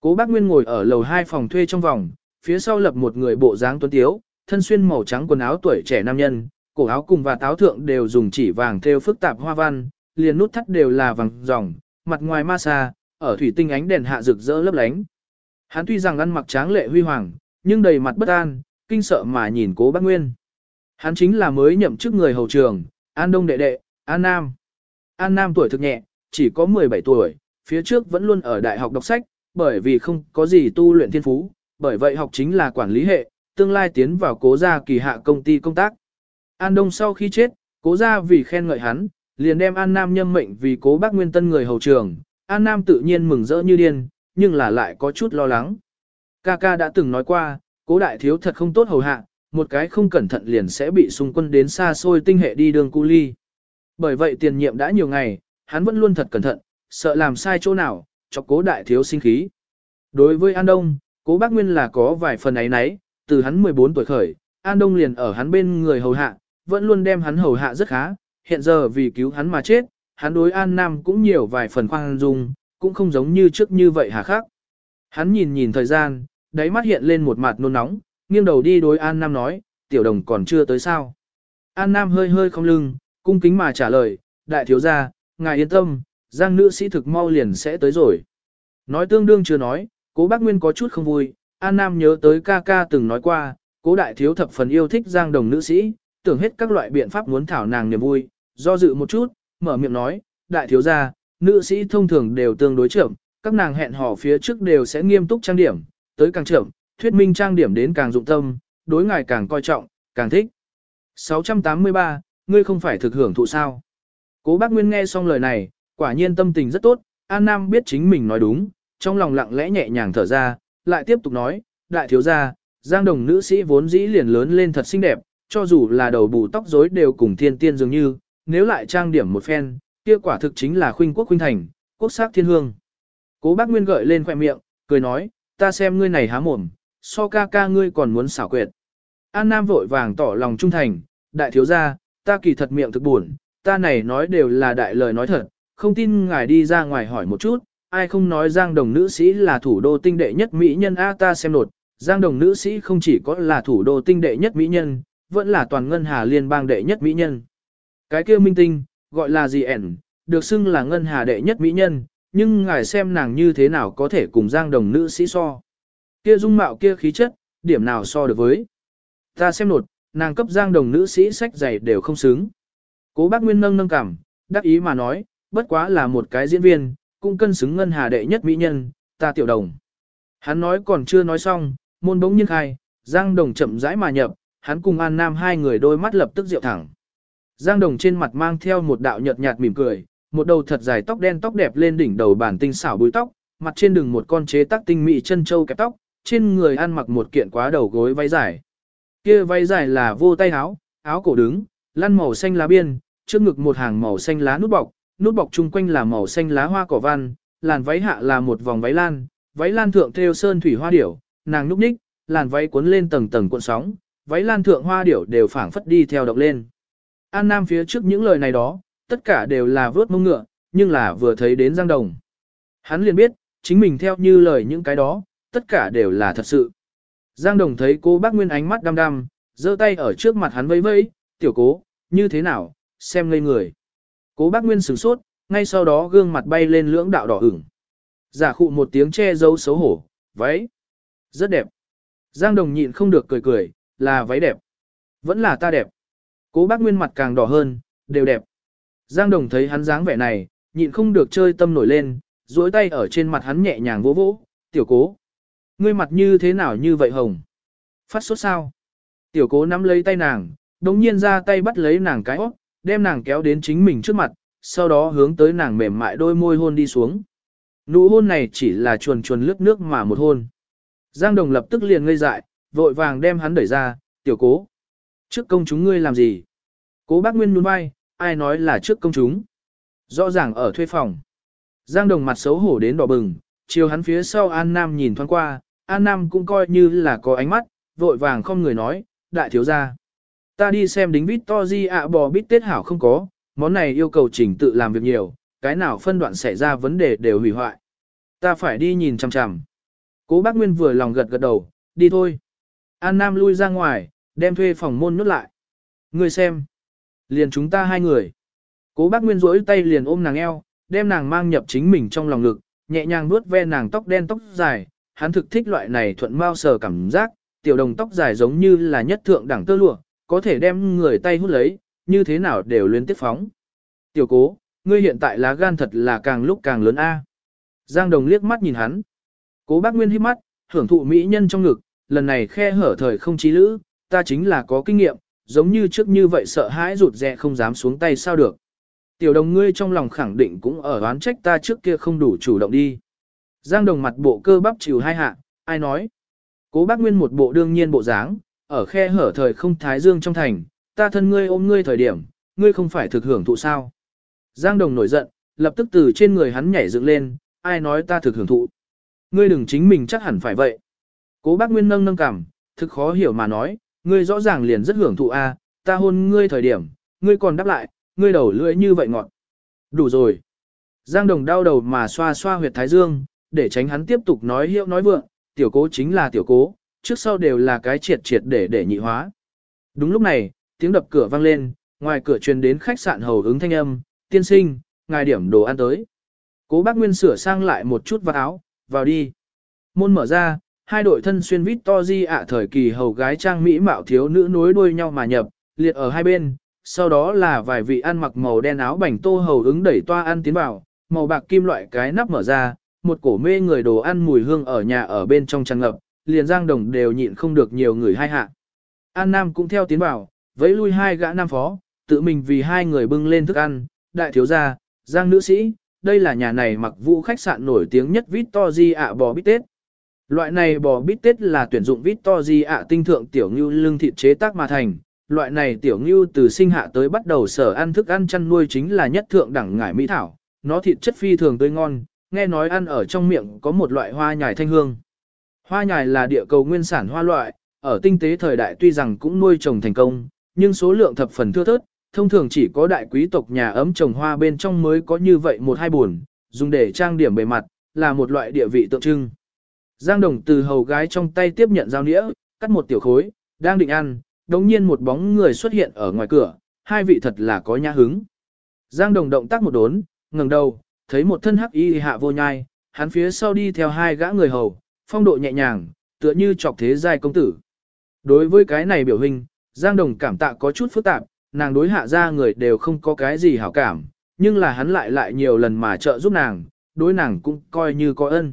Cố bác Nguyên ngồi ở lầu 2 phòng thuê trong vòng, phía sau lập một người bộ dáng tuấn tiếu, thân xuyên màu trắng quần áo tuổi trẻ nam nhân, cổ áo cùng và táo thượng đều dùng chỉ vàng thêu phức tạp hoa văn, liền nút thắt đều là vàng ròng, mặt ngoài ma sa, ở thủy tinh ánh đèn hạ rực rỡ lấp lánh. Hắn tuy rằng ăn mặc tráng lệ huy hoàng, nhưng đầy mặt bất an, kinh sợ mà nhìn cố bác Nguyên. Hắn chính là mới nhậm chức người hầu trường, An Đông đệ đệ, An Nam. An Nam tuổi thực nhẹ, chỉ có 17 tuổi, phía trước vẫn luôn ở đại học đọc sách, bởi vì không có gì tu luyện thiên phú, bởi vậy học chính là quản lý hệ, tương lai tiến vào cố gia kỳ hạ công ty công tác. An Đông sau khi chết, cố gia vì khen ngợi hắn, liền đem An Nam nhâm mệnh vì cố bác nguyên tân người hầu trường, An Nam tự nhiên mừng rỡ như điên, nhưng là lại có chút lo lắng. Ca ca đã từng nói qua, cố đại thiếu thật không tốt hầu hạ, một cái không cẩn thận liền sẽ bị xung quân đến xa xôi tinh hệ đi đường cu ly. Bởi vậy tiền nhiệm đã nhiều ngày, hắn vẫn luôn thật cẩn thận, sợ làm sai chỗ nào, cho cố đại thiếu sinh khí. Đối với An Đông, cố bác Nguyên là có vài phần ấy nấy, từ hắn 14 tuổi khởi, An Đông liền ở hắn bên người hầu hạ, vẫn luôn đem hắn hầu hạ rất khá, hiện giờ vì cứu hắn mà chết, hắn đối An Nam cũng nhiều vài phần khoan dung, cũng không giống như trước như vậy hà khắc. Hắn nhìn nhìn thời gian, đáy mắt hiện lên một mặt nôn nóng, nghiêng đầu đi đối An Nam nói, tiểu đồng còn chưa tới sao. An Nam hơi hơi không lưng, cung kính mà trả lời, đại thiếu gia, ngài yên tâm, giang nữ sĩ thực mau liền sẽ tới rồi. Nói tương đương chưa nói, cố bác Nguyên có chút không vui, An Nam nhớ tới ca ca từng nói qua, cố đại thiếu thập phần yêu thích giang đồng nữ sĩ, tưởng hết các loại biện pháp muốn thảo nàng niềm vui, do dự một chút, mở miệng nói, đại thiếu gia, nữ sĩ thông thường đều tương đối trưởng, các nàng hẹn hò phía trước đều sẽ nghiêm túc trang điểm, tới càng trưởng thuyết minh trang điểm đến càng dụng tâm, đối ngài càng coi trọng, càng thích. 683, ngươi không phải thực hưởng thụ sao? Cố bác Nguyên nghe xong lời này, quả nhiên tâm tình rất tốt, An Nam biết chính mình nói đúng, trong lòng lặng lẽ nhẹ nhàng thở ra, lại tiếp tục nói, đại thiếu gia, giang đồng nữ sĩ vốn dĩ liền lớn lên thật xinh đẹp, cho dù là đầu bù tóc rối đều cùng thiên tiên dường như, nếu lại trang điểm một phen, kia quả thực chính là khuynh quốc khuynh thành, quốc sắc thiên hương. Cố bác Nguyên gợi lên khoẻ miệng, cười nói, ta xem ngươi này há mồm, so ca ca ngươi còn muốn xảo quyệt. An Nam vội vàng tỏ lòng trung thành, đại thiếu gia, ta kỳ thật miệng thực buồn, ta này nói đều là đại lời nói thật, không tin ngài đi ra ngoài hỏi một chút, ai không nói Giang Đồng nữ sĩ là thủ đô tinh đệ nhất mỹ nhân a ta xem nột, Giang Đồng nữ sĩ không chỉ có là thủ đô tinh đệ nhất mỹ nhân, vẫn là toàn ngân hà liên bang đệ nhất mỹ nhân. Cái kia minh tinh, gọi là gì ẻn, được xưng là ngân hà đệ nhất mỹ nhân, nhưng ngài xem nàng như thế nào có thể cùng Giang Đồng nữ sĩ so. Kia dung mạo kia khí chất, điểm nào so được với. Ta xem nột, nàng cấp Giang Đồng nữ sĩ sách giày đều không xứng. Cố bác Nguyên nâng nâng cảm, đắc ý mà nói, bất quá là một cái diễn viên, cũng cân xứng ngân hà đệ nhất mỹ nhân, ta tiểu đồng. Hắn nói còn chưa nói xong, môn bỗng nhiên khai, Giang Đồng chậm rãi mà nhập, hắn cùng An Nam hai người đôi mắt lập tức rượu thẳng. Giang Đồng trên mặt mang theo một đạo nhợt nhạt mỉm cười, một đầu thật dài tóc đen tóc đẹp lên đỉnh đầu bản tinh xảo búi tóc, mặt trên đường một con chế tác tinh mỹ chân châu kẹp tóc, trên người ăn mặc một kiện quá đầu gối váy dài. Kia váy dài là vô tay áo, áo cổ đứng, lăn màu xanh lá biên, trước ngực một hàng màu xanh lá nút bọc, nút bọc chung quanh là màu xanh lá hoa cỏ văn, làn váy hạ là một vòng váy lan, váy lan thượng thêu sơn thủy hoa điểu, nàng núp ních, làn váy cuốn lên tầng tầng cuộn sóng, váy lan thượng hoa điểu đều phảng phất đi theo động lên. An Nam phía trước những lời này đó, tất cả đều là vớt mông ngựa, nhưng là vừa thấy đến Giang Đồng. Hắn liền biết, chính mình theo như lời những cái đó, tất cả đều là thật sự. Giang Đồng thấy cô bác Nguyên ánh mắt đăm đăm, giơ tay ở trước mặt hắn vẫy vẫy, tiểu cố, như thế nào, xem ngây người. Cố bác Nguyên sửng sốt, ngay sau đó gương mặt bay lên lưỡng đạo đỏ ửng. Giả khụ một tiếng che giấu xấu hổ, váy. Rất đẹp. Giang Đồng nhịn không được cười cười, là váy đẹp. Vẫn là ta đẹp. Cố bác Nguyên mặt càng đỏ hơn, đều đẹp. Giang Đồng thấy hắn dáng vẻ này, nhịn không được chơi tâm nổi lên, duỗi tay ở trên mặt hắn nhẹ nhàng vỗ vỗ, tiểu cố. Ngươi mặt như thế nào như vậy hồng? Phát sốt sao? Tiểu cố nắm lấy tay nàng, đồng nhiên ra tay bắt lấy nàng cái óc, đem nàng kéo đến chính mình trước mặt, sau đó hướng tới nàng mềm mại đôi môi hôn đi xuống. Nụ hôn này chỉ là chuồn chuồn lướt nước mà một hôn. Giang Đồng lập tức liền ngây dại, vội vàng đem hắn đẩy ra, tiểu cố. Trước công chúng ngươi làm gì? Cố bác Nguyên nuôn vai, ai nói là trước công chúng? Rõ ràng ở thuê phòng. Giang Đồng mặt xấu hổ đến đỏ bừng, chiều hắn phía sau An Nam nhìn thoáng qua, An Nam cũng coi như là có ánh mắt, vội vàng không người nói, đại thiếu gia. Ta đi xem đính vít to di ạ bò bít tết hảo không có, món này yêu cầu chỉnh tự làm việc nhiều, cái nào phân đoạn xảy ra vấn đề đều hủy hoại. Ta phải đi nhìn chằm chằm. Cố bác Nguyên vừa lòng gật gật đầu, đi thôi. An Nam lui ra ngoài, đem thuê phòng môn nút lại. Người xem. Liền chúng ta hai người. Cố bác Nguyên rỗi tay liền ôm nàng eo, đem nàng mang nhập chính mình trong lòng ngực, nhẹ nhàng vuốt ve nàng tóc đen tóc dài. Hắn thực thích loại này thuận mau sờ cảm giác, tiểu đồng tóc dài giống như là nhất thượng đẳng tơ lụa, có thể đem người tay hút lấy, như thế nào đều liên tiếp phóng. Tiểu cố, ngươi hiện tại lá gan thật là càng lúc càng lớn a. Giang Đồng liếc mắt nhìn hắn. Cố bác Nguyên hít mắt, hưởng thụ mỹ nhân trong ngực, lần này khe hở thời không trí lữ, ta chính là có kinh nghiệm, giống như trước như vậy sợ hãi rụt rè không dám xuống tay sao được. Tiểu đồng ngươi trong lòng khẳng định cũng ở oán trách ta trước kia không đủ chủ động đi. Giang đồng mặt bộ cơ bắp chịu hai hạ, ai nói. Cố bác Nguyên một bộ đương nhiên bộ dáng, ở khe hở thời không thái dương trong thành, ta thân ngươi ôm ngươi thời điểm, ngươi không phải thực hưởng thụ sao. Giang đồng nổi giận, lập tức từ trên người hắn nhảy dựng lên, ai nói ta thực hưởng thụ. Ngươi đừng chính mình chắc hẳn phải vậy. Cố bác Nguyên nâng nâng cảm, thực khó hiểu mà nói, ngươi rõ ràng liền rất hưởng thụ a, ta hôn ngươi thời điểm, ngươi còn đáp lại, ngươi đầu lưỡi như vậy ngọn, Đủ rồi. Giang Đồng đau đầu mà xoa xoa huyệt thái dương, để tránh hắn tiếp tục nói hiệu nói vượng, tiểu cố chính là tiểu cố, trước sau đều là cái triệt triệt để để nhị hóa. Đúng lúc này, tiếng đập cửa vang lên, ngoài cửa truyền đến khách sạn hầu ứng thanh âm, tiên sinh, ngài điểm đồ ăn tới. Cố bác Nguyên sửa sang lại một chút vào áo, vào đi. Môn mở ra, hai đội thân xuyên vít to di ạ thời kỳ hầu gái trang mỹ mạo thiếu nữ nối đuôi nhau mà nhập, liệt ở hai bên, sau đó là vài vị ăn mặc màu đen áo bảnh tô hầu ứng đẩy toa ăn tiến vào, màu bạc kim loại cái nắp mở ra, một cổ mê người đồ ăn mùi hương ở nhà ở bên trong tràn ngập, liền giang đồng đều nhịn không được nhiều người hai hạ. An Nam cũng theo tiến vào, vẫy lui hai gã nam phó, tự mình vì hai người bưng lên thức ăn, đại thiếu gia, giang nữ sĩ, đây là nhà này mặc vũ khách sạn nổi tiếng nhất Victory ạ bò bít tết. Loại này bò bít tết là tuyển dụng Victory ạ tinh thượng tiểu ngưu lương thịt chế tác mà thành. Loại này tiểu ngưu từ sinh hạ tới bắt đầu sở ăn thức ăn chăn nuôi chính là nhất thượng đẳng ngải mỹ thảo. Nó thịt chất phi thường tươi ngon, nghe nói ăn ở trong miệng có một loại hoa nhài thanh hương. Hoa nhài là địa cầu nguyên sản hoa loại, ở tinh tế thời đại tuy rằng cũng nuôi trồng thành công, nhưng số lượng thập phần thưa thớt, thông thường chỉ có đại quý tộc nhà ấm trồng hoa bên trong mới có như vậy một hai buồn, dùng để trang điểm bề mặt, là một loại địa vị tượng trưng. Giang Đồng từ hầu gái trong tay tiếp nhận dao nĩa, cắt một tiểu khối, đang định ăn, đồng nhiên một bóng người xuất hiện ở ngoài cửa, hai vị thật là có nhã hứng. Giang Đồng động tác một đốn, ngẩng đầu, thấy một thân hắc y hạ vô nhai, hắn phía sau đi theo hai gã người hầu, phong độ nhẹ nhàng, tựa như trọc thế giai công tử. Đối với cái này biểu hình, Giang Đồng cảm tạ có chút phức tạp, nàng đối hạ ra người đều không có cái gì hảo cảm, nhưng là hắn lại lại nhiều lần mà trợ giúp nàng, đối nàng cũng coi như có ân.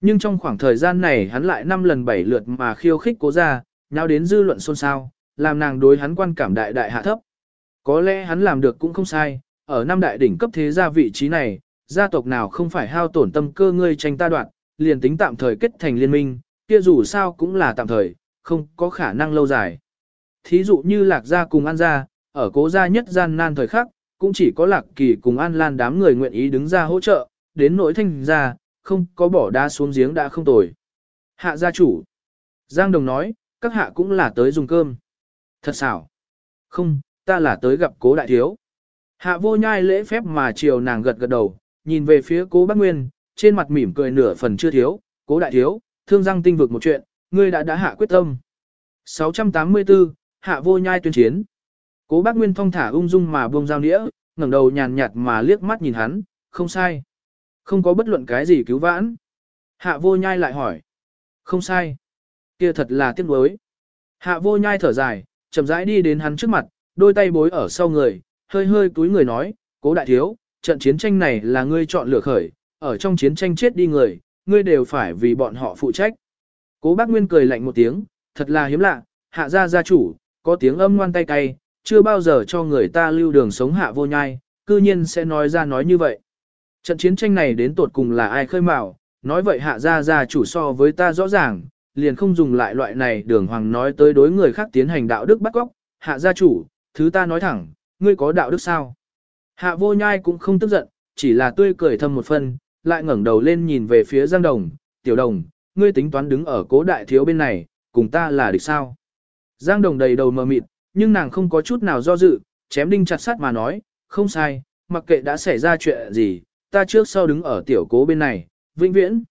Nhưng trong khoảng thời gian này hắn lại năm lần bảy lượt mà khiêu khích cố ra, nhau đến dư luận xôn xao, làm nàng đối hắn quan cảm đại đại hạ thấp. Có lẽ hắn làm được cũng không sai, ở năm đại đỉnh cấp thế gia vị trí này, gia tộc nào không phải hao tổn tâm cơ ngươi tranh ta đoạn, liền tính tạm thời kết thành liên minh, kia dù sao cũng là tạm thời, không có khả năng lâu dài. Thí dụ như lạc gia cùng an gia, ở cố gia nhất gian nan thời khắc, cũng chỉ có lạc kỳ cùng An Lan đám người nguyện ý đứng ra hỗ trợ, đến nỗi thanh gia, không có bỏ đá xuống giếng đã không tồi. Hạ gia chủ. Giang Đồng nói, các hạ cũng là tới dùng cơm. Thật xảo. Không, ta là tới gặp cố đại thiếu. Hạ vô nhai lễ phép mà chiều nàng gật gật đầu, nhìn về phía cố bác Nguyên, trên mặt mỉm cười nửa phần chưa thiếu, cố đại thiếu, thương răng tinh vực một chuyện, ngươi đã đã hạ quyết tâm. 684, hạ vô nhai tuyên chiến. Cố bác Nguyên thong thả ung dung mà buông dao nĩa, ngẩng đầu nhàn nhạt mà liếc mắt nhìn hắn, không sai. Không có bất luận cái gì cứu vãn. Hạ vô nhai lại hỏi. Không sai kia thật là tiếc nuối. Hạ vô nhai thở dài, chậm rãi đi đến hắn trước mặt, đôi tay bối ở sau người, hơi hơi túi người nói, cố đại thiếu, trận chiến tranh này là ngươi chọn lựa khởi, ở trong chiến tranh chết đi người, ngươi đều phải vì bọn họ phụ trách. Cố bác Nguyên cười lạnh một tiếng, thật là hiếm lạ, hạ gia gia chủ, có tiếng âm ngoan tay cay, chưa bao giờ cho người ta lưu đường sống hạ vô nhai, cư nhiên sẽ nói ra nói như vậy. Trận chiến tranh này đến tột cùng là ai khơi mào, nói vậy hạ gia gia chủ so với ta rõ ràng, liền không dùng lại loại này đường hoàng nói tới đối người khác tiến hành đạo đức bắt góc, hạ gia chủ, thứ ta nói thẳng, ngươi có đạo đức sao? Hạ vô nhai cũng không tức giận, chỉ là tươi cười thầm một phân, lại ngẩng đầu lên nhìn về phía Giang Đồng, tiểu đồng, ngươi tính toán đứng ở cố đại thiếu bên này, cùng ta là địch sao? Giang Đồng đầy đầu mờ mịt, nhưng nàng không có chút nào do dự, chém đinh chặt sắt mà nói, không sai, mặc kệ đã xảy ra chuyện gì, ta trước sau đứng ở tiểu cố bên này, vĩnh viễn.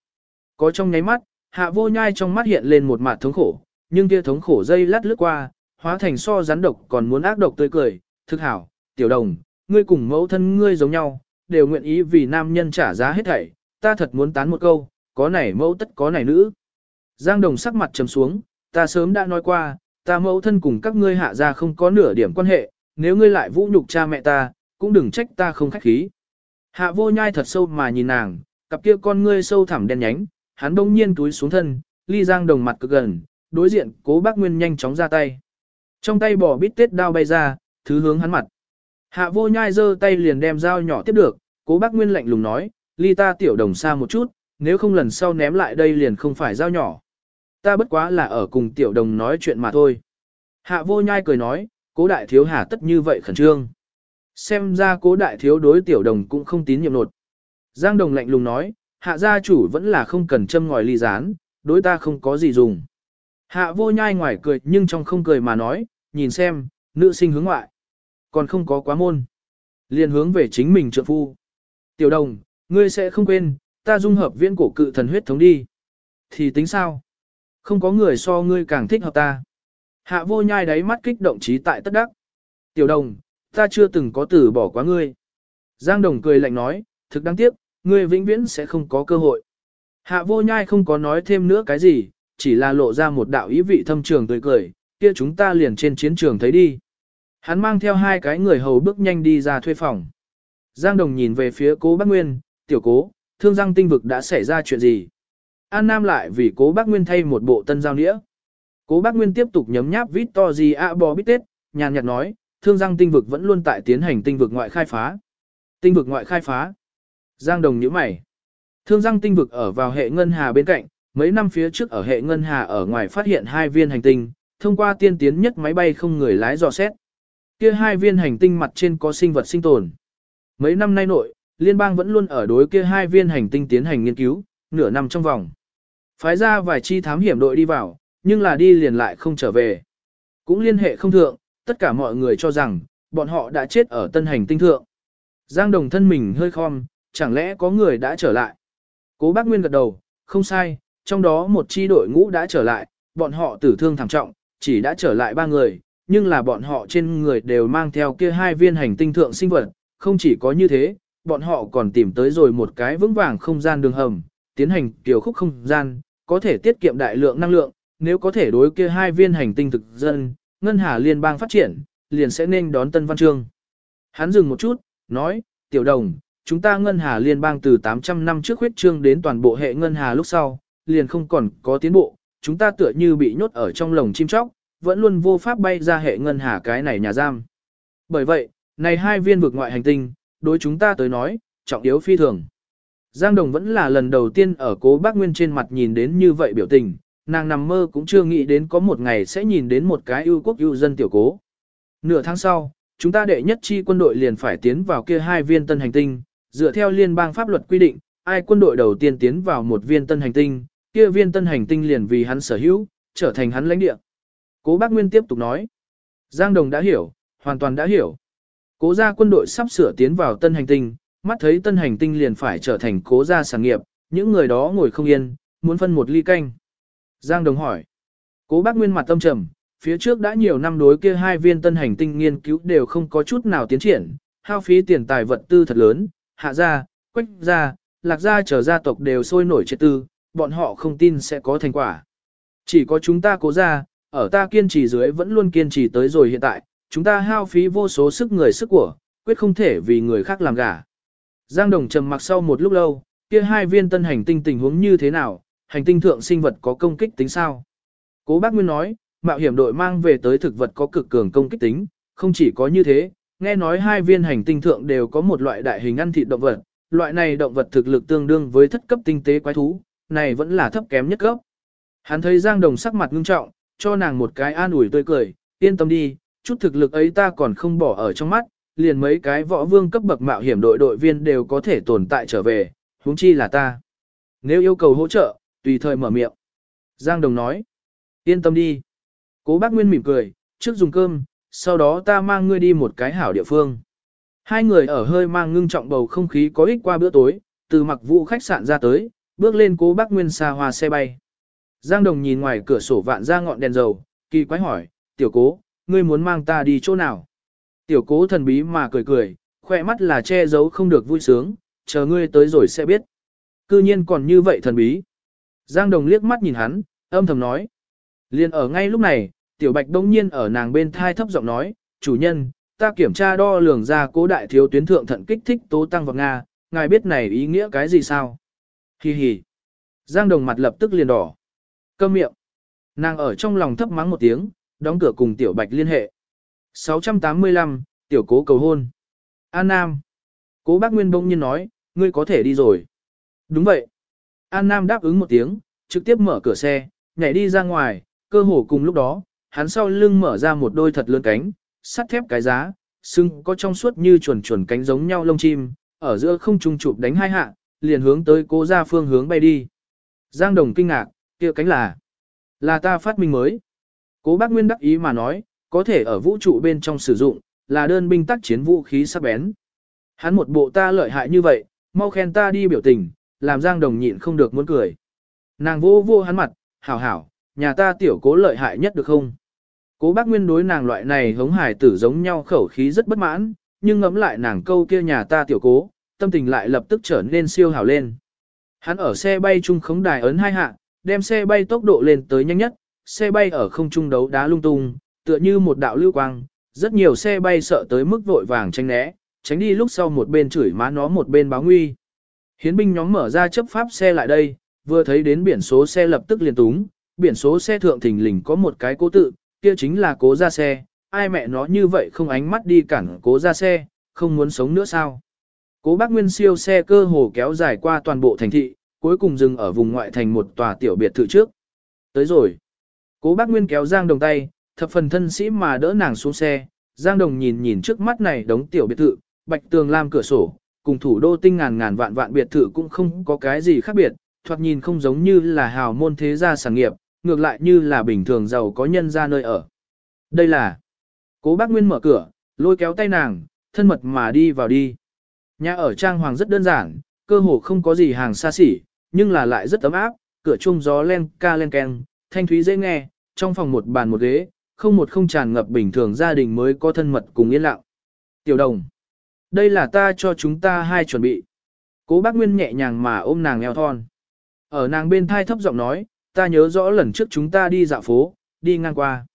Có trong nháy mắt, hạ vô nhai trong mắt hiện lên một mặt thống khổ, nhưng kia thống khổ dây lát lướt qua, hóa thành so rắn độc còn muốn ác độc tươi cười, thực hảo, tiểu đồng, ngươi cùng mẫu thân ngươi giống nhau, đều nguyện ý vì nam nhân trả giá hết thảy, ta thật muốn tán một câu, có này mẫu tất có này nữ. Giang đồng sắc mặt trầm xuống, ta sớm đã nói qua, ta mẫu thân cùng các ngươi hạ ra không có nửa điểm quan hệ, nếu ngươi lại vũ nhục cha mẹ ta, cũng đừng trách ta không khách khí. Hạ vô nhai thật sâu mà nhìn nàng, cặp kia con ngươi sâu thẳm đen nhánh, hắn đông nhiên túi xuống thân, ly giang đồng mặt cực gần, đối diện cố bác Nguyên nhanh chóng ra tay. Trong tay bỏ bít tết đao bay ra, thứ hướng hắn mặt. Hạ vô nhai giơ tay liền đem dao nhỏ tiếp được, cố bác Nguyên lạnh lùng nói, ly ta tiểu đồng xa một chút, nếu không lần sau ném lại đây liền không phải dao nhỏ. Ta bất quá là ở cùng tiểu đồng nói chuyện mà thôi. Hạ vô nhai cười nói, cố đại thiếu hà tất như vậy khẩn trương. Xem ra cố đại thiếu đối tiểu đồng cũng không tín nhiệm nột. Giang đồng lạnh lùng nói, hạ gia chủ vẫn là không cần châm ngòi ly rán, đối ta không có gì dùng. Hạ vô nhai ngoài cười nhưng trong không cười mà nói, nhìn xem, nữ sinh hướng ngoại. Còn không có quá môn. Liền hướng về chính mình trợ phu. Tiểu đồng, ngươi sẽ không quên, ta dung hợp viên cổ cự thần huyết thống đi. Thì tính sao? Không có người so ngươi càng thích hợp ta. Hạ vô nhai đáy mắt kích động trí tại tất đắc. Tiểu đồng, ta chưa từng có từ bỏ quá ngươi. Giang đồng cười lạnh nói, thực đáng tiếc, ngươi vĩnh viễn sẽ không có cơ hội. Hạ vô nhai không có nói thêm nữa cái gì, chỉ là lộ ra một đạo ý vị thâm trường tươi cười, kia chúng ta liền trên chiến trường thấy đi. Hắn mang theo hai cái người hầu bước nhanh đi ra thuê phòng. Giang Đồng nhìn về phía cố bác Nguyên, tiểu cố, thương giang tinh vực đã xảy ra chuyện gì? An Nam lại vì cố bác Nguyên thay một bộ tân giao nĩa. Cố bác Nguyên tiếp tục nhấm nháp vít to gì ạ bò bít tết, nhàn nhạt nói, thương giang tinh vực vẫn luôn tại tiến hành tinh vực ngoại khai phá. Tinh vực ngoại khai phá. Giang Đồng nhíu mày. Thương giang tinh vực ở vào hệ ngân hà bên cạnh, mấy năm phía trước ở hệ ngân hà ở ngoài phát hiện hai viên hành tinh, thông qua tiên tiến nhất máy bay không người lái dò xét. Kia hai viên hành tinh mặt trên có sinh vật sinh tồn. Mấy năm nay nội, liên bang vẫn luôn ở đối kia hai viên hành tinh tiến hành nghiên cứu, nửa năm trong vòng. Phái ra vài chi thám hiểm đội đi vào, nhưng là đi liền lại không trở về. Cũng liên hệ không thượng, tất cả mọi người cho rằng, bọn họ đã chết ở tân hành tinh thượng. Giang đồng thân mình hơi khom, chẳng lẽ có người đã trở lại. Cố bác Nguyên gật đầu, không sai, trong đó một chi đội ngũ đã trở lại, bọn họ tử thương thảm trọng, chỉ đã trở lại ba người, nhưng là bọn họ trên người đều mang theo kia hai viên hành tinh thượng sinh vật, không chỉ có như thế, bọn họ còn tìm tới rồi một cái vững vàng không gian đường hầm, tiến hành tiểu khúc không gian, có thể tiết kiệm đại lượng năng lượng, nếu có thể đối kia hai viên hành tinh thực dân, ngân hà liên bang phát triển, liền sẽ nên đón tân văn Trương. Hắn dừng một chút, nói, tiểu đồng, chúng ta ngân hà liên bang từ 800 năm trước huyết trương đến toàn bộ hệ ngân hà lúc sau, liền không còn có tiến bộ, chúng ta tựa như bị nhốt ở trong lồng chim chóc, vẫn luôn vô pháp bay ra hệ ngân hà cái này nhà giam. Bởi vậy, này hai viên vực ngoại hành tinh, đối chúng ta tới nói, trọng yếu phi thường. Giang Đồng vẫn là lần đầu tiên ở cố bác Nguyên trên mặt nhìn đến như vậy biểu tình, nàng nằm mơ cũng chưa nghĩ đến có một ngày sẽ nhìn đến một cái ưu quốc ưu dân tiểu cố. Nửa tháng sau, chúng ta đệ nhất chi quân đội liền phải tiến vào kia hai viên tân hành tinh, dựa theo liên bang pháp luật quy định, ai quân đội đầu tiên tiến vào một viên tân hành tinh, kia viên tân hành tinh liền vì hắn sở hữu, trở thành hắn lãnh địa. Cố Bác Nguyên tiếp tục nói. Giang Đồng đã hiểu, hoàn toàn đã hiểu. Cố gia quân đội sắp sửa tiến vào tân hành tinh, mắt thấy tân hành tinh liền phải trở thành cố gia sản nghiệp, những người đó ngồi không yên, muốn phân một ly canh. Giang Đồng hỏi. Cố bác Nguyên mặt tâm trầm, phía trước đã nhiều năm đối kia hai viên tân hành tinh nghiên cứu đều không có chút nào tiến triển, hao phí tiền tài vật tư thật lớn, hạ gia, quách gia, lạc gia trở gia tộc đều sôi nổi triệt tư, bọn họ không tin sẽ có thành quả. Chỉ có chúng ta cố ra, ở ta kiên trì dưới vẫn luôn kiên trì tới rồi hiện tại, chúng ta hao phí vô số sức người sức của, quyết không thể vì người khác làm gả. Giang Đồng trầm mặc sau một lúc lâu, kia hai viên tân hành tinh tình huống như thế nào, hành tinh thượng sinh vật có công kích tính sao? Cố bác Nguyên nói, mạo hiểm đội mang về tới thực vật có cực cường công kích tính, không chỉ có như thế, nghe nói hai viên hành tinh thượng đều có một loại đại hình ăn thịt động vật, loại này động vật thực lực tương đương với thất cấp tinh tế quái thú, này vẫn là thấp kém nhất cấp. Hắn thấy Giang Đồng sắc mặt ngưng trọng, cho nàng một cái an ủi tươi cười, yên tâm đi, chút thực lực ấy ta còn không bỏ ở trong mắt, liền mấy cái võ vương cấp bậc mạo hiểm đội đội viên đều có thể tồn tại trở về, huống chi là ta. Nếu yêu cầu hỗ trợ, tùy thời mở miệng. Giang Đồng nói, yên tâm đi. Cố bác Nguyên mỉm cười, trước dùng cơm, sau đó ta mang ngươi đi một cái hảo địa phương. Hai người ở hơi mang ngưng trọng bầu không khí có ích qua bữa tối, từ mặc vụ khách sạn ra tới, bước lên cố bác Nguyên xa hoa xe bay. Giang Đồng nhìn ngoài cửa sổ vạn ra ngọn đèn dầu, kỳ quái hỏi, tiểu cố, ngươi muốn mang ta đi chỗ nào? Tiểu cố thần bí mà cười cười, khỏe mắt là che giấu không được vui sướng, chờ ngươi tới rồi sẽ biết. Cư nhiên còn như vậy thần bí. Giang Đồng liếc mắt nhìn hắn, âm thầm nói. Liên ở ngay lúc này, Tiểu Bạch đông nhiên ở nàng bên thai thấp giọng nói, chủ nhân, ta kiểm tra đo lường ra cố đại thiếu tuyến thượng thận kích thích tố tăng vào Nga, ngài biết này ý nghĩa cái gì sao? Hi hi. Giang Đồng mặt lập tức liền đỏ. Câm miệng. Nàng ở trong lòng thấp mắng một tiếng, đóng cửa cùng Tiểu Bạch liên hệ. 685, Tiểu Cố cầu hôn. An Nam. Cố bác Nguyên bỗng nhiên nói, ngươi có thể đi rồi. Đúng vậy. An Nam đáp ứng một tiếng, trực tiếp mở cửa xe, nhảy đi ra ngoài, cơ hồ cùng lúc đó, hắn sau lưng mở ra một đôi thật lớn cánh, sắt thép cái giá, sưng có trong suốt như chuẩn chuẩn cánh giống nhau lông chim, ở giữa không trung chụp đánh hai hạ, liền hướng tới cố ra phương hướng bay đi. Giang Đồng kinh ngạc, kia cánh là, là ta phát minh mới. Cố bác Nguyên đắc ý mà nói, có thể ở vũ trụ bên trong sử dụng, là đơn binh tác chiến vũ khí sắc bén. Hắn một bộ ta lợi hại như vậy, mau khen ta đi biểu tình, làm Giang Đồng nhịn không được muốn cười. Nàng vô vô hắn mặt, hảo hảo, nhà ta tiểu cố lợi hại nhất được không? Cố bác Nguyên đối nàng loại này hống hải tử giống nhau khẩu khí rất bất mãn, nhưng ngẫm lại nàng câu kia nhà ta tiểu cố, tâm tình lại lập tức trở nên siêu hảo lên. Hắn ở xe bay trung khống đài ấn hai hạ, đem xe bay tốc độ lên tới nhanh nhất, xe bay ở không trung đấu đá lung tung, tựa như một đạo lưu quang, rất nhiều xe bay sợ tới mức vội vàng tránh né, tránh đi lúc sau một bên chửi má nó một bên báo nguy. Hiến binh nhóm mở ra chấp pháp xe lại đây, vừa thấy đến biển số xe lập tức liền túng, biển số xe thượng thình lình có một cái cố tự, kia chính là cố ra xe, ai mẹ nó như vậy không ánh mắt đi cản cố ra xe, không muốn sống nữa sao. Cố bác Nguyên siêu xe cơ hồ kéo dài qua toàn bộ thành thị, cuối cùng dừng ở vùng ngoại thành một tòa tiểu biệt thự trước. Tới rồi. Cố bác Nguyên kéo Giang Đồng tay, thập phần thân sĩ mà đỡ nàng xuống xe. Giang Đồng nhìn nhìn trước mắt này đống tiểu biệt thự, bạch tường lam cửa sổ, cùng thủ đô tinh ngàn ngàn vạn vạn biệt thự cũng không có cái gì khác biệt, thoạt nhìn không giống như là hào môn thế gia sản nghiệp, ngược lại như là bình thường giàu có nhân ra nơi ở. Đây là Cố bác Nguyên mở cửa, lôi kéo tay nàng, thân mật mà đi vào đi. Nhà ở trang hoàng rất đơn giản, cơ hồ không có gì hàng xa xỉ, nhưng là lại rất ấm áp, cửa chung gió len ca len ken, thanh thúy dễ nghe, trong phòng một bàn một ghế, không một không tràn ngập bình thường gia đình mới có thân mật cùng yên lặng. Tiểu đồng, đây là ta cho chúng ta hai chuẩn bị. Cố bác Nguyên nhẹ nhàng mà ôm nàng eo thon. Ở nàng bên thai thấp giọng nói, ta nhớ rõ lần trước chúng ta đi dạo phố, đi ngang qua.